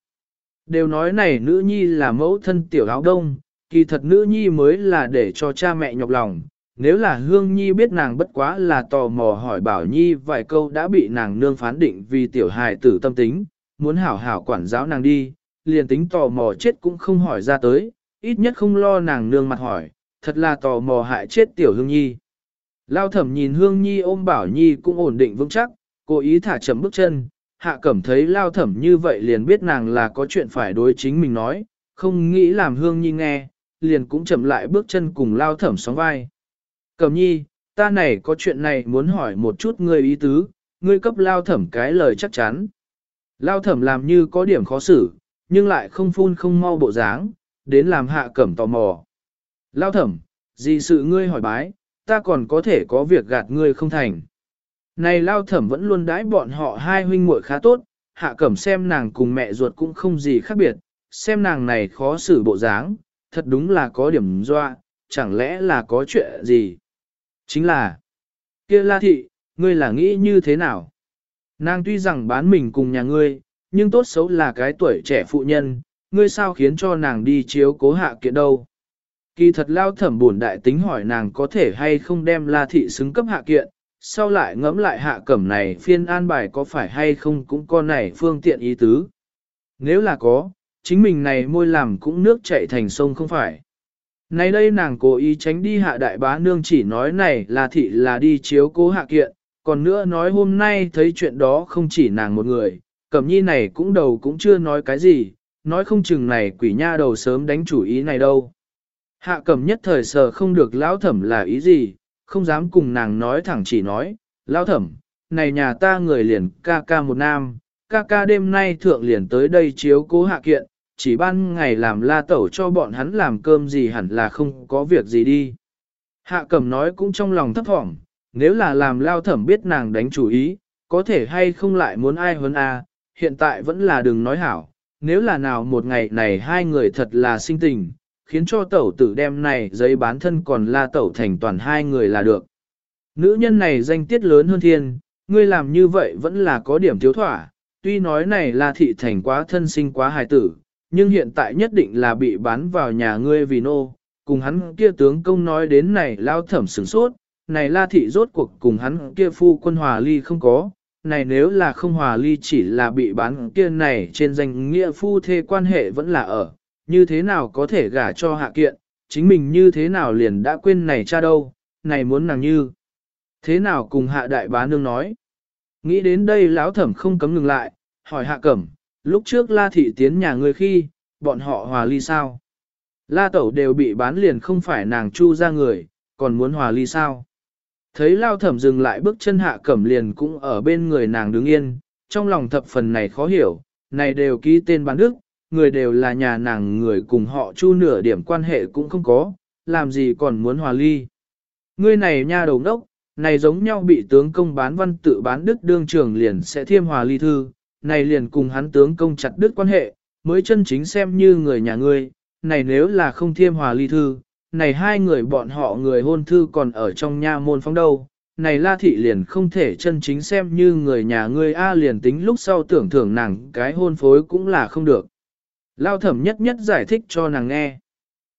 Đều nói này nữ nhi là mẫu thân tiểu áo đông, kỳ thật nữ nhi mới là để cho cha mẹ nhọc lòng. Nếu là hương nhi biết nàng bất quá là tò mò hỏi bảo nhi vài câu đã bị nàng nương phán định vì tiểu hài tử tâm tính, muốn hảo hảo quản giáo nàng đi, liền tính tò mò chết cũng không hỏi ra tới, ít nhất không lo nàng nương mặt hỏi, thật là tò mò hại chết tiểu hương nhi. Lao thẩm nhìn hương nhi ôm bảo nhi cũng ổn định vững chắc, cố ý thả chậm bước chân, hạ cẩm thấy lao thẩm như vậy liền biết nàng là có chuyện phải đối chính mình nói, không nghĩ làm hương nhi nghe, liền cũng chậm lại bước chân cùng lao thẩm sóng vai. Cẩm nhi, ta này có chuyện này muốn hỏi một chút ngươi ý tứ, ngươi cấp lao thẩm cái lời chắc chắn. Lao thẩm làm như có điểm khó xử, nhưng lại không phun không mau bộ dáng, đến làm hạ cẩm tò mò. Lao thẩm, gì sự ngươi hỏi bái, ta còn có thể có việc gạt ngươi không thành. Này lao thẩm vẫn luôn đãi bọn họ hai huynh muội khá tốt, hạ cẩm xem nàng cùng mẹ ruột cũng không gì khác biệt, xem nàng này khó xử bộ dáng, thật đúng là có điểm doa, chẳng lẽ là có chuyện gì? Chính là, kia la thị, ngươi là nghĩ như thế nào? Nàng tuy rằng bán mình cùng nhà ngươi, nhưng tốt xấu là cái tuổi trẻ phụ nhân, ngươi sao khiến cho nàng đi chiếu cố hạ kiện đâu? Kỳ thật lao thẩm buồn đại tính hỏi nàng có thể hay không đem la thị xứng cấp hạ kiện, sau lại ngẫm lại hạ cẩm này phiên an bài có phải hay không cũng có này phương tiện ý tứ. Nếu là có, chính mình này môi làm cũng nước chảy thành sông không phải. Này đây nàng cố ý tránh đi hạ đại bá nương chỉ nói này là thị là đi chiếu cố hạ kiện, còn nữa nói hôm nay thấy chuyện đó không chỉ nàng một người, cẩm nhi này cũng đầu cũng chưa nói cái gì, nói không chừng này quỷ nha đầu sớm đánh chủ ý này đâu. Hạ cẩm nhất thời sờ không được lão thẩm là ý gì, không dám cùng nàng nói thẳng chỉ nói, lão thẩm, này nhà ta người liền ca ca một nam, ca ca đêm nay thượng liền tới đây chiếu cố hạ kiện, chỉ ban ngày làm la tẩu cho bọn hắn làm cơm gì hẳn là không có việc gì đi. Hạ cẩm nói cũng trong lòng thấp thỏm, nếu là làm lao thẩm biết nàng đánh chủ ý, có thể hay không lại muốn ai hơn a hiện tại vẫn là đừng nói hảo, nếu là nào một ngày này hai người thật là sinh tình, khiến cho tẩu tử đem này giấy bán thân còn la tẩu thành toàn hai người là được. Nữ nhân này danh tiết lớn hơn thiên, ngươi làm như vậy vẫn là có điểm thiếu thỏa, tuy nói này là thị thành quá thân sinh quá hài tử, nhưng hiện tại nhất định là bị bán vào nhà ngươi vì nô, cùng hắn kia tướng công nói đến này lao thẩm sửng sốt, này la thị rốt cuộc cùng hắn kia phu quân hòa ly không có, này nếu là không hòa ly chỉ là bị bán kia này trên danh nghĩa phu thê quan hệ vẫn là ở, như thế nào có thể gả cho hạ kiện, chính mình như thế nào liền đã quên này cha đâu, này muốn nàng như. Thế nào cùng hạ đại bá nương nói. Nghĩ đến đây lão thẩm không cấm ngừng lại, hỏi hạ cẩm, lúc trước la thị tiến nhà người khi, bọn họ hòa ly sao? La tẩu đều bị bán liền không phải nàng chu ra người, còn muốn hòa ly sao? Thấy lao thẩm dừng lại bước chân hạ cẩm liền cũng ở bên người nàng đứng yên, trong lòng thập phần này khó hiểu, này đều ký tên bán đức, người đều là nhà nàng người cùng họ chu nửa điểm quan hệ cũng không có, làm gì còn muốn hòa ly. Ngươi này nha đầu đốc, này giống nhau bị tướng công bán văn tự bán đức đương trường liền sẽ thiêm hòa ly thư, này liền cùng hắn tướng công chặt đứt quan hệ, mới chân chính xem như người nhà ngươi, này nếu là không thiêm hòa ly thư, này hai người bọn họ người hôn thư còn ở trong nha môn phóng đâu, này la thị liền không thể chân chính xem như người nhà ngươi A liền tính lúc sau tưởng thưởng nàng cái hôn phối cũng là không được. Lao thẩm nhất nhất giải thích cho nàng nghe.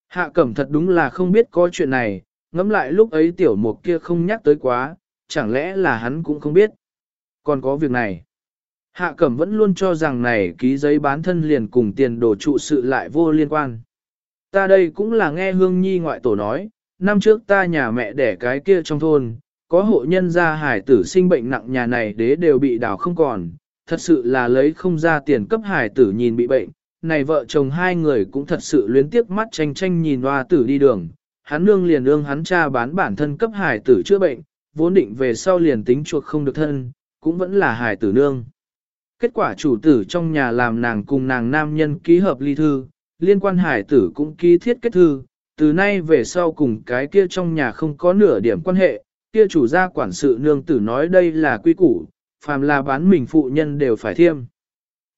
Hạ cẩm thật đúng là không biết có chuyện này, ngẫm lại lúc ấy tiểu mục kia không nhắc tới quá, chẳng lẽ là hắn cũng không biết. Còn có việc này. Hạ cẩm vẫn luôn cho rằng này ký giấy bán thân liền cùng tiền đồ trụ sự lại vô liên quan. Ta đây cũng là nghe hương nhi ngoại tổ nói, năm trước ta nhà mẹ đẻ cái kia trong thôn, có hộ nhân gia hải tử sinh bệnh nặng nhà này đế đều bị đào không còn, thật sự là lấy không ra tiền cấp hải tử nhìn bị bệnh, này vợ chồng hai người cũng thật sự luyến tiếc mắt tranh tranh nhìn hoa tử đi đường, hắn nương liền ương hắn cha bán bản thân cấp hải tử chữa bệnh, vốn định về sau liền tính chuộc không được thân, cũng vẫn là hải tử nương. Kết quả chủ tử trong nhà làm nàng cùng nàng nam nhân ký hợp ly thư, liên quan hải tử cũng ký thiết kết thư, từ nay về sau cùng cái kia trong nhà không có nửa điểm quan hệ, kia chủ gia quản sự nương tử nói đây là quy củ, phàm là bán mình phụ nhân đều phải thiêm.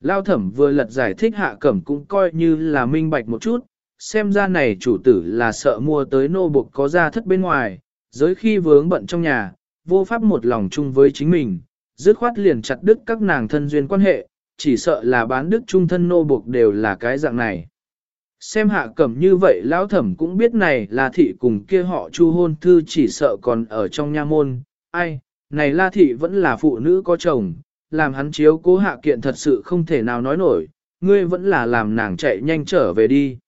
Lao thẩm vừa lật giải thích hạ cẩm cũng coi như là minh bạch một chút, xem ra này chủ tử là sợ mua tới nô buộc có ra thất bên ngoài, giới khi vướng bận trong nhà, vô pháp một lòng chung với chính mình, dứt khoát liền chặt đứt các nàng thân duyên quan hệ, chỉ sợ là bán đức trung thân nô buộc đều là cái dạng này. Xem hạ cẩm như vậy lão thẩm cũng biết này là thị cùng kia họ chu hôn thư chỉ sợ còn ở trong nha môn, ai, này la thị vẫn là phụ nữ có chồng, làm hắn chiếu cố hạ kiện thật sự không thể nào nói nổi, ngươi vẫn là làm nàng chạy nhanh trở về đi.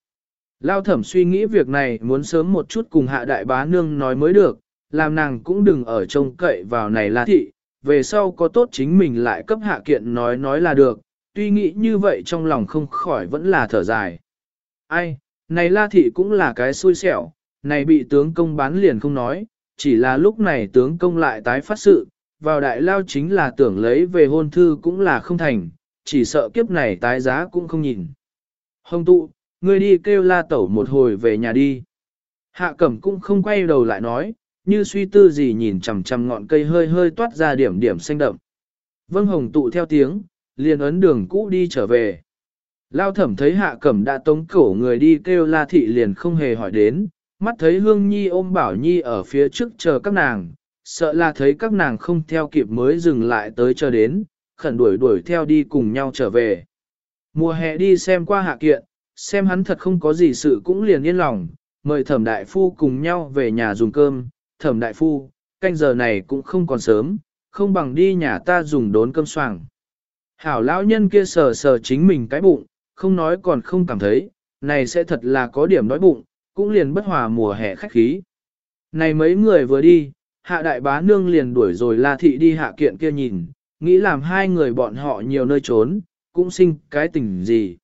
Lao thẩm suy nghĩ việc này muốn sớm một chút cùng hạ đại bá nương nói mới được, làm nàng cũng đừng ở trông cậy vào này la thị, về sau có tốt chính mình lại cấp hạ kiện nói nói là được, tuy nghĩ như vậy trong lòng không khỏi vẫn là thở dài. Ai, này la thị cũng là cái xui xẻo, này bị tướng công bán liền không nói, chỉ là lúc này tướng công lại tái phát sự, vào đại lao chính là tưởng lấy về hôn thư cũng là không thành, chỉ sợ kiếp này tái giá cũng không nhìn. Hồng tụ, ngươi đi kêu la tẩu một hồi về nhà đi. Hạ cẩm cũng không quay đầu lại nói, như suy tư gì nhìn chằm chằm ngọn cây hơi hơi toát ra điểm điểm xanh đậm. Vâng hồng tụ theo tiếng, liền ấn đường cũ đi trở về. Lao thẩm thấy hạ cẩm đã tống cổ người đi kêu la thị liền không hề hỏi đến, mắt thấy hương nhi ôm bảo nhi ở phía trước chờ các nàng, sợ là thấy các nàng không theo kịp mới dừng lại tới chờ đến, khẩn đuổi đuổi theo đi cùng nhau trở về. Mùa hè đi xem qua hạ kiện, xem hắn thật không có gì sự cũng liền yên lòng, mời thẩm đại phu cùng nhau về nhà dùng cơm, thẩm đại phu, canh giờ này cũng không còn sớm, không bằng đi nhà ta dùng đốn cơm soảng. Hảo lão nhân kia sờ sờ chính mình cái bụng, không nói còn không cảm thấy, này sẽ thật là có điểm đói bụng, cũng liền bất hòa mùa hè khách khí. Này mấy người vừa đi, hạ đại bá nương liền đuổi rồi la thị đi hạ kiện kia nhìn, nghĩ làm hai người bọn họ nhiều nơi trốn, cũng sinh cái tình gì.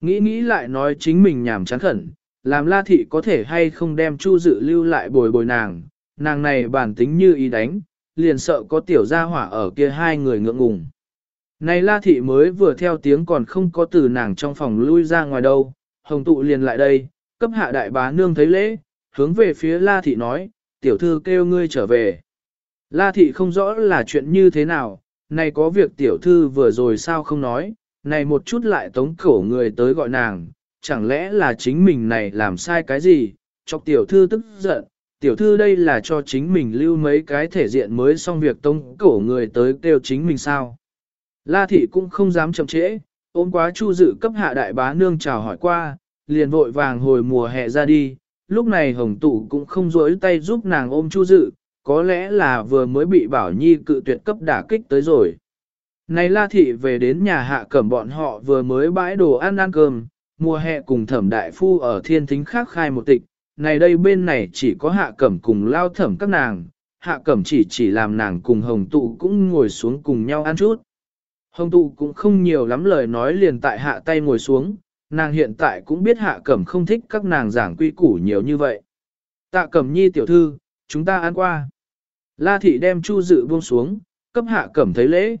Nghĩ nghĩ lại nói chính mình nhảm chán khẩn, làm la thị có thể hay không đem chu dự lưu lại bồi bồi nàng, nàng này bản tính như ý đánh, liền sợ có tiểu gia hỏa ở kia hai người ngượng ngùng. Này la thị mới vừa theo tiếng còn không có từ nàng trong phòng lui ra ngoài đâu, hồng tụ liền lại đây, cấp hạ đại bá nương thấy lễ, hướng về phía la thị nói, tiểu thư kêu ngươi trở về. La thị không rõ là chuyện như thế nào, này có việc tiểu thư vừa rồi sao không nói, này một chút lại tống cổ người tới gọi nàng, chẳng lẽ là chính mình này làm sai cái gì, chọc tiểu thư tức giận, tiểu thư đây là cho chính mình lưu mấy cái thể diện mới xong việc tông cổ người tới kêu chính mình sao. La thị cũng không dám chậm trễ, ôm quá chu dự cấp hạ đại bá nương chào hỏi qua, liền vội vàng hồi mùa hè ra đi, lúc này hồng tụ cũng không rỗi tay giúp nàng ôm chu dự, có lẽ là vừa mới bị bảo nhi cự tuyệt cấp đả kích tới rồi. Này la thị về đến nhà hạ cẩm bọn họ vừa mới bãi đồ ăn ăn cơm, mùa hè cùng thẩm đại phu ở thiên thính khác khai một tịch, này đây bên này chỉ có hạ cẩm cùng lao thẩm các nàng, hạ cẩm chỉ chỉ làm nàng cùng hồng tụ cũng ngồi xuống cùng nhau ăn chút. Hồng tụ cũng không nhiều lắm lời nói liền tại hạ tay ngồi xuống, nàng hiện tại cũng biết hạ cẩm không thích các nàng giảng quy củ nhiều như vậy. Tạ cẩm nhi tiểu thư, chúng ta ăn qua. La thị đem chu dự buông xuống, cấp hạ cẩm thấy lễ.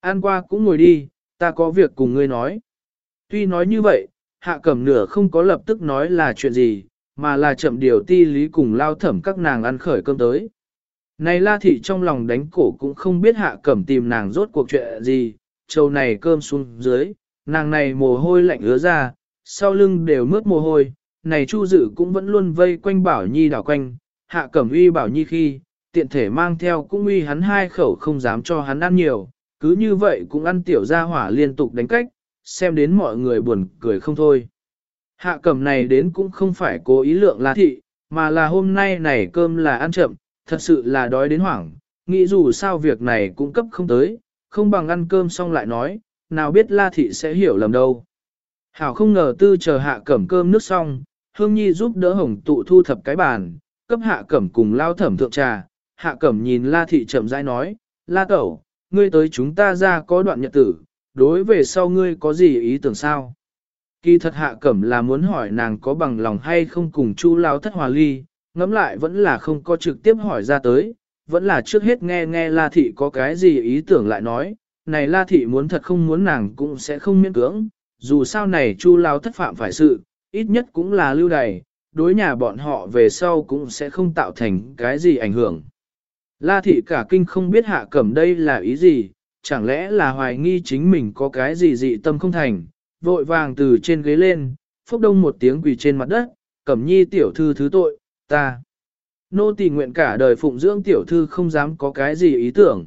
Ăn qua cũng ngồi đi, ta có việc cùng ngươi nói. Tuy nói như vậy, hạ cẩm nửa không có lập tức nói là chuyện gì, mà là chậm điều ti lý cùng lao thẩm các nàng ăn khởi cơm tới. Này la thị trong lòng đánh cổ cũng không biết hạ cẩm tìm nàng rốt cuộc chuyện gì, trầu này cơm xuống dưới, nàng này mồ hôi lạnh ứa ra, sau lưng đều mướt mồ hôi, này chu dự cũng vẫn luôn vây quanh bảo nhi đảo quanh, hạ cẩm uy bảo nhi khi, tiện thể mang theo cũng uy hắn hai khẩu không dám cho hắn ăn nhiều, cứ như vậy cũng ăn tiểu ra hỏa liên tục đánh cách, xem đến mọi người buồn cười không thôi. Hạ cẩm này đến cũng không phải cố ý lượng la thị, mà là hôm nay này cơm là ăn chậm, thật sự là đói đến hoảng, nghĩ dù sao việc này cũng cấp không tới, không bằng ăn cơm xong lại nói, nào biết la thị sẽ hiểu lầm đâu. Hảo không ngờ tư chờ hạ cẩm cơm nước xong, hương nhi giúp đỡ hồng tụ thu thập cái bàn, cấp hạ cẩm cùng lao thẩm thượng trà, hạ cẩm nhìn la thị chậm rãi nói, la tẩu, ngươi tới chúng ta ra có đoạn nhật tử, đối về sau ngươi có gì ý tưởng sao? Kỳ thật hạ cẩm là muốn hỏi nàng có bằng lòng hay không cùng chu lao thất hòa ly, ngẫm lại vẫn là không có trực tiếp hỏi ra tới, vẫn là trước hết nghe nghe la thị có cái gì ý tưởng lại nói, này la thị muốn thật không muốn nàng cũng sẽ không miễn cưỡng, dù sao này chu lao thất phạm phải sự, ít nhất cũng là lưu đày, đối nhà bọn họ về sau cũng sẽ không tạo thành cái gì ảnh hưởng. La thị cả kinh không biết hạ cẩm đây là ý gì, chẳng lẽ là hoài nghi chính mình có cái gì dị tâm không thành, vội vàng từ trên ghế lên, phốc đông một tiếng quỳ trên mặt đất, cẩm nhi tiểu thư thứ tội, ta. Nô tỳ nguyện cả đời phụng dưỡng tiểu thư không dám có cái gì ý tưởng.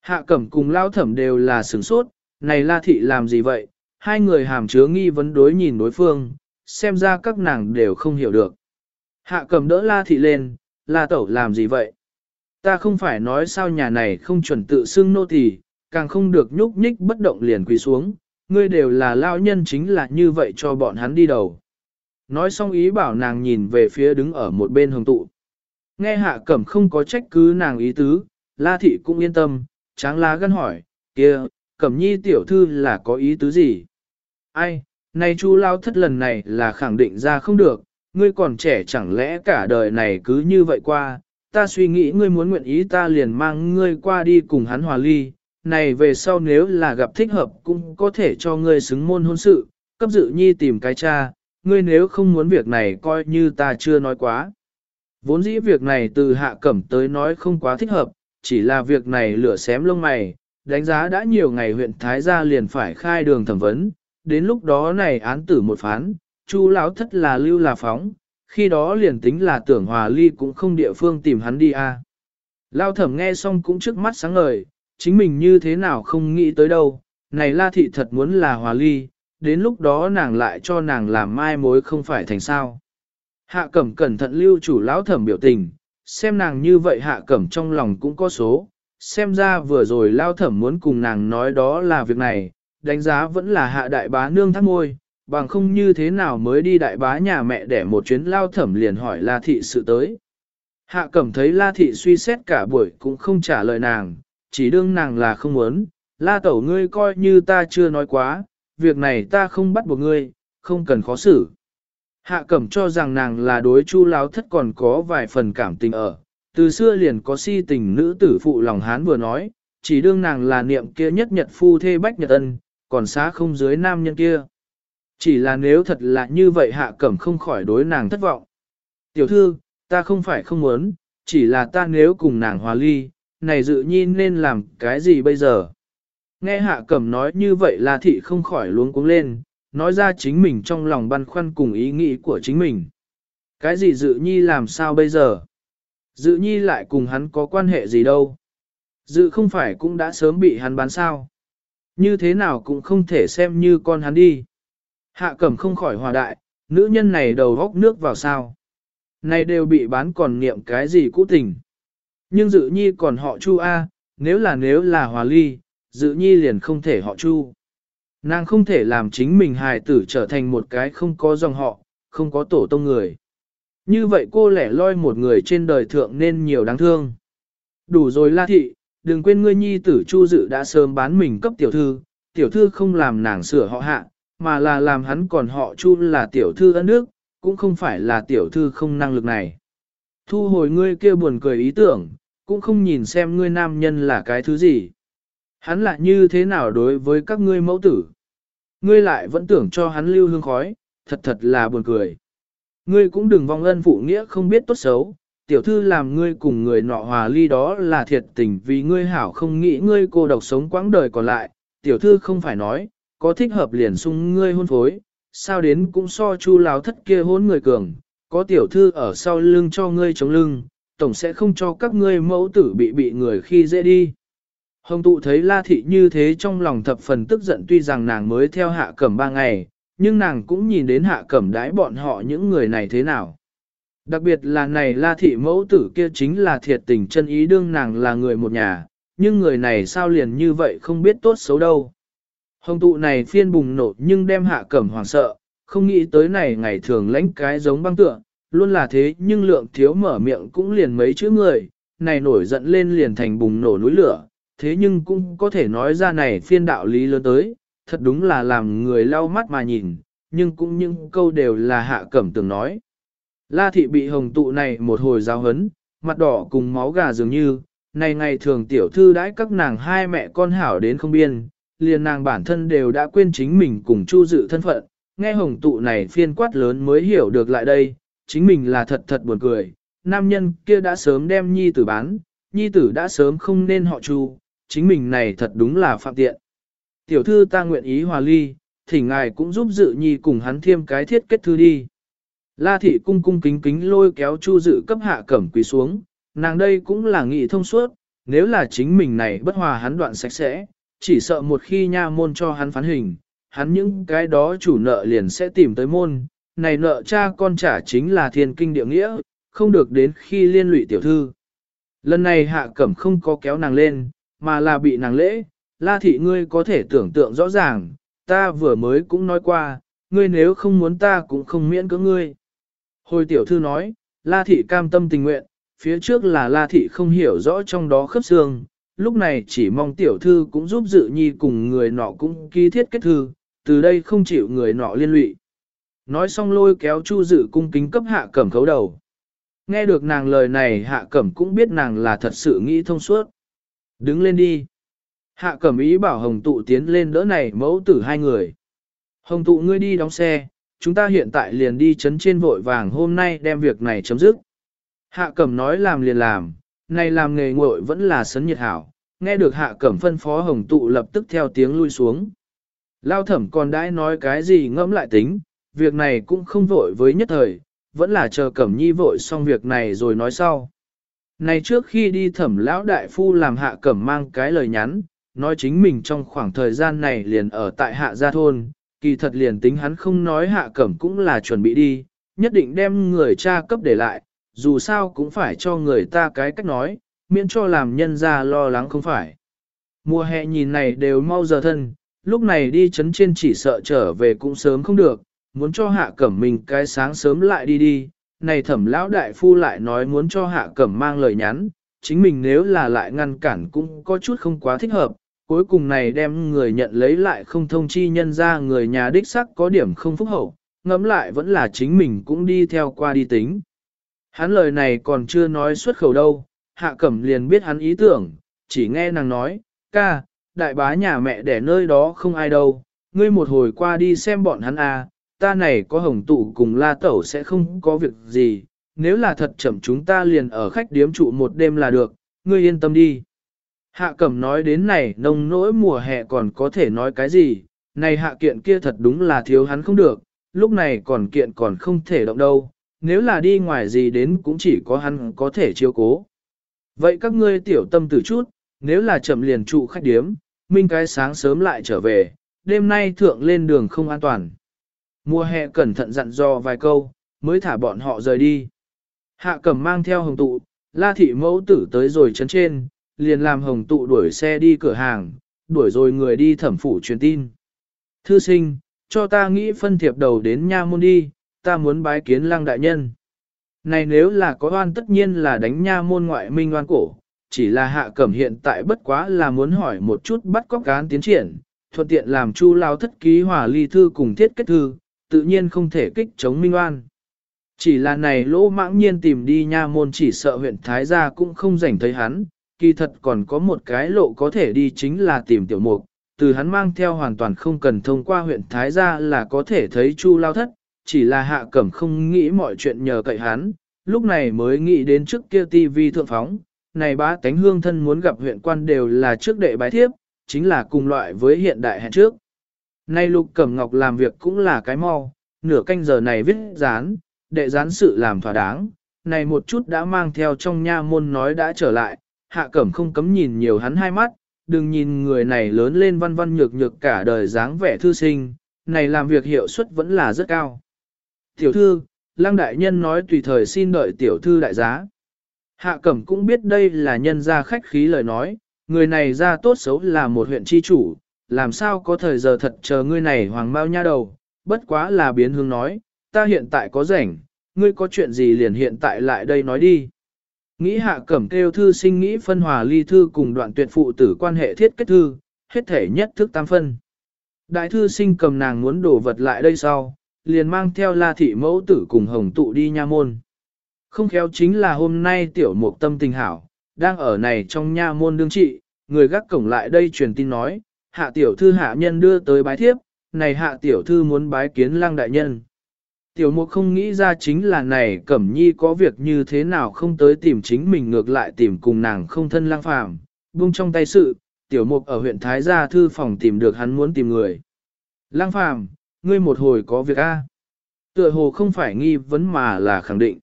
Hạ cẩm cùng lao thẩm đều là sửng sốt, này la thị làm gì vậy, hai người hàm chứa nghi vấn đối nhìn đối phương, xem ra các nàng đều không hiểu được. Hạ cẩm đỡ la thị lên, la tẩu làm gì vậy? Ta không phải nói sao nhà này không chuẩn tự xưng nô tỳ, càng không được nhúc nhích bất động liền quỳ xuống, ngươi đều là lao nhân chính là như vậy cho bọn hắn đi đầu. Nói xong ý bảo nàng nhìn về phía đứng ở một bên hồng tụ. Nghe hạ cẩm không có trách cứ nàng ý tứ, la thị cũng yên tâm, tráng lá gân hỏi, kia, cẩm nhi tiểu thư là có ý tứ gì? Ai, này chu lao thất lần này là khẳng định ra không được, ngươi còn trẻ chẳng lẽ cả đời này cứ như vậy qua, ta suy nghĩ ngươi muốn nguyện ý ta liền mang ngươi qua đi cùng hắn hòa ly, này về sau nếu là gặp thích hợp cũng có thể cho ngươi xứng môn hôn sự, cấp dự nhi tìm cái cha, ngươi nếu không muốn việc này coi như ta chưa nói quá. Vốn dĩ việc này từ hạ cẩm tới nói không quá thích hợp, chỉ là việc này lửa xém lông mày, đánh giá đã nhiều ngày huyện Thái Gia liền phải khai đường thẩm vấn, đến lúc đó này án tử một phán, chu lão thất là lưu là phóng, khi đó liền tính là tưởng hòa ly cũng không địa phương tìm hắn đi a. À. Lao thẩm nghe xong cũng trước mắt sáng ngời, chính mình như thế nào không nghĩ tới đâu, này la thị thật muốn là hòa ly, đến lúc đó nàng lại cho nàng làm mai mối không phải thành sao. Hạ cẩm cẩn thận lưu chủ lão thẩm biểu tình, xem nàng như vậy hạ cẩm trong lòng cũng có số, xem ra vừa rồi lao thẩm muốn cùng nàng nói đó là việc này, đánh giá vẫn là hạ đại bá nương thắt môi, bằng không như thế nào mới đi đại bá nhà mẹ để một chuyến lao thẩm liền hỏi La Thị sự tới. Hạ cẩm thấy La Thị suy xét cả buổi cũng không trả lời nàng, chỉ đương nàng là không muốn, La Tẩu ngươi coi như ta chưa nói quá, việc này ta không bắt buộc ngươi, không cần khó xử. Hạ cẩm cho rằng nàng là đối chu láo thất còn có vài phần cảm tình ở, từ xưa liền có si tình nữ tử phụ lòng hán vừa nói, chỉ đương nàng là niệm kia nhất nhật phu thê bách nhật ân, còn xá không dưới nam nhân kia. Chỉ là nếu thật là như vậy hạ cẩm không khỏi đối nàng thất vọng. Tiểu thư, ta không phải không muốn, chỉ là ta nếu cùng nàng hòa ly, này dự nhi nên làm cái gì bây giờ? Nghe hạ cẩm nói như vậy là thị không khỏi luống cuống lên, nói ra chính mình trong lòng băn khoăn cùng ý nghĩ của chính mình. Cái gì dự nhi làm sao bây giờ? Dự nhi lại cùng hắn có quan hệ gì đâu? Dự không phải cũng đã sớm bị hắn bán sao? Như thế nào cũng không thể xem như con hắn đi. Hạ cẩm không khỏi hòa đại, nữ nhân này đầu góc nước vào sao. Này đều bị bán còn niệm cái gì cũ tình. Nhưng dự nhi còn họ chu A, nếu là nếu là hòa ly, dự nhi liền không thể họ chu. Nàng không thể làm chính mình hài tử trở thành một cái không có dòng họ, không có tổ tông người. Như vậy cô lẻ loi một người trên đời thượng nên nhiều đáng thương. Đủ rồi la thị, đừng quên ngươi nhi tử chu dự đã sớm bán mình cấp tiểu thư, tiểu thư không làm nàng sửa họ hạ, mà là làm hắn còn họ chu là tiểu thư ân nước, cũng không phải là tiểu thư không năng lực này. Thu hồi ngươi kia buồn cười ý tưởng, cũng không nhìn xem ngươi nam nhân là cái thứ gì. Hắn lại như thế nào đối với các ngươi mẫu tử. Ngươi lại vẫn tưởng cho hắn lưu hương khói, thật thật là buồn cười. Ngươi cũng đừng vong ân phụ nghĩa không biết tốt xấu, tiểu thư làm ngươi cùng người nọ hòa ly đó là thiệt tình vì ngươi hảo không nghĩ ngươi cô độc sống quãng đời còn lại, tiểu thư không phải nói, có thích hợp liền sung ngươi hôn phối, sao đến cũng so chu láo thất kia hôn người cường, có tiểu thư ở sau lưng cho ngươi chống lưng, tổng sẽ không cho các ngươi mẫu tử bị bị người khi dễ đi. Hồng tụ thấy la thị như thế trong lòng thập phần tức giận tuy rằng nàng mới theo hạ cẩm ba ngày, nhưng nàng cũng nhìn đến hạ cẩm đái bọn họ những người này thế nào. Đặc biệt là này la thị mẫu tử kia chính là thiệt tình chân ý đương nàng là người một nhà, nhưng người này sao liền như vậy không biết tốt xấu đâu. Hồng tụ này phiên bùng nổ nhưng đem hạ cẩm hoàng sợ, không nghĩ tới này ngày thường lãnh cái giống băng tượng, luôn là thế nhưng lượng thiếu mở miệng cũng liền mấy chữ người, này nổi giận lên liền thành bùng nổ núi lửa, thế nhưng cũng có thể nói ra này phiên đạo lý lớn tới, thật đúng là làm người lau mắt mà nhìn, nhưng cũng những câu đều là hạ cẩm từng nói. La thị bị hồng tụ này một hồi giáo hấn, mặt đỏ cùng máu gà dường như, này ngày thường tiểu thư đãi các nàng hai mẹ con hảo đến không biên, liền nàng bản thân đều đã quên chính mình cùng chu dự thân phận, nghe hồng tụ này phiên quát lớn mới hiểu được lại đây, chính mình là thật thật buồn cười, nam nhân kia đã sớm đem nhi tử bán, nhi tử đã sớm không nên họ chu, chính mình này thật đúng là phạm tiện. Tiểu thư ta nguyện ý hòa ly, thỉnh ngài cũng giúp dự nhi cùng hắn thêm cái thiết kết thư đi. La thị cung cung kính kính lôi kéo chu dự cấp hạ cẩm quỳ xuống, nàng đây cũng là nghị thông suốt, nếu là chính mình này bất hòa hắn đoạn sạch sẽ, chỉ sợ một khi nha môn cho hắn phán hình, hắn những cái đó chủ nợ liền sẽ tìm tới môn, này nợ cha con trả chính là thiên kinh địa nghĩa, không được đến khi liên lụy tiểu thư. Lần này hạ cẩm không có kéo nàng lên, mà là bị nàng lễ, la thị ngươi có thể tưởng tượng rõ ràng, ta vừa mới cũng nói qua, ngươi nếu không muốn ta cũng không miễn cưỡng ngươi. Hồi tiểu thư nói, la thị cam tâm tình nguyện, phía trước là la thị không hiểu rõ trong đó khớp xương, lúc này chỉ mong tiểu thư cũng giúp dự nhi cùng người nọ cũng ký thiết kết thư, từ đây không chịu người nọ liên lụy. Nói xong lôi kéo chu dự cung kính cấp hạ cẩm khấu đầu. Nghe được nàng lời này hạ cẩm cũng biết nàng là thật sự nghĩ thông suốt. Đứng lên đi. Hạ cẩm ý bảo hồng tụ tiến lên đỡ này mẫu tử hai người. Hồng tụ ngươi đi đóng xe, chúng ta hiện tại liền đi chấn trên vội vàng hôm nay đem việc này chấm dứt. Hạ cẩm nói làm liền làm, này làm nghề ngội vẫn là sấn nhiệt hảo, nghe được hạ cẩm phân phó hồng tụ lập tức theo tiếng lui xuống. Lao thẩm còn đãi nói cái gì ngẫm lại tính, việc này cũng không vội với nhất thời, vẫn là chờ Cẩm Nhi vội xong việc này rồi nói sau. Này trước khi đi thẩm lão đại phu làm hạ cẩm mang cái lời nhắn, nói chính mình trong khoảng thời gian này liền ở tại hạ gia thôn, kỳ thật liền tính hắn không nói hạ cẩm cũng là chuẩn bị đi, nhất định đem người cha cấp để lại, dù sao cũng phải cho người ta cái cách nói, miễn cho làm nhân ra lo lắng không phải. Mùa hè nhìn này đều mau giờ thân, lúc này đi chấn trên chỉ sợ trở về cũng sớm không được, muốn cho hạ cẩm mình cái sáng sớm lại đi đi, này thẩm lão đại phu lại nói muốn cho hạ cẩm mang lời nhắn, chính mình nếu là lại ngăn cản cũng có chút không quá thích hợp, cuối cùng này đem người nhận lấy lại không thông chi nhân ra người nhà đích sắc có điểm không phúc hậu, ngẫm lại vẫn là chính mình cũng đi theo qua đi tính. Hắn lời này còn chưa nói xuất khẩu đâu, hạ cẩm liền biết hắn ý tưởng, chỉ nghe nàng nói, ca, đại bá nhà mẹ để nơi đó không ai đâu, ngươi một hồi qua đi xem bọn hắn à, ta này có hồng tụ cùng la tẩu sẽ không có việc gì, nếu là thật chậm chúng ta liền ở khách điếm trụ một đêm là được, ngươi yên tâm đi. Hạ cẩm nói đến này nông nỗi mùa hè còn có thể nói cái gì, này hạ kiện kia thật đúng là thiếu hắn không được, lúc này còn kiện còn không thể động đâu, nếu là đi ngoài gì đến cũng chỉ có hắn có thể chiếu cố. Vậy các ngươi tiểu tâm từ chút, nếu là chậm liền trụ khách điếm, minh cái sáng sớm lại trở về, đêm nay thượng lên đường không an toàn. Mùa hè cẩn thận dặn dò vài câu, mới thả bọn họ rời đi. Hạ cẩm mang theo hồng tụ, la thị mẫu tử tới rồi chấn trên, liền làm hồng tụ đuổi xe đi cửa hàng, đuổi rồi người đi thẩm phủ truyền tin. Thư sinh, cho ta nghĩ phân thiệp đầu đến nha môn đi, ta muốn bái kiến lăng đại nhân. Này nếu là có oan tất nhiên là đánh nha môn ngoại minh oan cổ, chỉ là hạ cẩm hiện tại bất quá là muốn hỏi một chút bắt cóc cán tiến triển, thuận tiện làm chu lao thất ký hòa ly thư cùng thiết kết thư, tự nhiên không thể kích chống minh oan. Chỉ là này lỗ mãng nhiên tìm đi nha môn chỉ sợ huyện Thái Gia cũng không rảnh thấy hắn, kỳ thật còn có một cái lộ có thể đi chính là tìm tiểu mục, từ hắn mang theo hoàn toàn không cần thông qua huyện Thái Gia là có thể thấy chu lao thất, chỉ là hạ cẩm không nghĩ mọi chuyện nhờ cậy hắn, lúc này mới nghĩ đến trước kia tivi thượng phóng, này bá tánh hương thân muốn gặp huyện quan đều là trước đệ bái thiếp, chính là cùng loại với hiện đại hẹn trước. Nay lục cẩm ngọc làm việc cũng là cái mau, nửa canh giờ này viết dán, đệ dán sự làm thỏa đáng, này một chút đã mang theo trong nha môn nói đã trở lại, hạ cẩm không cấm nhìn nhiều hắn hai mắt, đừng nhìn người này lớn lên văn văn nhược nhược cả đời dáng vẻ thư sinh, này làm việc hiệu suất vẫn là rất cao. Tiểu thư, lăng đại nhân nói tùy thời xin đợi tiểu thư đại giá. Hạ cẩm cũng biết đây là nhân gia khách khí lời nói, người này ra tốt xấu là một huyện tri chủ, làm sao có thời giờ thật chờ ngươi này hoàng bao nha đầu, bất quá là biến hướng nói, ta hiện tại có rảnh, ngươi có chuyện gì liền hiện tại lại đây nói đi. Nghĩ hạ cẩm kêu thư sinh nghĩ phân hòa ly thư cùng đoạn tuyệt phụ tử quan hệ thiết kết thư, hết thể nhất thức tam phân. Đại thư sinh cầm nàng muốn đổ vật lại đây sau, liền mang theo la thị mẫu tử cùng hồng tụ đi nha môn. Không khéo chính là hôm nay tiểu mục tâm tình hảo, đang ở này trong nha môn đương trị, người gác cổng lại đây truyền tin nói, hạ tiểu thư hạ nhân đưa tới bái thiếp, này hạ tiểu thư muốn bái kiến lăng đại nhân. Tiểu mục không nghĩ ra chính là này cẩm nhi có việc như thế nào không tới tìm chính mình ngược lại tìm cùng nàng không thân lang phàm, buông trong tay sự, tiểu mục ở huyện Thái Gia thư phòng tìm được hắn muốn tìm người. Lang phàm, ngươi một hồi có việc A. Tựa hồ không phải nghi vấn mà là khẳng định.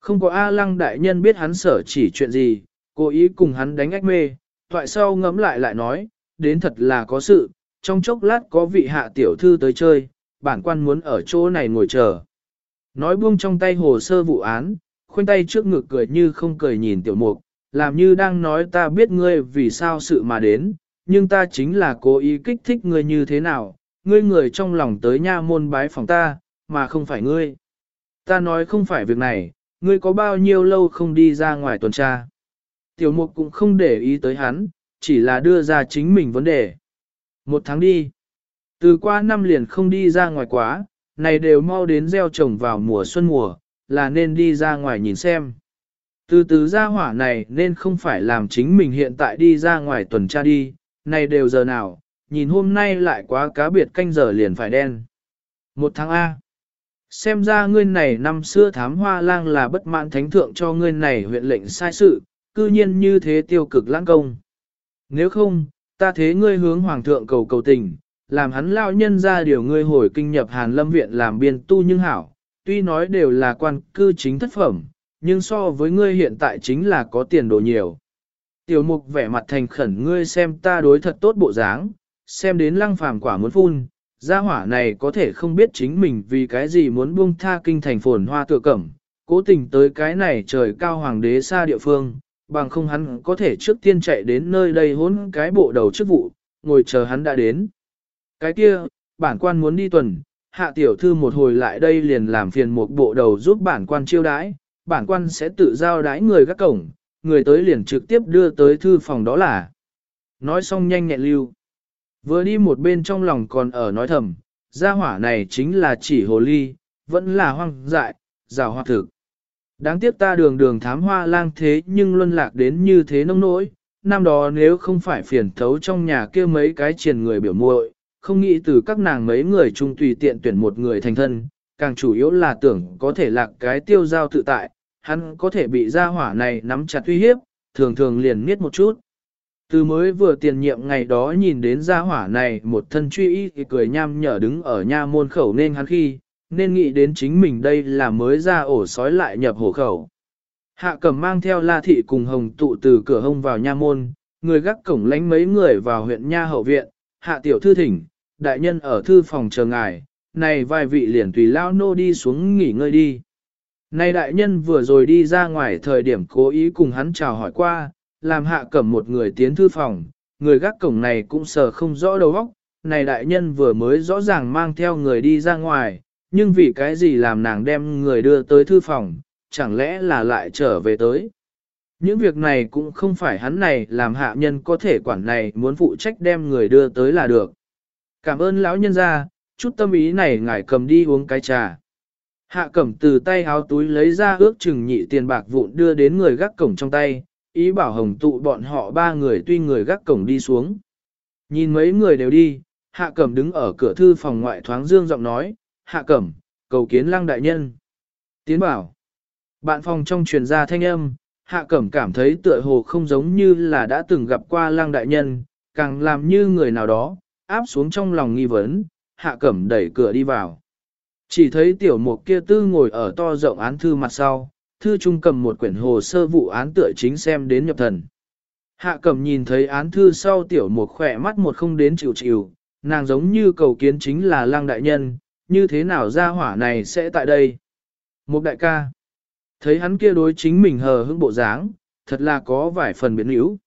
Không có A lăng đại nhân biết hắn sở chỉ chuyện gì, cố ý cùng hắn đánh ách mê, thoại sau ngẫm lại lại nói, đến thật là có sự, trong chốc lát có vị hạ tiểu thư tới chơi, bản quan muốn ở chỗ này ngồi chờ. Nói buông trong tay hồ sơ vụ án, khoanh tay trước ngực cười như không cười nhìn tiểu mục, làm như đang nói ta biết ngươi vì sao sự mà đến, nhưng ta chính là cố ý kích thích ngươi như thế nào, ngươi người trong lòng tới nha môn bái phòng ta, mà không phải ngươi. Ta nói không phải việc này, ngươi có bao nhiêu lâu không đi ra ngoài tuần tra. Tiểu mục cũng không để ý tới hắn, chỉ là đưa ra chính mình vấn đề. Một tháng đi. Từ qua năm liền không đi ra ngoài quá, này đều mau đến gieo trồng vào mùa xuân mùa, là nên đi ra ngoài nhìn xem. Từ từ ra hỏa này nên không phải làm chính mình hiện tại đi ra ngoài tuần tra đi, này đều giờ nào, nhìn hôm nay lại quá cá biệt canh giờ liền phải đen. Một tháng A. Xem ra ngươi này năm xưa thám hoa lang là bất mãn thánh thượng cho ngươi này huyện lệnh sai sự, cư nhiên như thế tiêu cực lãng công. Nếu không, ta thế ngươi hướng hoàng thượng cầu cầu tình, làm hắn lao nhân ra điều ngươi hồi kinh nhập Hàn Lâm Viện làm biên tu nhưng hảo, tuy nói đều là quan cư chính thất phẩm, nhưng so với ngươi hiện tại chính là có tiền đồ nhiều. Tiểu mục vẻ mặt thành khẩn ngươi xem ta đối thật tốt bộ dáng, xem đến lăng phàm quả muốn phun, gia hỏa này có thể không biết chính mình vì cái gì muốn buông tha kinh thành phồn hoa tựa cẩm, cố tình tới cái này trời cao hoàng đế xa địa phương, bằng không hắn có thể trước tiên chạy đến nơi đây hốn cái bộ đầu chức vụ, ngồi chờ hắn đã đến. Cái kia, bản quan muốn đi tuần, hạ tiểu thư một hồi lại đây liền làm phiền một bộ đầu giúp bản quan chiêu đãi, bản quan sẽ tự giao đãi người các cổng, người tới liền trực tiếp đưa tới thư phòng đó là. Nói xong nhanh nhẹn lưu. Vừa đi một bên trong lòng còn ở nói thầm, gia hỏa này chính là chỉ hồ ly, vẫn là hoang dại, rào hoạt thực. Đáng tiếc ta đường đường thám hoa lang thế nhưng luân lạc đến như thế nông nỗi, năm đó nếu không phải phiền thấu trong nhà kia mấy cái triền người biểu muội, không nghĩ từ các nàng mấy người chung tùy tiện tuyển một người thành thân, càng chủ yếu là tưởng có thể lạc cái tiêu giao tự tại, hắn có thể bị gia hỏa này nắm chặt uy hiếp, thường thường liền miết một chút. Từ mới vừa tiền nhiệm ngày đó nhìn đến gia hỏa này một thân truy y thì cười nham nhở đứng ở nha môn khẩu nên hắn khi, nên nghĩ đến chính mình đây là mới ra ổ sói lại nhập hổ khẩu. Hạ cẩm mang theo la thị cùng hồng tụ từ cửa hông vào nha môn, người gác cổng lánh mấy người vào huyện nha hậu viện, hạ tiểu thư thỉnh, đại nhân ở thư phòng chờ ngài, này vài vị liền tùy lao nô đi xuống nghỉ ngơi đi. Này đại nhân vừa rồi đi ra ngoài thời điểm cố ý cùng hắn chào hỏi qua, làm hạ cẩm một người tiến thư phòng, người gác cổng này cũng sờ không rõ đầu óc. Này đại nhân vừa mới rõ ràng mang theo người đi ra ngoài, nhưng vì cái gì làm nàng đem người đưa tới thư phòng, chẳng lẽ là lại trở về tới. Những việc này cũng không phải hắn này làm hạ nhân có thể quản này muốn phụ trách đem người đưa tới là được. Cảm ơn lão nhân ra, chút tâm ý này ngài cầm đi uống cái trà. Hạ cẩm từ tay háo túi lấy ra ước chừng nhị tiền bạc vụn đưa đến người gác cổng trong tay, ý bảo hồng tụ bọn họ ba người tuy người gác cổng đi xuống. Nhìn mấy người đều đi, hạ cẩm đứng ở cửa thư phòng ngoại thoáng dương giọng nói, hạ cẩm, cầu kiến lăng đại nhân. Tiến bảo, bạn phòng trong truyền ra thanh âm, hạ cẩm cảm thấy tựa hồ không giống như là đã từng gặp qua lăng đại nhân, càng làm như người nào đó, áp xuống trong lòng nghi vấn, hạ cẩm đẩy cửa đi vào. Chỉ thấy tiểu mục kia tư ngồi ở to rộng án thư mặt sau, thư trung cầm một quyển hồ sơ vụ án tựa chính xem đến nhập thần. Hạ cẩm nhìn thấy án thư sau tiểu mục khỏe mắt một không đến chịu chịu, nàng giống như cầu kiến chính là lăng đại nhân, như thế nào ra hỏa này sẽ tại đây? Một đại ca, thấy hắn kia đối chính mình hờ hững bộ dáng, thật là có vài phần biến yếu.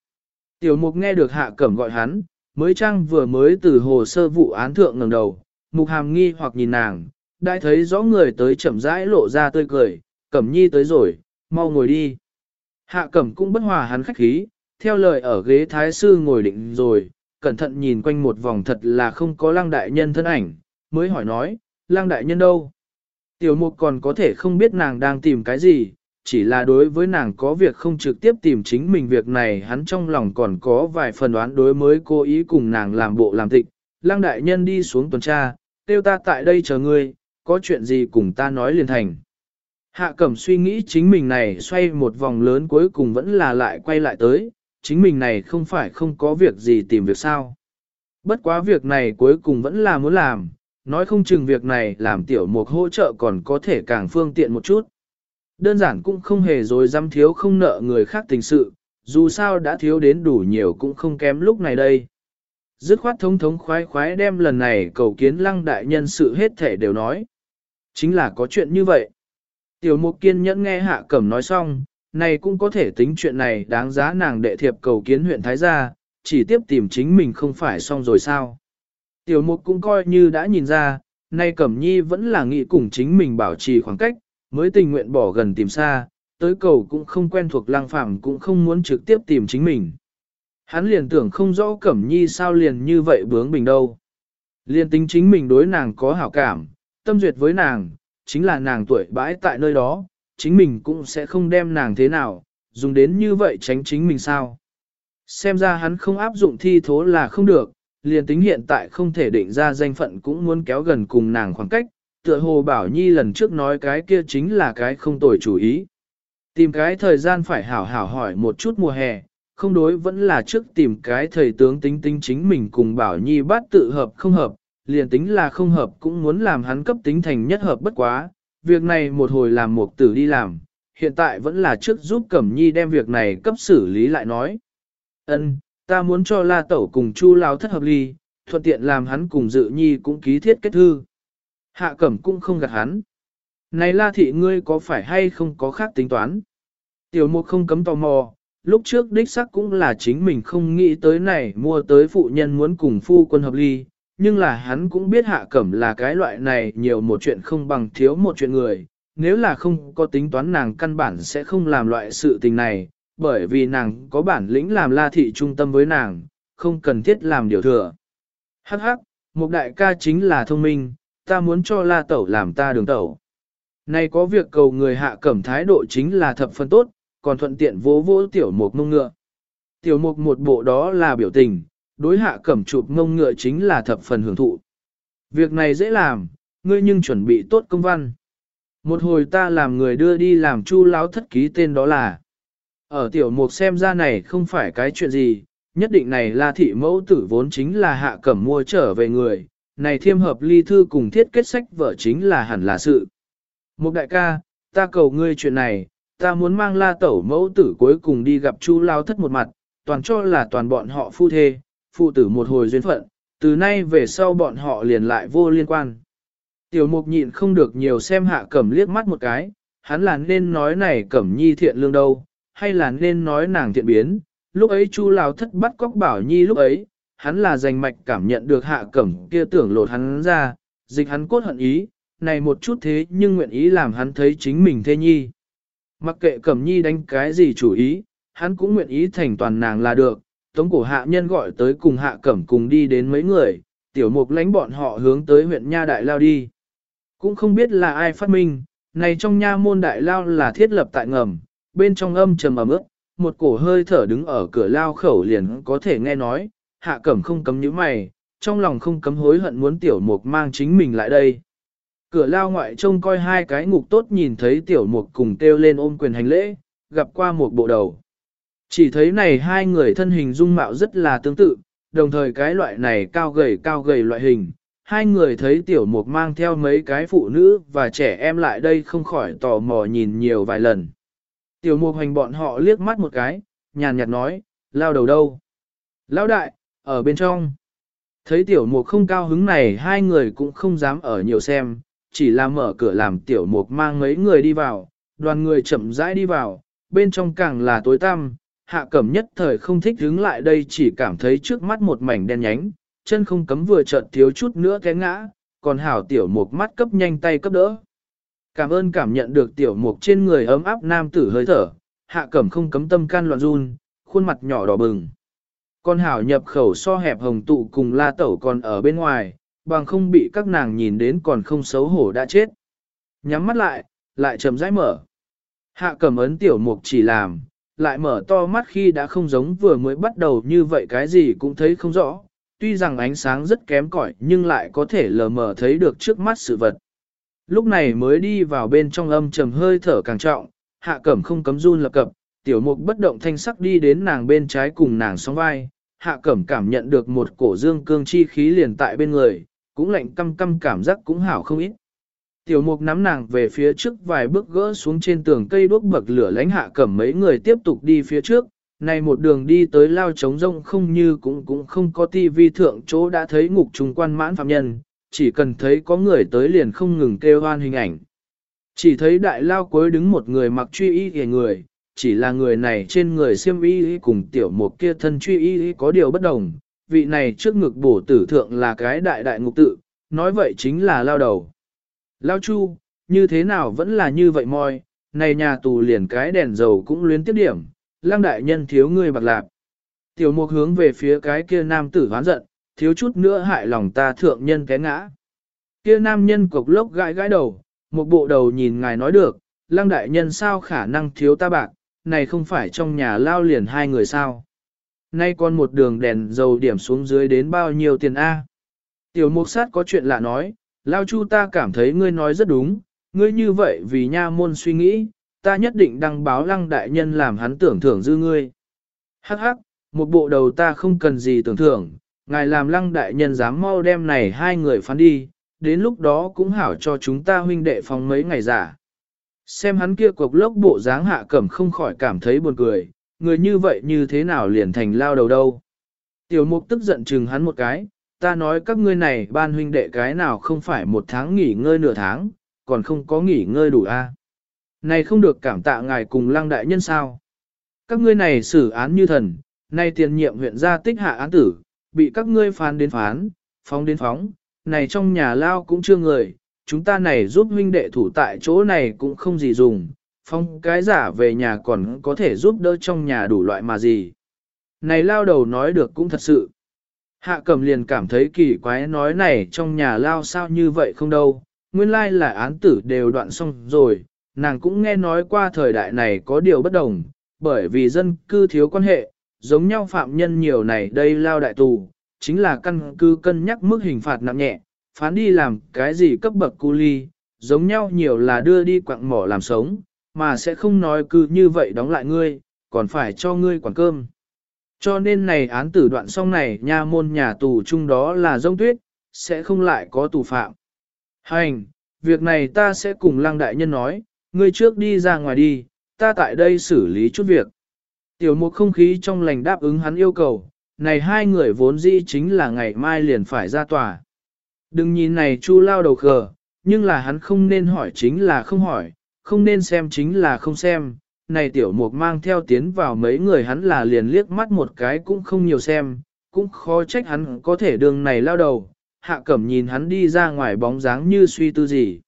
Tiểu mục nghe được hạ cẩm gọi hắn, mới trang vừa mới từ hồ sơ vụ án thượng ngẩng đầu, mục hàm nghi hoặc nhìn nàng, đã thấy rõ người tới chậm rãi lộ ra tươi cười, cẩm nhi tới rồi, mau ngồi đi. Hạ cẩm cũng bất hòa hắn khách khí, theo lời ở ghế thái sư ngồi định rồi, cẩn thận nhìn quanh một vòng thật là không có Lang đại nhân thân ảnh, mới hỏi nói, Lang đại nhân đâu? Tiểu mục còn có thể không biết nàng đang tìm cái gì, chỉ là đối với nàng có việc không trực tiếp tìm chính mình việc này hắn trong lòng còn có vài phần đoán đối mới cố ý cùng nàng làm bộ làm tịch. Lăng đại nhân đi xuống tuần tra, tiêu ta tại đây chờ ngươi, có chuyện gì cùng ta nói liền thành. Hạ cẩm suy nghĩ chính mình này xoay một vòng lớn cuối cùng vẫn là lại quay lại tới, chính mình này không phải không có việc gì tìm việc sao. Bất quá việc này cuối cùng vẫn là muốn làm, nói không chừng việc này làm tiểu mục hỗ trợ còn có thể càng phương tiện một chút. Đơn giản cũng không hề rồi, dám thiếu không nợ người khác tình sự, dù sao đã thiếu đến đủ nhiều cũng không kém lúc này đây. Dứt khoát thống thống khoái khoái đem lần này cầu kiến lăng đại nhân sự hết thể đều nói. Chính là có chuyện như vậy. Tiểu mục kiên nhẫn nghe hạ cẩm nói xong, này cũng có thể tính chuyện này đáng giá nàng đệ thiệp cầu kiến huyện Thái Gia, chỉ tiếp tìm chính mình không phải xong rồi sao. Tiểu mục cũng coi như đã nhìn ra, nay cẩm nhi vẫn là nghĩ cùng chính mình bảo trì khoảng cách, mới tình nguyện bỏ gần tìm xa, tới cầu cũng không quen thuộc lang phạm cũng không muốn trực tiếp tìm chính mình. Hắn liền tưởng không rõ cẩm nhi sao liền như vậy bướng bình đâu. Liền tính chính mình đối nàng có hảo cảm, tâm duyệt với nàng, chính là nàng tuổi bãi tại nơi đó, chính mình cũng sẽ không đem nàng thế nào, dùng đến như vậy tránh chính mình sao. Xem ra hắn không áp dụng thi thố là không được, liền tính hiện tại không thể định ra danh phận cũng muốn kéo gần cùng nàng khoảng cách, tựa hồ bảo nhi lần trước nói cái kia chính là cái không tồi chủ ý. Tìm cái thời gian phải hảo hảo hỏi một chút mùa hè, không đối vẫn là trước tìm cái thầy tướng tính tính chính mình cùng bảo nhi bát tự hợp không hợp, liền tính là không hợp cũng muốn làm hắn cấp tính thành nhất hợp bất quá, việc này một hồi làm một tử đi làm, hiện tại vẫn là trước giúp Cẩm Nhi đem việc này cấp xử lý lại nói. Ân, ta muốn cho La Tẩu cùng Chu Lao thất hợp ly, thuận tiện làm hắn cùng Dự Nhi cũng ký thiết kết thư. Hạ Cẩm cũng không gạt hắn. Này La Thị ngươi có phải hay không có khác tính toán? Tiểu Mục không cấm tò mò, lúc trước đích sắc cũng là chính mình không nghĩ tới này mua tới phụ nhân muốn cùng phu quân hợp ly, nhưng là hắn cũng biết hạ cẩm là cái loại này nhiều một chuyện không bằng thiếu một chuyện người, nếu là không có tính toán nàng căn bản sẽ không làm loại sự tình này, bởi vì nàng có bản lĩnh làm la thị trung tâm với nàng, không cần thiết làm điều thừa. Hắc hắc, một đại ca chính là thông minh, ta muốn cho la tẩu làm ta đường tẩu. Này có việc cầu người hạ cẩm thái độ chính là thập phân tốt, còn thuận tiện vỗ vỗ tiểu mục mông ngựa. Tiểu mục một bộ đó là biểu tình, đối hạ cẩm chụp ngông ngựa chính là thập phần hưởng thụ. Việc này dễ làm, ngươi nhưng chuẩn bị tốt công văn. Một hồi ta làm người đưa đi làm chu láo thất ký tên đó là. Ở tiểu mục xem ra này không phải cái chuyện gì, nhất định này là thị mẫu tử vốn chính là hạ cẩm mua trở về người, này thiêm hợp ly thư cùng thiết kết sách vợ chính là hẳn là sự. Một đại ca, ta cầu ngươi chuyện này, ta muốn mang la tẩu mẫu tử cuối cùng đi gặp chu lao thất một mặt, toàn cho là toàn bọn họ phu thê, phụ tử một hồi duyên phận, từ nay về sau bọn họ liền lại vô liên quan. Tiểu mục nhịn không được nhiều xem hạ cẩm liếc mắt một cái, hắn là nên nói này cẩm nhi thiện lương đâu, hay là nên nói nàng thiện biến, lúc ấy chu Lão thất bắt cóc bảo nhi lúc ấy, hắn là dành mạch cảm nhận được hạ cẩm kia tưởng lột hắn ra, dịch hắn cốt hận ý, này một chút thế nhưng nguyện ý làm hắn thấy chính mình thê nhi. Mặc kệ Cẩm Nhi đánh cái gì chủ ý, hắn cũng nguyện ý thành toàn nàng là được. Tống cổ hạ nhân gọi tới cùng hạ cẩm cùng đi đến mấy người, tiểu mục lãnh bọn họ hướng tới huyện Nha Đại Lao đi. Cũng không biết là ai phát minh, này trong nha môn Đại Lao là thiết lập tại ngầm, bên trong âm trầm ẩm ướt, một cổ hơi thở đứng ở cửa lao khẩu liền có thể nghe nói, hạ cẩm không cấm những mày, trong lòng không cấm hối hận muốn tiểu mục mang chính mình lại đây. Cửa lao ngoại trông coi hai cái ngục tốt nhìn thấy tiểu mục cùng kêu lên ôm quyền hành lễ, gặp qua một bộ đầu. Chỉ thấy này hai người thân hình dung mạo rất là tương tự, đồng thời cái loại này cao gầy cao gầy loại hình. Hai người thấy tiểu mục mang theo mấy cái phụ nữ và trẻ em lại đây không khỏi tò mò nhìn nhiều vài lần. Tiểu mục hành bọn họ liếc mắt một cái, nhàn nhạt nói, lao đầu đâu? Lao đại, ở bên trong. Thấy tiểu mục không cao hứng này hai người cũng không dám ở nhiều xem, chỉ là mở cửa làm tiểu mục mang mấy người đi vào, đoàn người chậm rãi đi vào, bên trong càng là tối tăm, hạ cẩm nhất thời không thích đứng lại đây chỉ cảm thấy trước mắt một mảnh đen nhánh, chân không cấm vừa chợt thiếu chút nữa té ngã, còn hảo tiểu mục mắt cấp nhanh tay cấp đỡ. Cảm ơn cảm nhận được tiểu mục trên người ấm áp nam tử hơi thở, hạ cẩm không cấm tâm can loạn run, khuôn mặt nhỏ đỏ bừng. Con hảo nhập khẩu so hẹp hồng tụ cùng la tẩu còn ở bên ngoài, bằng không bị các nàng nhìn đến còn không xấu hổ đã chết. Nhắm mắt lại, lại chậm rãi mở. Hạ cẩm ấn tiểu mục chỉ làm, lại mở to mắt khi đã không giống vừa mới bắt đầu như vậy cái gì cũng thấy không rõ. Tuy rằng ánh sáng rất kém cỏi nhưng lại có thể lờ mờ thấy được trước mắt sự vật. Lúc này mới đi vào bên trong âm trầm hơi thở càng trọng, hạ cẩm không cấm run lập cập, tiểu mục bất động thanh sắc đi đến nàng bên trái cùng nàng song vai, hạ cẩm cảm nhận được một cổ dương cương chi khí liền tại bên người, cũng lạnh căm căm cảm giác cũng hảo không ít. Tiểu mục nắm nàng về phía trước vài bước gỡ xuống trên tường cây đuốc bậc lửa lánh hạ cẩm mấy người tiếp tục đi phía trước, này một đường đi tới lao trống rông không như cũng cũng không có tivi thượng chỗ đã thấy ngục trùng quan mãn phạm nhân, chỉ cần thấy có người tới liền không ngừng kêu hoan hình ảnh. Chỉ thấy đại lao cuối đứng một người mặc truy y kìa người, chỉ là người này trên người xiêm y cùng tiểu mục kia thân truy y có điều bất đồng, vị này trước ngực bổ tử thượng là cái đại đại ngục tự, nói vậy chính là lao đầu. Lao chu, như thế nào vẫn là như vậy moi, này nhà tù liền cái đèn dầu cũng luyến tiếp điểm, lang đại nhân thiếu ngươi bạc lạc. Tiểu mục hướng về phía cái kia nam tử hoán giận, thiếu chút nữa hại lòng ta thượng nhân cái ngã. Kia nam nhân cục lốc gãi gãi đầu, một bộ đầu nhìn ngài nói được, lang đại nhân sao khả năng thiếu ta bạc, này không phải trong nhà lao liền hai người sao. Nay còn một đường đèn dầu điểm xuống dưới đến bao nhiêu tiền A. Tiểu mục sát có chuyện lạ nói, Lao Chu ta cảm thấy ngươi nói rất đúng, ngươi như vậy vì nha môn suy nghĩ, ta nhất định đăng báo lăng đại nhân làm hắn tưởng thưởng dư ngươi. Hắc hắc, một bộ đầu ta không cần gì tưởng thưởng, ngài làm lăng đại nhân dám mau đem này hai người phán đi, đến lúc đó cũng hảo cho chúng ta huynh đệ phòng mấy ngày giả. Xem hắn kia cục lốc bộ dáng hạ cẩm không khỏi cảm thấy buồn cười, người như vậy như thế nào liền thành lao đầu đâu. Tiểu mục tức giận chừng hắn một cái, ta nói các ngươi này ban huynh đệ cái nào không phải một tháng nghỉ ngơi nửa tháng, còn không có nghỉ ngơi đủ a. À? Này không được cảm tạ ngài cùng lăng đại nhân sao. Các ngươi này xử án như thần, nay tiền nhiệm huyện gia tích hạ án tử, bị các ngươi phán đến phán, phóng đến phóng, này trong nhà lao cũng chưa người, chúng ta này giúp huynh đệ thủ tại chỗ này cũng không gì dùng, phong cái giả về nhà còn có thể giúp đỡ trong nhà đủ loại mà gì. Này lao đầu nói được cũng thật sự. Hạ cầm liền cảm thấy kỳ quái nói này trong nhà lao sao như vậy không đâu, nguyên lai là án tử đều đoạn xong rồi, nàng cũng nghe nói qua thời đại này có điều bất đồng, bởi vì dân cư thiếu quan hệ, giống nhau phạm nhân nhiều này đây lao đại tù, chính là căn cứ cân nhắc mức hình phạt nặng nhẹ, phán đi làm cái gì cấp bậc cu ly, giống nhau nhiều là đưa đi quặng mỏ làm sống, mà sẽ không nói cứ như vậy đóng lại ngươi, còn phải cho ngươi quản cơm. Cho nên này án tử đoạn xong này nha môn nhà tù chung đó là rông tuyết, sẽ không lại có tù phạm. Hành, việc này ta sẽ cùng lăng đại nhân nói, ngươi trước đi ra ngoài đi, ta tại đây xử lý chút việc. Tiểu mục không khí trong lành đáp ứng hắn yêu cầu, này hai người vốn dĩ chính là ngày mai liền phải ra tòa. Đừng nhìn này chu lao đầu khờ, nhưng là hắn không nên hỏi chính là không hỏi, không nên xem chính là không xem. Này tiểu mục mang theo tiến vào mấy người hắn là liền liếc mắt một cái cũng không nhiều xem, cũng khó trách hắn có thể đường này lao đầu. Hạ cẩm nhìn hắn đi ra ngoài bóng dáng như suy tư gì.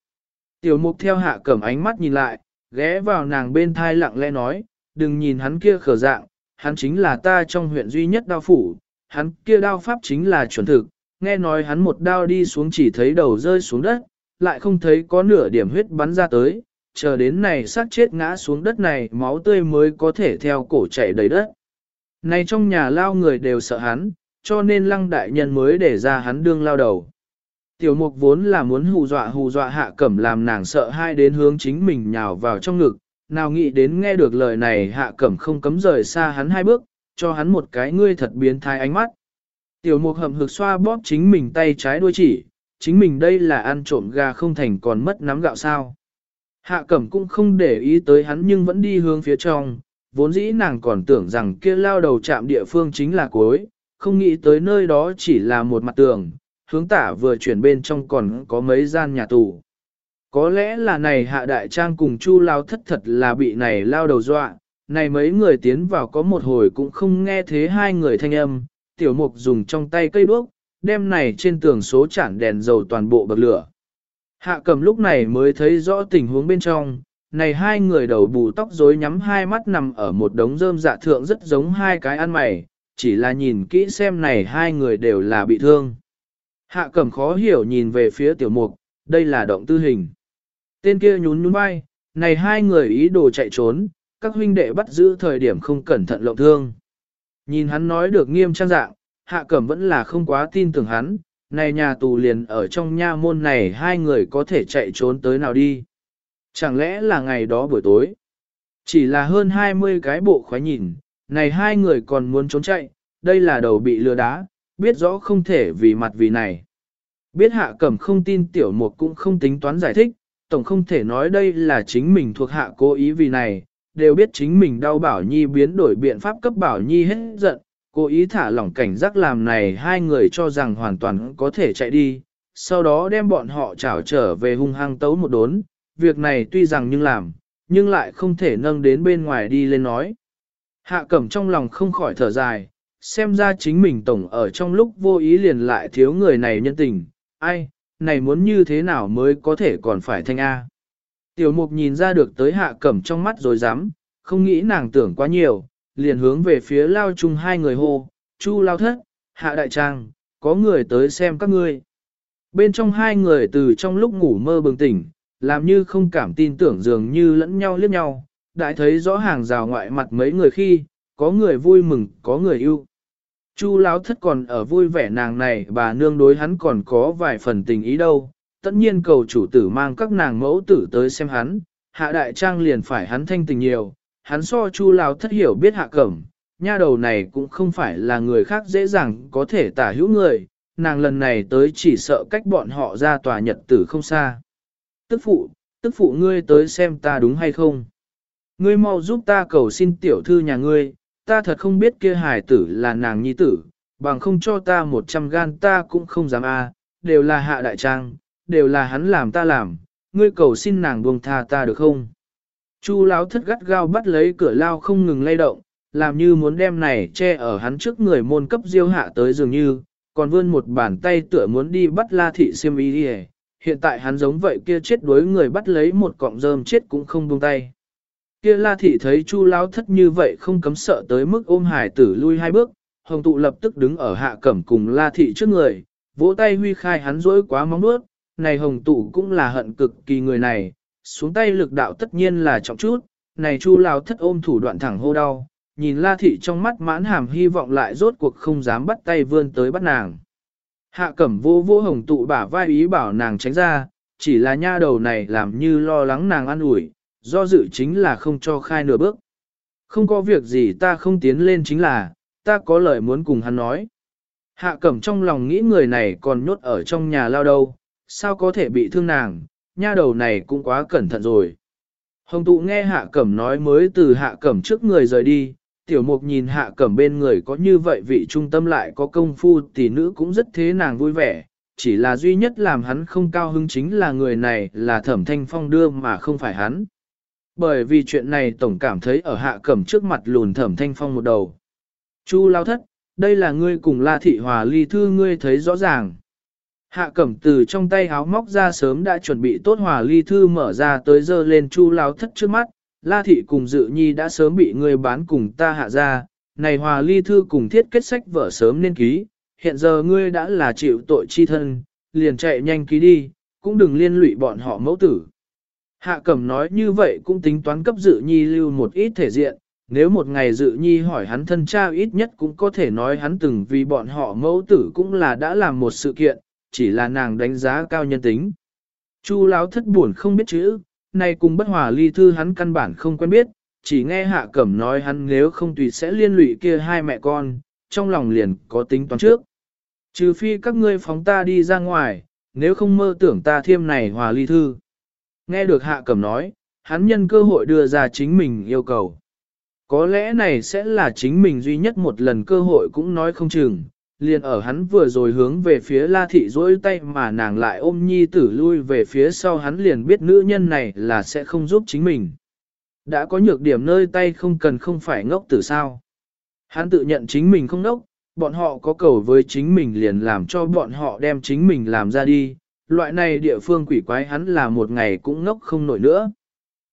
Tiểu mục theo hạ cẩm ánh mắt nhìn lại, ghé vào nàng bên thai lặng lẽ nói, đừng nhìn hắn kia khờ dạng, hắn chính là ta trong huyện duy nhất đao phủ, hắn kia đao pháp chính là chuẩn thực, nghe nói hắn một đao đi xuống chỉ thấy đầu rơi xuống đất, lại không thấy có nửa điểm huyết bắn ra tới, chờ đến này xác chết ngã xuống đất này máu tươi mới có thể theo cổ chảy đầy đất. Này trong nhà lao người đều sợ hắn, cho nên lăng đại nhân mới để ra hắn đương lao đầu. Tiểu mục vốn là muốn hù dọa hù dọa hạ cẩm làm nàng sợ hai đến hướng chính mình nhào vào trong ngực, nào nghĩ đến nghe được lời này hạ cẩm không cấm rời xa hắn hai bước, cho hắn một cái ngươi thật biến thái ánh mắt. Tiểu mục hầm hực xoa bóp chính mình tay trái đuôi chỉ, chính mình đây là ăn trộm gà không thành còn mất nắm gạo sao. Hạ cẩm cũng không để ý tới hắn nhưng vẫn đi hướng phía trong, vốn dĩ nàng còn tưởng rằng kia lao đầu chạm địa phương chính là cuối, không nghĩ tới nơi đó chỉ là một mặt tường, hướng tả vừa chuyển bên trong còn có mấy gian nhà tù. Có lẽ là này hạ đại trang cùng chu lao thất thật là bị này lao đầu dọa, này mấy người tiến vào có một hồi cũng không nghe thế hai người thanh âm, tiểu mục dùng trong tay cây đuốc, đem này trên tường số chản đèn dầu toàn bộ bậc lửa. Hạ cầm lúc này mới thấy rõ tình huống bên trong, này hai người đầu bù tóc rối nhắm hai mắt nằm ở một đống rơm dạ thượng rất giống hai cái ăn mày, chỉ là nhìn kỹ xem này hai người đều là bị thương. Hạ cầm khó hiểu nhìn về phía tiểu mục, đây là động tư hình. Tên kia nhún nhún vai, này hai người ý đồ chạy trốn, các huynh đệ bắt giữ thời điểm không cẩn thận lộng thương. Nhìn hắn nói được nghiêm trang dạng, hạ cẩm vẫn là không quá tin tưởng hắn, này nhà tù liền ở trong nha môn này hai người có thể chạy trốn tới nào đi. Chẳng lẽ là ngày đó buổi tối? Chỉ là hơn 20 cái bộ khoái nhìn, này hai người còn muốn trốn chạy, đây là đầu bị lừa đá, biết rõ không thể vì mặt vì này. Biết hạ cẩm không tin tiểu mục cũng không tính toán giải thích, tổng không thể nói đây là chính mình thuộc hạ cố ý vì này, đều biết chính mình đau bảo nhi biến đổi biện pháp cấp bảo nhi hết giận, cố ý thả lỏng cảnh giác làm này hai người cho rằng hoàn toàn có thể chạy đi, sau đó đem bọn họ trảo trở về hung hăng tấu một đốn, việc này tuy rằng nhưng làm, nhưng lại không thể nâng đến bên ngoài đi lên nói. Hạ cẩm trong lòng không khỏi thở dài, xem ra chính mình tổng ở trong lúc vô ý liền lại thiếu người này nhân tình, ai, này muốn như thế nào mới có thể còn phải thanh A. Tiểu mục nhìn ra được tới hạ cẩm trong mắt rồi dám, không nghĩ nàng tưởng quá nhiều, liền hướng về phía lao chung hai người hô, chu lao thất, hạ đại trang, có người tới xem các ngươi. Bên trong hai người từ trong lúc ngủ mơ bừng tỉnh, làm như không cảm tin tưởng dường như lẫn nhau liếc nhau, đại thấy rõ hàng rào ngoại mặt mấy người khi, có người vui mừng, có người yêu. Chu lão thất còn ở vui vẻ nàng này bà nương đối hắn còn có vài phần tình ý đâu, tất nhiên cầu chủ tử mang các nàng mẫu tử tới xem hắn, hạ đại trang liền phải hắn thanh tình nhiều, hắn so chu lao thất hiểu biết hạ cẩm, nha đầu này cũng không phải là người khác dễ dàng có thể tả hữu người, nàng lần này tới chỉ sợ cách bọn họ ra tòa nhật tử không xa. Tức phụ, tức phụ ngươi tới xem ta đúng hay không? Ngươi mau giúp ta cầu xin tiểu thư nhà ngươi, ta thật không biết kia hài tử là nàng nhi tử, bằng không cho ta một trăm gan ta cũng không dám a, đều là hạ đại trang, đều là hắn làm ta làm, ngươi cầu xin nàng buông tha ta được không? Chu lão thất gắt gao bắt lấy cửa lao không ngừng lay động, làm như muốn đem này che ở hắn trước người môn cấp diêu hạ tới dường như, còn vươn một bàn tay tựa muốn đi bắt la thị siêm y đi hiện tại hắn giống vậy kia chết đuối người bắt lấy một cọng rơm chết cũng không buông tay. Kia la thị thấy chu lão thất như vậy không cấm sợ tới mức ôm hải tử lui hai bước, hồng tụ lập tức đứng ở hạ cẩm cùng la thị trước người, vỗ tay huy khai hắn dỗi quá móng nuốt, này hồng tụ cũng là hận cực kỳ người này, xuống tay lực đạo tất nhiên là trọng chút, này chu lao thất ôm thủ đoạn thẳng hô đau, nhìn la thị trong mắt mãn hàm hy vọng lại rốt cuộc không dám bắt tay vươn tới bắt nàng. Hạ cẩm vô vô hồng tụ bả vai ý bảo nàng tránh ra, chỉ là nha đầu này làm như lo lắng nàng ăn ủi do dự chính là không cho khai nửa bước. Không có việc gì ta không tiến lên chính là, ta có lời muốn cùng hắn nói. Hạ cẩm trong lòng nghĩ người này còn nhốt ở trong nhà lao đâu, sao có thể bị thương nàng, nha đầu này cũng quá cẩn thận rồi. Hồng tụ nghe hạ cẩm nói mới từ hạ cẩm trước người rời đi, tiểu mục nhìn hạ cẩm bên người có như vậy vị trung tâm lại có công phu tỷ nữ cũng rất thế nàng vui vẻ, chỉ là duy nhất làm hắn không cao hứng chính là người này là thẩm thanh phong đưa mà không phải hắn. Bởi vì chuyện này tổng cảm thấy ở hạ cẩm trước mặt lùn thẩm thanh phong một đầu. Chu lao thất, đây là ngươi cùng la thị hòa ly thư ngươi thấy rõ ràng. Hạ cẩm từ trong tay háo móc ra sớm đã chuẩn bị tốt hòa ly thư mở ra tới dơ lên chu lao thất trước mắt, La thị cùng dự nhi đã sớm bị người bán cùng ta hạ ra, này hòa ly thư cùng thiết kết sách vợ sớm nên ký, hiện giờ ngươi đã là chịu tội chi thân, liền chạy nhanh ký đi, cũng đừng liên lụy bọn họ mẫu tử. Hạ cẩm nói như vậy cũng tính toán cấp dự nhi lưu một ít thể diện, nếu một ngày dự nhi hỏi hắn thân cha ít nhất cũng có thể nói hắn từng vì bọn họ mẫu tử cũng là đã làm một sự kiện, chỉ là nàng đánh giá cao nhân tính. Chu láo thất buồn không biết chữ, nay cùng bất hòa ly thư hắn căn bản không quen biết, chỉ nghe hạ cẩm nói hắn nếu không tùy sẽ liên lụy kia hai mẹ con, trong lòng liền có tính toán trước. Trừ phi các ngươi phóng ta đi ra ngoài, nếu không mơ tưởng ta thiêm này hòa ly thư. Nghe được hạ cẩm nói, hắn nhân cơ hội đưa ra chính mình yêu cầu. Có lẽ này sẽ là chính mình duy nhất một lần cơ hội cũng nói không chừng, liền ở hắn vừa rồi hướng về phía la thị dỗi tay mà nàng lại ôm nhi tử lui về phía sau hắn liền biết nữ nhân này là sẽ không giúp chính mình. Đã có nhược điểm nơi tay không cần không phải ngốc tử sao. Hắn tự nhận chính mình không ngốc, bọn họ có cầu với chính mình liền làm cho bọn họ đem chính mình làm ra đi. Loại này địa phương quỷ quái hắn là một ngày cũng ngốc không nổi nữa.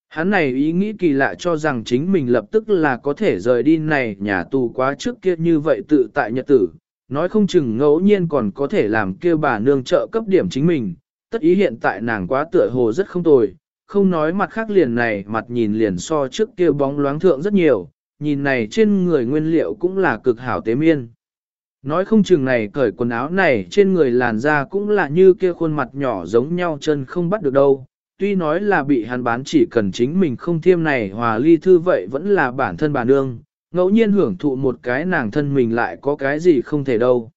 Hắn này ý nghĩ kỳ lạ cho rằng chính mình lập tức là có thể rời đi này nhà tù quá trước kia như vậy tự tại nhật tử, nói không chừng ngẫu nhiên còn có thể làm kêu bà nương trợ cấp điểm chính mình, tất ý hiện tại nàng quá tựa hồ rất không tồi, không nói mặt khác liền này mặt nhìn liền so trước kia bóng loáng thượng rất nhiều, nhìn này trên người nguyên liệu cũng là cực hảo tế miên. Nói không chừng này cởi quần áo này trên người làn da cũng là như kia khuôn mặt nhỏ giống nhau chân không bắt được đâu. Tuy nói là bị hắn bán chỉ cần chính mình không thiêm này hòa ly thư vậy vẫn là bản thân bà nương, ngẫu nhiên hưởng thụ một cái nàng thân mình lại có cái gì không thể đâu.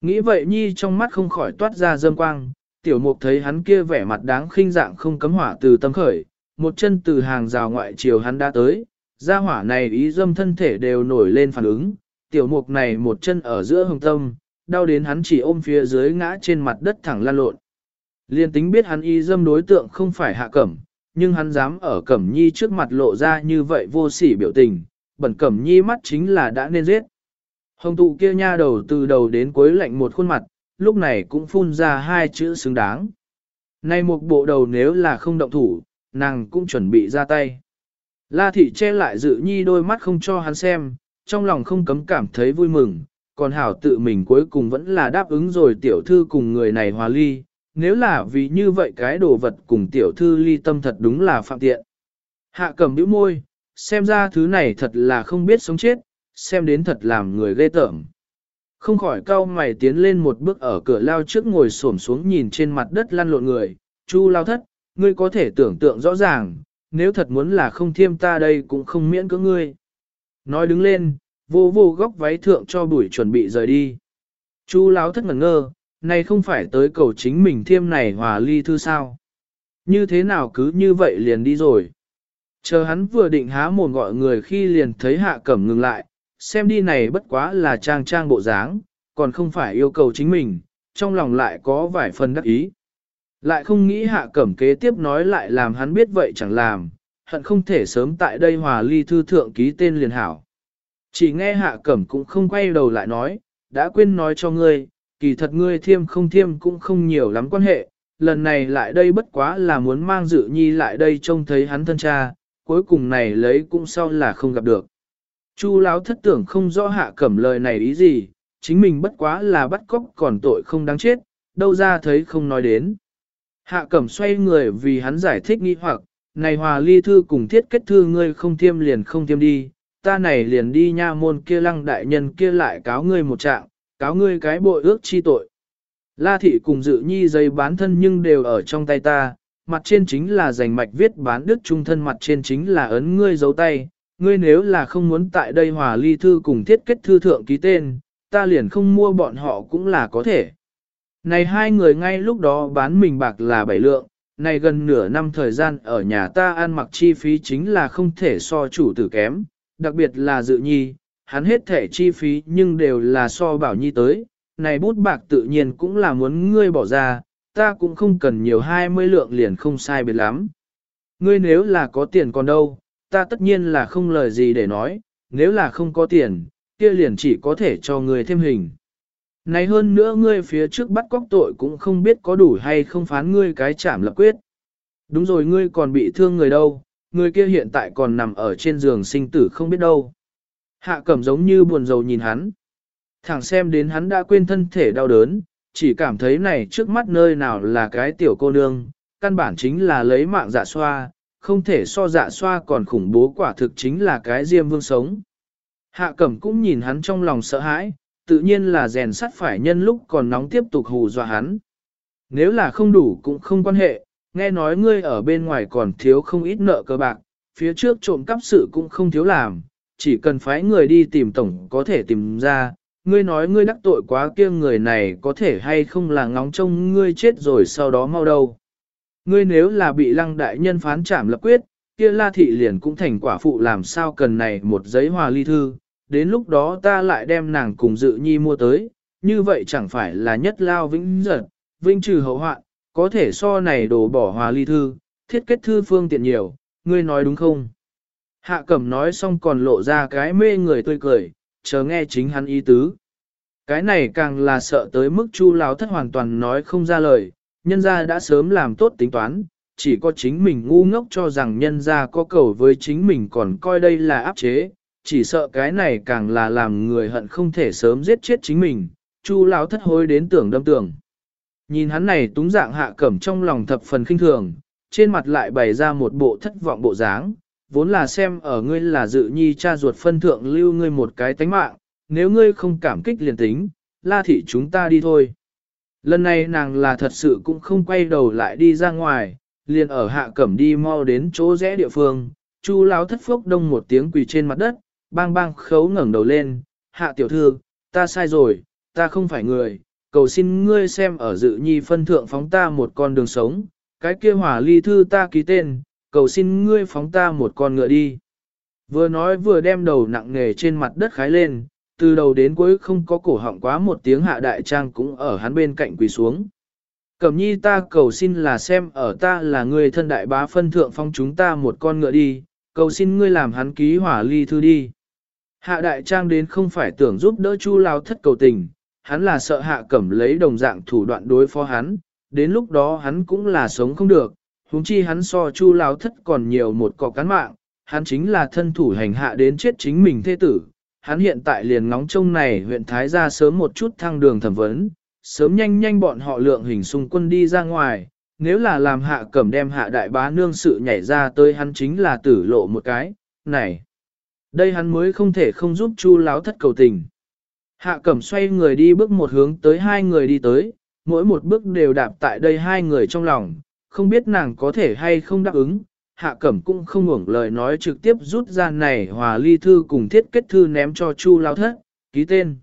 Nghĩ vậy nhi trong mắt không khỏi toát ra dâm quang, tiểu mục thấy hắn kia vẻ mặt đáng khinh dạng không cấm hỏa từ tâm khởi, một chân từ hàng rào ngoại chiều hắn đã tới, ra hỏa này ý dâm thân thể đều nổi lên phản ứng, tiểu mục này một chân ở giữa hồng tâm, đau đến hắn chỉ ôm phía dưới ngã trên mặt đất thẳng lan lộn. Liên tính biết hắn ý dâm đối tượng không phải hạ cẩm, nhưng hắn dám ở cẩm nhi trước mặt lộ ra như vậy vô sỉ biểu tình, bẩn cẩm nhi mắt chính là đã nên giết. Hồng tụ kia nha đầu từ đầu đến cuối lạnh một khuôn mặt, lúc này cũng phun ra hai chữ xứng đáng. Nay một bộ đầu nếu là không động thủ, nàng cũng chuẩn bị ra tay. La thị che lại dự nhi đôi mắt không cho hắn xem, trong lòng không cấm cảm thấy vui mừng, còn hảo tự mình cuối cùng vẫn là đáp ứng rồi tiểu thư cùng người này hòa ly, nếu là vì như vậy cái đồ vật cùng tiểu thư ly tâm thật đúng là phạm tiện. Hạ cầm bĩu môi, xem ra thứ này thật là không biết sống chết, xem đến thật làm người ghê tởm. Không khỏi cau mày tiến lên một bước ở cửa lao trước ngồi xổm xuống nhìn trên mặt đất lăn lộn người, chu lao thất, ngươi có thể tưởng tượng rõ ràng, nếu thật muốn là không thiêm ta đây cũng không miễn cưỡng ngươi. Nói đứng lên, Vô vô góc váy thượng cho buổi chuẩn bị rời đi. Chu lao thất ngẩn ngơ, này không phải tới cầu chính mình thiêm này hòa ly thư sao. Như thế nào cứ như vậy liền đi rồi. Chờ hắn vừa định há mồm gọi người khi liền thấy hạ cẩm ngừng lại, xem đi này bất quá là trang trang bộ dáng, còn không phải yêu cầu chính mình, trong lòng lại có vài phần đắc ý. Lại không nghĩ hạ cẩm kế tiếp nói lại làm hắn biết vậy chẳng làm, hận không thể sớm tại đây hòa ly thư thượng ký tên liền hảo. Chỉ nghe hạ cẩm cũng không quay đầu lại nói, đã quên nói cho ngươi, kỳ thật ngươi thiêm không thiêm cũng không nhiều lắm quan hệ, lần này lại đây bất quá là muốn mang dự nhi lại đây trông thấy hắn thân cha, cuối cùng này lấy cũng sau là không gặp được. Chu Lão thất tưởng không rõ hạ cẩm lời này ý gì, chính mình bất quá là bắt cóc còn tội không đáng chết, đâu ra thấy không nói đến. Hạ cẩm xoay người vì hắn giải thích nghi hoặc, này hòa ly thư cùng thiết kết thư ngươi không thiêm liền không thiêm đi, ta này liền đi nha môn kia lăng đại nhân kia lại cáo ngươi một trạng, cáo ngươi cái bội ước chi tội. La thị cùng dự nhi dây bán thân nhưng đều ở trong tay ta, mặt trên chính là giành mạch viết bán đức trung thân mặt trên chính là ấn ngươi dấu tay, ngươi nếu là không muốn tại đây hòa ly thư cùng thiết kết thư thượng ký tên, ta liền không mua bọn họ cũng là có thể. Này hai người ngay lúc đó bán mình bạc là bảy lượng, này gần nửa năm thời gian ở nhà ta ăn mặc chi phí chính là không thể so chủ tử kém, đặc biệt là dự nhi, hắn hết thể chi phí nhưng đều là so bảo nhi tới, này bút bạc tự nhiên cũng là muốn ngươi bỏ ra, ta cũng không cần nhiều hai mươi lượng liền không sai biệt lắm. Ngươi nếu là có tiền còn đâu, ta tất nhiên là không lời gì để nói, nếu là không có tiền, kia liền chỉ có thể cho ngươi thêm hình. Này hơn nữa ngươi phía trước bắt cóc tội cũng không biết có đủ hay không phán ngươi cái chảm lập quyết. Đúng rồi ngươi còn bị thương người đâu, người kia hiện tại còn nằm ở trên giường sinh tử không biết đâu. Hạ cẩm giống như buồn rầu nhìn hắn. Thẳng xem đến hắn đã quên thân thể đau đớn, chỉ cảm thấy này trước mắt nơi nào là cái tiểu cô nương, căn bản chính là lấy mạng dạ xoa, không thể so dạ xoa còn khủng bố quả thực chính là cái diêm vương sống. Hạ cẩm cũng nhìn hắn trong lòng sợ hãi, tự nhiên là rèn sắt phải nhân lúc còn nóng tiếp tục hù dọa hắn. Nếu là không đủ cũng không quan hệ, nghe nói ngươi ở bên ngoài còn thiếu không ít nợ cơ bạc, phía trước trộm cắp sự cũng không thiếu làm, chỉ cần phái người đi tìm tổng có thể tìm ra, ngươi nói ngươi đắc tội quá kia người này có thể hay không là ngóng trông ngươi chết rồi sau đó mau đâu. Ngươi nếu là bị lăng đại nhân phán trảm lập quyết, kia la thị liền cũng thành quả phụ làm sao cần này một giấy hòa ly thư, đến lúc đó ta lại đem nàng cùng dự nhi mua tới, như vậy chẳng phải là nhất lao vĩnh giật, vinh trừ hậu hoạn, có thể so này đổ bỏ hòa ly thư, thiết kết thư phương tiện nhiều, ngươi nói đúng không? Hạ cẩm nói xong còn lộ ra cái mê người tươi cười, chờ nghe chính hắn ý tứ. Cái này càng là sợ tới mức chu lão thất hoàn toàn nói không ra lời, nhân gia đã sớm làm tốt tính toán, chỉ có chính mình ngu ngốc cho rằng nhân gia có cầu với chính mình còn coi đây là áp chế, chỉ sợ cái này càng là làm người hận không thể sớm giết chết chính mình, chu lão thất hối đến tưởng đâm tưởng. Nhìn hắn này túng dạng hạ cẩm trong lòng thập phần khinh thường, trên mặt lại bày ra một bộ thất vọng bộ dáng, vốn là xem ở ngươi là dự nhi cha ruột phân thượng lưu ngươi một cái tánh mạng, nếu ngươi không cảm kích liền tính, la thị chúng ta đi thôi. Lần này nàng là thật sự cũng không quay đầu lại đi ra ngoài, liền ở hạ cẩm đi mau đến chỗ rẽ địa phương, chu lão thất phốc đông một tiếng quỳ trên mặt đất, bang bang khấu ngẩng đầu lên, hạ tiểu thư, ta sai rồi, ta không phải người, cầu xin ngươi xem ở dự nhi phân thượng phóng ta một con đường sống, cái kia hỏa ly thư ta ký tên, cầu xin ngươi phóng ta một con ngựa đi. Vừa nói vừa đem đầu nặng nề trên mặt đất khái lên, từ đầu đến cuối không có cổ họng quá một tiếng hạ đại trang cũng ở hắn bên cạnh quỳ xuống. Cẩm nhi ta cầu xin là xem ở ta là người thân đại bá phân thượng phong chúng ta một con ngựa đi, cầu xin ngươi làm hắn ký hỏa ly thư đi. Hạ đại trang đến không phải tưởng giúp đỡ chu lao thất cầu tình, hắn là sợ hạ cẩm lấy đồng dạng thủ đoạn đối phó hắn, đến lúc đó hắn cũng là sống không được, huống chi hắn so chu lão thất còn nhiều một cọc cán mạng, hắn chính là thân thủ hành hạ đến chết chính mình thế tử. Hắn hiện tại liền ngóng trông này huyện Thái gia sớm một chút thăng đường thẩm vấn, sớm nhanh nhanh bọn họ lượng hình xung quân đi ra ngoài, nếu là làm hạ cẩm đem hạ đại bá nương sự nhảy ra tới hắn chính là tử lộ một cái, này. Đây hắn mới không thể không giúp chu láo thất cầu tình. Hạ cẩm xoay người đi bước một hướng tới hai người đi tới, mỗi một bước đều đạp tại đây hai người trong lòng, không biết nàng có thể hay không đáp ứng, hạ cẩm cũng không ngủng lời nói trực tiếp rút ra này hòa ly thư cùng thiết kết thư ném cho chu lao thất, ký tên.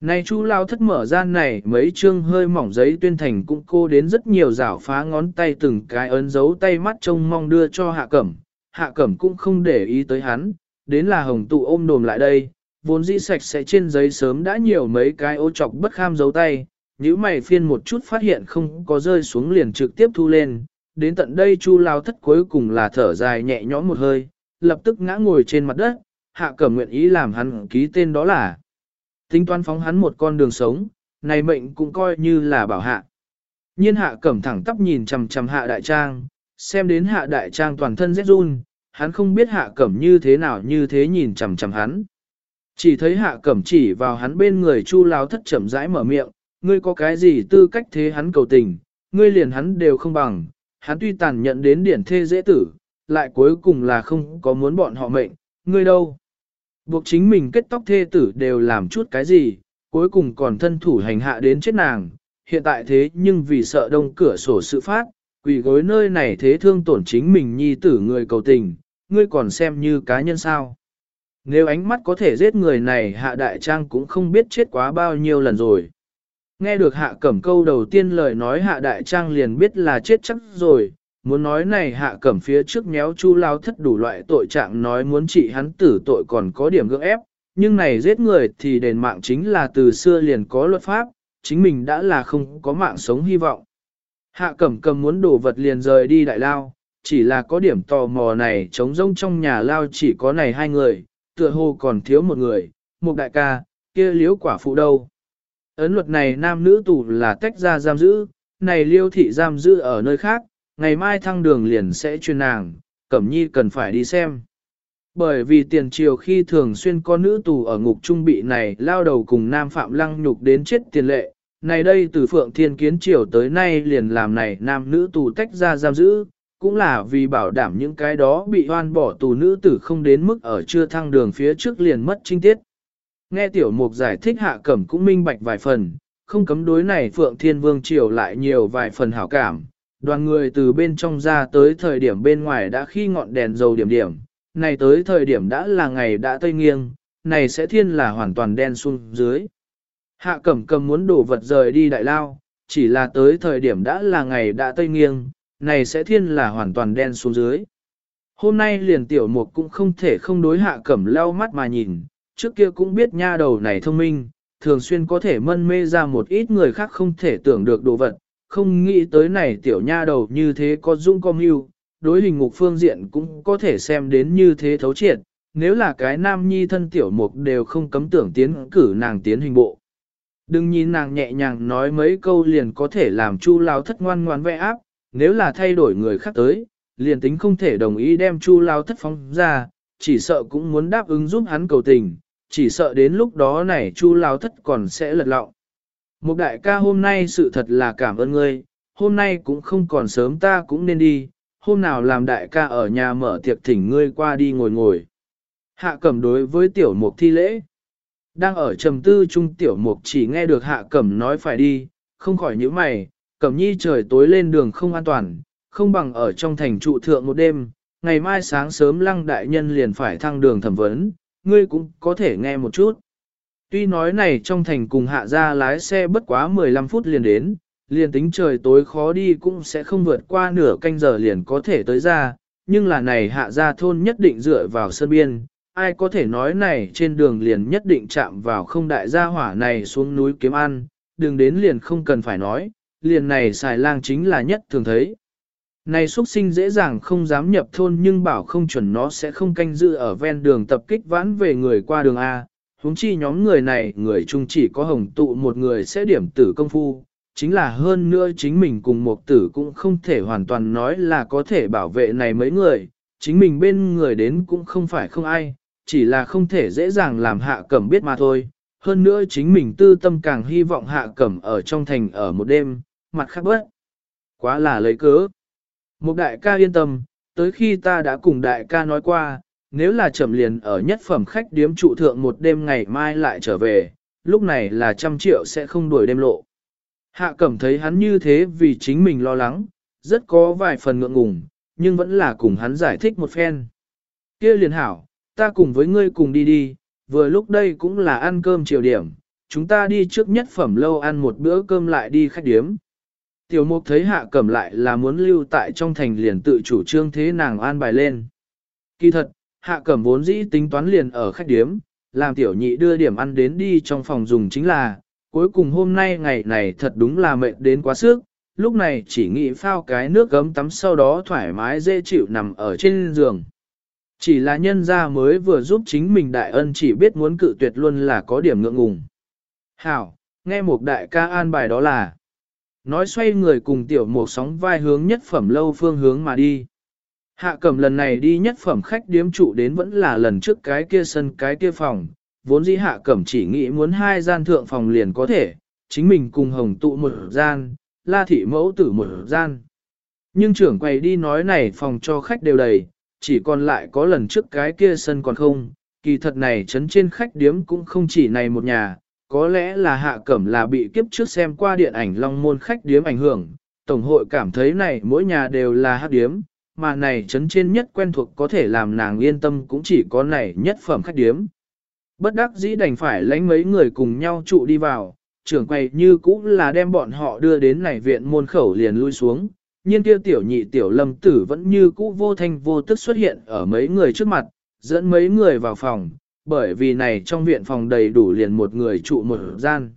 Này chu lao thất mở ra này mấy chương hơi mỏng giấy tuyên thành cũng cô đến rất nhiều rảo phá ngón tay từng cái ấn dấu tay mắt trông mong đưa cho hạ cẩm, hạ cẩm cũng không để ý tới hắn, đến là hồng tụ ôm đồm lại đây, vốn dĩ sạch sẽ trên giấy sớm đã nhiều mấy cái ô chọc bất kham dấu tay, nếu mày phiên một chút phát hiện không có rơi xuống liền trực tiếp thu lên, đến tận đây chu lao thất cuối cùng là thở dài nhẹ nhõm một hơi, lập tức ngã ngồi trên mặt đất, hạ cẩm nguyện ý làm hắn ký tên đó là tính toán phóng hắn một con đường sống, này mệnh cũng coi như là bảo hạ. Nhiên hạ cẩm thẳng tắp nhìn chằm chằm hạ đại trang, xem đến hạ đại trang toàn thân rét run, hắn không biết hạ cẩm như thế nào như thế nhìn chằm chằm hắn. Chỉ thấy hạ cẩm chỉ vào hắn bên người chu lao thất chậm rãi mở miệng, ngươi có cái gì tư cách thế hắn cầu tình, ngươi liền hắn đều không bằng, hắn tuy tàn nhận đến điển thê dễ tử, lại cuối cùng là không có muốn bọn họ mệnh, ngươi đâu. Buộc chính mình kết tóc thê tử đều làm chút cái gì, cuối cùng còn thân thủ hành hạ đến chết nàng, hiện tại thế nhưng vì sợ đông cửa sổ sự phát, quỷ gối nơi này thế thương tổn chính mình nhi tử người cầu tình, ngươi còn xem như cá nhân sao. Nếu ánh mắt có thể giết người này hạ đại trang cũng không biết chết quá bao nhiêu lần rồi. Nghe được hạ cẩm câu đầu tiên lời nói hạ đại trang liền biết là chết chắc rồi, muốn nói này hạ cẩm phía trước méo chu lao thất đủ loại tội trạng nói muốn trị hắn tử tội còn có điểm gượng ép, nhưng này giết người thì đền mạng chính là từ xưa liền có luật pháp, chính mình đã là không có mạng sống hy vọng. Hạ cẩm cầm muốn đổ vật liền rời đi đại lao, chỉ là có điểm tò mò này trống rông trong nhà lao chỉ có này hai người, tựa hồ còn thiếu một người, một đại ca, kia liếu quả phụ đâu. Ấn luật này nam nữ tù là tách ra giam giữ, này liêu thị giam giữ ở nơi khác, ngày mai thăng đường liền sẽ truyền nàng, Cẩm Nhi cần phải đi xem. Bởi vì tiền triều khi thường xuyên có nữ tù ở ngục trung bị này lao đầu cùng nam phạm lăng nhục đến chết tiền lệ, này đây từ phượng thiên kiến triều tới nay liền làm này nam nữ tù tách ra giam giữ, cũng là vì bảo đảm những cái đó bị hoan bỏ tù nữ tử không đến mức ở chưa thăng đường phía trước liền mất trinh tiết. Nghe tiểu mục giải thích hạ cẩm cũng minh bạch vài phần, không cấm đối này Phượng Thiên Vương triều lại nhiều vài phần hảo cảm. Đoàn người từ bên trong ra tới thời điểm bên ngoài đã khi ngọn đèn dầu điểm điểm, này tới thời điểm đã là ngày đã tây nghiêng, này sẽ thiên là hoàn toàn đen xuống dưới. Hạ cẩm cầm muốn đổ vật rời đi đại lao, chỉ là tới thời điểm đã là ngày đã tây nghiêng, này sẽ thiên là hoàn toàn đen xuống dưới. Hôm nay liền tiểu mục cũng không thể không đối hạ cẩm leo mắt mà nhìn, trước kia cũng biết nha đầu này thông minh, thường xuyên có thể mân mê ra một ít người khác không thể tưởng được đồ vật, không nghĩ tới này tiểu nha đầu như thế có dung có mưu, đối hình ngục phương diện cũng có thể xem đến như thế thấu triệt, nếu là cái nam nhi thân tiểu mục đều không cấm tưởng tiến cử nàng tiến hình bộ. Đừng nhìn nàng nhẹ nhàng nói mấy câu liền có thể làm chu lao thất ngoan ngoan vẽ áp, nếu là thay đổi người khác tới, liền tính không thể đồng ý đem chu lao thất phóng ra, chỉ sợ cũng muốn đáp ứng giúp hắn cầu tình, chỉ sợ đến lúc đó này chu lao thất còn sẽ lật lọng. Một đại ca hôm nay sự thật là cảm ơn ngươi, hôm nay cũng không còn sớm ta cũng nên đi, hôm nào làm đại ca ở nhà mở tiệc thỉnh ngươi qua đi ngồi ngồi. Hạ cẩm đối với tiểu mục thi lễ. Đang ở trầm tư trung tiểu mục chỉ nghe được hạ cẩm nói phải đi, không khỏi nhíu mày, cẩm nhi trời tối lên đường không an toàn, không bằng ở trong thành trụ thượng một đêm, ngày mai sáng sớm lăng đại nhân liền phải thăng đường thẩm vấn, ngươi cũng có thể nghe một chút. Tuy nói này trong thành cùng hạ ra lái xe bất quá 15 phút liền đến, liền tính trời tối khó đi cũng sẽ không vượt qua nửa canh giờ liền có thể tới ra, nhưng là này hạ ra thôn nhất định dựa vào sân biên, ai có thể nói này trên đường liền nhất định chạm vào không đại gia hỏa này xuống núi kiếm ăn, đường đến liền không cần phải nói, liền này xài lang chính là nhất thường thấy. Này xuất sinh dễ dàng không dám nhập thôn nhưng bảo không chuẩn nó sẽ không canh giữ ở ven đường tập kích vãn về người qua đường A. Húng chi nhóm người này người chung chỉ có hồng tụ một người sẽ điểm tử công phu, chính là hơn nữa chính mình cùng một tử cũng không thể hoàn toàn nói là có thể bảo vệ này mấy người, chính mình bên người đến cũng không phải không ai, chỉ là không thể dễ dàng làm hạ cẩm biết mà thôi. Hơn nữa chính mình tư tâm càng hy vọng hạ cẩm ở trong thành ở một đêm, mặt khác bớt. Quá là lấy cớ. Một đại ca yên tâm, tới khi ta đã cùng đại ca nói qua, nếu là chậm liền ở nhất phẩm khách điếm trụ thượng một đêm ngày mai lại trở về, lúc này là trăm triệu sẽ không đuổi đêm lộ. Hạ cẩm thấy hắn như thế vì chính mình lo lắng, rất có vài phần ngượng ngùng, nhưng vẫn là cùng hắn giải thích một phen. kia liền hảo, ta cùng với ngươi cùng đi đi, vừa lúc đây cũng là ăn cơm chiều điểm, chúng ta đi trước nhất phẩm lâu ăn một bữa cơm lại đi khách điếm. Tiểu mục thấy hạ cẩm lại là muốn lưu tại trong thành liền tự chủ trương thế nàng an bài lên. Kỳ thật, hạ cẩm vốn dĩ tính toán liền ở khách điếm, làm tiểu nhị đưa điểm ăn đến đi trong phòng dùng chính là, cuối cùng hôm nay ngày này thật đúng là mệt đến quá sức, lúc này chỉ nghĩ phao cái nước gấm tắm sau đó thoải mái dễ chịu nằm ở trên giường. Chỉ là nhân gia mới vừa giúp chính mình đại ân chỉ biết muốn cự tuyệt luôn là có điểm ngượng ngùng. Hảo, nghe một đại ca an bài đó là Nói xoay người cùng tiểu một sóng vai hướng nhất phẩm lâu phương hướng mà đi. Hạ cẩm lần này đi nhất phẩm khách điếm trụ đến vẫn là lần trước cái kia sân cái kia phòng, vốn dĩ hạ cẩm chỉ nghĩ muốn hai gian thượng phòng liền có thể, chính mình cùng hồng tụ một gian, la thị mẫu tử một gian. Nhưng trưởng quầy đi nói này phòng cho khách đều đầy, chỉ còn lại có lần trước cái kia sân còn không, kỳ thật này chấn trên khách điếm cũng không chỉ này một nhà, có lẽ là hạ cẩm là bị kiếp trước xem qua điện ảnh long môn khách điếm ảnh hưởng, tổng hội cảm thấy này mỗi nhà đều là hát điếm, mà này chấn trên nhất quen thuộc có thể làm nàng yên tâm cũng chỉ có này nhất phẩm khách điếm. Bất đắc dĩ đành phải lãnh mấy người cùng nhau trụ đi vào, trưởng quầy như cũ là đem bọn họ đưa đến này viện môn khẩu liền lui xuống, nhiên kia tiểu nhị tiểu lâm tử vẫn như cũ vô thanh vô tức xuất hiện ở mấy người trước mặt, dẫn mấy người vào phòng, bởi vì này trong viện phòng đầy đủ liền một người trụ một gian.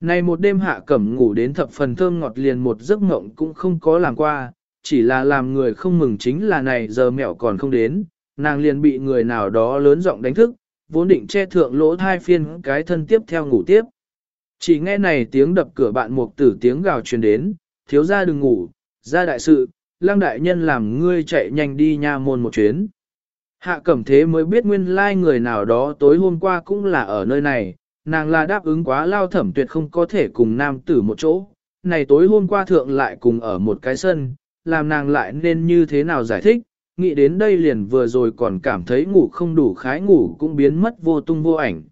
Này một đêm hạ cẩm ngủ đến thập phần thơm ngọt liền một giấc mộng cũng không có làm qua, chỉ là làm người không mừng chính là này giờ mẹo còn không đến, nàng liền bị người nào đó lớn giọng đánh thức, vốn định che thượng lỗ thai phiên cái thân tiếp theo ngủ tiếp. Chỉ nghe này tiếng đập cửa bạn mục tử tiếng gào truyền đến, thiếu ra đừng ngủ, ra đại sự, lang đại nhân làm ngươi chạy nhanh đi nha môn một chuyến. Hạ cẩm thế mới biết nguyên lai like người nào đó tối hôm qua cũng là ở nơi này, nàng là đáp ứng quá lao thẩm tuyệt không có thể cùng nam tử một chỗ. Này tối hôm qua thượng lại cùng ở một cái sân, làm nàng lại nên như thế nào giải thích, nghĩ đến đây liền vừa rồi còn cảm thấy ngủ không đủ khái ngủ cũng biến mất vô tung vô ảnh.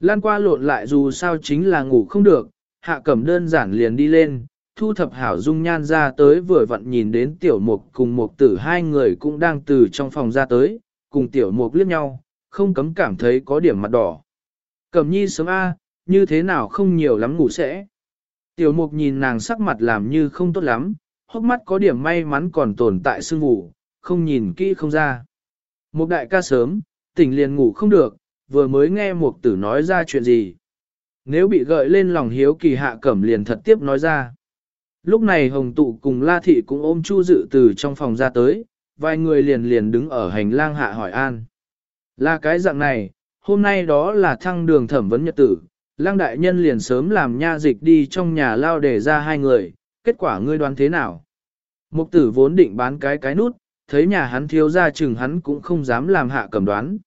Lan qua lộn lại dù sao chính là ngủ không được, hạ cẩm đơn giản liền đi lên, thu thập hảo dung nhan ra tới vừa vặn nhìn đến tiểu mục cùng một tử hai người cũng đang từ trong phòng ra tới, cùng tiểu mục liếc nhau, không cấm cảm thấy có điểm mặt đỏ. Cẩm nhi sớm A, như thế nào không nhiều lắm ngủ sẽ. Tiểu mục nhìn nàng sắc mặt làm như không tốt lắm, hốc mắt có điểm may mắn còn tồn tại sương ngủ, không nhìn kỹ không ra. Một đại ca sớm, tỉnh liền ngủ không được, vừa mới nghe mục tử nói ra chuyện gì. Nếu bị gợi lên lòng hiếu kỳ hạ cẩm liền thật tiếp nói ra. Lúc này hồng tụ cùng la thị cũng ôm chu dự từ trong phòng ra tới, vài người liền liền đứng ở hành lang hạ hỏi an. Là cái dạng này, hôm nay đó là thăng đường thẩm vấn nhật tử, lang đại nhân liền sớm làm nha dịch đi trong nhà lao để ra hai người, kết quả ngươi đoán thế nào? Mục tử vốn định bán cái cái nút, thấy nhà hắn thiếu ra chừng hắn cũng không dám làm hạ cầm đoán.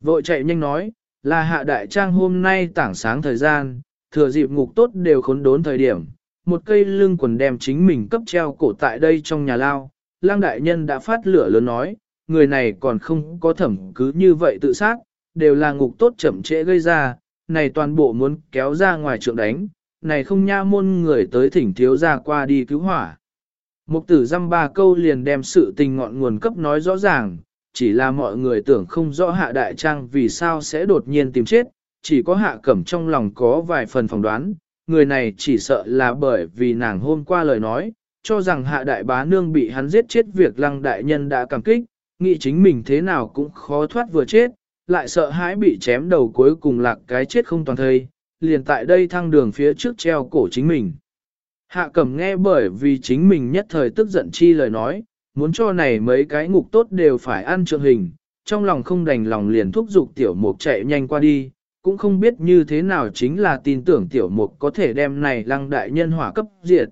Vội chạy nhanh nói, là hạ đại trang hôm nay tảng sáng thời gian, thừa dịp ngục tốt đều khốn đốn thời điểm, một cây lưng quần đem chính mình cấp treo cổ tại đây trong nhà lao, lang đại nhân đã phát lửa lớn nói, người này còn không có thẩm cứ như vậy tự sát, đều là ngục tốt chậm trễ gây ra, này toàn bộ muốn kéo ra ngoài trượng đánh, này không nha môn người tới thỉnh thiếu ra qua đi cứu hỏa. Mục tử dăm ba câu liền đem sự tình ngọn nguồn cấp nói rõ ràng, chỉ là mọi người tưởng không rõ hạ đại trang vì sao sẽ đột nhiên tìm chết, chỉ có hạ cẩm trong lòng có vài phần phỏng đoán, người này chỉ sợ là bởi vì nàng hôm qua lời nói, cho rằng hạ đại bá nương bị hắn giết chết việc lăng đại nhân đã cảm kích, nghĩ chính mình thế nào cũng khó thoát vừa chết, lại sợ hãi bị chém đầu cuối cùng lạc cái chết không toàn thây, liền tại đây thăng đường phía trước treo cổ chính mình. Hạ cẩm nghe bởi vì chính mình nhất thời tức giận chi lời nói, muốn cho này mấy cái ngục tốt đều phải ăn trượng hình, trong lòng không đành lòng liền thúc giục tiểu mục chạy nhanh qua đi, cũng không biết như thế nào chính là tin tưởng tiểu mục có thể đem này lăng đại nhân hỏa cấp diệt.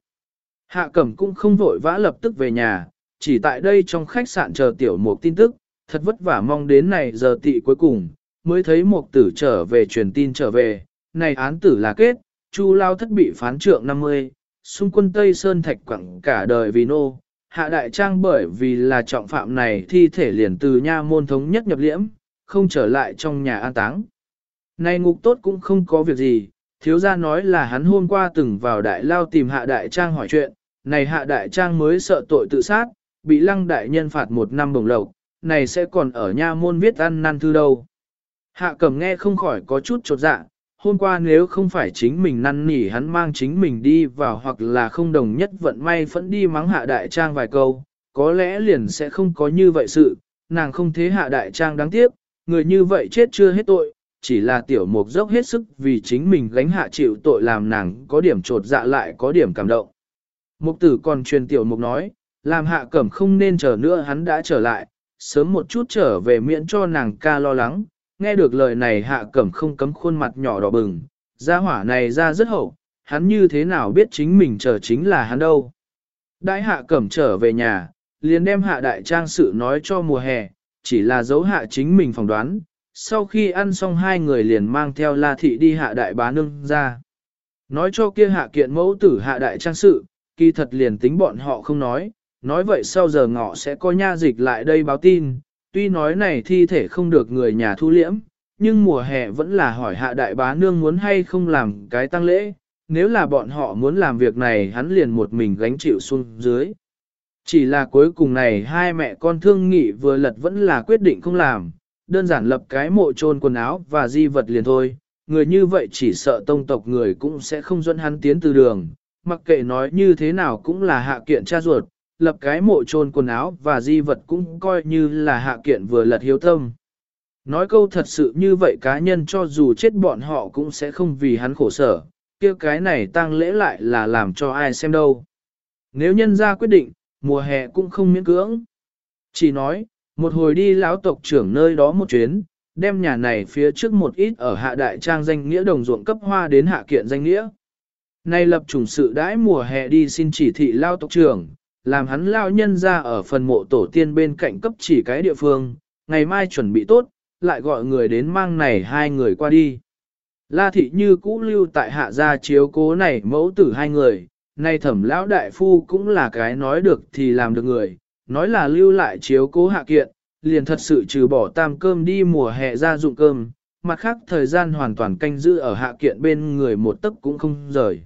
Hạ cẩm cũng không vội vã lập tức về nhà, chỉ tại đây trong khách sạn chờ tiểu mục tin tức, thật vất vả mong đến này giờ tị cuối cùng, mới thấy mục tử trở về truyền tin trở về, này án tử là kết, chu lao thất bị phán trượng 50, xung quân Tây Sơn Thạch quẳng cả đời vì nô, hạ đại trang bởi vì là trọng phạm này thi thể liền từ nha môn thống nhất nhập liễm, không trở lại trong nhà an táng. Này ngục tốt cũng không có việc gì, thiếu gia nói là hắn hôm qua từng vào đại lao tìm hạ đại trang hỏi chuyện, này hạ đại trang mới sợ tội tự sát, bị lăng đại nhân phạt một năm bổng lộc, này sẽ còn ở nha môn viết ăn năn thư đâu. Hạ cẩm nghe không khỏi có chút chột dạ, hôm qua nếu không phải chính mình năn nỉ hắn mang chính mình đi vào hoặc là không đồng nhất vận may vẫn đi mắng hạ đại trang vài câu, có lẽ liền sẽ không có như vậy sự, nàng không thế hạ đại trang đáng tiếc, người như vậy chết chưa hết tội, chỉ là tiểu mục dốc hết sức vì chính mình gánh hạ chịu tội làm nàng có điểm trột dạ lại có điểm cảm động. Mục tử còn truyền tiểu mục nói, làm hạ cẩm không nên chờ nữa hắn đã trở lại, sớm một chút trở về miễn cho nàng ca lo lắng, nghe được lời này hạ cẩm không cấm khuôn mặt nhỏ đỏ bừng, gia hỏa này ra rất hậu, hắn như thế nào biết chính mình chờ chính là hắn đâu. Đại hạ cẩm trở về nhà, liền đem hạ đại trang sự nói cho mùa hè, chỉ là dấu hạ chính mình phỏng đoán, sau khi ăn xong hai người liền mang theo la thị đi hạ đại bá nương ra. Nói cho kia hạ kiện mẫu tử hạ đại trang sự, kỳ thật liền tính bọn họ không nói, nói vậy sau giờ ngọ sẽ có nha dịch lại đây báo tin, tuy nói này thi thể không được người nhà thu liễm, nhưng mùa hè vẫn là hỏi hạ đại bá nương muốn hay không làm cái tăng lễ, nếu là bọn họ muốn làm việc này hắn liền một mình gánh chịu xuống dưới. Chỉ là cuối cùng này hai mẹ con thương nghị vừa lật vẫn là quyết định không làm, đơn giản lập cái mộ chôn quần áo và di vật liền thôi, người như vậy chỉ sợ tông tộc người cũng sẽ không dẫn hắn tiến từ đường, mặc kệ nói như thế nào cũng là hạ kiện cha ruột, lập cái mộ chôn quần áo và di vật cũng coi như là hạ kiện vừa lật hiếu tâm. Nói câu thật sự như vậy cá nhân cho dù chết bọn họ cũng sẽ không vì hắn khổ sở, kia cái này tang lễ lại là làm cho ai xem đâu. Nếu nhân ra quyết định, mùa hè cũng không miễn cưỡng. Chỉ nói, một hồi đi lão tộc trưởng nơi đó một chuyến, đem nhà này phía trước một ít ở hạ đại trang danh nghĩa đồng ruộng cấp hoa đến hạ kiện danh nghĩa. Nay lập chủng sự đãi mùa hè đi xin chỉ thị lao tộc trưởng, làm hắn lao nhân ra ở phần mộ tổ tiên bên cạnh cấp chỉ cái địa phương, ngày mai chuẩn bị tốt, lại gọi người đến mang này hai người qua đi. La thị như cũ lưu tại hạ gia chiếu cố này mẫu tử hai người, nay thẩm lão đại phu cũng là cái nói được thì làm được người, nói là lưu lại chiếu cố hạ kiện, liền thật sự trừ bỏ tam cơm đi mùa hè ra dụng cơm, mặt khác thời gian hoàn toàn canh giữ ở hạ kiện bên người một tấc cũng không rời.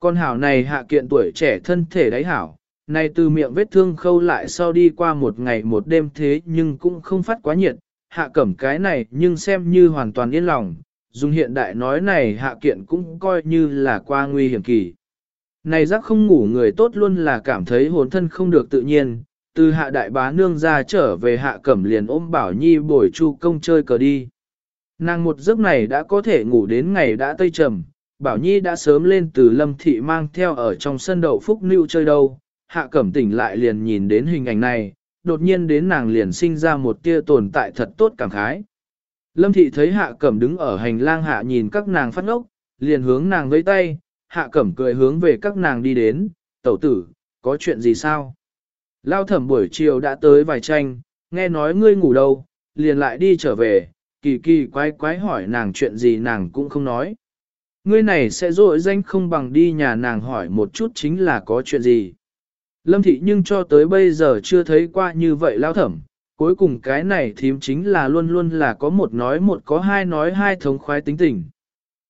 Con hảo này hạ kiện tuổi trẻ thân thể đáy hảo, này từ miệng vết thương khâu lại sau đi qua một ngày một đêm thế nhưng cũng không phát quá nhiệt, hạ cẩm cái này nhưng xem như hoàn toàn yên lòng, dùng hiện đại nói này hạ kiện cũng coi như là qua nguy hiểm kỳ. Này giác không ngủ người tốt luôn là cảm thấy hồn thân không được tự nhiên, từ hạ đại bá nương ra trở về hạ cẩm liền ôm bảo nhi bồi chu công chơi cờ đi. Nàng một giấc này đã có thể ngủ đến ngày đã tây trầm, bảo nhi đã sớm lên từ lâm thị mang theo ở trong sân đậu phúc lưu chơi đâu, hạ cẩm tỉnh lại liền nhìn đến hình ảnh này, đột nhiên đến nàng liền sinh ra một tia tồn tại thật tốt cảm khái. Lâm thị thấy hạ cẩm đứng ở hành lang hạ nhìn các nàng phát ngốc, liền hướng nàng với tay, hạ cẩm cười hướng về các nàng đi đến, tẩu tử, có chuyện gì sao? Lao thẩm buổi chiều đã tới vài tranh, nghe nói ngươi ngủ đâu, liền lại đi trở về, kỳ kỳ quái quái hỏi nàng chuyện gì nàng cũng không nói. Ngươi này sẽ dội danh không bằng đi nhà nàng hỏi một chút chính là có chuyện gì. Lâm thị nhưng cho tới bây giờ chưa thấy qua như vậy lao thẩm, cuối cùng cái này thím chính là luôn luôn là có một nói một có hai nói hai thống khoái tính tình.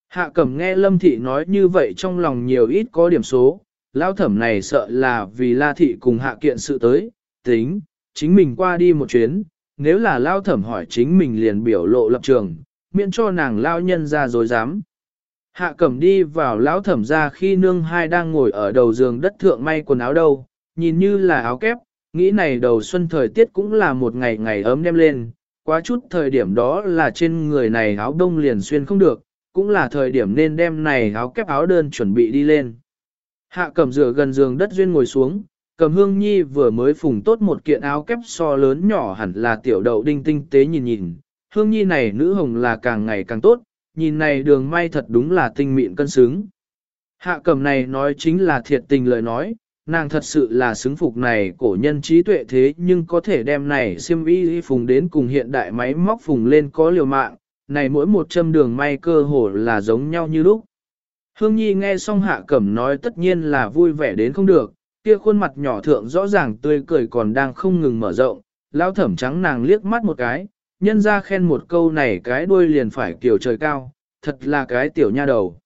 Hạ cẩm nghe lâm thị nói như vậy trong lòng nhiều ít có điểm số, Lão thẩm này sợ là vì la thị cùng hạ kiện sự tới, tính, chính mình qua đi một chuyến, nếu là Lão thẩm hỏi chính mình liền biểu lộ lập trường, miễn cho nàng lao nhân ra dối dám. Hạ cẩm đi vào lão thẩm ra khi nương hai đang ngồi ở đầu giường đất thượng may quần áo đâu, nhìn như là áo kép, nghĩ này đầu xuân thời tiết cũng là một ngày ngày ấm đem lên, quá chút thời điểm đó là trên người này áo đông liền xuyên không được, cũng là thời điểm nên đem này áo kép áo đơn chuẩn bị đi lên. Hạ cầm rửa gần giường đất duyên ngồi xuống, cầm hương nhi vừa mới phùng tốt một kiện áo kép so lớn nhỏ hẳn là tiểu đậu đinh tinh tế nhìn nhìn, hương nhi này nữ hồng là càng ngày càng tốt, nhìn này đường may thật đúng là tinh mịn cân xứng. Hạ cầm này nói chính là thiệt tình lời nói, nàng thật sự là xứng phục này cổ nhân trí tuệ thế nhưng có thể đem này xiêm y phùng đến cùng hiện đại máy móc phùng lên có liều mạng, này mỗi một châm đường may cơ hồ là giống nhau như lúc. Hương Nhi nghe xong hạ cẩm nói tất nhiên là vui vẻ đến không được, kia khuôn mặt nhỏ thượng rõ ràng tươi cười còn đang không ngừng mở rộng, lao thẩm trắng nàng liếc mắt một cái, nhân ra khen một câu này cái đuôi liền phải kiểu trời cao, thật là cái tiểu nha đầu.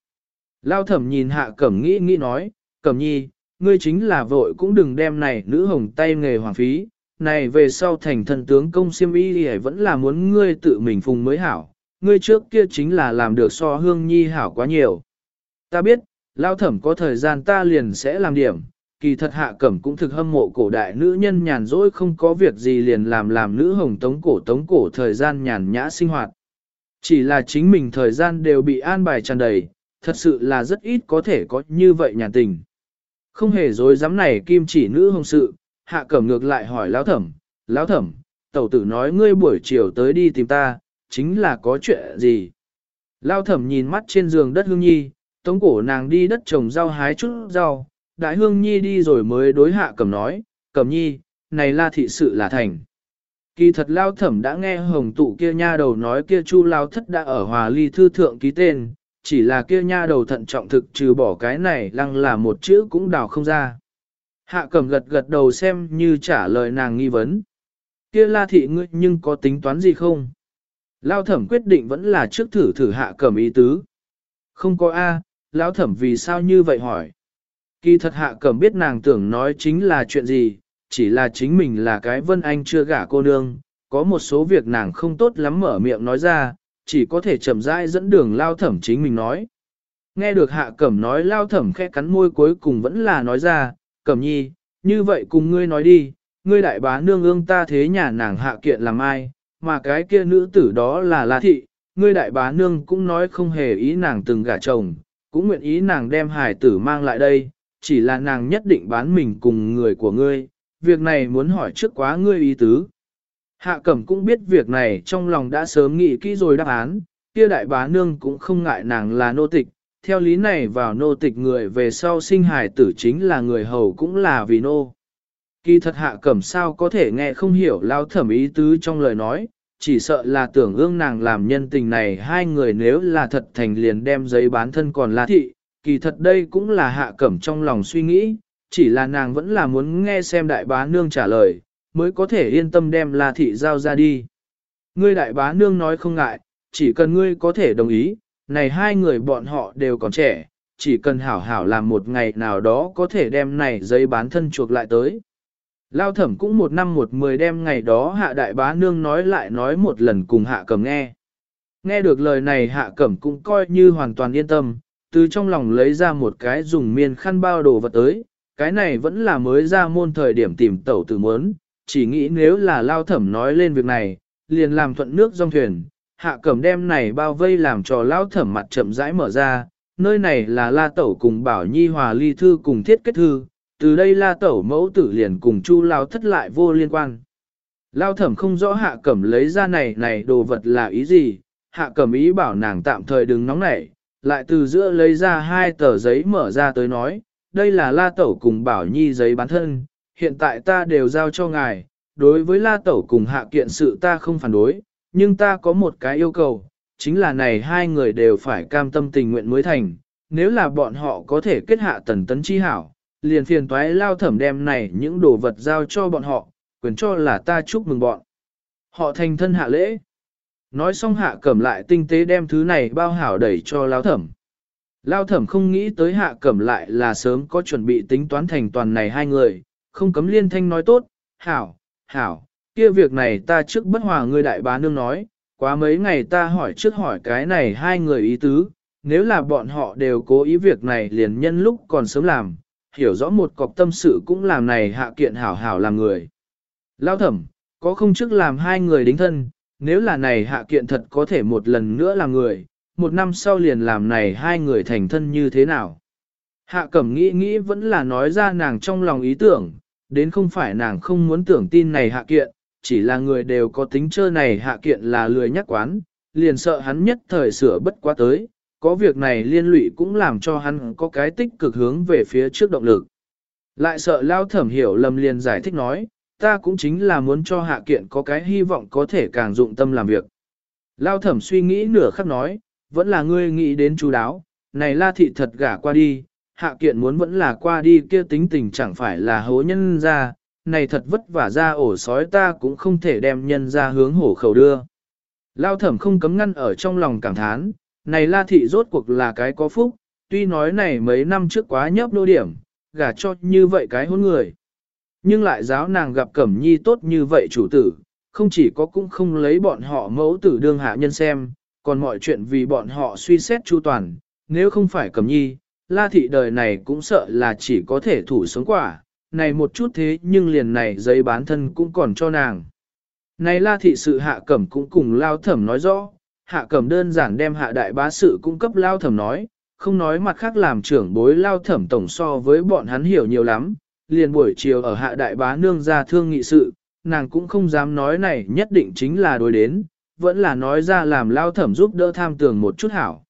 Lao thẩm nhìn hạ cẩm nghĩ nghĩ nói, cẩm nhi, ngươi chính là vội cũng đừng đem này nữ hồng tay nghề hoàng phí, này về sau thành thần tướng công siêm y thì vẫn là muốn ngươi tự mình phùng mới hảo, ngươi trước kia chính là làm được so hương nhi hảo quá nhiều. Ta biết, lao thẩm có thời gian ta liền sẽ làm điểm, kỳ thật hạ cẩm cũng thực hâm mộ cổ đại nữ nhân nhàn rỗi không có việc gì liền làm làm nữ hồng tống cổ tống cổ thời gian nhàn nhã sinh hoạt. Chỉ là chính mình thời gian đều bị an bài tràn đầy, thật sự là rất ít có thể có như vậy nhàn tình. Không hề dối dám này kim chỉ nữ hồng sự, hạ cẩm ngược lại hỏi lão thẩm, lão thẩm, tẩu tử nói ngươi buổi chiều tới đi tìm ta, chính là có chuyện gì? Lão thẩm nhìn mắt trên giường đất hương nhi, tống cổ nàng đi đất trồng rau hái chút rau, đại hương nhi đi rồi mới đối hạ cầm nói, cầm nhi, này la thị sự là thành. Kỳ thật lao thẩm đã nghe hồng tụ kia nha đầu nói kia chu lao thất đã ở hòa ly thư thượng ký tên, chỉ là kia nha đầu thận trọng thực trừ bỏ cái này lăng là một chữ cũng đào không ra. Hạ cầm gật gật đầu xem như trả lời nàng nghi vấn. Kia la thị ngươi nhưng có tính toán gì không? Lao thẩm quyết định vẫn là trước thử thử hạ cầm ý tứ. Không có A, lão thẩm vì sao như vậy hỏi. Kỳ thật hạ cẩm biết nàng tưởng nói chính là chuyện gì, chỉ là chính mình là cái vân anh chưa gả cô nương, có một số việc nàng không tốt lắm mở miệng nói ra, chỉ có thể chậm rãi dẫn đường lao thẩm chính mình nói. Nghe được hạ cẩm nói lao thẩm khẽ cắn môi cuối cùng vẫn là nói ra, cẩm nhi, như vậy cùng ngươi nói đi, ngươi đại bá nương ương ta thế nhà nàng hạ kiện làm ai, mà cái kia nữ tử đó là La Thị, ngươi đại bá nương cũng nói không hề ý nàng từng gả chồng, cũng nguyện ý nàng đem hải tử mang lại đây, chỉ là nàng nhất định bán mình cùng người của ngươi, việc này muốn hỏi trước quá ngươi ý tứ. Hạ cẩm cũng biết việc này trong lòng đã sớm nghĩ kỹ rồi đáp án, kia đại bá nương cũng không ngại nàng là nô tịch, theo lý này vào nô tịch người về sau sinh hải tử chính là người hầu cũng là vì nô. Kỳ thật hạ cẩm sao có thể nghe không hiểu lao thẩm ý tứ trong lời nói, chỉ sợ là tưởng ương nàng làm nhân tình này hai người nếu là thật thành liền đem giấy bán thân còn là thị, kỳ thật đây cũng là hạ cẩm trong lòng suy nghĩ, chỉ là nàng vẫn là muốn nghe xem đại bá nương trả lời, mới có thể yên tâm đem La Thị giao ra đi. Ngươi đại bá nương nói không ngại, chỉ cần ngươi có thể đồng ý, này hai người bọn họ đều còn trẻ, chỉ cần hảo hảo làm một ngày nào đó có thể đem này giấy bán thân chuộc lại tới. Lao thẩm cũng một năm một mười đêm ngày đó hạ đại bá nương nói lại nói một lần cùng hạ cẩm nghe. Nghe được lời này hạ cẩm cũng coi như hoàn toàn yên tâm, từ trong lòng lấy ra một cái dùng miên khăn bao đồ vật tới, cái này vẫn là mới ra môn thời điểm tìm tẩu tử muốn, chỉ nghĩ nếu là lao thẩm nói lên việc này, liền làm thuận nước dòng thuyền, hạ cẩm đem này bao vây làm cho lao thẩm mặt chậm rãi mở ra, nơi này là la tẩu cùng bảo nhi hòa ly thư cùng thiết kết thư, từ đây la tẩu mẫu tử liền cùng chu lao thất lại vô liên quan. Lao thẩm không rõ hạ cẩm lấy ra này này đồ vật là ý gì, hạ cẩm ý bảo nàng tạm thời đừng nóng nảy, lại từ giữa lấy ra hai tờ giấy mở ra tới nói, đây là la tẩu cùng bảo nhi giấy bán thân, hiện tại ta đều giao cho ngài, đối với la tẩu cùng hạ kiện sự ta không phản đối, nhưng ta có một cái yêu cầu, chính là này hai người đều phải cam tâm tình nguyện mới thành, nếu là bọn họ có thể kết hạ tần tấn chi hảo, liền phiền toái lao thẩm đem này những đồ vật giao cho bọn họ, quyền cho là ta chúc mừng bọn. Họ thành thân hạ lễ. Nói xong hạ cẩm lại tinh tế đem thứ này bao hảo đẩy cho lao thẩm. Lao thẩm không nghĩ tới hạ cẩm lại là sớm có chuẩn bị tính toán thành toàn này hai người, không cấm liên thanh nói tốt, hảo, hảo, kia việc này ta trước bất hòa người đại bá nương nói, quá mấy ngày ta hỏi trước hỏi cái này hai người ý tứ, nếu là bọn họ đều cố ý việc này liền nhân lúc còn sớm làm, hiểu rõ một cọc tâm sự cũng làm này hạ kiện hảo hảo làm người. Lao thẩm, có không trước làm hai người đính thân, nếu là này hạ kiện thật có thể một lần nữa làm người, một năm sau liền làm này hai người thành thân như thế nào. Hạ cẩm nghĩ nghĩ vẫn là nói ra nàng trong lòng ý tưởng, đến không phải nàng không muốn tưởng tin này hạ kiện, chỉ là người đều có tính chơi này hạ kiện là lười nhắc quán, liền sợ hắn nhất thời sửa bất quá tới, có việc này liên lụy cũng làm cho hắn có cái tích cực hướng về phía trước động lực. Lại sợ lao thẩm hiểu lầm liền giải thích nói, ta cũng chính là muốn cho hạ kiện có cái hy vọng có thể càng dụng tâm làm việc. Lao thẩm suy nghĩ nửa khắc nói, vẫn là ngươi nghĩ đến chú đáo, này la thị thật gả qua đi, hạ kiện muốn vẫn là qua đi kia tính tình chẳng phải là hố nhân ra, này thật vất vả ra ổ sói ta cũng không thể đem nhân ra hướng hổ khẩu đưa. Lao thẩm không cấm ngăn ở trong lòng cảm thán, này la thị rốt cuộc là cái có phúc, tuy nói này mấy năm trước quá nhấp nô điểm, gả cho như vậy cái hôn người. Nhưng lại giáo nàng gặp Cẩm Nhi tốt như vậy chủ tử, không chỉ có cũng không lấy bọn họ mẫu tử đương hạ nhân xem, còn mọi chuyện vì bọn họ suy xét chu toàn, nếu không phải Cẩm Nhi, La Thị đời này cũng sợ là chỉ có thể thủ sống quả, này một chút thế nhưng liền này giấy bán thân cũng còn cho nàng. Này La Thị sự hạ cẩm cũng cùng Lao Thẩm nói rõ, hạ cẩm đơn giản đem hạ đại bá sự cung cấp Lao Thẩm nói, không nói mặt khác làm trưởng bối Lao Thẩm tổng so với bọn hắn hiểu nhiều lắm, liền buổi chiều ở hạ đại bá nương ra thương nghị sự, nàng cũng không dám nói này nhất định chính là đối đến, vẫn là nói ra làm Lao Thẩm giúp đỡ tham tường một chút hảo.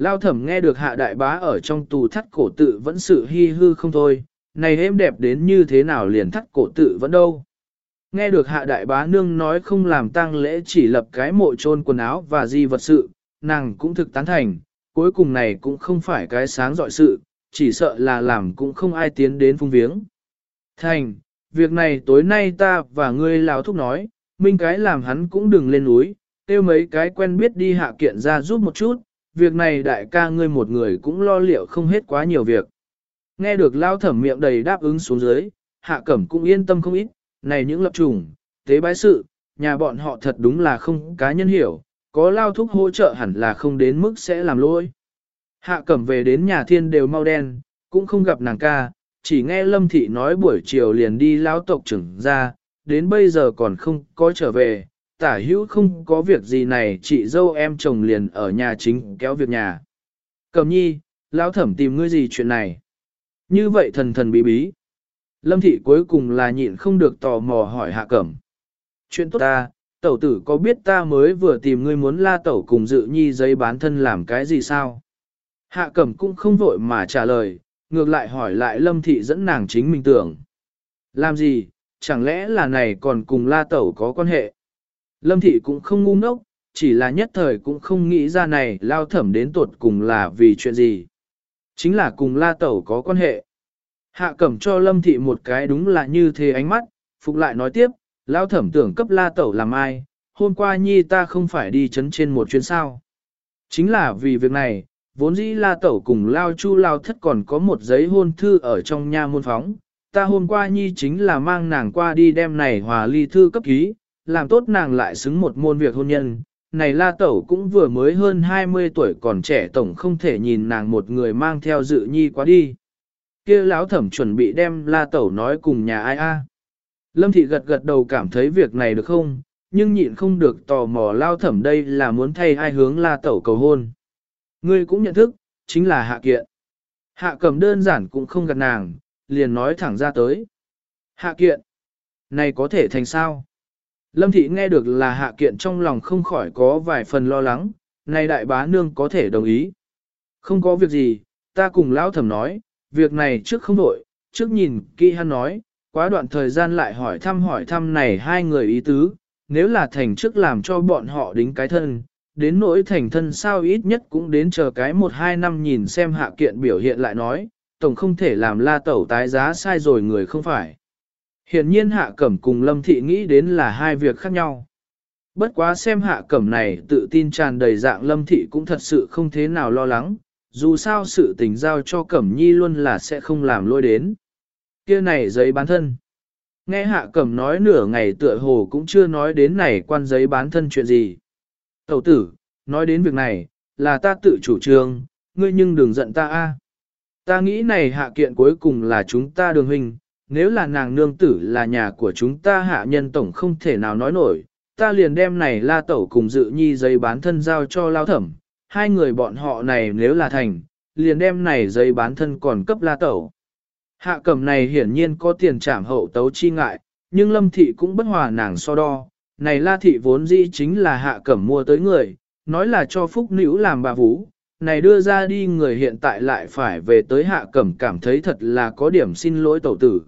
Lao thẩm nghe được hạ đại bá ở trong tù thắt cổ tự vẫn sự hy hư không thôi, này êm đẹp đến như thế nào liền thắt cổ tự vẫn đâu. Nghe được hạ đại bá nương nói không làm tang lễ chỉ lập cái mộ trôn quần áo và di vật sự, nàng cũng thực tán thành, cuối cùng này cũng không phải cái sáng dọi sự, chỉ sợ là làm cũng không ai tiến đến phung viếng. Thành, việc này tối nay ta và ngươi lão thúc nói, minh cái làm hắn cũng đừng lên núi, tiêu mấy cái quen biết đi hạ kiện ra giúp một chút, việc này đại ca ngươi một người cũng lo liệu không hết quá nhiều việc. Nghe được lao thẩm miệng đầy đáp ứng xuống dưới, hạ cẩm cũng yên tâm không ít, này những lập trùng, tế bái sự, nhà bọn họ thật đúng là không cá nhân hiểu, có lao thúc hỗ trợ hẳn là không đến mức sẽ làm lỗi. Hạ cẩm về đến nhà thiên đều mau đen, cũng không gặp nàng ca, chỉ nghe lâm thị nói buổi chiều liền đi lao tộc trưởng ra, đến bây giờ còn không có trở về, tả hữu không có việc gì này chị dâu em chồng liền ở nhà chính kéo việc nhà. cẩm nhi, lão thẩm tìm ngươi gì chuyện này? Như vậy thần thần bí bí. Lâm thị cuối cùng là nhịn không được tò mò hỏi hạ cẩm. Chuyện tốt ta, tẩu tử có biết ta mới vừa tìm ngươi muốn la tẩu cùng dự nhi giấy bán thân làm cái gì sao? Hạ cẩm cũng không vội mà trả lời, ngược lại hỏi lại lâm thị dẫn nàng chính mình tưởng. Làm gì, chẳng lẽ là này còn cùng la tẩu có quan hệ? Lâm thị cũng không ngu ngốc, chỉ là nhất thời cũng không nghĩ ra này lao thẩm đến tuột cùng là vì chuyện gì. Chính là cùng la tẩu có quan hệ. Hạ cẩm cho lâm thị một cái đúng là như thế ánh mắt, phục lại nói tiếp, lao thẩm tưởng cấp la tẩu làm ai, hôm qua nhi ta không phải đi chấn trên một chuyến sao. Chính là vì việc này, vốn dĩ la tẩu cùng lao chu lao thất còn có một giấy hôn thư ở trong nha môn phóng, ta hôm qua nhi chính là mang nàng qua đi đem này hòa ly thư cấp ký, làm tốt nàng lại xứng một môn việc hôn nhân. Này la tẩu cũng vừa mới hơn 20 tuổi còn trẻ tổng không thể nhìn nàng một người mang theo dự nhi quá đi kia lão thẩm chuẩn bị đem la tẩu nói cùng nhà ai a. Lâm thị gật gật đầu cảm thấy việc này được không, nhưng nhịn không được tò mò lao thẩm đây là muốn thay ai hướng la tẩu cầu hôn. Ngươi cũng nhận thức, chính là hạ kiện. Hạ cầm đơn giản cũng không gật nàng, liền nói thẳng ra tới. Hạ kiện, này có thể thành sao? Lâm thị nghe được là hạ kiện trong lòng không khỏi có vài phần lo lắng, này đại bá nương có thể đồng ý. Không có việc gì, ta cùng lão thẩm nói, việc này trước không đổi, trước nhìn kỹ hắn nói, quá đoạn thời gian lại hỏi thăm hỏi thăm này hai người ý tứ, nếu là thành trước làm cho bọn họ đính cái thân, đến nỗi thành thân sao ít nhất cũng đến chờ cái một hai năm nhìn xem hạ kiện biểu hiện lại nói, tổng không thể làm la tẩu tái giá sai rồi người không phải. Hiện nhiên hạ cẩm cùng lâm thị nghĩ đến là hai việc khác nhau. Bất quá xem hạ cẩm này tự tin tràn đầy dạng lâm thị cũng thật sự không thế nào lo lắng, dù sao sự tình giao cho cẩm nhi luôn là sẽ không làm lôi đến. kia này giấy bán thân. Nghe hạ cẩm nói nửa ngày tựa hồ cũng chưa nói đến này quan giấy bán thân chuyện gì. Tẩu tử, nói đến việc này, là ta tự chủ trương, ngươi nhưng đừng giận ta a. Ta nghĩ này hạ kiện cuối cùng là chúng ta đường hình, nếu là nàng nương tử là nhà của chúng ta hạ nhân tổng không thể nào nói nổi, ta liền đem này la tẩu cùng dự nhi giấy bán thân giao cho lao thẩm, hai người bọn họ này nếu là thành, liền đem này giấy bán thân còn cấp la tẩu. Hạ cẩm này hiển nhiên có tiền trảm hậu tấu chi ngại, nhưng lâm thị cũng bất hòa nàng so đo, này la thị vốn dĩ chính là hạ cẩm mua tới người, nói là cho phúc nữ làm bà vũ, này đưa ra đi người hiện tại lại phải về tới hạ cẩm cảm thấy thật là có điểm xin lỗi tẩu tử.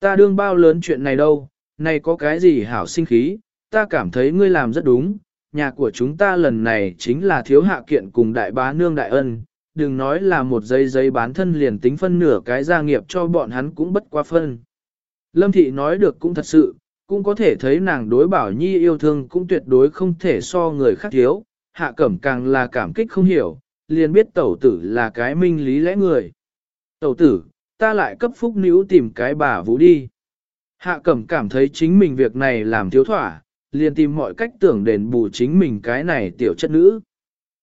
Ta đương bao lớn chuyện này đâu, này có cái gì hảo sinh khí, ta cảm thấy ngươi làm rất đúng, nhà của chúng ta lần này chính là thiếu hạ kiện cùng đại bá nương đại ân, đừng nói là một giấy giấy bán thân liền tính phân nửa cái gia nghiệp cho bọn hắn cũng bất quá phân. Lâm thị nói được cũng thật sự, cũng có thể thấy nàng đối bảo nhi yêu thương cũng tuyệt đối không thể so người khác thiếu, hạ cẩm càng là cảm kích không hiểu, liền biết tẩu tử là cái minh lý lẽ người. Tẩu tử, ta lại cấp phúc nữ tìm cái bà vũ đi. Hạ cẩm cảm thấy chính mình việc này làm thiếu thỏa, liền tìm mọi cách tưởng đền bù chính mình cái này tiểu chất nữ.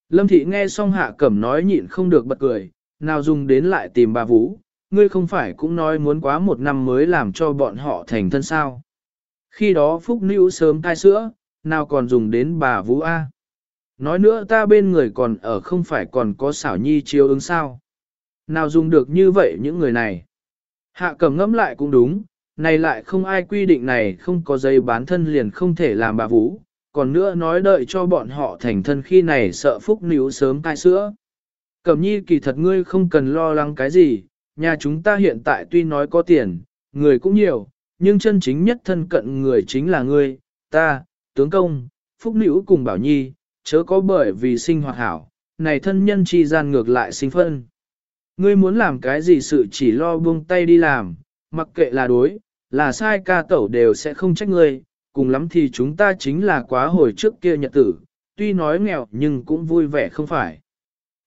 Lâm thị nghe xong hạ cẩm nói nhịn không được bật cười, nào dùng đến lại tìm bà vũ, ngươi không phải cũng nói muốn quá một năm mới làm cho bọn họ thành thân sao. Khi đó phúc Nữ sớm tai sữa, nào còn dùng đến bà vũ A. Nói nữa ta bên người còn ở không phải còn có xảo nhi chiếu ứng sao. Nào dùng được như vậy những người này. Hạ cẩm ngẫm lại cũng đúng, này lại không ai quy định này không có giấy bán thân liền không thể làm bà vũ, còn nữa nói đợi cho bọn họ thành thân khi này sợ phúc níu sớm cai sữa. Cẩm nhi kỳ thật ngươi không cần lo lắng cái gì, nhà chúng ta hiện tại tuy nói có tiền, người cũng nhiều, nhưng chân chính nhất thân cận người chính là ngươi, ta, tướng công, phúc nữ cùng bảo nhi, chớ có bởi vì sinh hoạt hảo, này thân nhân chi gian ngược lại sinh phân. Ngươi muốn làm cái gì sự chỉ lo buông tay đi làm, mặc kệ là đối, là sai ca tẩu đều sẽ không trách ngươi, cùng lắm thì chúng ta chính là quá hồi trước kia nhật tử, tuy nói nghèo nhưng cũng vui vẻ không phải.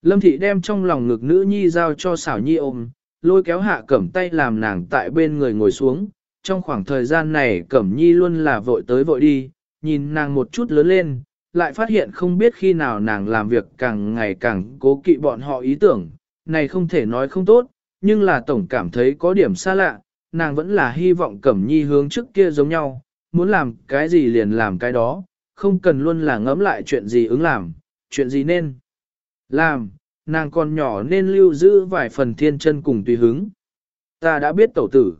Lâm thị đem trong lòng ngực nữ nhi giao cho xảo nhi ôm, lôi kéo hạ cẩm tay làm nàng tại bên người ngồi xuống. Trong khoảng thời gian này cẩm nhi luôn là vội tới vội đi, nhìn nàng một chút lớn lên, lại phát hiện không biết khi nào nàng làm việc càng ngày càng cố kỵ bọn họ ý tưởng, này không thể nói không tốt, nhưng là tổng cảm thấy có điểm xa lạ, nàng vẫn là hy vọng Cẩm Nhi hướng trước kia giống nhau, muốn làm cái gì liền làm cái đó, không cần luôn là ngẫm lại chuyện gì ứng làm, chuyện gì nên làm, nàng còn nhỏ nên lưu giữ vài phần thiên chân cùng tùy hứng. Ta đã biết tẩu tử.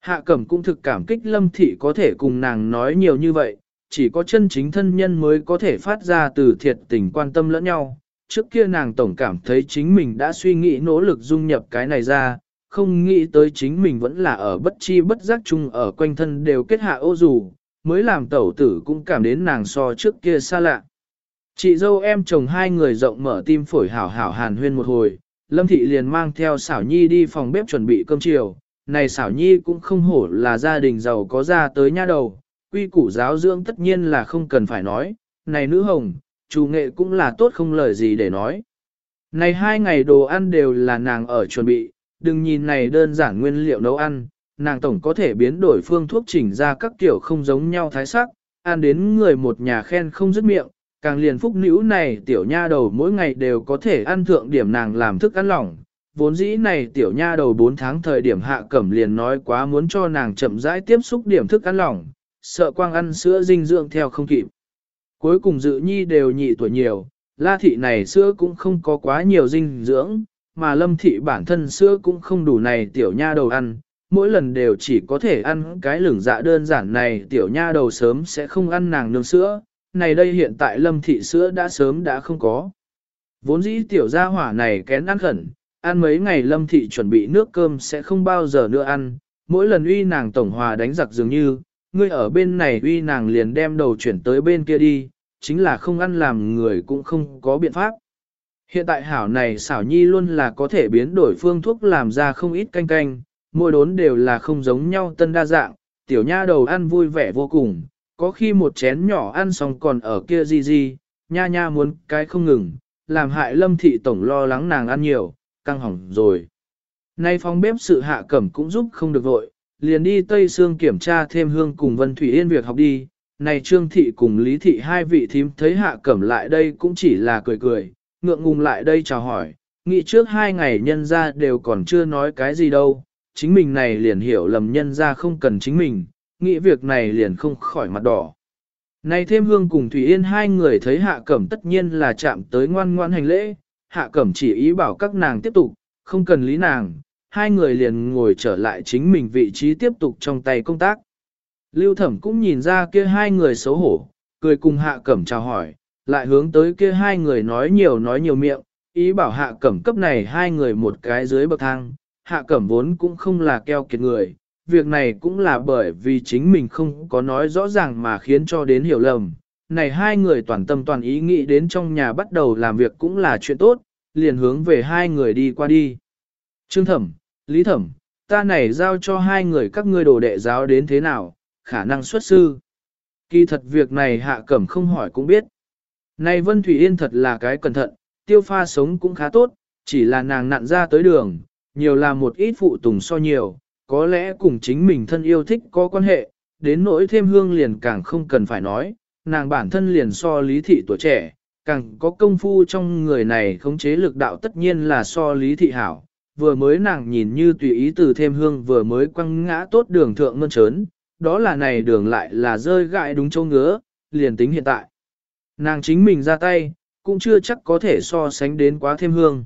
Hạ Cẩm cũng thực cảm kích Lâm Thị có thể cùng nàng nói nhiều như vậy, chỉ có chân chính thân nhân mới có thể phát ra từ thiệt tình quan tâm lẫn nhau. Trước kia nàng tổng cảm thấy chính mình đã suy nghĩ nỗ lực dung nhập cái này ra, không nghĩ tới chính mình vẫn là ở bất chi bất giác chung ở quanh thân đều kết hạ ô dù, mới làm tẩu tử cũng cảm đến nàng so trước kia xa lạ. Chị dâu em chồng hai người rộng mở tim phổi hảo hảo hàn huyên một hồi, Lâm Thị liền mang theo xảo nhi đi phòng bếp chuẩn bị cơm chiều. Này xảo nhi cũng không hổ là gia đình giàu có ra tới nha đầu, quy củ giáo dưỡng tất nhiên là không cần phải nói, này nữ hồng, chủ nghệ cũng là tốt không lời gì để nói. Này hai ngày đồ ăn đều là nàng ở chuẩn bị, đừng nhìn này đơn giản nguyên liệu nấu ăn, nàng tổng có thể biến đổi phương thuốc chỉnh ra các kiểu không giống nhau thái sắc, ăn đến người một nhà khen không dứt miệng, càng liền phúc nữ này tiểu nha đầu mỗi ngày đều có thể ăn thượng điểm nàng làm thức ăn lỏng. Vốn dĩ này tiểu nha đầu 4 tháng thời điểm hạ cẩm liền nói quá muốn cho nàng chậm rãi tiếp xúc điểm thức ăn lỏng, sợ quang ăn sữa dinh dưỡng theo không kịp. Cuối cùng dự nhi đều nhị tuổi nhiều, la thị này sữa cũng không có quá nhiều dinh dưỡng, mà lâm thị bản thân sữa cũng không đủ này tiểu nha đầu ăn, mỗi lần đều chỉ có thể ăn cái lửng dạ đơn giản này tiểu nha đầu sớm sẽ không ăn nàng nương sữa, này đây hiện tại lâm thị sữa đã sớm đã không có. Vốn dĩ tiểu gia hỏa này kén ăn khẩn, ăn mấy ngày lâm thị chuẩn bị nước cơm sẽ không bao giờ nữa ăn, mỗi lần uy nàng tổng hòa đánh giặc dường như, ngươi ở bên này uy nàng liền đem đầu chuyển tới bên kia đi, chính là không ăn làm người cũng không có biện pháp. Hiện tại hảo này xảo nhi luôn là có thể biến đổi phương thuốc làm ra không ít canh canh, mỗi đốn đều là không giống nhau tân đa dạng, tiểu nha đầu ăn vui vẻ vô cùng, có khi một chén nhỏ ăn xong còn ở kia gì gì, nha nha muốn cái không ngừng, làm hại lâm thị tổng lo lắng nàng ăn nhiều, căng hỏng rồi. Nay phòng bếp sự hạ cẩm cũng giúp không được vội, liền đi Tây Sương kiểm tra thêm hương cùng Vân Thủy Yên việc học đi. Này Trương Thị cùng Lý Thị hai vị thím thấy hạ cẩm lại đây cũng chỉ là cười cười, ngượng ngùng lại đây chào hỏi, nghĩ trước hai ngày nhân ra đều còn chưa nói cái gì đâu, chính mình này liền hiểu lầm nhân ra không cần chính mình, nghĩ việc này liền không khỏi mặt đỏ. Này thêm hương cùng Thủy Yên hai người thấy hạ cẩm tất nhiên là chạm tới ngoan ngoan hành lễ, hạ cẩm chỉ ý bảo các nàng tiếp tục, không cần lý nàng, hai người liền ngồi trở lại chính mình vị trí tiếp tục trong tay công tác. Lưu thẩm cũng nhìn ra kia hai người xấu hổ, cười cùng hạ cẩm chào hỏi, lại hướng tới kia hai người nói nhiều nói nhiều miệng, ý bảo hạ cẩm cấp này hai người một cái dưới bậc thang, hạ cẩm vốn cũng không là keo kiệt người, việc này cũng là bởi vì chính mình không có nói rõ ràng mà khiến cho đến hiểu lầm. Này hai người toàn tâm toàn ý nghĩ đến trong nhà bắt đầu làm việc cũng là chuyện tốt, liền hướng về hai người đi qua đi. Trương thẩm, Lý thẩm, ta này giao cho hai người các ngươi đồ đệ giáo đến thế nào, khả năng xuất sư. Kỳ thật việc này hạ cẩm không hỏi cũng biết. Này Vân Thủy Yên thật là cái cẩn thận, tiêu pha sống cũng khá tốt, chỉ là nàng nặn ra tới đường, nhiều là một ít phụ tùng so nhiều, có lẽ cùng chính mình thân yêu thích có quan hệ, đến nỗi thêm hương liền càng không cần phải nói, nàng bản thân liền so lý thị tuổi trẻ, càng có công phu trong người này khống chế lực đạo tất nhiên là so lý thị hảo. Vừa mới nàng nhìn như tùy ý từ thêm hương vừa mới quăng ngã tốt đường thượng mơn trớn, đó là này đường lại là rơi gại đúng châu ngứa, liền tính hiện tại. Nàng chính mình ra tay, cũng chưa chắc có thể so sánh đến quá thêm hương.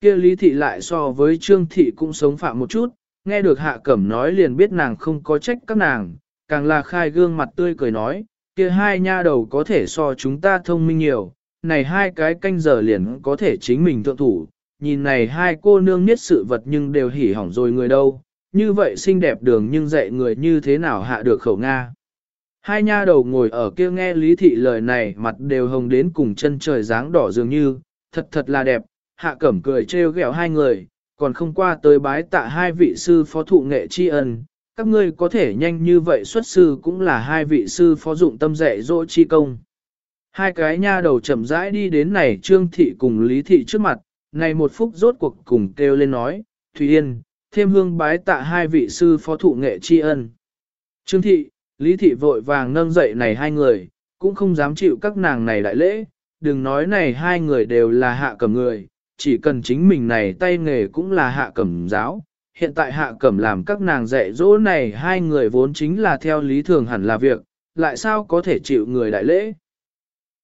kia lý thị lại so với trương thị cũng sống phạm một chút, nghe được hạ cẩm nói liền biết nàng không có trách các nàng, càng là khai gương mặt tươi cười nói, kia hai nha đầu có thể so chúng ta thông minh nhiều, này hai cái canh giờ liền có thể chính mình thượng thủ, nhìn này hai cô nương niết sự vật nhưng đều hỉ hỏng rồi người đâu, như vậy xinh đẹp đường nhưng dạy người như thế nào hạ được khẩu Nga. Hai nha đầu ngồi ở kia nghe lý thị lời này mặt đều hồng đến cùng chân trời dáng đỏ dường như, thật thật là đẹp, hạ cẩm cười trêu ghẹo hai người, còn không qua tới bái tạ hai vị sư phó thụ nghệ tri ân, các ngươi có thể nhanh như vậy xuất sư cũng là hai vị sư phó dụng tâm dạy dỗ chi công. Hai cái nha đầu chậm rãi đi đến này trương thị cùng lý thị trước mặt, này một phút rốt cuộc cùng kêu lên nói, Thùy Yên, thêm hương bái tạ hai vị sư phó thụ nghệ tri ân. Trương thị, lý thị vội vàng nâng dậy này hai người, cũng không dám chịu các nàng này đại lễ, đừng nói này hai người đều là hạ cầm người, chỉ cần chính mình này tay nghề cũng là hạ cẩm giáo. Hiện tại hạ cẩm làm các nàng dạy dỗ này hai người vốn chính là theo lý thường hẳn là việc, lại sao có thể chịu người đại lễ.